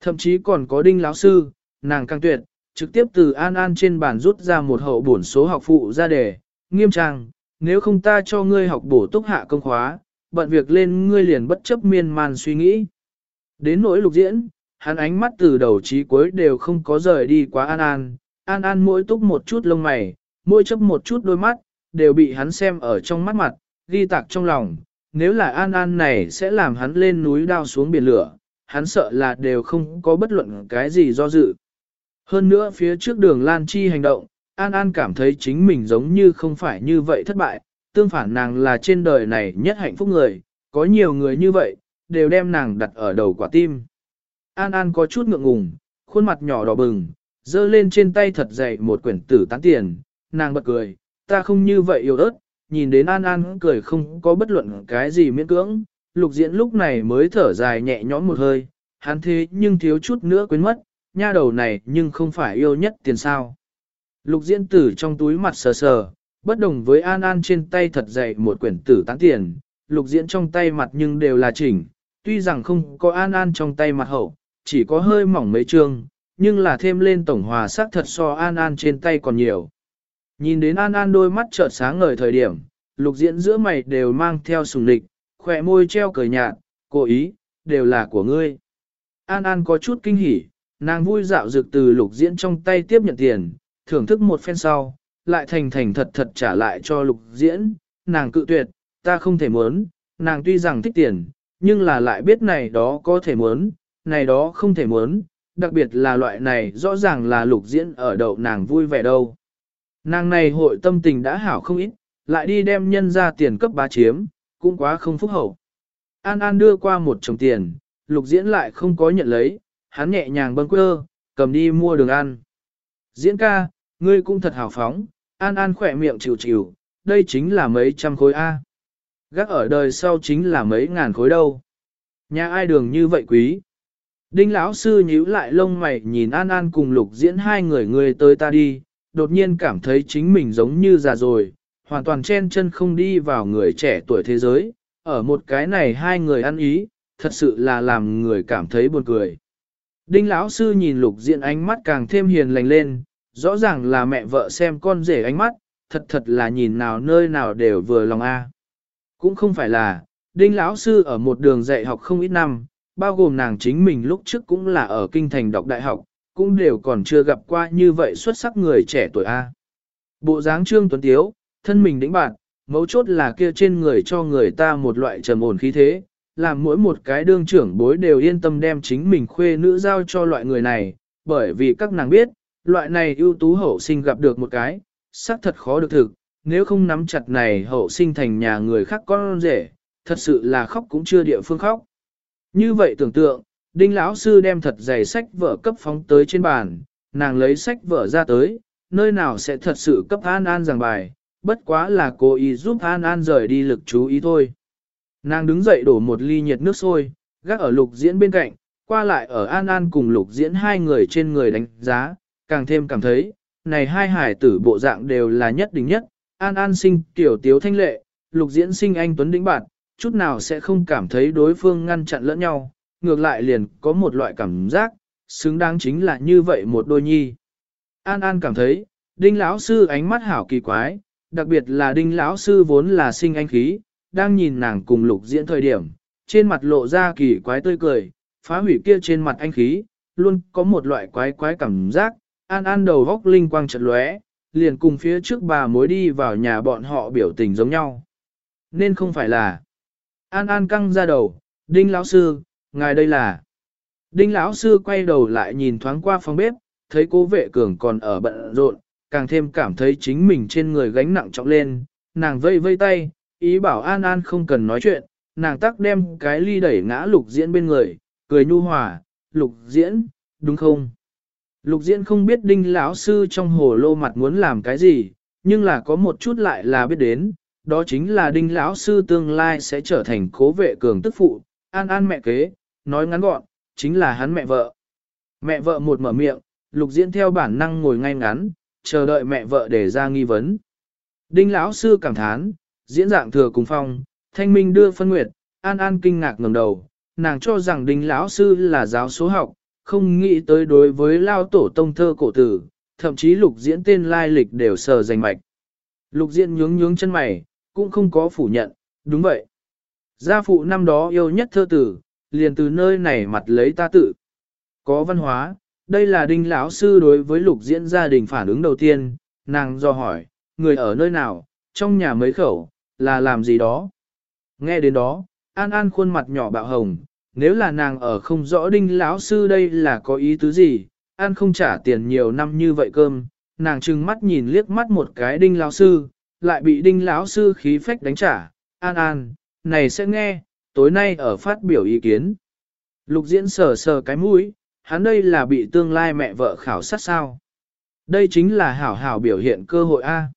Thậm chí còn có đinh lão sư, nàng càng tuyệt, trực tiếp từ An An trên bàn rút ra một hậu bổn số học phụ ra đề, nghiêm trang, nếu không ta cho ngươi học bổ túc hạ công khóa, bận việc lên ngươi liền bất chấp miên man suy nghĩ. Đến nỗi lục diễn, hắn ánh mắt từ đầu chí cuối đều không có rời đi quá An An, An An mỗi túc một chút lông mày, mỗi chấp một chút đôi mắt, đều bị hắn xem ở trong mắt mặt, ghi tạc trong lòng, nếu là An An này sẽ làm hắn lên núi đao xuống biển lửa, hắn sợ là đều không có bất luận cái gì do dự. Hơn nữa phía trước đường Lan Chi hành động, An An cảm thấy chính mình giống như không phải như vậy thất bại, tương phản nàng là trên đời này nhất hạnh phúc người, có nhiều người như vậy, đều đem nàng đặt ở đầu quả tim. An An có chút ngượng ngùng, khuôn mặt nhỏ đỏ bừng, dơ lên trên tay thật dày một quyển tử tán tiền, nàng bật cười, ta không như vậy yêu ớt, nhìn đến An An cười không có bất luận cái gì miễn cưỡng, lục diễn lúc này mới thở dài nhẹ nhõm một hơi, hắn thế nhưng thiếu chút nữa quên mất, nha đầu này nhưng không phải yêu nhất tiền sao. Lục diễn tử trong túi mặt sờ sờ, bất đồng với An An trên tay thật dày một quyển tử tán tiền, lục diễn trong tay mặt nhưng đều là chỉnh, tuy rằng không có An An trong tay mặt hậu, chỉ có hơi mỏng mấy chương, nhưng là thêm lên tổng hòa sắc thật so An An trên tay còn nhiều. Nhìn đến An An đôi mắt trợn sáng ngời thời điểm, lục diễn giữa mày đều mang theo sùng lịch, khỏe môi treo cười nhạt, cố ý, đều là của ngươi. An An có chút kinh hỉ, nàng vui dạo dược từ lục diễn trong tay tiếp nhận tiền, thưởng thức một phen sau, lại thành thành thật thật trả lại cho lục diễn, nàng cự tuyệt, ta không thể muốn, nàng tuy rằng thích tiền, nhưng là lại biết này đó có thể muốn, này đó không thể muốn, đặc biệt là loại này rõ ràng là lục diễn ở đậu nàng vui vẻ đâu. Nàng này hội tâm tình đã hảo không ít, lại đi đem nhân ra tiền cấp bá chiếm, cũng quá không phúc hậu. An An đưa qua một chồng tiền, lục diễn lại không có nhận lấy, hắn nhẹ nhàng bâng quơ, cầm đi mua đường ăn. Diễn ca, ngươi cũng thật hào phóng, An An khỏe miệng chịu chịu, đây chính là mấy trăm khối A. Gác ở đời sau chính là mấy ngàn khối đâu. Nhà ai đường như vậy quý. Đinh lão sư nhíu lại lông mày nhìn An An cùng lục diễn hai người người tới ta đi, đột nhiên cảm thấy chính mình giống như già rồi, hoàn toàn chen chân không đi vào người trẻ tuổi thế giới, ở một cái này hai người ăn ý, thật sự là làm người cảm thấy buồn cười. Đinh lão sư nhìn lục diện ánh mắt càng thêm hiền lành lên, rõ ràng là mẹ vợ xem con rể ánh mắt, thật thật là nhìn nào nơi nào đều vừa lòng a. Cũng không phải là, đinh lão sư ở một đường dạy học không ít năm, bao gồm nàng chính mình lúc trước cũng là ở kinh thành đọc đại học, cũng đều còn chưa gặp qua như vậy xuất sắc người trẻ tuổi A. Bộ dáng trương tuấn tiếu, thân mình đĩnh bạn, mấu chốt là kia trên người cho người ta một loại trầm ổn khí thế, làm mỗi một cái đương trưởng bối đều yên tâm đem chính mình khuê nữ giao cho loại người này, bởi vì các nàng biết, loại này ưu tú hậu sinh gặp được một cái, xác thật khó được thực, nếu không nắm chặt này hậu sinh thành nhà người khác con rể, thật sự là khóc cũng chưa địa phương khóc. Như vậy tưởng tượng, đinh lão sư đem thật dày sách vở cấp phóng tới trên bàn, nàng lấy sách vở ra tới, nơi nào sẽ thật sự cấp An An giảng bài, bất quá là cố ý giúp An An rời đi lực chú ý thôi. Nàng đứng dậy đổ một ly nhiệt nước sôi, gác ở lục diễn bên cạnh, qua lại ở An An cùng lục diễn hai người trên người đánh giá, càng thêm cảm thấy, này hai hải tử bộ dạng đều là nhất định nhất, An An sinh tiểu tiếu thanh lệ, lục diễn sinh anh tuấn đĩnh bạn, chút nào sẽ không cảm thấy đối phương ngăn chặn lẫn nhau, ngược lại liền có một loại cảm giác, xứng đáng chính là như vậy một đôi nhi. An An cảm thấy, đinh lão sư ánh mắt hảo kỳ quái, đặc biệt là đinh lão sư vốn là sinh anh khí, đang nhìn nàng cùng lục diễn thời điểm, trên mặt lộ ra kỳ quái tươi cười, phá hủy kia trên mặt anh khí, luôn có một loại quái quái cảm giác, An An đầu góc linh quang chợt lóe, liền cùng phía trước bà mối đi vào nhà bọn họ biểu tình giống nhau. Nên không phải là An An căng ra đầu, Đinh lão sư, ngài đây là. Đinh lão sư quay đầu lại nhìn thoáng qua phòng bếp, thấy cố vệ cường còn ở bận rộn, càng thêm cảm thấy chính mình trên người gánh nặng trọng lên, nàng vây vây tay, ý bảo An An không cần nói chuyện, nàng tắc đem cái ly đẩy ngã lục diễn bên người, cười nhu hòa, lục diễn, đúng không? Lục diễn không biết đinh lão sư trong hồ lô mặt muốn làm cái gì, nhưng là có một chút lại là biết đến, đó chính là đinh lão sư tương lai sẽ trở thành cố vệ cường tức phụ, an an mẹ kế, nói ngắn gọn, chính là hắn mẹ vợ. Mẹ vợ một mở miệng, lục diễn theo bản năng ngồi ngay ngắn, chờ đợi mẹ vợ để ra nghi vấn. Đinh lão sư cảm thán, diễn dạng thừa cùng phong, thanh minh đưa phân nguyệt, an an kinh ngạc ngẩng đầu, nàng cho rằng đinh lão sư là giáo số học, không nghĩ tới đối với lao tổ tông thơ cổ tử, thậm chí lục diễn tên lai lịch đều sờ danh mạch. Lục diễn nhướng nhướng chân mày, cũng không có phủ nhận, đúng vậy. Gia phụ năm đó yêu nhất thơ tử, liền từ nơi này mặt lấy ta tự. Có văn hóa, đây là đinh lão sư đối với lục diễn gia đình phản ứng đầu tiên, nàng do hỏi, người ở nơi nào, trong nhà mấy khẩu, là làm gì đó. Nghe đến đó, An An khuôn mặt nhỏ bạo hồng, nếu là nàng ở không rõ đinh lão sư đây là có ý tứ gì, An không trả tiền nhiều năm như vậy cơm, nàng trừng mắt nhìn liếc mắt một cái đinh lão sư, lại bị đinh lão sư khí phách đánh trả, An An, này sẽ nghe, tối nay ở phát biểu ý kiến. Lục diễn sờ sờ cái mũi, hắn đây là bị tương lai mẹ vợ khảo sát sao. Đây chính là hảo hảo biểu hiện cơ hội A.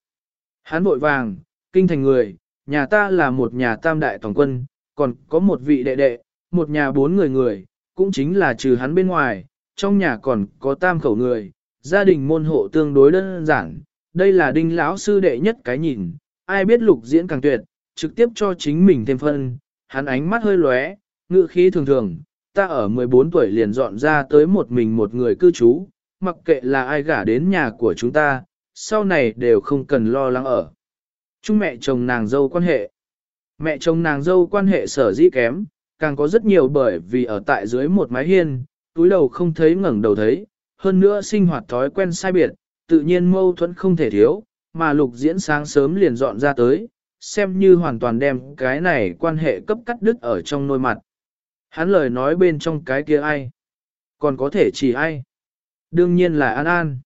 Hắn vội vàng, kinh thành người, nhà ta là một nhà tam đại toàn quân, còn có một vị đệ đệ, một nhà bốn người người, cũng chính là trừ hắn bên ngoài, trong nhà còn có tam khẩu người, gia đình môn hộ tương đối đơn giản, đây là đinh lão sư đệ nhất cái nhìn, ai biết lục diễn càng tuyệt, trực tiếp cho chính mình thêm phân, hắn ánh mắt hơi lóe, ngự khí thường thường, ta ở 14 tuổi liền dọn ra tới một mình một người cư trú, mặc kệ là ai gả đến nhà của chúng ta, sau này đều không cần lo lắng ở. Chung mẹ chồng nàng dâu quan hệ. Mẹ chồng nàng dâu quan hệ sở dĩ kém, càng có rất nhiều bởi vì ở tại dưới một mái hiên, túi đầu không thấy ngẩng đầu thấy, hơn nữa sinh hoạt thói quen sai biệt, tự nhiên mâu thuẫn không thể thiếu, mà lục diễn sáng sớm liền dọn ra tới, xem như hoàn toàn đem cái này quan hệ cấp cắt đứt ở trong nôi mặt. Hắn lời nói bên trong cái kia ai? Còn có thể chỉ ai? Đương nhiên là An An.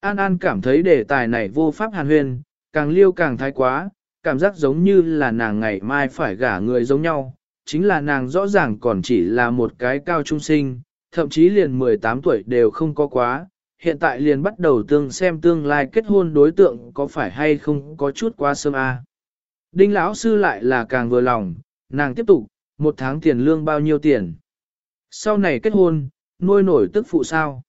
An An cảm thấy đề tài này vô pháp hàn huyền, càng liêu càng thái quá, cảm giác giống như là nàng ngày mai phải gả người giống nhau, chính là nàng rõ ràng còn chỉ là một cái cao trung sinh, thậm chí liền 18 tuổi đều không có quá, hiện tại liền bắt đầu tương xem tương lai kết hôn đối tượng có phải hay không có chút quá sớm à. Đinh lão sư lại là càng vừa lòng, nàng tiếp tục, một tháng tiền lương bao nhiêu tiền. Sau này kết hôn, nuôi nổi tức phụ sao.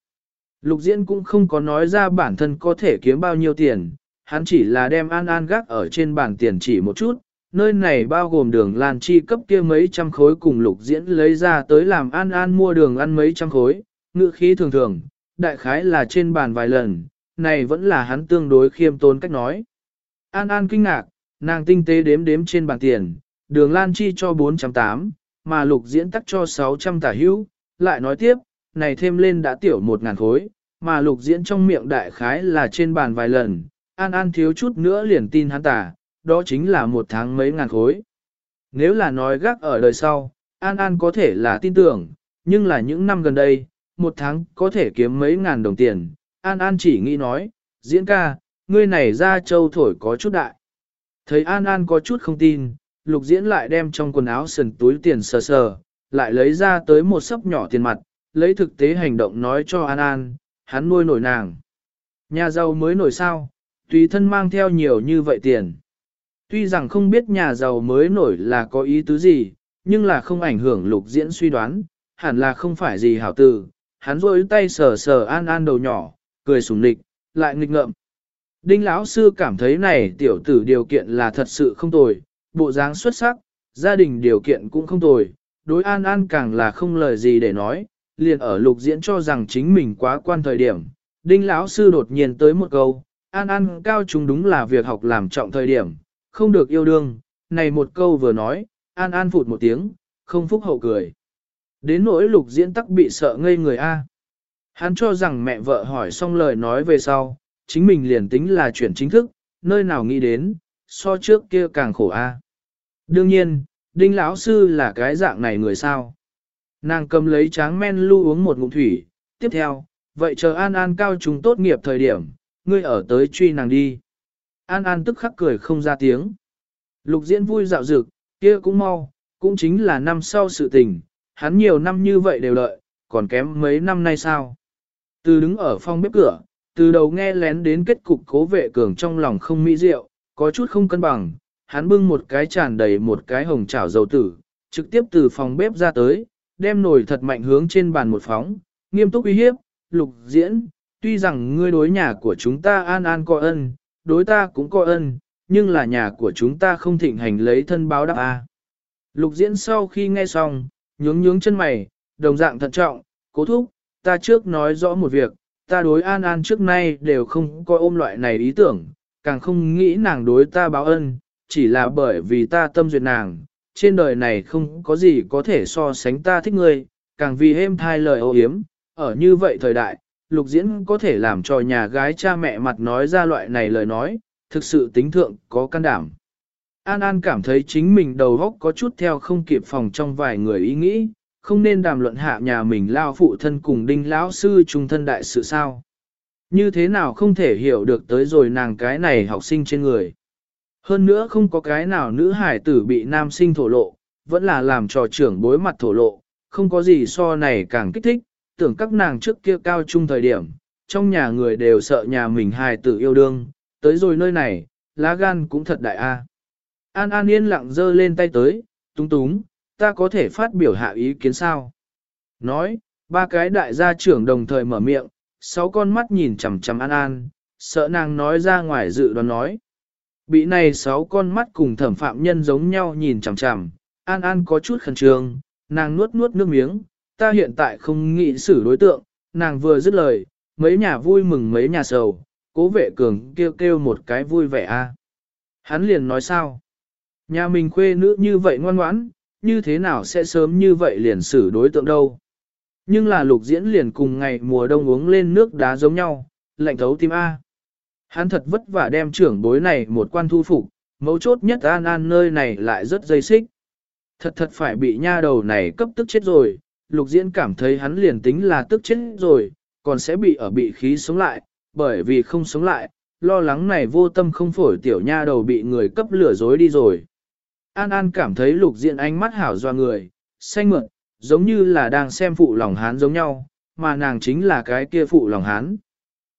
Lục diễn cũng không có nói ra bản thân có thể kiếm bao nhiêu tiền, hắn chỉ là đem an an gác ở trên bàn tiền chỉ một chút, nơi này bao gồm đường lan chi cấp kia mấy trăm khối cùng lục diễn lấy ra tới làm an an mua đường ăn mấy trăm khối, ngữ khí thường thường, đại khái là trên bàn vài lần, này vẫn là hắn tương đối khiêm tốn cách nói. An an kinh ngạc, nàng tinh tế đếm đếm trên bàn tiền, đường lan chi cho 408, mà lục diễn tắc cho 600 tả hữu, lại nói tiếp, này thêm lên đã tiểu 1.000 khối, mà lục diễn trong miệng đại khái là trên bàn vài lần, an an thiếu chút nữa liền tin hắn tả, đó chính là một tháng mấy ngàn khối. Nếu là nói gác ở đời sau, an an có thể là tin tưởng, nhưng là những năm gần đây, một tháng có thể kiếm mấy ngàn đồng tiền, an an chỉ nghĩ nói, diễn ca, ngươi này ra châu thổi có chút đại. Thấy an an có chút không tin, lục diễn lại đem trong quần áo sần túi tiền sờ sờ, lại lấy ra tới một sấp nhỏ tiền mặt, lấy thực tế hành động nói cho An An, hắn nuôi nổi nàng. Nhà giàu mới nổi sao, tùy thân mang theo nhiều như vậy tiền. Tuy rằng không biết nhà giàu mới nổi là có ý tứ gì, nhưng là không ảnh hưởng lục diễn suy đoán, hẳn là không phải gì hảo tử. Hắn rôi tay sờ sờ An An đầu nhỏ, cười sủng nịch, lại nghịch ngợm. Đinh lão sư cảm thấy này tiểu tử điều kiện là thật sự không tồi, bộ dáng xuất sắc, gia đình điều kiện cũng không tồi, đối An An càng là không lời gì để nói, liền ở lục diễn cho rằng chính mình quá quan thời điểm. Đinh lão sư đột nhiên tới một câu, An An cao chúng đúng là việc học làm trọng thời điểm, không được yêu đương, này một câu vừa nói, An An phụt một tiếng, không phúc hậu cười. Đến nỗi lục diễn tắc bị sợ ngây người A. Hắn cho rằng mẹ vợ hỏi xong lời nói về sau, chính mình liền tính là chuyển chính thức, nơi nào nghĩ đến, so trước kia càng khổ A. Đương nhiên, đinh lão sư là cái dạng này người sao. Nàng cầm lấy tráng men lưu uống một ngụm thủy, tiếp theo, vậy chờ An An cao chúng tốt nghiệp thời điểm, ngươi ở tới truy nàng đi. An An tức khắc cười không ra tiếng. Lục diễn vui dạo dực, kia cũng mau, cũng chính là năm sau sự tình, hắn nhiều năm như vậy đều đợi, còn kém mấy năm nay sao. Từ đứng ở phòng bếp cửa, từ đầu nghe lén đến kết cục cố vệ cường trong lòng không mỹ diệu, có chút không cân bằng, hắn bưng một cái tràn đầy một cái hồng chảo dầu tử, trực tiếp từ phòng bếp ra tới, đem nồi thật mạnh hướng trên bàn một phóng, nghiêm túc uy hiếp, lục diễn, tuy rằng ngươi đối nhà của chúng ta an an có ân, đối ta cũng có ân, nhưng là nhà của chúng ta không thịnh hành lấy thân báo đáp a. Lục diễn sau khi nghe xong, nhướng nhướng chân mày, đồng dạng thận trọng, cố thúc, ta trước nói rõ một việc, ta đối An An trước nay đều không coi ôm loại này ý tưởng, càng không nghĩ nàng đối ta báo ân, chỉ là bởi vì ta tâm duyệt nàng, trên đời này không có gì có thể so sánh ta thích ngươi, càng vì êm thai lời ô hiếm, ở như vậy thời đại, lục diễn có thể làm cho nhà gái cha mẹ mặt nói ra loại này lời nói, thực sự tính thượng có can đảm. An An cảm thấy chính mình đầu góc có chút theo không kịp phòng trong vài người ý nghĩ, không nên đàm luận hạ nhà mình lao phụ thân cùng đinh lão sư trung thân đại sự sao. Như thế nào không thể hiểu được tới rồi nàng cái này học sinh trên người. Hơn nữa không có cái nào nữ hải tử bị nam sinh thổ lộ, vẫn là làm trò trưởng bối mặt thổ lộ, không có gì so này càng kích thích, tưởng các nàng trước kia cao trung thời điểm, trong nhà người đều sợ nhà mình hài tử yêu đương, tới rồi nơi này, lá gan cũng thật đại a. An An yên lặng giơ lên tay tới, túng túng, ta có thể phát biểu hạ ý kiến sao? Nói, ba cái đại gia trưởng đồng thời mở miệng, sáu con mắt nhìn chằm chằm An An, sợ nàng nói ra ngoài dự đoán nói. Bị này sáu con mắt cùng thẩm phạm nhân giống nhau nhìn chằm chằm, An An có chút khẩn trương, nàng nuốt nuốt nước miếng, ta hiện tại không nghĩ xử đối tượng, nàng vừa dứt lời, mấy nhà vui mừng mấy nhà sầu, cố vệ cường kêu kêu một cái vui vẻ a. Hắn liền nói sao? Nhà mình khuê nữ như vậy ngoan ngoãn, như thế nào sẽ sớm như vậy liền xử đối tượng đâu? Nhưng là lục diễn liền cùng ngày mùa đông uống lên nước đá giống nhau, lạnh thấu tim A. Hắn thật vất vả đem trưởng bối này một quan thu phục, mấu chốt nhất an an nơi này lại rất dây xích. Thật thật phải bị nha đầu này cấp tức chết rồi, lục diễn cảm thấy hắn liền tính là tức chết rồi, còn sẽ bị ở bị khí sống lại, bởi vì không sống lại, lo lắng này vô tâm không phổi tiểu nha đầu bị người cấp lửa dối đi rồi. An An cảm thấy lục diện ánh mắt hảo doa người, xanh mượn, giống như là đang xem phụ lòng hán giống nhau, mà nàng chính là cái kia phụ lòng hán.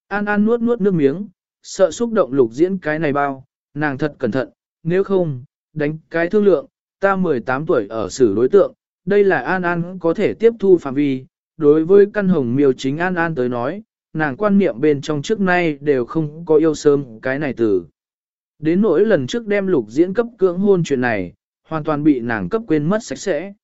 An An nuốt nuốt nước miếng, sợ xúc động lục diễn cái này bao, nàng thật cẩn thận, nếu không, đánh cái thương lượng, ta 18 tuổi ở xử đối tượng, đây là An An có thể tiếp thu phạm vi, đối với căn hồng miêu chính An An tới nói, nàng quan niệm bên trong trước nay đều không có yêu sớm cái này từ. Đến nỗi lần trước đem lục diễn cấp cưỡng hôn chuyện này, hoàn toàn bị nàng cấp quên mất sạch sẽ.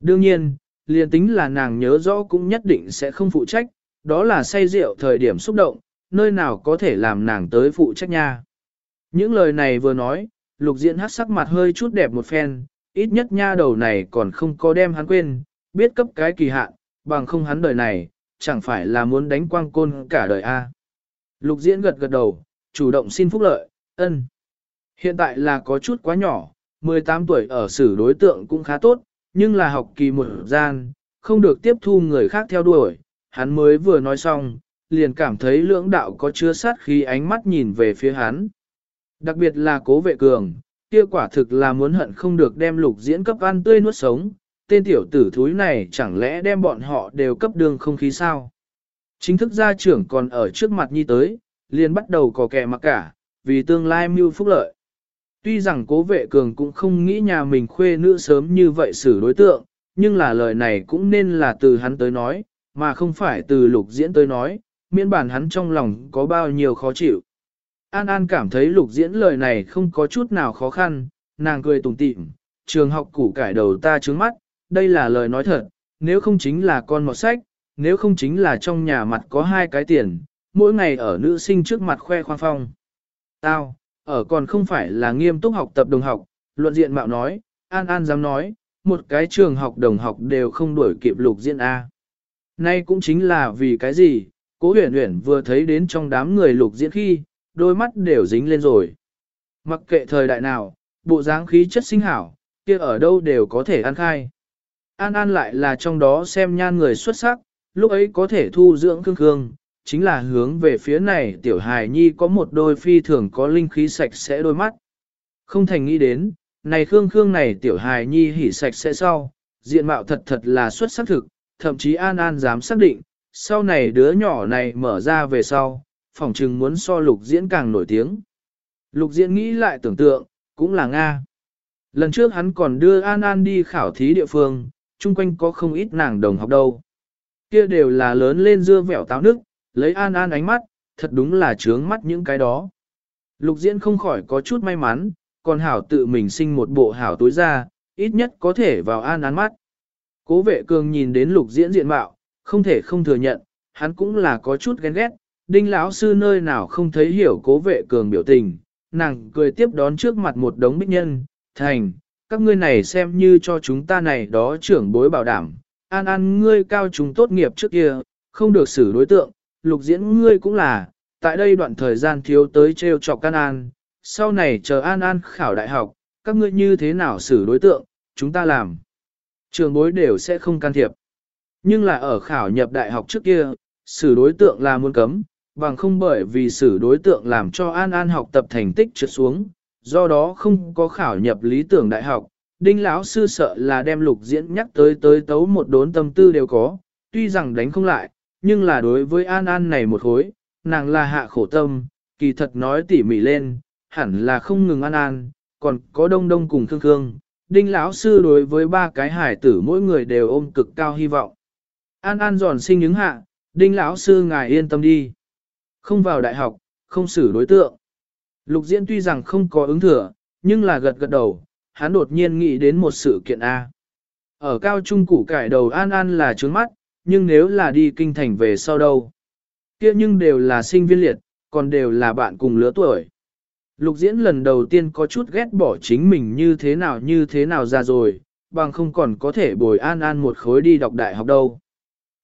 Đương nhiên, liền tính là nàng nhớ rõ cũng nhất định sẽ không phụ trách, đó là say rượu thời điểm xúc động, nơi nào có thể làm nàng tới phụ trách nha. Những lời này vừa nói, lục diễn hát sắc mặt hơi chút đẹp một phen, ít nhất nha đầu này còn không có đem hắn quên, biết cấp cái kỳ hạn, bằng không hắn đời này, chẳng phải là muốn đánh quang côn cả đời a. Lục diễn gật gật đầu, chủ động xin phúc lợi, ân. Hiện tại là có chút quá nhỏ, 18 tuổi ở xử đối tượng cũng khá tốt, nhưng là học kỳ một gian, không được tiếp thu người khác theo đuổi. Hắn mới vừa nói xong, liền cảm thấy lưỡng đạo có chứa sát khi ánh mắt nhìn về phía hắn. Đặc biệt là cố vệ cường, kia quả thực là muốn hận không được đem lục diễn cấp ăn tươi nuốt sống, tên tiểu tử thúi này chẳng lẽ đem bọn họ đều cấp đường không khí sao. Chính thức gia trưởng còn ở trước mặt nhi tới, liền bắt đầu có kẻ mặc cả, vì tương lai mưu phúc lợi. Tuy rằng cố vệ cường cũng không nghĩ nhà mình khuê nữ sớm như vậy xử đối tượng, nhưng là lời này cũng nên là từ hắn tới nói, mà không phải từ lục diễn tới nói, miễn bản hắn trong lòng có bao nhiêu khó chịu. An An cảm thấy lục diễn lời này không có chút nào khó khăn, nàng cười tủm tỉm, trường học củ cải đầu ta trướng mắt, đây là lời nói thật, nếu không chính là con một sách, nếu không chính là trong nhà mặt có hai cái tiền, mỗi ngày ở nữ sinh trước mặt khoe khoang phong. Tao, ở còn không phải là nghiêm túc học tập đồng học, luận diện mạo nói, An An dám nói, một cái trường học đồng học đều không đuổi kịp lục diễn A. Nay cũng chính là vì cái gì, cố huyền huyền vừa thấy đến trong đám người lục diễn khi, đôi mắt đều dính lên rồi. Mặc kệ thời đại nào, bộ dáng khí chất sinh hảo, kia ở đâu đều có thể ăn khai. An An lại là trong đó xem nhan người xuất sắc, lúc ấy có thể thu dưỡng cương cương, chính là hướng về phía này tiểu hài nhi có một đôi phi thường có linh khí sạch sẽ đôi mắt. Không thành nghĩ đến, này khương khương này tiểu hài nhi hỉ sạch sẽ sau, diện mạo thật thật là xuất sắc thực, thậm chí An An dám xác định, sau này đứa nhỏ này mở ra về sau, phỏng chừng muốn so lục diễn càng nổi tiếng. Lục diễn nghĩ lại tưởng tượng, cũng là Nga. Lần trước hắn còn đưa An An đi khảo thí địa phương, chung quanh có không ít nàng đồng học đâu. Kia đều là lớn lên dưa vẻo táo nước, lấy An An ánh mắt, thật đúng là trướng mắt những cái đó. Lục diễn không khỏi có chút may mắn, còn hảo tự mình sinh một bộ hảo tối ra, ít nhất có thể vào An An mắt. Cố vệ cường nhìn đến lục diễn diện mạo, không thể không thừa nhận, hắn cũng là có chút ghen ghét, đinh lão sư nơi nào không thấy hiểu cố vệ cường biểu tình, nàng cười tiếp đón trước mặt một đống bích nhân, thành, các ngươi này xem như cho chúng ta này đó trưởng bối bảo đảm, an an ngươi cao chúng tốt nghiệp trước kia, không được xử đối tượng, lục diễn ngươi cũng là, tại đây đoạn thời gian thiếu tới treo chọc Can an, sau này chờ an an khảo đại học, các ngươi như thế nào xử đối tượng, chúng ta làm. Trường bối đều sẽ không can thiệp. Nhưng là ở khảo nhập đại học trước kia, xử đối tượng là muốn cấm, bằng không bởi vì xử đối tượng làm cho An An học tập thành tích trượt xuống, do đó không có khảo nhập lý tưởng đại học. Đinh lão sư sợ là đem lục diễn nhắc tới tới tấu một đốn tâm tư đều có, tuy rằng đánh không lại, nhưng là đối với An An này một hối, nàng là hạ khổ tâm, kỳ thật nói tỉ mỉ lên, hẳn là không ngừng An An, còn có đông đông cùng thương thương. Đinh lão sư đối với ba cái hải tử mỗi người đều ôm cực cao hy vọng. An An giòn sinh những hạ, đinh lão sư ngài yên tâm đi. Không vào đại học, không xử đối tượng. Lục diễn tuy rằng không có ứng thừa, nhưng là gật gật đầu, hắn đột nhiên nghĩ đến một sự kiện A. Ở cao trung củ cải đầu An An là trướng mắt, nhưng nếu là đi kinh thành về sau đâu. kia nhưng đều là sinh viên liệt, còn đều là bạn cùng lứa tuổi. Lục diễn lần đầu tiên có chút ghét bỏ chính mình như thế nào như thế nào ra rồi, bằng không còn có thể bồi An An một khối đi đọc đại học đâu.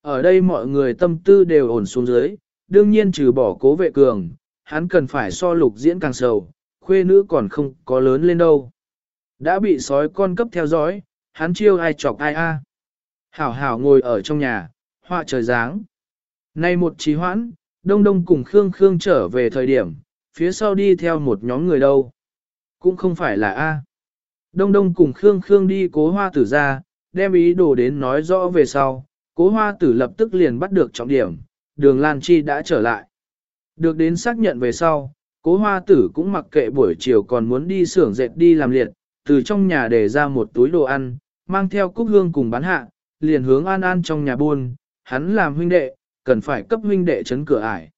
Ở đây mọi người tâm tư đều ổn xuống dưới, đương nhiên trừ bỏ cố vệ cường, hắn cần phải so lục diễn càng sầu, khuê nữ còn không có lớn lên đâu. Đã bị sói con cấp theo dõi, hắn chiêu ai chọc ai a. Hảo hảo ngồi ở trong nhà, họa trời dáng. Nay một trí hoãn, đông đông cùng Khương Khương trở về thời điểm, phía sau đi theo một nhóm người đâu. Cũng không phải là A. Đông đông cùng Khương Khương đi cố hoa tử ra, đem ý đồ đến nói rõ về sau, cố hoa tử lập tức liền bắt được trọng điểm, đường Lan Chi đã trở lại. Được đến xác nhận về sau, cố hoa tử cũng mặc kệ buổi chiều còn muốn đi xưởng dệt đi làm liệt, từ trong nhà để ra một túi đồ ăn, mang theo cúc hương cùng bán hạ, liền hướng an an trong nhà buôn, hắn làm huynh đệ, cần phải cấp huynh đệ chấn cửa ải.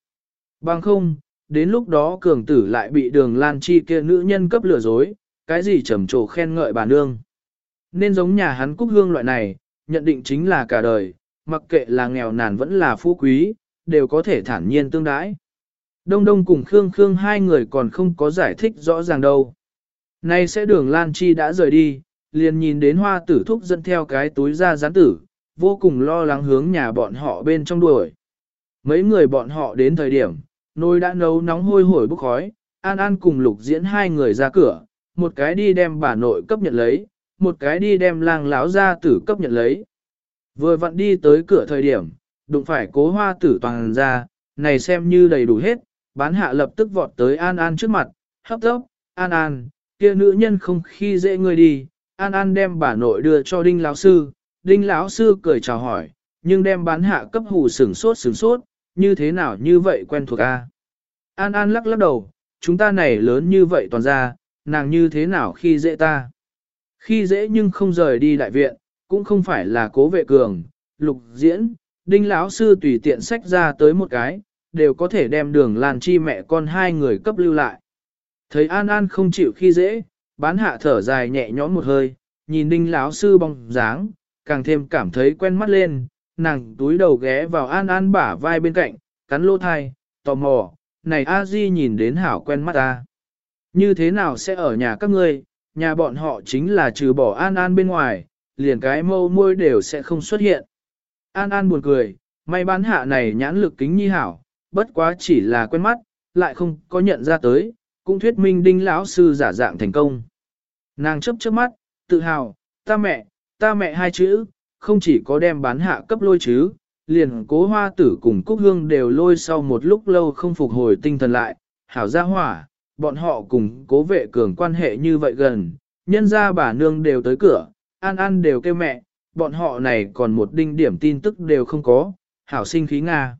Bằng không, đến lúc đó cường tử lại bị đường Lan Chi kia nữ nhân cấp lừa dối, cái gì trầm trồ khen ngợi bà nương. Nên giống nhà hắn cúc hương loại này, nhận định chính là cả đời, mặc kệ là nghèo nàn vẫn là phú quý, đều có thể thản nhiên tương đãi. Đông Đông cùng Khương Khương hai người còn không có giải thích rõ ràng đâu. Nay sẽ đường Lan Chi đã rời đi, liền nhìn đến hoa tử thúc dẫn theo cái túi ra gián tử, vô cùng lo lắng hướng nhà bọn họ bên trong đuổi. Mấy người bọn họ đến thời điểm, nồi đã nấu nóng hôi hổi bốc khói, An An cùng lục diễn hai người ra cửa, một cái đi đem bà nội cấp nhận lấy, một cái đi đem lang lão ra tử cấp nhận lấy. Vừa vặn đi tới cửa thời điểm, đụng phải cố hoa tử toàn ra, này xem như đầy đủ hết, bán hạ lập tức vọt tới An An trước mặt, hấp tốc, An An, kia nữ nhân không khi dễ ngươi đi, An An đem bà nội đưa cho Đinh lão sư, Đinh lão sư cười chào hỏi, nhưng đem bán hạ cấp hù sửng sốt sửng sốt, như thế nào như vậy quen thuộc a? An An lắc lắc đầu, chúng ta này lớn như vậy toàn ra, nàng như thế nào khi dễ ta? Khi dễ nhưng không rời đi đại viện, cũng không phải là cố vệ cường, lục diễn, đinh lão sư tùy tiện sách ra tới một cái, đều có thể đem đường làn chi mẹ con hai người cấp lưu lại. Thấy An An không chịu khi dễ, bán hạ thở dài nhẹ nhõm một hơi, nhìn đinh lão sư bóng dáng, càng thêm cảm thấy quen mắt lên, nàng túi đầu ghé vào An An bả vai bên cạnh, cắn lỗ thai, tò mò, này A Di nhìn đến hảo quen mắt ta. Như thế nào sẽ ở nhà các ngươi, nhà bọn họ chính là trừ bỏ An An bên ngoài, liền cái mâu môi đều sẽ không xuất hiện. An An buồn cười, may bán hạ này nhãn lực kính nhi hảo, bất quá chỉ là quen mắt, lại không có nhận ra tới, cũng thuyết minh đinh lão sư giả dạng thành công. Nàng chấp chớp mắt, tự hào, ta mẹ, ta mẹ hai chữ, không chỉ có đem bán hạ cấp lôi chứ, liền cố hoa tử cùng cúc hương đều lôi sau một lúc lâu không phục hồi tinh thần lại, hảo ra hỏa, bọn họ cùng cố vệ cường quan hệ như vậy gần, nhân ra bà nương đều tới cửa, an an đều kêu mẹ, bọn họ này còn một đinh điểm tin tức đều không có, hảo sinh khí Nga.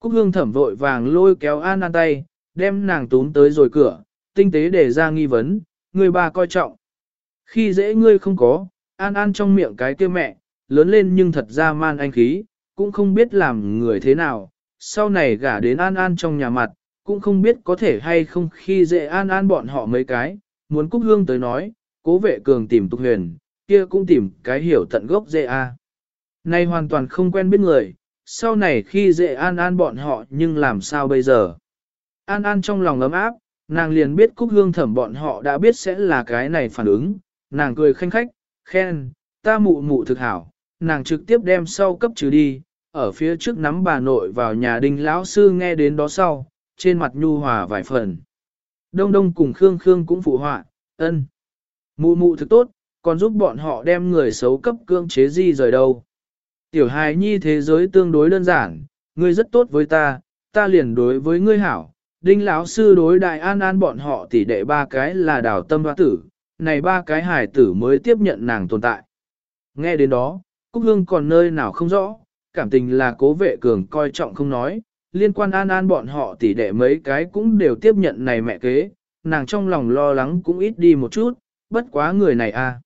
Cúc hương thẩm vội vàng lôi kéo an an tay, đem nàng tún tới rồi cửa, tinh tế để ra nghi vấn, người bà coi trọng. Khi dễ ngươi không có, an an trong miệng cái kia mẹ, lớn lên nhưng thật ra man anh khí, cũng không biết làm người thế nào, sau này gả đến an an trong nhà mặt, cũng không biết có thể hay không khi dễ an an bọn họ mấy cái, muốn Cúc Hương tới nói, cố vệ cường tìm tục huyền, kia cũng tìm cái hiểu tận gốc dễ a. Nay hoàn toàn không quen biết người, sau này khi dễ an an bọn họ nhưng làm sao bây giờ. An an trong lòng ấm áp, nàng liền biết cúc hương thẩm bọn họ đã biết sẽ là cái này phản ứng, nàng cười khanh khách, khen, ta mụ mụ thực hảo, nàng trực tiếp đem sau cấp trừ đi, ở phía trước nắm bà nội vào nhà đinh lão sư nghe đến đó sau, trên mặt nhu hòa vài phần. Đông đông cùng Khương Khương cũng phụ họa, ân. Mụ mụ thực tốt, còn giúp bọn họ đem người xấu cấp cương chế di rời đâu. Tiểu hài nhi thế giới tương đối đơn giản, ngươi rất tốt với ta, ta liền đối với ngươi hảo. Đinh lão sư đối đại an an bọn họ tỷ đệ ba cái là đào tâm hoa tử, này ba cái hài tử mới tiếp nhận nàng tồn tại. Nghe đến đó, Cúc Hương còn nơi nào không rõ, cảm tình là cố vệ cường coi trọng không nói, liên quan an an bọn họ tỷ đệ mấy cái cũng đều tiếp nhận này mẹ kế, nàng trong lòng lo lắng cũng ít đi một chút, bất quá người này a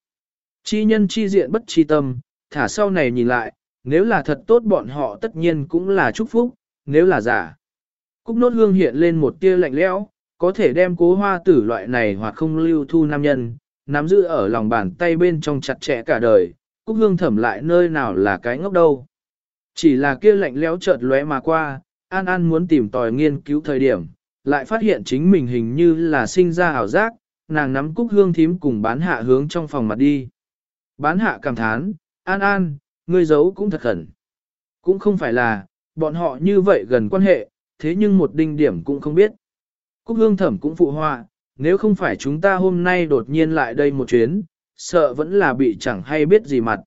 Chi nhân chi diện bất chi tâm, thả sau này nhìn lại, nếu là thật tốt bọn họ tất nhiên cũng là chúc phúc, nếu là giả. Cúc nốt hương hiện lên một tia lạnh lẽo, có thể đem cố hoa tử loại này hoặc không lưu thu nam nhân, nắm giữ ở lòng bàn tay bên trong chặt chẽ cả đời, Cúc hương thẩm lại nơi nào là cái ngốc đâu. Chỉ là kia lạnh lẽo chợt lóe mà qua, An An muốn tìm tòi nghiên cứu thời điểm, lại phát hiện chính mình hình như là sinh ra ảo giác, nàng nắm cúc hương thím cùng bán hạ hướng trong phòng mặt đi. Bán hạ cảm thán, An An, ngươi giấu cũng thật khẩn. Cũng không phải là, bọn họ như vậy gần quan hệ, thế nhưng một đinh điểm cũng không biết. Cúc hương thẩm cũng phụ họa, nếu không phải chúng ta hôm nay đột nhiên lại đây một chuyến, sợ vẫn là bị chẳng hay biết gì mặt.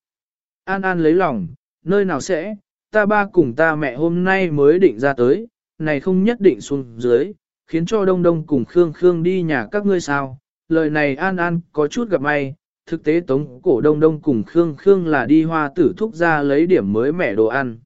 An An lấy lòng, nơi nào sẽ, ta ba cùng ta mẹ hôm nay mới định ra tới, này không nhất định xuống dưới, khiến cho Đông Đông cùng Khương Khương đi nhà các ngươi sao. Lời này An An có chút gặp may, thực tế tống cổ Đông Đông cùng Khương Khương là đi hoa tử thúc ra lấy điểm mới mẻ đồ ăn.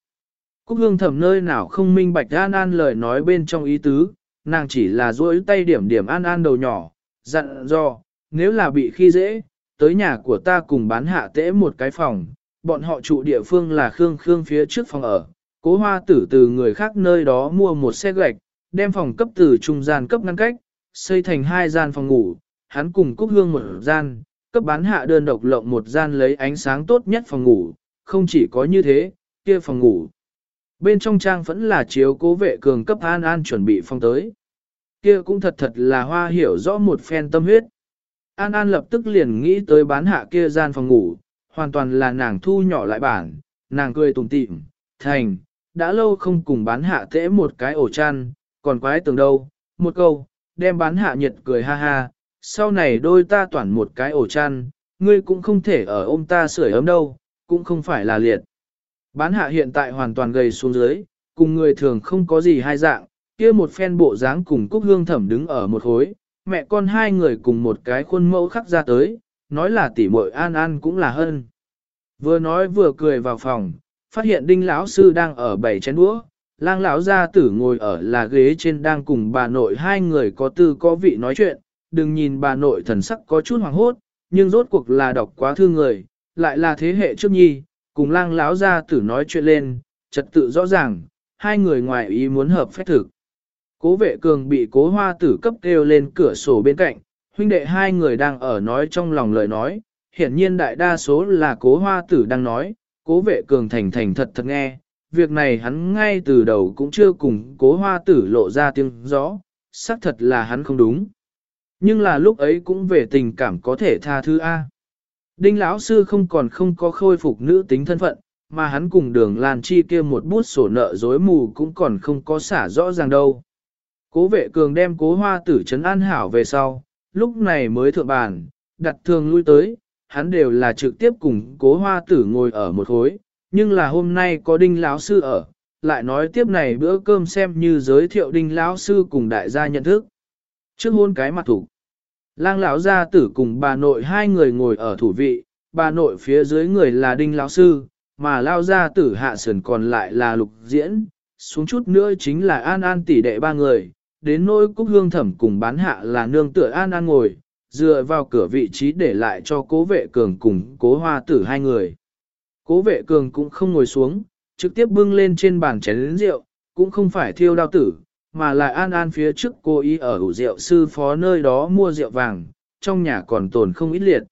Cúc hương thẩm nơi nào không minh bạch An An lời nói bên trong ý tứ, nàng chỉ là duỗi tay điểm điểm An An đầu nhỏ, dặn dò, nếu là bị khi dễ, tới nhà của ta cùng bán hạ tễ một cái phòng, bọn họ trụ địa phương là Khương Khương phía trước phòng ở, cố hoa tử từ người khác nơi đó mua một xe gạch, đem phòng cấp từ trung gian cấp ngăn cách, xây thành hai gian phòng ngủ, hắn cùng Cúc Hương một gian, cấp bán hạ đơn độc lộng một gian lấy ánh sáng tốt nhất phòng ngủ, không chỉ có như thế, kia phòng ngủ. Bên trong trang vẫn là chiếu cố vệ cường cấp an an chuẩn bị phong tới. Kia cũng thật thật là hoa hiểu rõ một phen tâm huyết. An An lập tức liền nghĩ tới bán hạ kia gian phòng ngủ, hoàn toàn là nàng thu nhỏ lại bản, nàng cười tủm tỉm, thành, đã lâu không cùng bán hạ tễ một cái ổ chăn, còn quái tường đâu, một câu, đem bán hạ nhiệt cười ha ha, sau này đôi ta toàn một cái ổ chăn, ngươi cũng không thể ở ôm ta sưởi ấm đâu, cũng không phải là liệt. Bán hạ hiện tại hoàn toàn gầy xuống dưới, cùng người thường không có gì hai dạng, kia một phen bộ dáng cùng cúc hương thẩm đứng ở một hối, mẹ con hai người cùng một cái khuôn mẫu khắc ra tới, nói là tỉ muội an an cũng là hơn. Vừa nói vừa cười vào phòng, phát hiện đinh lão sư đang ở bảy chén đũa, lang lão gia tử ngồi ở là ghế trên đang cùng bà nội hai người có tư có vị nói chuyện, đừng nhìn bà nội thần sắc có chút hoảng hốt, nhưng rốt cuộc là đọc quá thương người, lại là thế hệ trước nhi, cùng lang láo ra tử nói chuyện lên, trật tự rõ ràng, hai người ngoài ý muốn hợp phép thực. Cố vệ cường bị cố hoa tử cấp kêu lên cửa sổ bên cạnh, huynh đệ hai người đang ở nói trong lòng lời nói, hiển nhiên đại đa số là cố hoa tử đang nói, cố vệ cường thành thành thật thật nghe, việc này hắn ngay từ đầu cũng chưa cùng cố hoa tử lộ ra tiếng rõ, xác thật là hắn không đúng. Nhưng là lúc ấy cũng về tình cảm có thể tha thứ A. Đinh lão sư không còn không có khôi phục nữ tính thân phận, mà hắn cùng đường Lan Chi kia một bút sổ nợ dối mù cũng còn không có xả rõ ràng đâu. Cố vệ cường đem cố hoa tử trấn an hảo về sau, lúc này mới thượng bàn, đặt thường lui tới, hắn đều là trực tiếp cùng cố hoa tử ngồi ở một khối, nhưng là hôm nay có đinh lão sư ở, lại nói tiếp này bữa cơm xem như giới thiệu đinh lão sư cùng đại gia nhận thức. Trước hôn cái mặt thủ, lang lão gia tử cùng bà nội hai người ngồi ở thủ vị, bà nội phía dưới người là đinh lão sư, mà lao gia tử hạ sườn còn lại là lục diễn, xuống chút nữa chính là an an tỷ đệ ba người, đến nỗi cúc hương thẩm cùng bán hạ là nương tựa an an ngồi, dựa vào cửa vị trí để lại cho cố vệ cường cùng cố hoa tử hai người. Cố vệ cường cũng không ngồi xuống, trực tiếp bưng lên trên bàn chén lĩnh rượu, cũng không phải thiêu đao tử, mà lại an an phía trước cô ý ở ủ rượu sư phó nơi đó mua rượu vàng, trong nhà còn tồn không ít liệt.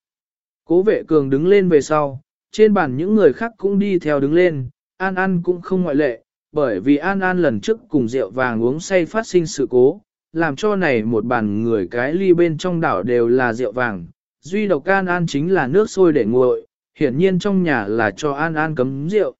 Cố vệ cường đứng lên về sau, trên bàn những người khác cũng đi theo đứng lên, An An cũng không ngoại lệ, bởi vì An An lần trước cùng rượu vàng uống say phát sinh sự cố, làm cho này một bàn người cái ly bên trong đảo đều là rượu vàng, duy độc An An chính là nước sôi để nguội, hiển nhiên trong nhà là cho An An cấm rượu.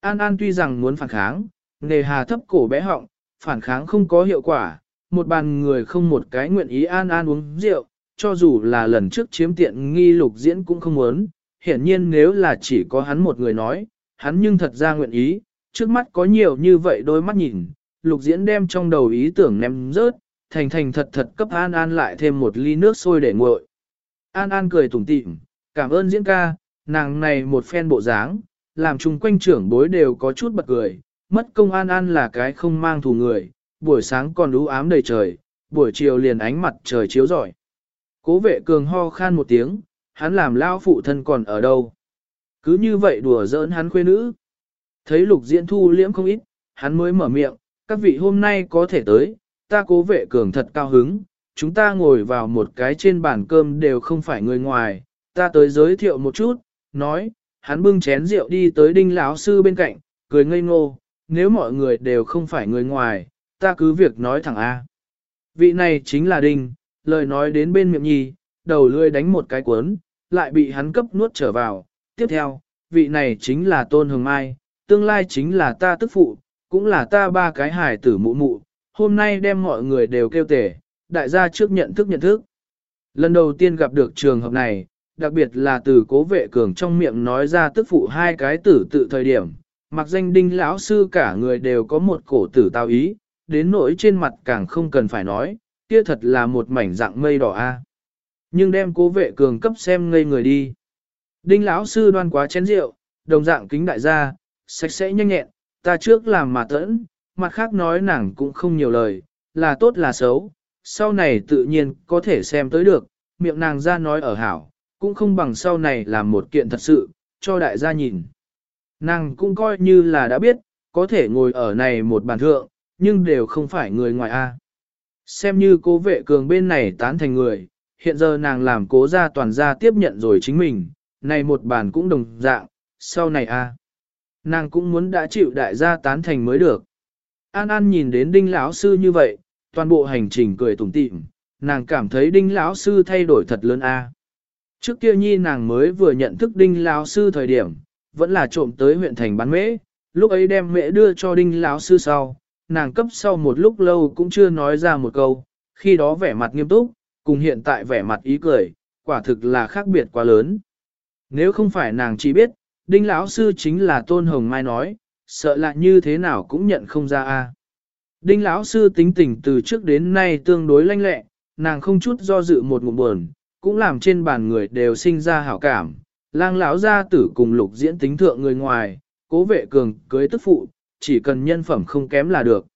An An tuy rằng muốn phản kháng, nề hà thấp cổ bé họng, phản kháng không có hiệu quả, một bàn người không một cái nguyện ý An An uống rượu, cho dù là lần trước chiếm tiện nghi lục diễn cũng không muốn, hiển nhiên nếu là chỉ có hắn một người nói, hắn nhưng thật ra nguyện ý, trước mắt có nhiều như vậy đôi mắt nhìn, lục diễn đem trong đầu ý tưởng ném rớt, thành thành thật thật cấp An An lại thêm một ly nước sôi để nguội. An An cười tủm tỉm, cảm ơn diễn ca, nàng này một phen bộ dáng, làm chung quanh trưởng bối đều có chút bật cười, mất công An An là cái không mang thù người, buổi sáng còn lũ ám đầy trời, buổi chiều liền ánh mặt trời chiếu rọi. Cố vệ cường ho khan một tiếng, hắn làm lao phụ thân còn ở đâu. Cứ như vậy đùa giỡn hắn khuê nữ. Thấy lục diễn thu liễm không ít, hắn mới mở miệng, các vị hôm nay có thể tới, ta cố vệ cường thật cao hứng, chúng ta ngồi vào một cái trên bàn cơm đều không phải người ngoài, ta tới giới thiệu một chút, nói, hắn bưng chén rượu đi tới đinh lão sư bên cạnh, cười ngây ngô, nếu mọi người đều không phải người ngoài, ta cứ việc nói thẳng A. Vị này chính là đinh, lời nói đến bên miệng nhi, đầu lươi đánh một cái cuốn, lại bị hắn cấp nuốt trở vào. Tiếp theo, vị này chính là Tôn Hồng Mai, tương lai chính là ta tức phụ, cũng là ta ba cái hài tử mụ mụ, hôm nay đem mọi người đều kêu tể, đại gia trước nhận thức nhận thức. Lần đầu tiên gặp được trường hợp này, đặc biệt là từ cố vệ cường trong miệng nói ra tức phụ hai cái tử tự thời điểm, mặc danh đinh lão sư cả người đều có một cổ tử tao ý, đến nỗi trên mặt càng không cần phải nói, kia thật là một mảnh dạng mây đỏ a. Nhưng đem cố vệ cường cấp xem ngây người đi. Đinh lão sư đoan quá chén rượu, đồng dạng kính đại gia, sạch sẽ nhanh nhẹn, ta trước làm mà tẫn, mặt khác nói nàng cũng không nhiều lời, là tốt là xấu, sau này tự nhiên có thể xem tới được, miệng nàng ra nói ở hảo, cũng không bằng sau này làm một kiện thật sự, cho đại gia nhìn. Nàng cũng coi như là đã biết, có thể ngồi ở này một bàn thượng, nhưng đều không phải người ngoài A. Xem như cố vệ cường bên này tán thành người, hiện giờ nàng làm cố gia toàn gia tiếp nhận rồi chính mình, này một bàn cũng đồng dạng, sau này A. Nàng cũng muốn đã chịu đại gia tán thành mới được. An An nhìn đến đinh lão sư như vậy, toàn bộ hành trình cười tủm tỉm, nàng cảm thấy đinh lão sư thay đổi thật lớn a. Trước kia nhi nàng mới vừa nhận thức đinh lão sư thời điểm, vẫn là trộm tới huyện thành bán mễ, lúc ấy đem mễ đưa cho đinh lão sư sau, nàng cấp sau một lúc lâu cũng chưa nói ra một câu, khi đó vẻ mặt nghiêm túc, cùng hiện tại vẻ mặt ý cười, quả thực là khác biệt quá lớn. Nếu không phải nàng chỉ biết, đinh lão sư chính là tôn hồng mai nói, sợ là như thế nào cũng nhận không ra a. Đinh lão sư tính tình từ trước đến nay tương đối lanh lẹ, nàng không chút do dự một ngụm buồn, cũng làm trên bàn người đều sinh ra hảo cảm. Lang lão gia tử cùng lục diễn tính thượng người ngoài, cố vệ cường cưới tức phụ, chỉ cần nhân phẩm không kém là được.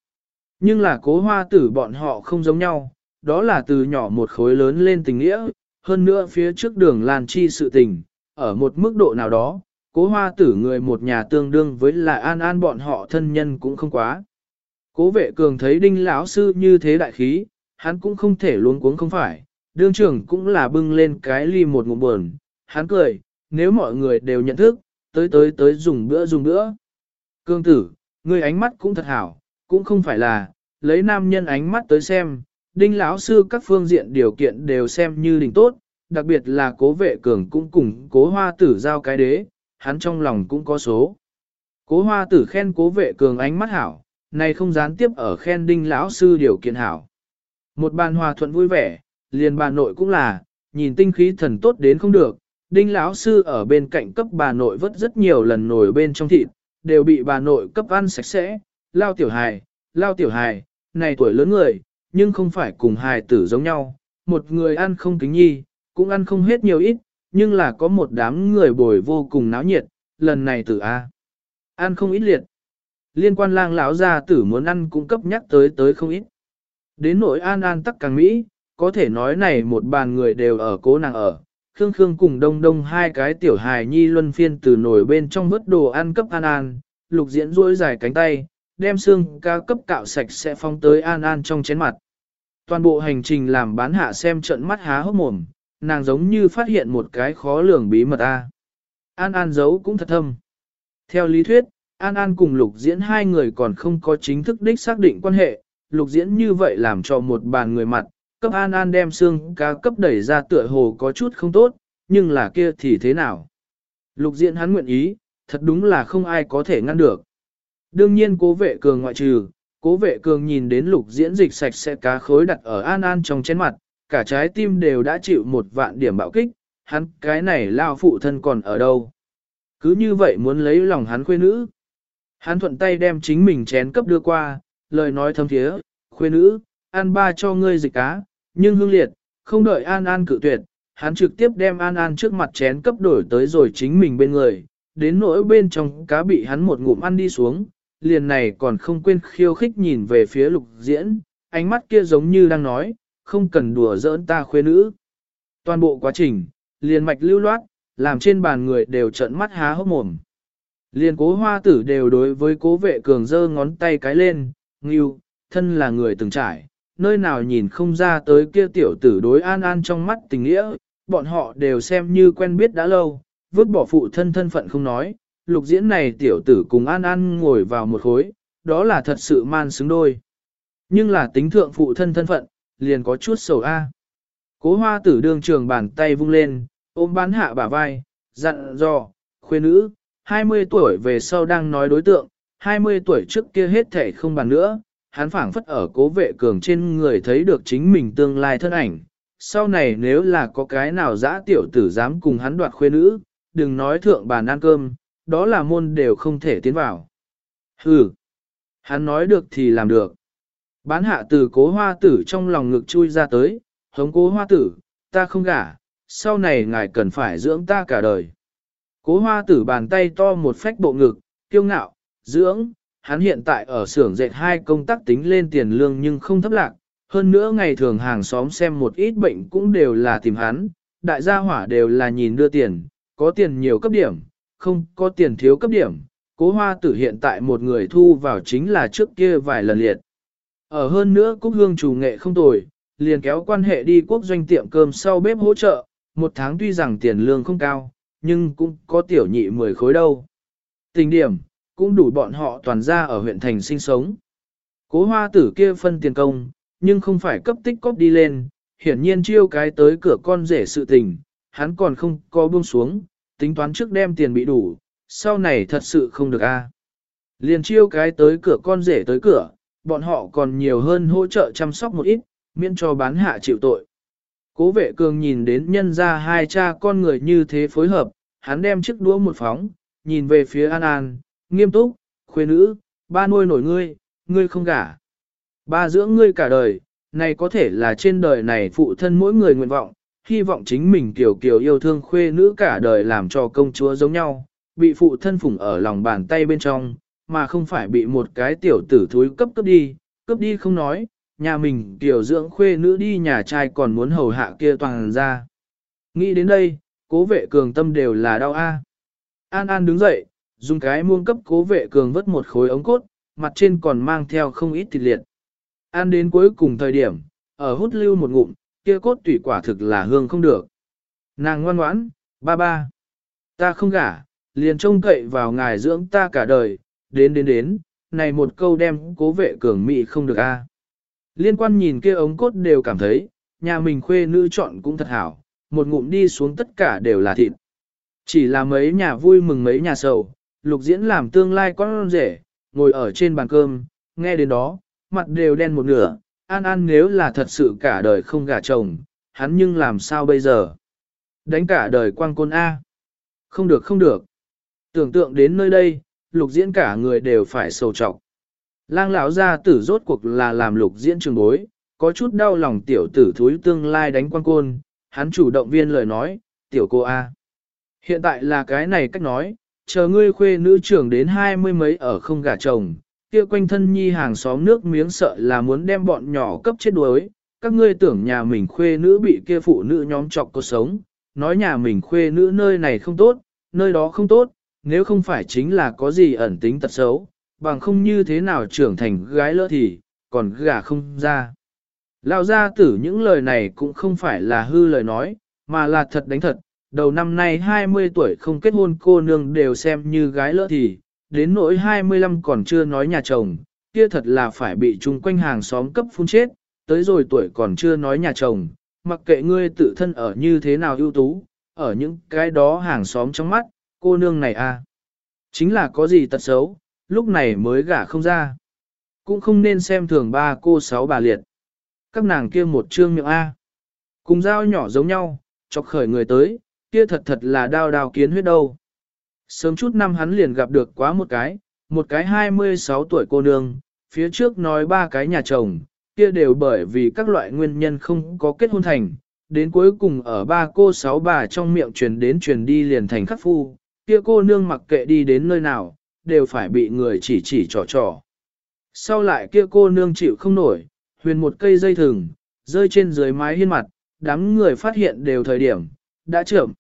Nhưng là cố hoa tử bọn họ không giống nhau, đó là từ nhỏ một khối lớn lên tình nghĩa, hơn nữa phía trước đường lan chi sự tình, ở một mức độ nào đó, cố hoa tử người một nhà tương đương với là an an bọn họ thân nhân cũng không quá. Cố vệ cường thấy đinh lão sư như thế đại khí, hắn cũng không thể luống cuống không phải, đương trưởng cũng là bưng lên cái ly một ngụm buồn, hắn cười, nếu mọi người đều nhận thức, tới tới tới dùng bữa dùng bữa. Cương tử, người ánh mắt cũng thật hảo, cũng không phải là, lấy nam nhân ánh mắt tới xem, đinh lão sư các phương diện điều kiện đều xem như đỉnh tốt, đặc biệt là cố vệ cường cũng cùng cố hoa tử giao cái đế, hắn trong lòng cũng có số. Cố hoa tử khen cố vệ cường ánh mắt hảo, này không gián tiếp ở khen đinh lão sư điều kiện hảo. Một bàn hòa thuận vui vẻ, liền bà nội cũng là, nhìn tinh khí thần tốt đến không được, đinh lão sư ở bên cạnh cấp bà nội vất rất nhiều lần nổi bên trong thịt, đều bị bà nội cấp ăn sạch sẽ, lao tiểu hài, lao tiểu hài, này tuổi lớn người, nhưng không phải cùng hài tử giống nhau, một người ăn không kính nhi, cũng ăn không hết nhiều ít, nhưng là có một đám người bồi vô cùng náo nhiệt, lần này tử A. Ăn không ít liệt. Liên quan lang lão gia tử muốn ăn cũng cấp nhắc tới tới không ít. Đến nỗi an an tắc càng Mỹ, có thể nói này một bàn người đều ở cố nàng ở. Khương Khương cùng đông đông hai cái tiểu hài nhi luân phiên từ nồi bên trong vớt đồ ăn cấp an an, lục diễn duỗi dài cánh tay, đem xương ca cấp cạo sạch sẽ phong tới an an trong chén mặt. Toàn bộ hành trình làm bán hạ xem trận mắt há hốc mồm, nàng giống như phát hiện một cái khó lường bí mật a. An An giấu cũng thật thâm. Theo lý thuyết, An An cùng Lục Diễn hai người còn không có chính thức đích xác định quan hệ, Lục Diễn như vậy làm cho một bàn người mặt, cấp An An đem xương cá cấp đẩy ra tựa hồ có chút không tốt, nhưng là kia thì thế nào? Lục Diễn hắn nguyện ý, thật đúng là không ai có thể ngăn được. Đương nhiên cố vệ cường ngoại trừ, cố vệ cường nhìn đến Lục Diễn dịch sạch sẽ cá khối đặt ở An An trong chén mặt, cả trái tim đều đã chịu một vạn điểm bạo kích, hắn cái này lao phụ thân còn ở đâu? Cứ như vậy muốn lấy lòng hắn khuê nữ. Hắn thuận tay đem chính mình chén cấp đưa qua, lời nói thâm thiế, khuê nữ, an ba cho ngươi dịch cá, nhưng hương liệt, không đợi an an cự tuyệt, hắn trực tiếp đem an an trước mặt chén cấp đổi tới rồi chính mình bên người, đến nỗi bên trong cá bị hắn một ngụm ăn đi xuống, liền này còn không quên khiêu khích nhìn về phía lục diễn, ánh mắt kia giống như đang nói, không cần đùa giỡn ta khuê nữ. Toàn bộ quá trình, liền mạch lưu loát, làm trên bàn người đều trợn mắt há hốc mồm. Liền cố hoa tử đều đối với cố vệ cường giơ ngón tay cái lên, nghiêu, thân là người từng trải, nơi nào nhìn không ra tới kia tiểu tử đối an an trong mắt tình nghĩa, bọn họ đều xem như quen biết đã lâu, vứt bỏ phụ thân thân phận không nói, lục diễn này tiểu tử cùng an an ngồi vào một khối, đó là thật sự man xứng đôi. Nhưng là tính thượng phụ thân thân phận, liền có chút sầu A. Cố hoa tử đương trường bàn tay vung lên, ôm bán hạ bả vai, dặn dò, khuê nữ, 20 tuổi về sau đang nói đối tượng, 20 tuổi trước kia hết thể không bàn nữa, hắn phảng phất ở cố vệ cường trên người thấy được chính mình tương lai thân ảnh. Sau này nếu là có cái nào dã tiểu tử dám cùng hắn đoạt khuê nữ, đừng nói thượng bàn ăn cơm, đó là môn đều không thể tiến vào. Hừ, hắn nói được thì làm được. Bán hạ từ cố hoa tử trong lòng ngực chui ra tới, hống cố hoa tử, ta không gả, sau này ngài cần phải dưỡng ta cả đời. Cố hoa tử bàn tay to một phách bộ ngực, kiêu ngạo, dưỡng, hắn hiện tại ở xưởng dệt hai công tác tính lên tiền lương nhưng không thấp lạc, hơn nữa ngày thường hàng xóm xem một ít bệnh cũng đều là tìm hắn, đại gia hỏa đều là nhìn đưa tiền, có tiền nhiều cấp điểm, không có tiền thiếu cấp điểm, cố hoa tử hiện tại một người thu vào chính là trước kia vài lần liệt. Ở hơn nữa Cúc Hương chủ nghệ không tồi, liền kéo quan hệ đi quốc doanh tiệm cơm sau bếp hỗ trợ, một tháng tuy rằng tiền lương không cao, nhưng cũng có tiểu nhị 10 khối đâu. Tình điểm, cũng đủ bọn họ toàn ra ở huyện thành sinh sống. Cố hoa tử kia phân tiền công, nhưng không phải cấp tích cóp đi lên, hiển nhiên chiêu cái tới cửa con rể sự tình, hắn còn không có buông xuống, tính toán trước đem tiền bị đủ, sau này thật sự không được a. Liền chiêu cái tới cửa con rể tới cửa, bọn họ còn nhiều hơn hỗ trợ chăm sóc một ít, miễn cho bán hạ chịu tội. Cố vệ cường nhìn đến nhân ra hai cha con người như thế phối hợp, hắn đem chiếc đũa một phóng, nhìn về phía An An, nghiêm túc, khuê nữ, ba nuôi nổi ngươi, ngươi không gả. Ba dưỡng ngươi cả đời, này có thể là trên đời này phụ thân mỗi người nguyện vọng, hy vọng chính mình kiểu kiểu yêu thương khuê nữ cả đời làm cho công chúa giống nhau, bị phụ thân phủng ở lòng bàn tay bên trong, mà không phải bị một cái tiểu tử thúi cấp cấp đi, cấp đi không nói, nhà mình tiểu dưỡng khuê nữ đi nhà trai còn muốn hầu hạ kia toàn ra. Nghĩ đến đây, cố vệ cường tâm đều là đau a. An An đứng dậy, dùng cái muông cấp cố vệ cường vớt một khối ống cốt, mặt trên còn mang theo không ít thịt liệt. An đến cuối cùng thời điểm, ở hút lưu một ngụm, kia cốt tủy quả thực là hương không được. Nàng ngoan ngoãn, ba ba. Ta không gả, liền trông cậy vào ngài dưỡng ta cả đời, đến đến đến, này một câu đem cố vệ cường mị không được a. Liên quan nhìn kia ống cốt đều cảm thấy, nhà mình khuê nữ chọn cũng thật hảo, một ngụm đi xuống tất cả đều là thịt. Chỉ là mấy nhà vui mừng mấy nhà sầu, lục diễn làm tương lai con rể, ngồi ở trên bàn cơm, nghe đến đó, mặt đều đen một nửa, an an nếu là thật sự cả đời không gả chồng, hắn nhưng làm sao bây giờ? Đánh cả đời quang côn A. Không được không được. Tưởng tượng đến nơi đây, lục diễn cả người đều phải sầu trọng. Lang lão gia tử rốt cuộc là làm lục diễn trường bối, có chút đau lòng tiểu tử thúi tương lai đánh quan côn, hắn chủ động viên lời nói, tiểu cô A. Hiện tại là cái này cách nói, chờ ngươi khuê nữ trưởng đến hai mươi mấy ở không gả chồng, kia quanh thân nhi hàng xóm nước miếng sợ là muốn đem bọn nhỏ cấp chết đuối, các ngươi tưởng nhà mình khuê nữ bị kia phụ nữ nhóm chọc cuộc sống, nói nhà mình khuê nữ nơi này không tốt, nơi đó không tốt, nếu không phải chính là có gì ẩn tính tật xấu, bằng không như thế nào trưởng thành gái lỡ thì, còn gả không ra. Lão gia tử những lời này cũng không phải là hư lời nói, mà là thật đánh thật, đầu năm nay 20 tuổi không kết hôn cô nương đều xem như gái lỡ thì, đến nỗi 25 còn chưa nói nhà chồng, kia thật là phải bị chung quanh hàng xóm cấp phun chết, tới rồi tuổi còn chưa nói nhà chồng, mặc kệ ngươi tự thân ở như thế nào ưu tú, ở những cái đó hàng xóm trong mắt, cô nương này à. Chính là có gì tật xấu, lúc này mới gả không ra. Cũng không nên xem thường ba cô sáu bà liệt. Các nàng kia một trương miệng A. Cùng dao nhỏ giống nhau, chọc khởi người tới, kia thật thật là đao đao kiến huyết đâu. Sớm chút năm hắn liền gặp được quá một cái, một cái 26 tuổi cô nương, phía trước nói ba cái nhà chồng, kia đều bởi vì các loại nguyên nhân không có kết hôn thành, đến cuối cùng ở ba cô sáu bà trong miệng truyền đến truyền đi liền thành khắc phu, kia cô nương mặc kệ đi đến nơi nào, đều phải bị người chỉ chỉ trò trò. Sau lại kia cô nương chịu không nổi, huyền một cây dây thừng, rơi trên dưới mái hiên mặt, đám người phát hiện đều thời điểm, đã trưởng.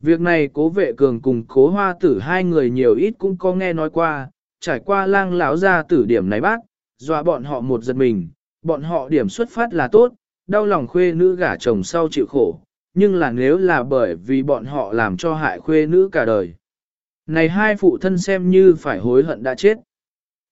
Việc này cố vệ cường cùng cố hoa tử hai người nhiều ít cũng có nghe nói qua, trải qua lang lão ra tử điểm này bác, dọa bọn họ một giật mình, bọn họ điểm xuất phát là tốt, đau lòng khuê nữ gả chồng sau chịu khổ, nhưng là nếu là bởi vì bọn họ làm cho hại khuê nữ cả đời. Này hai phụ thân xem như phải hối hận đã chết.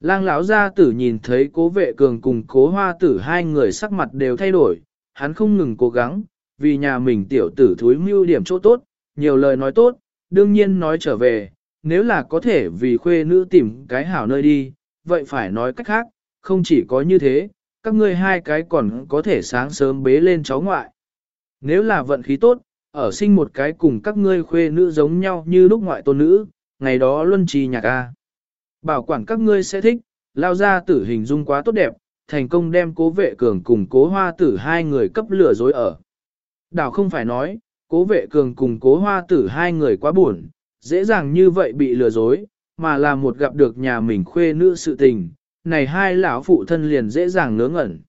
Lang lão gia tử nhìn thấy cố vệ cường cùng cố hoa tử hai người sắc mặt đều thay đổi, hắn không ngừng cố gắng, vì nhà mình tiểu tử thúi mưu điểm chỗ tốt, nhiều lời nói tốt, đương nhiên nói trở về, nếu là có thể vì khuê nữ tìm cái hảo nơi đi, vậy phải nói cách khác, không chỉ có như thế, các ngươi hai cái còn có thể sáng sớm bế lên cháu ngoại. Nếu là vận khí tốt, ở sinh một cái cùng các ngươi khuê nữ giống nhau như lúc ngoại tôn nữ, ngày đó luân trì nhạc A. Bảo quản các ngươi sẽ thích, lao ra tử hình dung quá tốt đẹp, thành công đem cố vệ cường cùng cố hoa tử hai người cấp lửa dối ở. Đảo không phải nói, cố vệ cường cùng cố hoa tử hai người quá buồn, dễ dàng như vậy bị lừa dối, mà là một gặp được nhà mình khuê nữ sự tình, này hai lão phụ thân liền dễ dàng ngớ ngẩn.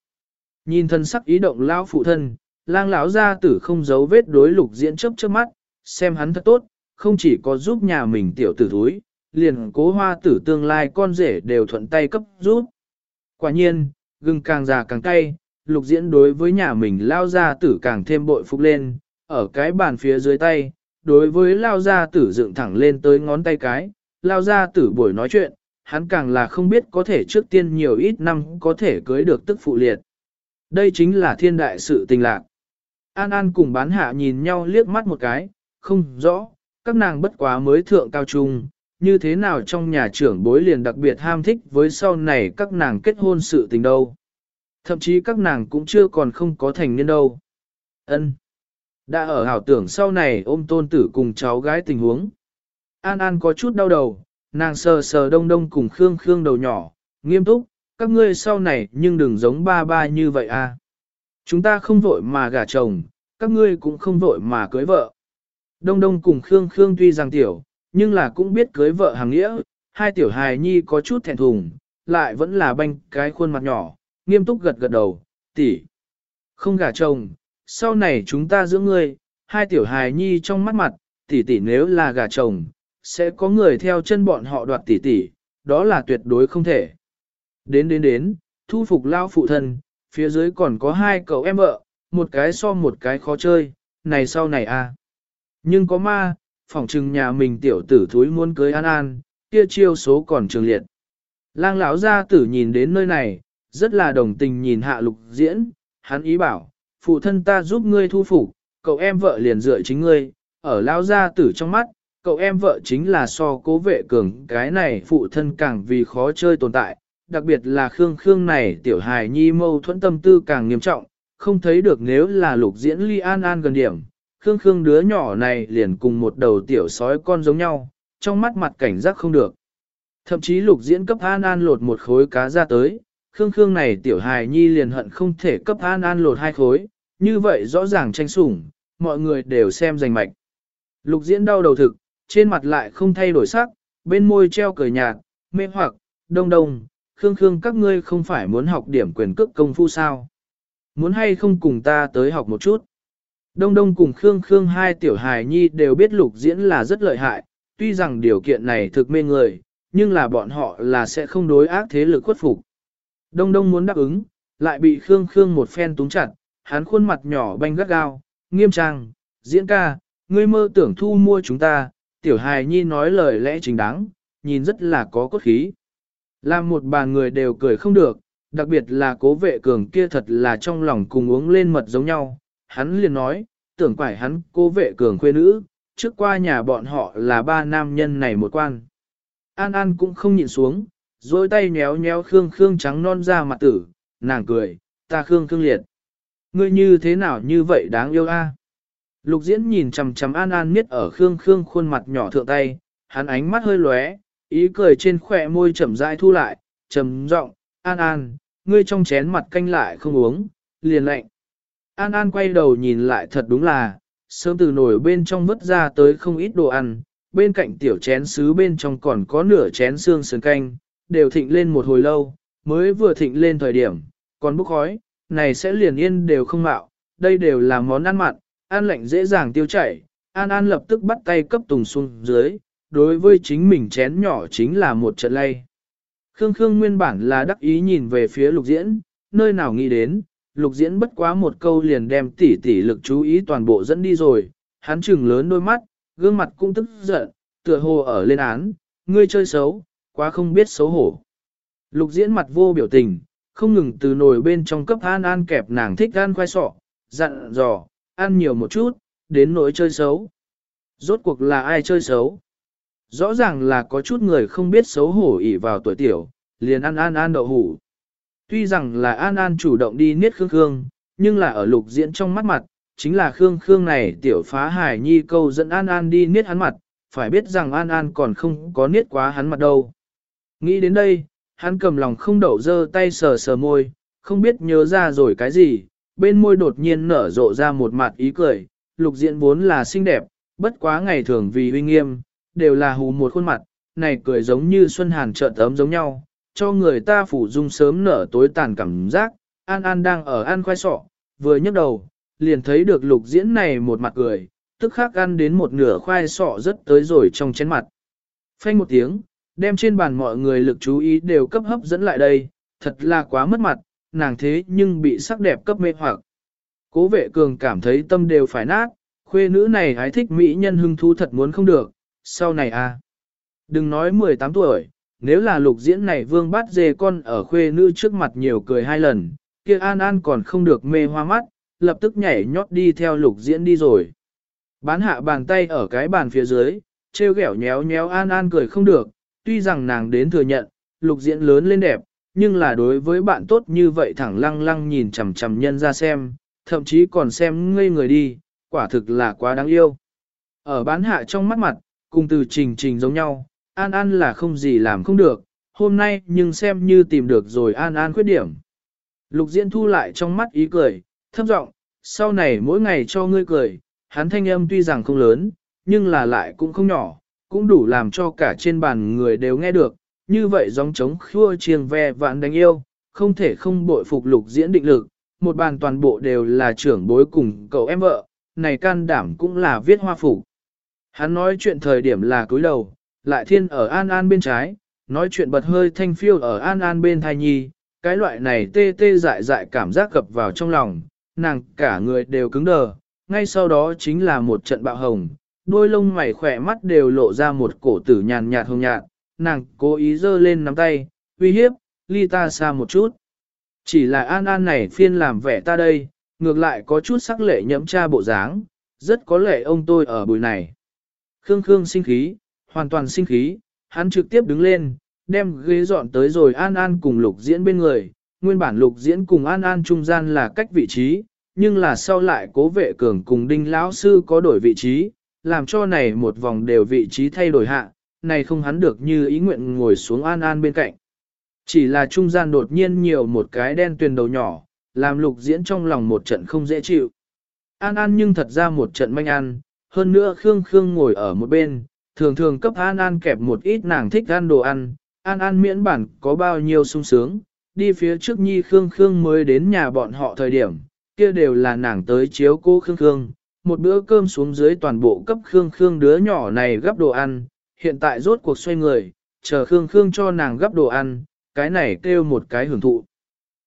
Nhìn thân sắc ý động lão phụ thân, lang lão gia tử không giấu vết đối lục diễn chấp trước mắt, xem hắn thật tốt, không chỉ có giúp nhà mình tiểu tử thúi, liền cố hoa tử tương lai con rể đều thuận tay cấp giúp. Quả nhiên, gừng càng già càng cay, lục diễn đối với nhà mình lao gia tử càng thêm bội phục lên, ở cái bàn phía dưới tay, đối với lao gia tử dựng thẳng lên tới ngón tay cái, lao gia tử buổi nói chuyện, hắn càng là không biết có thể trước tiên nhiều ít năm có thể cưới được tức phụ liệt. Đây chính là thiên đại sự tình lạc. An An cùng bán hạ nhìn nhau liếc mắt một cái, không rõ, các nàng bất quá mới thượng cao trung, như thế nào trong nhà trưởng bối liền đặc biệt ham thích với sau này các nàng kết hôn sự tình đâu. Thậm chí các nàng cũng chưa còn không có thành niên đâu. Ân, đã ở hảo tưởng sau này ôm tôn tử cùng cháu gái tình huống. An An có chút đau đầu, nàng sờ sờ đông đông cùng Khương Khương đầu nhỏ, nghiêm túc, các ngươi sau này nhưng đừng giống ba ba như vậy à. Chúng ta không vội mà gả chồng, các ngươi cũng không vội mà cưới vợ. Đông đông cùng Khương Khương tuy rằng tiểu, nhưng là cũng biết cưới vợ hàng nghĩa, hai tiểu hài nhi có chút thẹn thùng, lại vẫn là banh cái khuôn mặt nhỏ, nghiêm túc gật gật đầu, tỷ, Không gả chồng, sau này chúng ta giữa ngươi, hai tiểu hài nhi trong mắt mặt, tỷ tỷ nếu là gả chồng, sẽ có người theo chân bọn họ đoạt tỷ tỷ, đó là tuyệt đối không thể. Đến đến đến, thu phục lao phụ thân, phía dưới còn có hai cậu em vợ, một cái so một cái khó chơi, này sau này à. Nhưng có ma, phỏng chừng nhà mình tiểu tử thúi muốn cưới an an, kia chiêu số còn trường liệt. Lang lão gia tử nhìn đến nơi này, rất là đồng tình nhìn hạ lục diễn, hắn ý bảo, phụ thân ta giúp ngươi thu phục, cậu em vợ liền dựa chính ngươi, ở lão gia tử trong mắt, cậu em vợ chính là so cố vệ cường cái này phụ thân càng vì khó chơi tồn tại, đặc biệt là Khương Khương này tiểu hài nhi mâu thuẫn tâm tư càng nghiêm trọng, không thấy được nếu là lục diễn ly an an gần điểm. Khương Khương đứa nhỏ này liền cùng một đầu tiểu sói con giống nhau, trong mắt mặt cảnh giác không được. Thậm chí lục diễn cấp an an lột một khối cá ra tới, Khương Khương này tiểu hài nhi liền hận không thể cấp an an lột hai khối, như vậy rõ ràng tranh sủng, mọi người đều xem giành mạch. Lục diễn đau đầu thực, trên mặt lại không thay đổi sắc, bên môi treo cười nhạt, mê hoặc, đông đông, khương khương các ngươi không phải muốn học điểm quyền cước công phu sao. Muốn hay không cùng ta tới học một chút. Đông đông cùng khương khương hai tiểu hài nhi đều biết lục diễn là rất lợi hại, tuy rằng điều kiện này thực mê người, nhưng là bọn họ là sẽ không đối ác thế lực khuất phục. Đông đông muốn đáp ứng, lại bị khương khương một phen túng chặt, hắn khuôn mặt nhỏ banh gắt gao, nghiêm trang, diễn ca, ngươi mơ tưởng thu mua chúng ta, tiểu hài nhi nói lời lẽ chính đáng, nhìn rất là có cốt khí. Làm một bàn người đều cười không được, đặc biệt là cố vệ cường kia thật là trong lòng cùng uống lên mật giống nhau. Hắn liền nói, tưởng phải hắn cố vệ cường khuê nữ, trước qua nhà bọn họ là ba nam nhân này một quan. An An cũng không nhịn xuống, dôi tay nhéo nhéo Khương Khương trắng non ra mặt tử, nàng cười, ta Khương Khương liệt. Ngươi như thế nào như vậy đáng yêu a? Lục diễn nhìn chằm chằm An An miết ở Khương Khương khuôn mặt nhỏ thượng tay, hắn ánh mắt hơi lóe, ý cười trên khỏe môi chậm rãi thu lại, trầm giọng, An An, ngươi trong chén mặt canh lại không uống, liền lạnh. An An quay đầu nhìn lại thật đúng là, sớm từ nồi bên trong vứt ra tới không ít đồ ăn, bên cạnh tiểu chén sứ bên trong còn có nửa chén xương sườn canh, đều thịnh lên một hồi lâu, mới vừa thịnh lên thời điểm, còn bốc khói, này sẽ liền yên đều không mạo, đây đều là món ăn mặn, ăn lạnh dễ dàng tiêu chảy. An An lập tức bắt tay cấp tùng xuống dưới, đối với chính mình chén nhỏ chính là một trận lay. Khương Khương nguyên bản là đắc ý nhìn về phía lục diễn, nơi nào nghĩ đến, lục diễn bất quá một câu liền đem tỉ tỉ lực chú ý toàn bộ dẫn đi rồi, hắn chừng lớn đôi mắt, gương mặt cũng tức giận, tựa hồ ở lên án, ngươi chơi xấu, quá không biết xấu hổ. Lục diễn mặt vô biểu tình, không ngừng từ nồi bên trong cấp an an kẹp nàng thích ăn khoai sọ, dặn dò, ăn nhiều một chút, đến nỗi chơi xấu. Rốt cuộc là ai chơi xấu? Rõ ràng là có chút người không biết xấu hổ ỉ vào tuổi tiểu, liền ăn an an đậu hủ. Tuy rằng là an an chủ động đi niết khương khương, nhưng là ở lục diễn trong mắt mặt, chính là khương khương này tiểu phá hải nhi câu dẫn an an đi niết hắn mặt, phải biết rằng an an còn không có niết quá hắn mặt đâu. Nghĩ đến đây, hắn cầm lòng không đậu dơ tay sờ sờ môi, không biết nhớ ra rồi cái gì, bên môi đột nhiên nở rộ ra một mặt ý cười, lục diện vốn là xinh đẹp, bất quá ngày thường vì uy nghiêm, đều là hù một khuôn mặt, này cười giống như xuân hàn trợn tấm giống nhau, cho người ta phủ dung sớm nở tối tàn cảm giác, An An đang ở ăn khoai sọ, vừa nhấc đầu, liền thấy được lục diễn này một mặt cười, tức khắc ăn đến một nửa khoai sọ rất tới rồi trong chén mặt. Phanh một tiếng, đem trên bàn mọi người lực chú ý đều cấp hấp dẫn lại đây, thật là quá mất mặt, nàng thế nhưng bị sắc đẹp cấp mê hoặc. Cố vệ cường cảm thấy tâm đều phải nát, khuê nữ này hái thích mỹ nhân hưng thú thật muốn không được, sau này à. Đừng nói 18 tuổi, nếu là lục diễn này vương bát dê con ở khuê nữ trước mặt nhiều cười hai lần, kia an an còn không được mê hoa mắt, lập tức nhảy nhót đi theo lục diễn đi rồi. Bán hạ bàn tay ở cái bàn phía dưới, treo ghẻo nhéo nhéo an an cười không được, tuy rằng nàng đến thừa nhận, lục diễn lớn lên đẹp, nhưng là đối với bạn tốt như vậy thẳng lăng lăng nhìn chằm chằm nhân ra xem, thậm chí còn xem ngây người đi, quả thực là quá đáng yêu. Ở bán hạ trong mắt mặt, cùng từ trình trình giống nhau, An An là không gì làm không được, hôm nay nhưng xem như tìm được rồi An An khuyết điểm. Lục Diễn thu lại trong mắt ý cười, thấp giọng, sau này mỗi ngày cho ngươi cười, hắn thanh âm tuy rằng không lớn, nhưng là lại cũng không nhỏ, cũng đủ làm cho cả trên bàn người đều nghe được, như vậy giống trống khua chiêng ve vạn đánh yêu, không thể không bội phục lục diễn định lực, một bàn toàn bộ đều là trưởng bối cùng cậu em vợ, này can đảm cũng là viết hoa phục. Hắn nói chuyện thời điểm là cúi đầu, lại thiên ở an an bên trái, nói chuyện bật hơi thanh phiêu ở an an bên thai nhi, cái loại này tê tê dại dại cảm giác gập vào trong lòng, nàng cả người đều cứng đờ, ngay sau đó chính là một trận bạo hồng, đôi lông mày khỏe mắt đều lộ ra một cổ tử nhàn nhạt hồng nhạt, nàng cố ý giơ lên nắm tay, uy hiếp, ly ta xa một chút. Chỉ là an an này phiên làm vẻ ta đây, ngược lại có chút sắc lệ nhẫm cha bộ dáng, rất có lệ ông tôi ở buổi này. Khương Khương sinh khí, hoàn toàn sinh khí, hắn trực tiếp đứng lên, đem ghế dọn tới rồi An An cùng lục diễn bên người, nguyên bản lục diễn cùng An An trung gian là cách vị trí, nhưng là sau lại cố vệ cường cùng đinh lão sư có đổi vị trí, làm cho này một vòng đều vị trí thay đổi hạ, này không hắn được như ý nguyện ngồi xuống An An bên cạnh. Chỉ là trung gian đột nhiên nhiều một cái đen tuyền đầu nhỏ, làm lục diễn trong lòng một trận không dễ chịu. An An nhưng thật ra một trận manh ăn, hơn nữa Khương Khương ngồi ở một bên, thường thường cấp An An kẹp một ít nàng thích ăn đồ ăn, An An miễn bản có bao nhiêu sung sướng, đi phía trước nhi Khương Khương mới đến nhà bọn họ thời điểm, kia đều là nàng tới chiếu cô Khương Khương, một bữa cơm xuống dưới toàn bộ cấp Khương Khương đứa nhỏ này gấp đồ ăn, hiện tại rốt cuộc xoay người, chờ Khương Khương cho nàng gấp đồ ăn, cái này kêu một cái hưởng thụ.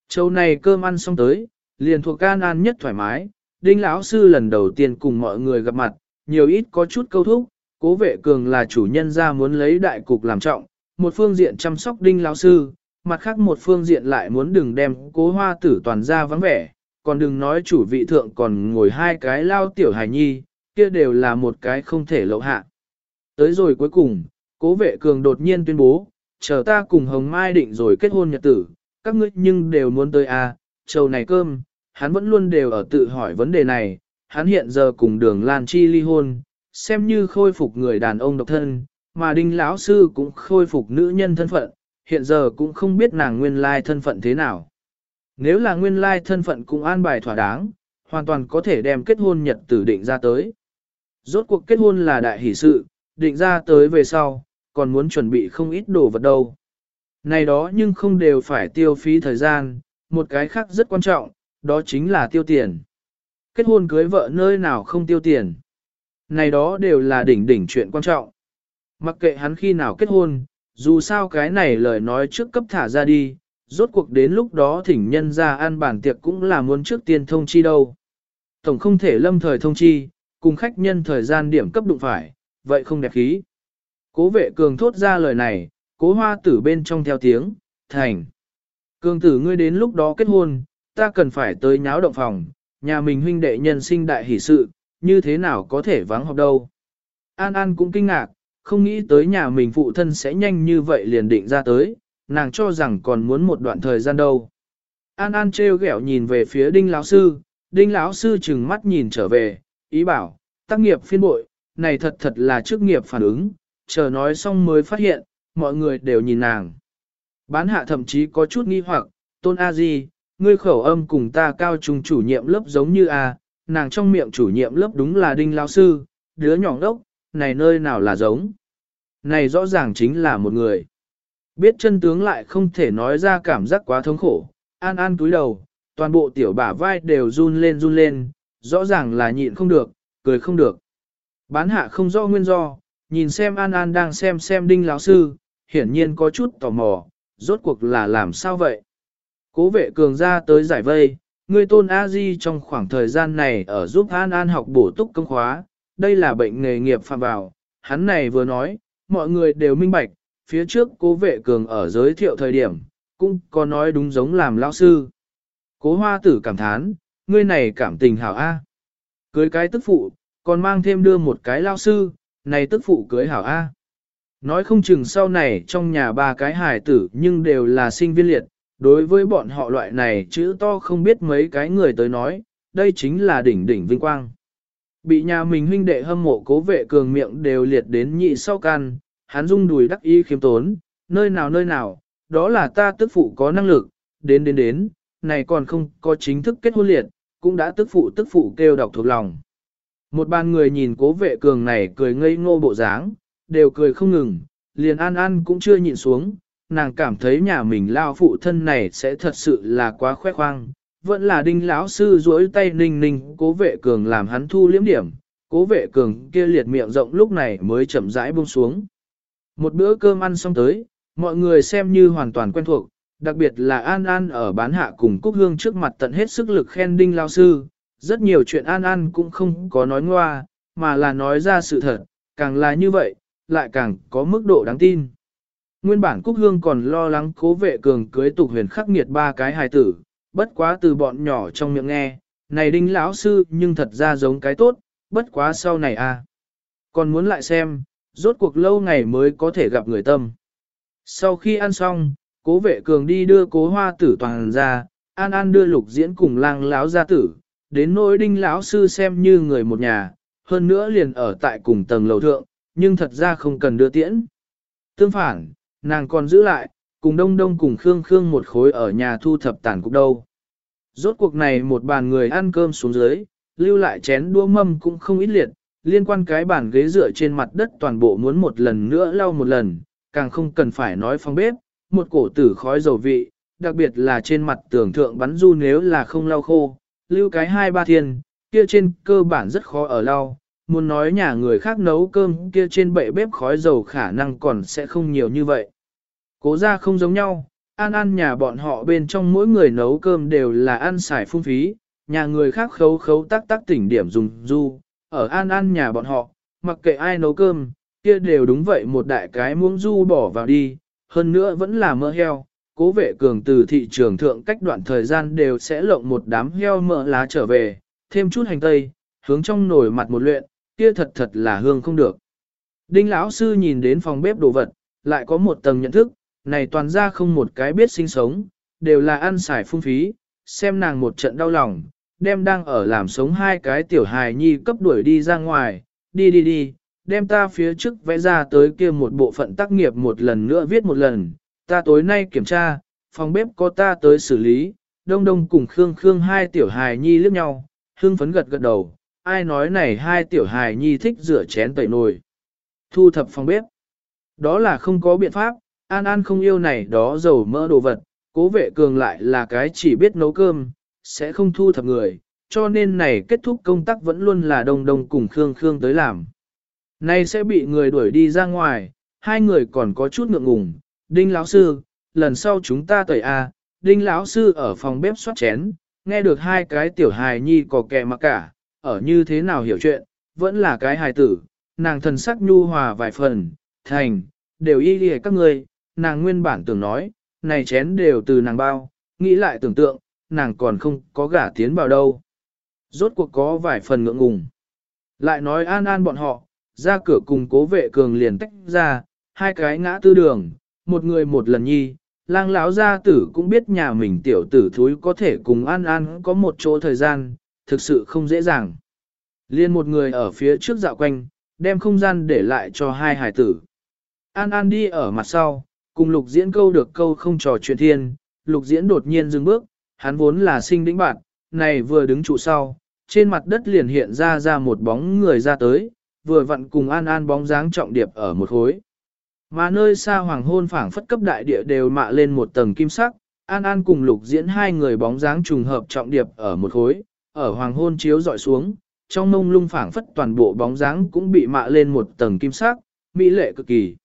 Châu này cơm ăn xong tới, liền thuộc can An nhất thoải mái, Đinh lão sư lần đầu tiên cùng mọi người gặp mặt, nhiều ít có chút câu thúc, Cố vệ cường là chủ nhân ra muốn lấy đại cục làm trọng, một phương diện chăm sóc đinh lão sư, mặt khác một phương diện lại muốn đừng đem cố hoa tử toàn ra vắng vẻ, còn đừng nói chủ vị thượng còn ngồi hai cái lao tiểu hài nhi, kia đều là một cái không thể lậu hạ. Tới rồi cuối cùng, cố vệ cường đột nhiên tuyên bố, chờ ta cùng Hồng Mai định rồi kết hôn nhật tử, các ngươi nhưng đều muốn tới à, trầu này cơm, hắn vẫn luôn đều ở tự hỏi vấn đề này, hắn hiện giờ cùng đường Lan Chi ly hôn, xem như khôi phục người đàn ông độc thân, mà đinh lão sư cũng khôi phục nữ nhân thân phận, hiện giờ cũng không biết nàng nguyên lai thân phận thế nào. Nếu là nguyên lai thân phận cũng an bài thỏa đáng, hoàn toàn có thể đem kết hôn nhật tử định ra tới. Rốt cuộc kết hôn là đại hỷ sự, định ra tới về sau, còn muốn chuẩn bị không ít đồ vật đâu. Này đó nhưng không đều phải tiêu phí thời gian, một cái khác rất quan trọng, đó chính là tiêu tiền. Kết hôn cưới vợ nơi nào không tiêu tiền. Này đó đều là đỉnh đỉnh chuyện quan trọng. Mặc kệ hắn khi nào kết hôn, dù sao cái này lời nói trước cấp thả ra đi, rốt cuộc đến lúc đó thỉnh nhân ra ăn bản tiệc cũng là muốn trước tiên thông chi đâu. Tổng không thể lâm thời thông chi, cùng khách nhân thời gian điểm cấp đụng phải, vậy không đẹp khí. Cố vệ cường thốt ra lời này, cố hoa tử bên trong theo tiếng, thành. Cường tử ngươi đến lúc đó kết hôn, ta cần phải tới nháo động phòng, nhà mình huynh đệ nhân sinh đại hỷ sự, như thế nào có thể vắng học đâu. An An cũng kinh ngạc, không nghĩ tới nhà mình phụ thân sẽ nhanh như vậy liền định ra tới, nàng cho rằng còn muốn một đoạn thời gian đâu. An An trêu ghẹo nhìn về phía đinh lão sư, đinh lão sư chừng mắt nhìn trở về, ý bảo, tác nghiệp phiên bội, này thật thật là chức nghiệp phản ứng, chờ nói xong mới phát hiện, mọi người đều nhìn nàng. Bán hạ thậm chí có chút nghi hoặc, tôn A Di, ngươi khẩu âm cùng ta cao trung chủ nhiệm lớp giống như A, nàng trong miệng chủ nhiệm lớp đúng là đinh Lão sư, đứa nhỏ đốc, này nơi nào là giống. Này rõ ràng chính là một người. Biết chân tướng lại không thể nói ra cảm giác quá thống khổ, an an túi đầu, toàn bộ tiểu bả vai đều run lên run lên, rõ ràng là nhịn không được, cười không được. Bán hạ không rõ nguyên do, nhìn xem An An đang xem xem đinh lão sư, hiển nhiên có chút tò mò, rốt cuộc là làm sao vậy? Cố vệ cường ra tới giải vây, người tôn A Di trong khoảng thời gian này ở giúp An An học bổ túc công khóa, đây là bệnh nghề nghiệp phạm vào, hắn này vừa nói, mọi người đều minh bạch, phía trước cố vệ cường ở giới thiệu thời điểm, cũng có nói đúng giống làm lão sư. Cố hoa tử cảm thán, ngươi này cảm tình hảo A. Cưới cái tức phụ, còn mang thêm đưa một cái lao sư, này tức phụ cưới hảo A. Nói không chừng sau này trong nhà ba cái hài tử nhưng đều là sinh viên liệt, đối với bọn họ loại này chữ to không biết mấy cái người tới nói, đây chính là đỉnh đỉnh vinh quang. Bị nhà mình huynh đệ hâm mộ cố vệ cường miệng đều liệt đến nhị sau can, hắn rung đùi đắc ý khiêm tốn, nơi nào nơi nào, đó là ta tức phụ có năng lực, đến đến đến, này còn không có chính thức kết hôn liệt, cũng đã tức phụ tức phụ kêu đọc thuộc lòng. Một bàn người nhìn cố vệ cường này cười ngây ngô bộ dáng, đều cười không ngừng, liền an an cũng chưa nhịn xuống, nàng cảm thấy nhà mình lao phụ thân này sẽ thật sự là quá khoe khoang. Vẫn là đinh lão sư duỗi tay ninh ninh cố vệ cường làm hắn thu liếm điểm, cố vệ cường kia liệt miệng rộng lúc này mới chậm rãi buông xuống. Một bữa cơm ăn xong tới, mọi người xem như hoàn toàn quen thuộc, đặc biệt là An An ở bán hạ cùng Cúc Hương trước mặt tận hết sức lực khen đinh lao sư, rất nhiều chuyện An An cũng không có nói ngoa, mà là nói ra sự thật, càng là như vậy, lại càng có mức độ đáng tin. Nguyên bản Cúc Hương còn lo lắng cố vệ cường cưới tục huyền khắc nghiệt ba cái hài tử, bất quá từ bọn nhỏ trong miệng nghe, này đinh lão sư nhưng thật ra giống cái tốt, bất quá sau này à. Còn muốn lại xem, rốt cuộc lâu ngày mới có thể gặp người tâm. Sau khi ăn xong, cố vệ cường đi đưa cố hoa tử toàn ra, An An đưa lục diễn cùng lang lão gia tử, đến nỗi đinh lão sư xem như người một nhà, hơn nữa liền ở tại cùng tầng lầu thượng, nhưng thật ra không cần đưa tiễn. Tương phản, nàng còn giữ lại, cùng đông đông cùng Khương Khương một khối ở nhà thu thập tàn cục đâu. Rốt cuộc này một bàn người ăn cơm xuống dưới, lưu lại chén đua mâm cũng không ít liệt, liên quan cái bàn ghế dựa trên mặt đất toàn bộ muốn một lần nữa lau một lần, càng không cần phải nói phong bếp, một cổ tử khói dầu vị, đặc biệt là trên mặt tường thượng bắn du nếu là không lau khô, lưu cái hai ba thiên, kia trên cơ bản rất khó ở lau, muốn nói nhà người khác nấu cơm kia trên bệ bếp khói dầu khả năng còn sẽ không nhiều như vậy. Cố ra không giống nhau, ăn ăn nhà bọn họ bên trong mỗi người nấu cơm đều là ăn xài phung phí, nhà người khác khấu khấu tác tác tỉnh điểm dùng du, ở an an nhà bọn họ, mặc kệ ai nấu cơm, kia đều đúng vậy một đại cái muỗng du bỏ vào đi, hơn nữa vẫn là mỡ heo. Cố vệ cường từ thị trường thượng cách đoạn thời gian đều sẽ lộng một đám heo mỡ lá trở về, thêm chút hành tây, hướng trong nồi mặt một luyện, kia thật thật là hương không được. Đinh lão sư nhìn đến phòng bếp đồ vật, lại có một tầng nhận thức, này toàn ra không một cái biết sinh sống, đều là ăn xài phung phí, xem nàng một trận đau lòng, đem đang ở làm sống hai cái tiểu hài nhi cấp đuổi đi ra ngoài, đi đi đi, đem ta phía trước vẽ ra tới kia một bộ phận tác nghiệp một lần nữa viết một lần, ta tối nay kiểm tra, phòng bếp có ta tới xử lý, đông đông cùng Khương Khương hai tiểu hài nhi liếc nhau, hương phấn gật gật đầu, ai nói này hai tiểu hài nhi thích rửa chén tẩy nồi. Thu thập phòng bếp. Đó là không có biện pháp, An An không yêu này đó dầu mỡ đồ vật, cố vệ cường lại là cái chỉ biết nấu cơm, sẽ không thu thập người, cho nên này kết thúc công tác vẫn luôn là đông đông cùng Khương Khương tới làm. Nay sẽ bị người đuổi đi ra ngoài, hai người còn có chút ngượng ngùng, Đinh lão sư, lần sau chúng ta tẩy a, Đinh lão sư ở phòng bếp soát chén, nghe được hai cái tiểu hài nhi có kẻ mà cả, ở như thế nào hiểu chuyện, vẫn là cái hài tử, nàng thần sắc nhu hòa vài phần, thành, đều y đi các ngươi, nàng nguyên bản tưởng nói, này chén đều từ nàng bao, nghĩ lại tưởng tượng, nàng còn không có gả tiến vào đâu. Rốt cuộc có vài phần ngượng ngùng. Lại nói an an bọn họ, ra cửa cùng cố vệ cường liền tách ra, hai cái ngã tư đường, một người một lần nhi, lang lão gia tử cũng biết nhà mình tiểu tử thúi có thể cùng an an có một chỗ thời gian, thực sự không dễ dàng. Liên một người ở phía trước dạo quanh, đem không gian để lại cho hai hải tử. An An đi ở mặt sau, cùng lục diễn câu được câu không trò chuyện thiên, lục diễn đột nhiên dừng bước, hắn vốn là sinh đĩnh bạn, này vừa đứng trụ sau, trên mặt đất liền hiện ra ra một bóng người ra tới, vừa vặn cùng An An bóng dáng trọng điệp ở một khối. Mà nơi xa hoàng hôn phảng phất cấp đại địa đều mạ lên một tầng kim sắc, An An cùng lục diễn hai người bóng dáng trùng hợp trọng điệp ở một khối, ở hoàng hôn chiếu dọi xuống, trong mông lung phảng phất toàn bộ bóng dáng cũng bị mạ lên một tầng kim sắc, mỹ lệ cực kỳ.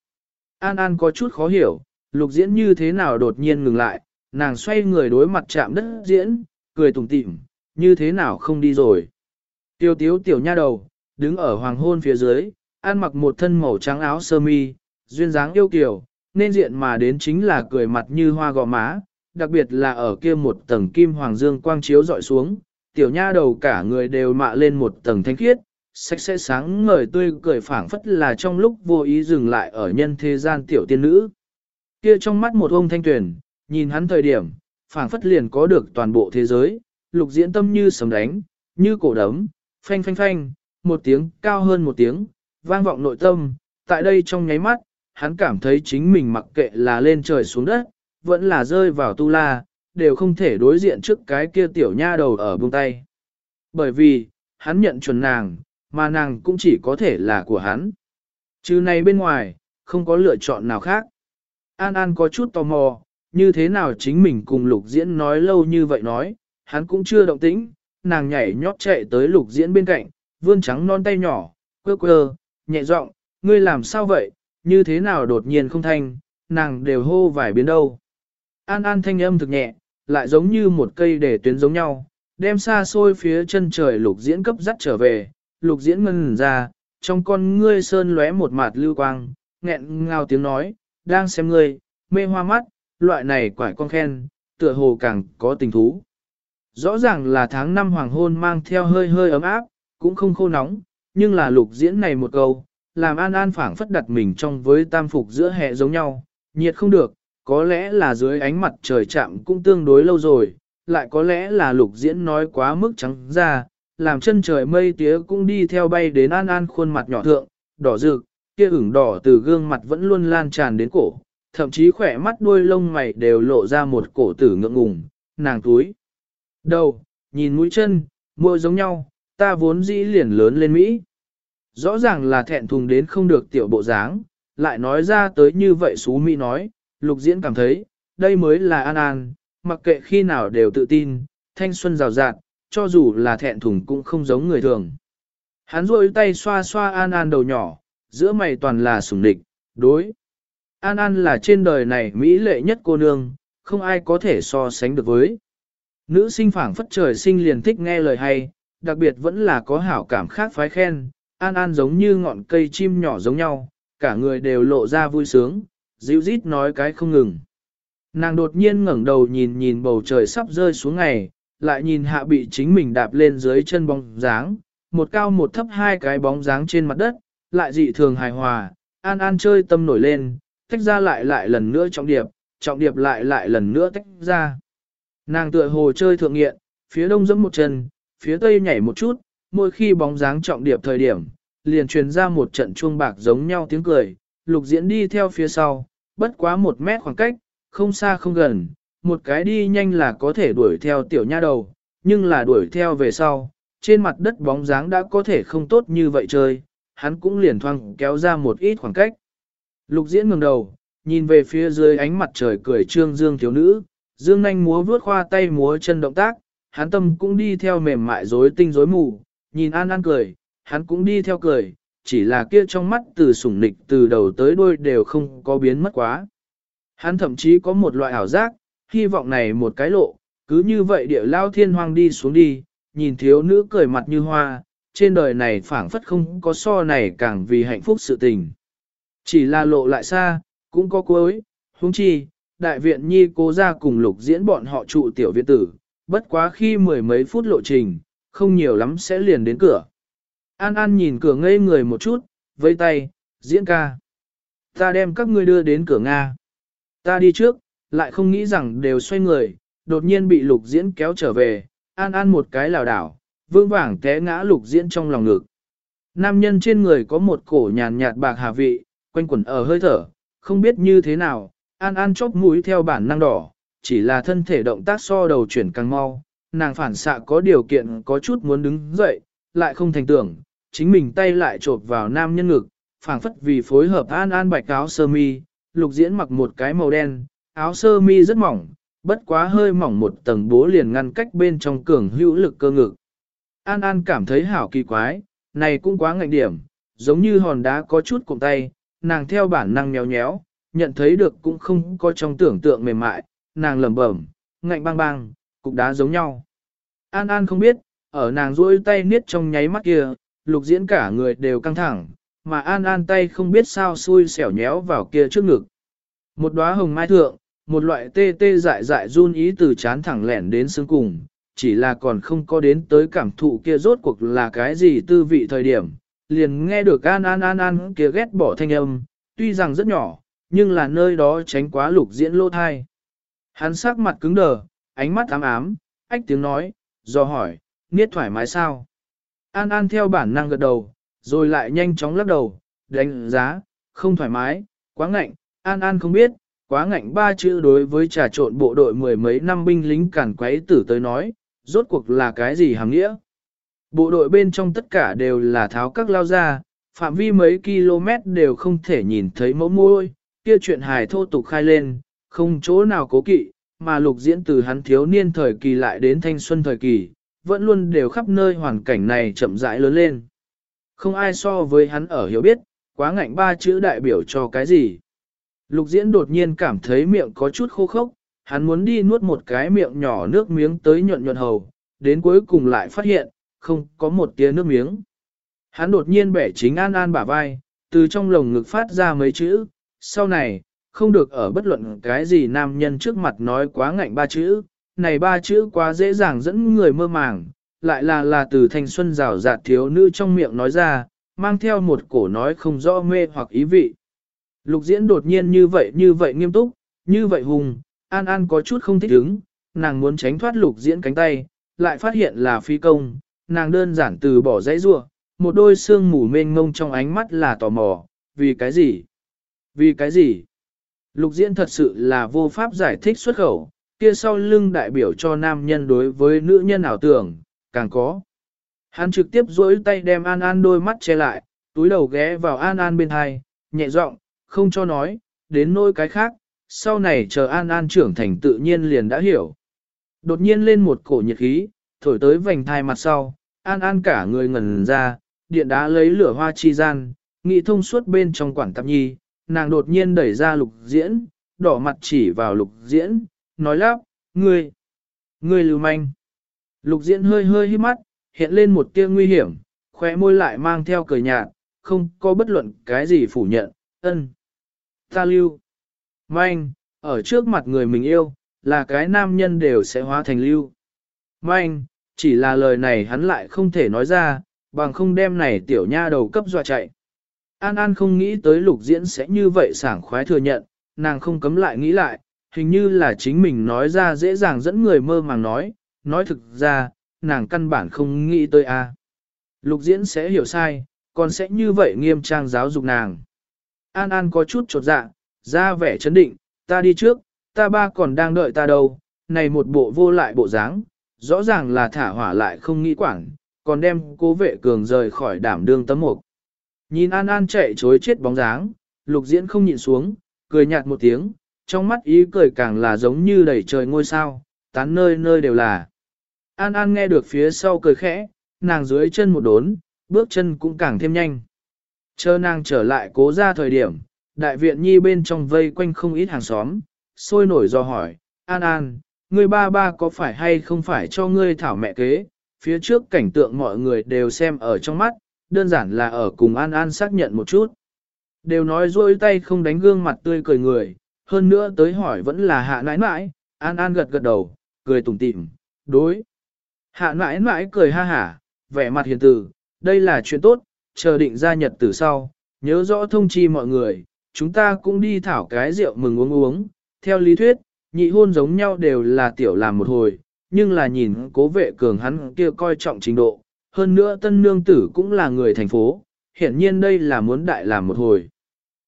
An An có chút khó hiểu, lục diễn như thế nào đột nhiên ngừng lại, nàng xoay người đối mặt chạm đất diễn, cười tủm tỉm, như thế nào không đi rồi. Tiêu tiếu tiểu nha đầu, đứng ở hoàng hôn phía dưới, ăn mặc một thân màu trắng áo sơ mi, duyên dáng yêu kiều, nên diện mà đến chính là cười mặt như hoa gò má, đặc biệt là ở kia một tầng kim hoàng dương quang chiếu dọi xuống, tiểu nha đầu cả người đều mạ lên một tầng thanh khiết, sạch sẽ sáng ngời tươi cười phảng phất là trong lúc vô ý dừng lại ở nhân thế gian tiểu tiên nữ. Kia trong mắt một ông thanh tuyển, nhìn hắn thời điểm, phảng phất liền có được toàn bộ thế giới, lục diễn tâm như sấm đánh, như cổ đấm, phanh phanh phanh, một tiếng cao hơn một tiếng, vang vọng nội tâm, tại đây trong nháy mắt, hắn cảm thấy chính mình mặc kệ là lên trời xuống đất, vẫn là rơi vào tu la, đều không thể đối diện trước cái kia tiểu nha đầu ở buông tay. Bởi vì, hắn nhận chuẩn nàng, mà nàng cũng chỉ có thể là của hắn. Chứ này bên ngoài, không có lựa chọn nào khác. An An có chút tò mò, như thế nào chính mình cùng lục diễn nói lâu như vậy nói, hắn cũng chưa động tĩnh, nàng nhảy nhót chạy tới lục diễn bên cạnh, vươn trắng non tay nhỏ, quơ quơ, nhẹ giọng, ngươi làm sao vậy, như thế nào đột nhiên không thanh, nàng đều hô vài biến đâu. An An thanh âm thực nhẹ, lại giống như một cây để tuyến giống nhau, đem xa xôi phía chân trời lục diễn cấp dắt trở về, lục diễn ngân ra, trong con ngươi sơn lóe một mạt lưu quang, nghẹn ngào tiếng nói, đang xem ngươi, mê hoa mắt, loại này quải con khen, tựa hồ càng có tình thú. Rõ ràng là tháng năm hoàng hôn mang theo hơi hơi ấm áp, cũng không khô nóng, nhưng là lục diễn này một câu, làm an an phảng phất đặt mình trong với tam phục giữa hệ giống nhau, nhiệt không được, có lẽ là dưới ánh mặt trời chạm cũng tương đối lâu rồi, lại có lẽ là lục diễn nói quá mức trắng ra, làm chân trời mây tía cũng đi theo bay đến an an khuôn mặt nhỏ thượng, đỏ rực, kia ửng đỏ từ gương mặt vẫn luôn lan tràn đến cổ, thậm chí khỏe mắt đuôi lông mày đều lộ ra một cổ tử ngượng ngùng, nàng túi. Đầu, nhìn mũi chân, môi giống nhau, ta vốn dĩ liền lớn lên Mỹ. Rõ ràng là thẹn thùng đến không được tiểu bộ dáng, lại nói ra tới như vậy xú Mỹ nói, lục diễn cảm thấy, đây mới là an an, mặc kệ khi nào đều tự tin, thanh xuân rào rạt, cho dù là thẹn thùng cũng không giống người thường. Hắn rôi tay xoa xoa An An đầu nhỏ, giữa mày toàn là sủng địch, đối. An An là trên đời này mỹ lệ nhất cô nương, không ai có thể so sánh được với. Nữ sinh phảng phất trời sinh liền thích nghe lời hay, đặc biệt vẫn là có hảo cảm khác phái khen, An An giống như ngọn cây chim nhỏ giống nhau, cả người đều lộ ra vui sướng, dịu rít nói cái không ngừng. Nàng đột nhiên ngẩng đầu nhìn nhìn bầu trời sắp rơi xuống ngày, lại nhìn hạ bị chính mình đạp lên dưới chân bóng dáng, một cao một thấp hai cái bóng dáng trên mặt đất, lại dị thường hài hòa, an an chơi tâm nổi lên, tách ra lại lại lần nữa trọng điệp, trọng điệp lại lại lần nữa tách ra. Nàng tựa hồ chơi thượng nghiện, phía đông dẫm một chân, phía tây nhảy một chút, mỗi khi bóng dáng trọng điệp thời điểm, liền truyền ra một trận chuông bạc giống nhau tiếng cười, lục diễn đi theo phía sau, bất quá một mét khoảng cách, không xa không gần, một cái đi nhanh là có thể đuổi theo tiểu nha đầu, nhưng là đuổi theo về sau, trên mặt đất bóng dáng đã có thể không tốt như vậy chơi, hắn cũng liền thoang kéo ra một ít khoảng cách. Lục diễn ngừng đầu, nhìn về phía dưới ánh mặt trời cười trương dương thiếu nữ, dương nanh múa vướt khoa tay múa chân động tác, hắn tâm cũng đi theo mềm mại rối tinh rối mù, nhìn an an cười, hắn cũng đi theo cười, chỉ là kia trong mắt từ sủng nịch từ đầu tới đuôi đều không có biến mất quá. Hắn thậm chí có một loại ảo giác, hy vọng này một cái lộ, cứ như vậy địa lao thiên hoang đi xuống đi, nhìn thiếu nữ cười mặt như hoa, trên đời này phảng phất không có so này càng vì hạnh phúc sự tình. Chỉ là lộ lại xa, cũng có cuối, huống chi, đại viện nhi cố ra cùng lục diễn bọn họ trụ tiểu viện tử, bất quá khi mười mấy phút lộ trình, không nhiều lắm sẽ liền đến cửa. An An nhìn cửa ngây người một chút, vây tay, diễn ca. Ta đem các ngươi đưa đến cửa Nga. Ta đi trước, lại không nghĩ rằng đều xoay người, đột nhiên bị lục diễn kéo trở về, An An một cái lảo đảo, vương vàng té ngã lục diễn trong lòng ngực. Nam nhân trên người có một cổ nhàn nhạt bạc hà vị, quanh quẩn ở hơi thở, không biết như thế nào, An An chóp mũi theo bản năng đỏ, chỉ là thân thể động tác so đầu chuyển càng mau, nàng phản xạ có điều kiện có chút muốn đứng dậy, lại không thành tưởng, chính mình tay lại chộp vào nam nhân ngực, phảng phất vì phối hợp An An bạch áo sơ mi, lục diễn mặc một cái màu đen, áo sơ mi rất mỏng, bất quá hơi mỏng một tầng bố liền ngăn cách bên trong cường hữu lực cơ ngực. An An cảm thấy hảo kỳ quái, này cũng quá ngạnh điểm, giống như hòn đá có chút cùng tay, nàng theo bản năng nhéo nhéo, nhận thấy được cũng không có trong tưởng tượng mềm mại, nàng lẩm bẩm, ngạnh băng băng, cục đá giống nhau. An An không biết, ở nàng duỗi tay niết trong nháy mắt kia, lục diễn cả người đều căng thẳng, mà An An tay không biết sao xui xẻo nhéo vào kia trước ngực. Một đóa hồng mai thượng, một loại tê tê dại dại run ý từ chán thẳng lẻn đến xương cùng, chỉ là còn không có đến tới cảm thụ kia rốt cuộc là cái gì tư vị thời điểm, liền nghe được an an an an kia ghét bỏ thanh âm, tuy rằng rất nhỏ, nhưng là nơi đó tránh quá lục diễn lô thai. Hắn sắc mặt cứng đờ, ánh mắt ám ám, ách tiếng nói, do hỏi, niết thoải mái sao? An An theo bản năng gật đầu, rồi lại nhanh chóng lắc đầu, đánh giá, không thoải mái, quá ngạnh, An An không biết, quá ngạnh ba chữ đối với trà trộn bộ đội mười mấy năm binh lính cản quấy tử tới nói, rốt cuộc là cái gì hàng nghĩa? Bộ đội bên trong tất cả đều là tháo các lao ra, phạm vi mấy km đều không thể nhìn thấy mẫu môi, kia chuyện hài thô tục khai lên, không chỗ nào cố kỵ, mà lục diễn từ hắn thiếu niên thời kỳ lại đến thanh xuân thời kỳ, vẫn luôn đều khắp nơi hoàn cảnh này chậm rãi lớn lên. Không ai so với hắn ở hiểu biết, quá ngạnh ba chữ đại biểu cho cái gì. Lục diễn đột nhiên cảm thấy miệng có chút khô khốc, hắn muốn đi nuốt một cái miệng nhỏ nước miếng tới nhuận nhuận hầu, đến cuối cùng lại phát hiện, không có một tia nước miếng. Hắn đột nhiên bẻ chính an an bả vai, từ trong lồng ngực phát ra mấy chữ, sau này, không được ở bất luận cái gì nam nhân trước mặt nói quá ngạnh ba chữ, này ba chữ quá dễ dàng dẫn người mơ màng, lại là là từ thanh xuân rào rạt thiếu nữ trong miệng nói ra, mang theo một cổ nói không rõ mê hoặc ý vị. Lục diễn đột nhiên như vậy như vậy nghiêm túc, như vậy hùng, An An có chút không thích ứng, nàng muốn tránh thoát lục diễn cánh tay, lại phát hiện là phi công, nàng đơn giản từ bỏ dãy rua, một đôi xương mù mênh ngông trong ánh mắt là tò mò, vì cái gì? Vì cái gì? Lục diễn thật sự là vô pháp giải thích xuất khẩu, kia sau lưng đại biểu cho nam nhân đối với nữ nhân ảo tưởng, càng có. Hắn trực tiếp duỗi tay đem An An đôi mắt che lại, túi đầu ghé vào An An bên hai, nhẹ giọng, không cho nói, đến nỗi cái khác, sau này chờ An An trưởng thành tự nhiên liền đã hiểu. Đột nhiên lên một cổ nhiệt khí, thổi tới vành thai mặt sau, An An cả người ngẩn ra, điện đá lấy lửa hoa chi gian, nghị thông suốt bên trong quản tạp nhi, nàng đột nhiên đẩy ra lục diễn, đỏ mặt chỉ vào lục diễn, nói lắp, ngươi, ngươi lưu manh. Lục diễn hơi hơi hít mắt, hiện lên một tia nguy hiểm, khóe môi lại mang theo cười nhạt, không có bất luận cái gì phủ nhận, ân. Ta lưu. Manh, ở trước mặt người mình yêu, là cái nam nhân đều sẽ hóa thành lưu. Manh, chỉ là lời này hắn lại không thể nói ra, bằng không đem này tiểu nha đầu cấp dọa chạy. An An không nghĩ tới lục diễn sẽ như vậy sảng khoái thừa nhận, nàng không cấm lại nghĩ lại, hình như là chính mình nói ra dễ dàng dẫn người mơ màng nói, nói thực ra, nàng căn bản không nghĩ tới a. Lục diễn sẽ hiểu sai, còn sẽ như vậy nghiêm trang giáo dục nàng. An An có chút trột dạ, ra vẻ chấn định, ta đi trước, ta ba còn đang đợi ta đâu, này một bộ vô lại bộ dáng, rõ ràng là thả hỏa lại không nghĩ quản, còn đem cố vệ cường rời khỏi đảm đương tấm mục. Nhìn An An chạy chối chết bóng dáng, lục diễn không nhịn xuống, cười nhạt một tiếng, trong mắt ý cười càng là giống như đầy trời ngôi sao, tán nơi nơi đều là. An An nghe được phía sau cười khẽ, nàng dưới chân một đốn, bước chân cũng càng thêm nhanh. Chờ nàng trở lại cố ra thời điểm, đại viện nhi bên trong vây quanh không ít hàng xóm, sôi nổi do hỏi, An An, Ngươi ba ba có phải hay không phải cho ngươi thảo mẹ kế, phía trước cảnh tượng mọi người đều xem ở trong mắt, đơn giản là ở cùng An An xác nhận một chút. Đều nói rôi tay không đánh gương mặt tươi cười người, hơn nữa tới hỏi vẫn là hạ nãi nãi, An An gật gật đầu, cười tủm tỉm, đối. Hạ nãi nãi cười ha hả, vẻ mặt hiền từ, đây là chuyện tốt, chờ định ra nhật từ sau, nhớ rõ thông chi mọi người, chúng ta cũng đi thảo cái rượu mừng uống uống. Theo lý thuyết, nhị hôn giống nhau đều là tiểu làm một hồi, nhưng là nhìn cố vệ cường hắn kia coi trọng trình độ, hơn nữa tân nương tử cũng là người thành phố, hiển nhiên đây là muốn đại làm một hồi.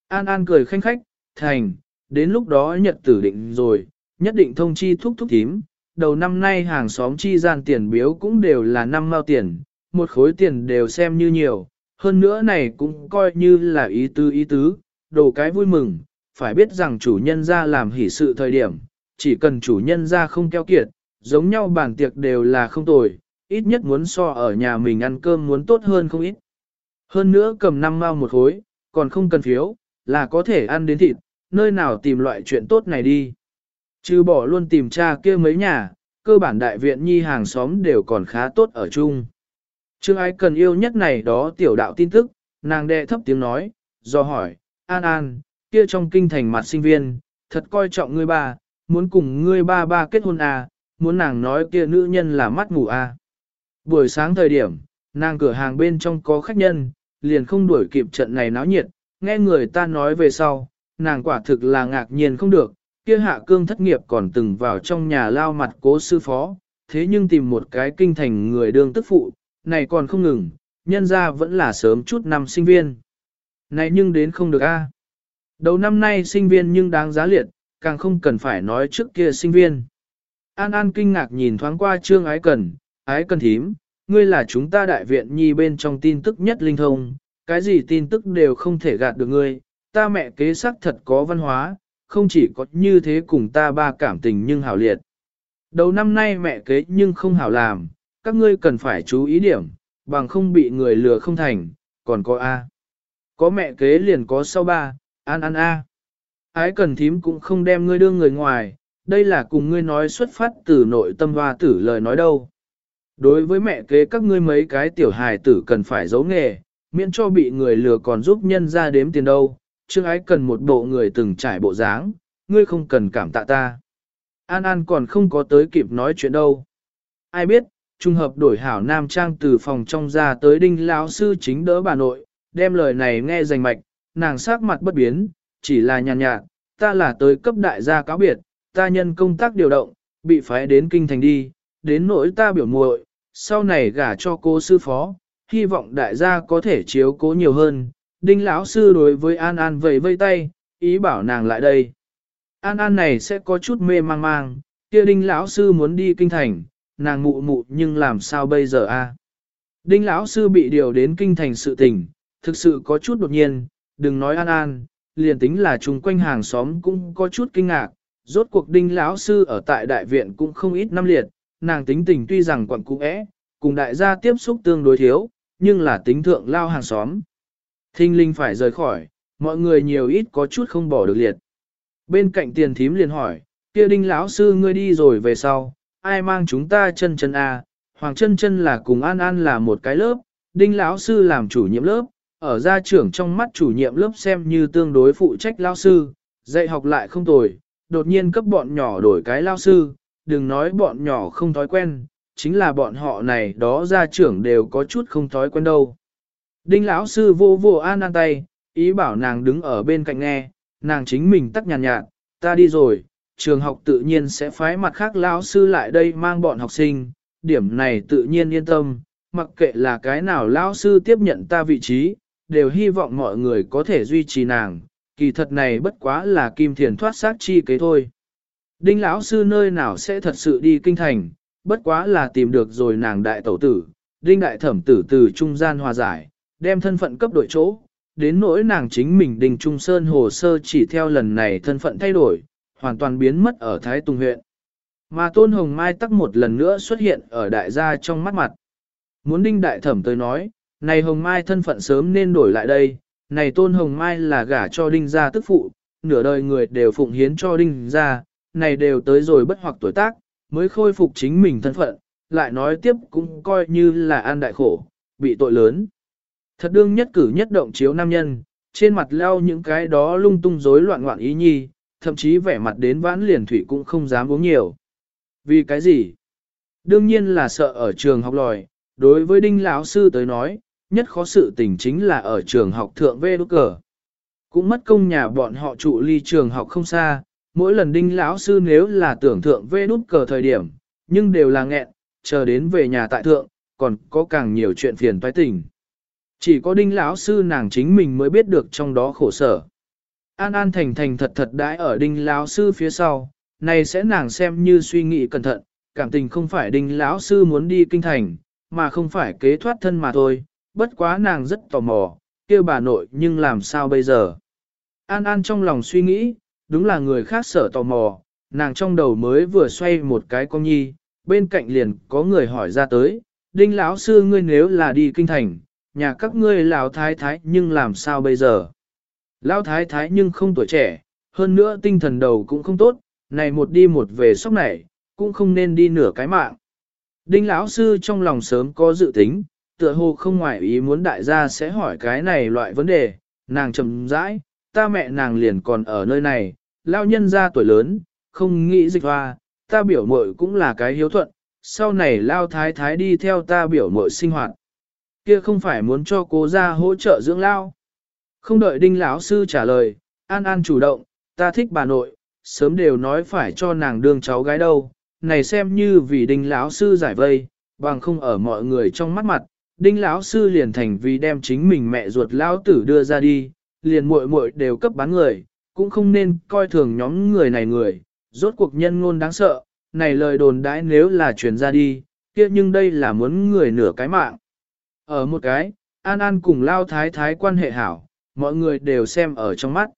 An An cười khanh khách, thành, đến lúc đó nhật tử định rồi, nhất định thông chi thúc thúc thím, đầu năm nay hàng xóm chi gian tiền biếu cũng đều là năm mao tiền, một khối tiền đều xem như nhiều, hơn nữa này cũng coi như là ý tứ ý tứ, đồ cái vui mừng, phải biết rằng chủ nhân ra làm hỷ sự thời điểm, chỉ cần chủ nhân ra không keo kiệt, giống nhau bàn tiệc đều là không tồi, ít nhất muốn so ở nhà mình ăn cơm muốn tốt hơn không ít. Hơn nữa cầm năm mao một khối, còn không cần phiếu, là có thể ăn đến thịt, nơi nào tìm loại chuyện tốt này đi. Chứ bỏ luôn tìm cha kia mấy nhà, cơ bản đại viện nhi hàng xóm đều còn khá tốt ở chung. Trương ái cần yêu nhất này đó tiểu đạo tin tức, nàng đệ thấp tiếng nói, do hỏi, An An, kia trong kinh thành mặt sinh viên, thật coi trọng ngươi ba, muốn cùng ngươi ba ba kết hôn à, muốn nàng nói kia nữ nhân là mắt ngủ à. Buổi sáng thời điểm, nàng cửa hàng bên trong có khách nhân, liền không đuổi kịp trận này náo nhiệt, nghe người ta nói về sau, nàng quả thực là ngạc nhiên không được, kia hạ cương thất nghiệp còn từng vào trong nhà lao mặt cố sư phó, thế nhưng tìm một cái kinh thành người đương tức phụ, này còn không ngừng, nhân ra vẫn là sớm chút năm sinh viên. Này nhưng đến không được a. Đầu năm nay sinh viên nhưng đáng giá liệt, càng không cần phải nói trước kia sinh viên. An An kinh ngạc nhìn thoáng qua trương ái cần, ái cần thím, ngươi là chúng ta đại viện nhi bên trong tin tức nhất linh thông, cái gì tin tức đều không thể gạt được ngươi, ta mẹ kế sắc thật có văn hóa, không chỉ có như thế cùng ta ba cảm tình nhưng hảo liệt. Đầu năm nay mẹ kế nhưng không hảo làm, các ngươi cần phải chú ý điểm, bằng không bị người lừa không thành, còn có A. Có mẹ kế liền có sau ba, an an A. Ái cần thím cũng không đem ngươi đưa người ngoài, đây là cùng ngươi nói xuất phát từ nội tâm hoa tử lời nói đâu. Đối với mẹ kế các ngươi mấy cái tiểu hài tử cần phải giấu nghề, miễn cho bị người lừa còn giúp nhân ra đếm tiền đâu. Trương ái cần một bộ người từng trải bộ dáng, ngươi không cần cảm tạ ta. An An còn không có tới kịp nói chuyện đâu. Ai biết, trùng hợp đổi hảo nam trang từ phòng trong ra tới đinh lão sư chính đỡ bà nội, đem lời này nghe rành mạch, nàng sắc mặt bất biến, chỉ là nhàn nhạt, nhạt, ta là tới cấp đại gia cáo biệt, ta nhân công tác điều động, bị phái đến kinh thành đi, đến nỗi ta biểu muội, sau này gả cho cô sư phó, hy vọng đại gia có thể chiếu cố nhiều hơn. Đinh lão sư đối với An An vẫy vây tay, ý bảo nàng lại đây. An An này sẽ có chút mê mang mang, kia Đinh lão sư muốn đi kinh thành, nàng mụ mụ nhưng làm sao bây giờ a? Đinh lão sư bị điều đến kinh thành sự tình, thực sự có chút đột nhiên, đừng nói An An, liền tính là chung quanh hàng xóm cũng có chút kinh ngạc, rốt cuộc Đinh lão sư ở tại đại viện cũng không ít năm liệt, nàng tính tình tuy rằng quặng cũ é, cùng đại gia tiếp xúc tương đối thiếu, nhưng là tính thượng lao hàng xóm. Thinh linh phải rời khỏi, mọi người nhiều ít có chút không bỏ được liệt. Bên cạnh tiền thím liền hỏi, kia đinh lão sư ngươi đi rồi về sau, ai mang chúng ta chân chân a? Hoàng chân chân là cùng An An là một cái lớp, đinh lão sư làm chủ nhiệm lớp, ở gia trưởng trong mắt chủ nhiệm lớp xem như tương đối phụ trách lao sư, dạy học lại không tồi, đột nhiên cấp bọn nhỏ đổi cái lao sư, đừng nói bọn nhỏ không thói quen, chính là bọn họ này đó gia trưởng đều có chút không thói quen đâu. Đinh lão sư vô vô an an tay, ý bảo nàng đứng ở bên cạnh nghe, nàng chính mình tắc nhàn nhạt, ta đi rồi, trường học tự nhiên sẽ phái mặt khác lão sư lại đây mang bọn học sinh, điểm này tự nhiên yên tâm, mặc kệ là cái nào lão sư tiếp nhận ta vị trí, đều hy vọng mọi người có thể duy trì nàng, kỳ thật này bất quá là kim thiền thoát xác chi kế thôi. Đinh lão sư nơi nào sẽ thật sự đi kinh thành, bất quá là tìm được rồi nàng đại tẩu tử, đinh đại thẩm tử từ trung gian hòa giải, đem thân phận cấp đổi chỗ, đến nỗi nàng chính mình đinh trung sơn hồ sơ chỉ theo lần này thân phận thay đổi, hoàn toàn biến mất ở Thái Tùng huyện. Mà Tôn Hồng Mai tắc một lần nữa xuất hiện ở đại gia trong mắt mặt. Muốn đinh đại thẩm tới nói, này Hồng Mai thân phận sớm nên đổi lại đây, này Tôn Hồng Mai là gả cho đinh gia tức phụ, nửa đời người đều phụng hiến cho đinh gia, này đều tới rồi bất hoặc tuổi tác, mới khôi phục chính mình thân phận, lại nói tiếp cũng coi như là an đại khổ, bị tội lớn. Thật đương nhất cử nhất động chiếu nam nhân, trên mặt leo những cái đó lung tung rối loạn loạn ý nhi, thậm chí vẻ mặt đến vãn liền thủy cũng không dám uống nhiều. Vì cái gì? Đương nhiên là sợ ở trường học lòi, đối với đinh lão sư tới nói, nhất khó sự tình chính là ở trường học thượng vê đốt cờ. Cũng mất công nhà bọn họ trụ ly trường học không xa, mỗi lần đinh lão sư nếu là tưởng thượng vê đốt cờ thời điểm, nhưng đều là nghẹn, chờ đến về nhà tại thượng, còn có càng nhiều chuyện phiền toái tình. Chỉ có đinh lão sư nàng chính mình mới biết được trong đó khổ sở. An An thành thành thật thật đãi ở đinh lão sư phía sau, này sẽ nàng xem như suy nghĩ cẩn thận, cảm tình không phải đinh lão sư muốn đi kinh thành, mà không phải kế thoát thân mà thôi, bất quá nàng rất tò mò, kêu bà nội nhưng làm sao bây giờ. An An trong lòng suy nghĩ, đúng là người khác sở tò mò, nàng trong đầu mới vừa xoay một cái con nhi, bên cạnh liền có người hỏi ra tới, đinh lão sư ngươi nếu là đi kinh thành, nhà các ngươi lão thái thái nhưng làm sao bây giờ? Lão thái thái nhưng không tuổi trẻ, hơn nữa tinh thần đầu cũng không tốt, này một đi một về sóc này, cũng không nên đi nửa cái mạng. Đinh lão sư trong lòng sớm có dự tính, tựa hồ không ngoại ý muốn đại gia sẽ hỏi cái này loại vấn đề, nàng chậm rãi, ta mẹ nàng liền còn ở nơi này, lao nhân ra tuổi lớn, không nghĩ dịch hoa, ta biểu muội cũng là cái hiếu thuận, sau này lao thái thái đi theo ta biểu muội sinh hoạt. Kia không phải muốn cho cô ra hỗ trợ dưỡng lao. Không đợi đinh lão sư trả lời, an an chủ động, ta thích bà nội, sớm đều nói phải cho nàng đương cháu gái đâu, này xem như vì đinh lão sư giải vây, bằng không ở mọi người trong mắt mặt, đinh lão sư liền thành vì đem chính mình mẹ ruột lão tử đưa ra đi, liền muội muội đều cấp bán người, cũng không nên coi thường nhóm người này người, rốt cuộc nhân ngôn đáng sợ, này lời đồn đãi nếu là truyền ra đi, kia nhưng đây là muốn người nửa cái mạng. Ở một cái, An An cùng Lao Thái Thái quan hệ hảo, mọi người đều xem ở trong mắt.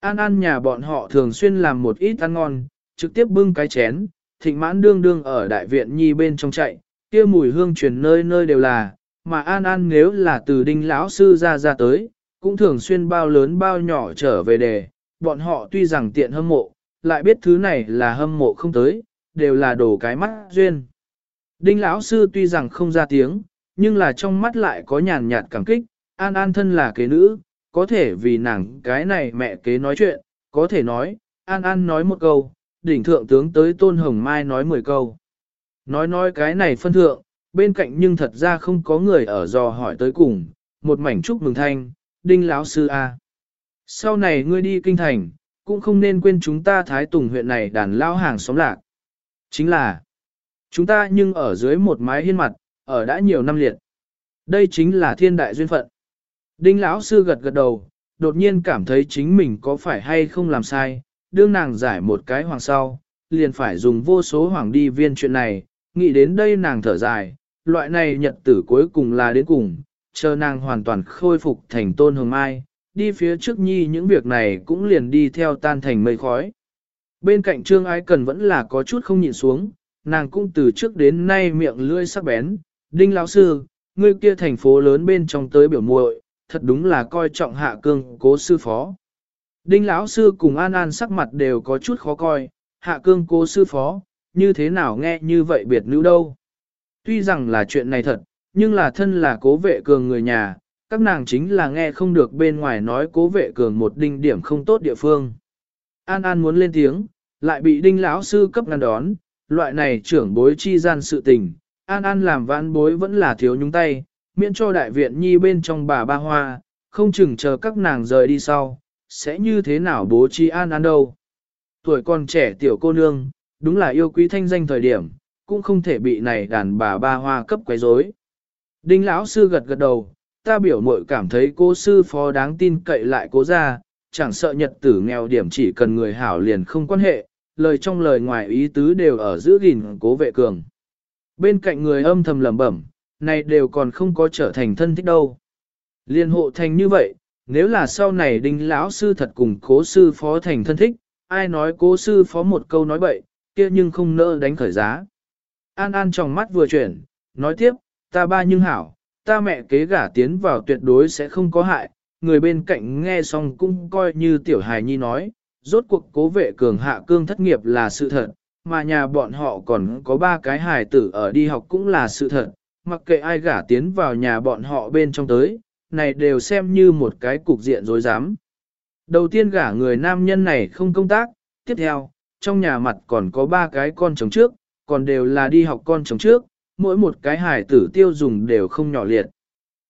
An An nhà bọn họ thường xuyên làm một ít ăn ngon, trực tiếp bưng cái chén, thịnh mãn đương đương ở đại viện nhi bên trong chạy, kia mùi hương truyền nơi nơi đều là, mà An An nếu là từ đinh lão sư ra ra tới, cũng thường xuyên bao lớn bao nhỏ trở về đề, bọn họ tuy rằng tiện hâm mộ, lại biết thứ này là hâm mộ không tới, đều là đồ cái mắt duyên. Đinh lão sư tuy rằng không ra tiếng, nhưng là trong mắt lại có nhàn nhạt cảm kích, An An thân là kế nữ, có thể vì nàng cái này mẹ kế nói chuyện, có thể nói, An An nói một câu, đỉnh thượng tướng tới Tôn Hồng Mai nói mười câu. Nói nói cái này phân thượng, bên cạnh nhưng thật ra không có người ở dò hỏi tới cùng, một mảnh chúc mừng thanh, đinh lão sư A. Sau này ngươi đi kinh thành, cũng không nên quên chúng ta Thái Tùng huyện này đàn lao hàng xóm lạc. Chính là, chúng ta nhưng ở dưới một mái hiên mặt, ở đã nhiều năm liệt. Đây chính là thiên đại duyên phận. Đinh lão sư gật gật đầu, đột nhiên cảm thấy chính mình có phải hay không làm sai, đương nàng giải một cái hoàng sau, liền phải dùng vô số hoàng đi viên chuyện này, nghĩ đến đây nàng thở dài, loại này nhật tử cuối cùng là đến cùng, chờ nàng hoàn toàn khôi phục thành tôn hồng mai, đi phía trước nhi những việc này cũng liền đi theo tan thành mây khói. Bên cạnh trương ái cần vẫn là có chút không nhịn xuống, nàng cũng từ trước đến nay miệng lưỡi sắc bén, đinh lão sư, ngươi kia thành phố lớn bên trong tới biểu muội, thật đúng là coi trọng hạ cương cố sư phó. Đinh lão sư cùng An An sắc mặt đều có chút khó coi, hạ cương cố sư phó, như thế nào nghe như vậy biệt nữ đâu. Tuy rằng là chuyện này thật, nhưng là thân là cố vệ cường người nhà, các nàng chính là nghe không được bên ngoài nói cố vệ cường một đinh điểm không tốt địa phương. An An muốn lên tiếng, lại bị đinh lão sư cấp ngăn đón, loại này trưởng bối chi gian sự tình, An An làm vãn bối vẫn là thiếu nhúng tay, miễn cho đại viện nhi bên trong bà ba hoa, không chừng chờ các nàng rời đi sau, sẽ như thế nào bố trí An An đâu. Tuổi còn trẻ tiểu cô nương, đúng là yêu quý thanh danh thời điểm, cũng không thể bị này đàn bà ba hoa cấp quấy rối. Đinh lão sư gật gật đầu, ta biểu muội cảm thấy cô sư phó đáng tin cậy lại cố ra, chẳng sợ nhật tử nghèo điểm chỉ cần người hảo liền không quan hệ, lời trong lời ngoài ý tứ đều ở giữ gìn cố vệ cường. Bên cạnh người âm thầm lẩm bẩm, này đều còn không có trở thành thân thích đâu. Liên hộ thành như vậy, nếu là sau này đinh lão sư thật cùng cố sư phó thành thân thích, ai nói cố sư phó một câu nói bậy, kia nhưng không nỡ đánh khởi giá. An An trong mắt vừa chuyển, nói tiếp, ta ba nhưng hảo, ta mẹ kế gả tiến vào tuyệt đối sẽ không có hại, người bên cạnh nghe xong cũng coi như tiểu hài nhi nói, rốt cuộc cố vệ cường hạ cương thất nghiệp là sự thật, mà nhà bọn họ còn có ba cái hài tử ở đi học cũng là sự thật, mặc kệ ai gả tiến vào nhà bọn họ bên trong tới, này đều xem như một cái cục diện dối dám. Đầu tiên gả người nam nhân này không công tác, tiếp theo, trong nhà mặt còn có ba cái con chồng trước, còn đều là đi học con chồng trước, mỗi một cái hải tử tiêu dùng đều không nhỏ liệt.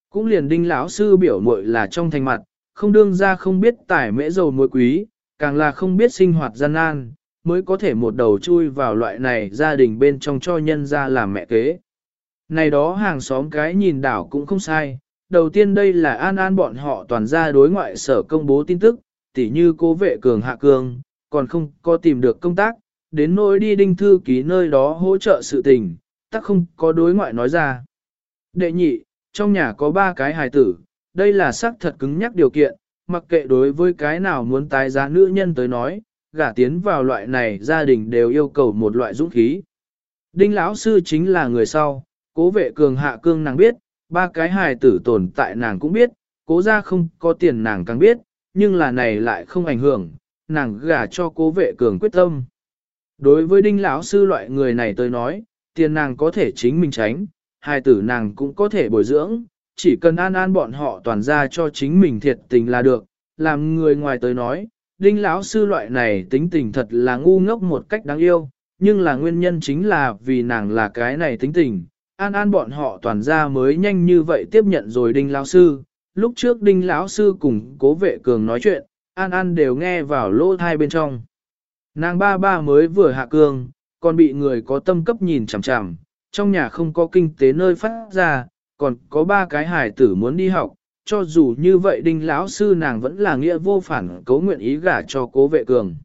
Cũng liền đinh lão sư biểu muội là trong thành mặt, không đương ra không biết tải mễ dầu muối quý, càng là không biết sinh hoạt gian nan, mới có thể một đầu chui vào loại này gia đình bên trong cho nhân ra làm mẹ kế. Này đó hàng xóm cái nhìn đảo cũng không sai, đầu tiên đây là an an bọn họ toàn ra đối ngoại sở công bố tin tức, tỉ như cố vệ cường hạ cường, còn không có tìm được công tác, đến nỗi đi đinh thư ký nơi đó hỗ trợ sự tình, tắc không có đối ngoại nói ra. Đệ nhị, trong nhà có ba cái hài tử, đây là xác thật cứng nhắc điều kiện, mặc kệ đối với cái nào muốn tái giá nữ nhân tới nói, gả tiến vào loại này gia đình đều yêu cầu một loại dũng khí. Đinh lão sư chính là người sau, cố vệ cường hạ cương nàng biết, ba cái hài tử tồn tại nàng cũng biết, cố ra không có tiền nàng càng biết, nhưng là này lại không ảnh hưởng, nàng gả cho cố vệ cường quyết tâm. Đối với đinh lão sư loại người này tôi nói, tiền nàng có thể chính mình tránh, hai tử nàng cũng có thể bồi dưỡng, chỉ cần an an bọn họ toàn ra cho chính mình thiệt tình là được, làm người ngoài tới nói, đinh lão sư loại này tính tình thật là ngu ngốc một cách đáng yêu, nhưng là nguyên nhân chính là vì nàng là cái này tính tình, an an bọn họ toàn ra mới nhanh như vậy tiếp nhận rồi đinh lão sư, lúc trước đinh lão sư cùng cố vệ cường nói chuyện, an an đều nghe vào lỗ thai bên trong. Nàng ba ba mới vừa hạ cương, còn bị người có tâm cấp nhìn chằm chằm, trong nhà không có kinh tế nơi phát ra, còn có ba cái hài tử muốn đi học, cho dù như vậy đinh lão sư nàng vẫn là nghĩa vô phản cấu nguyện ý gả cho cố vệ cường.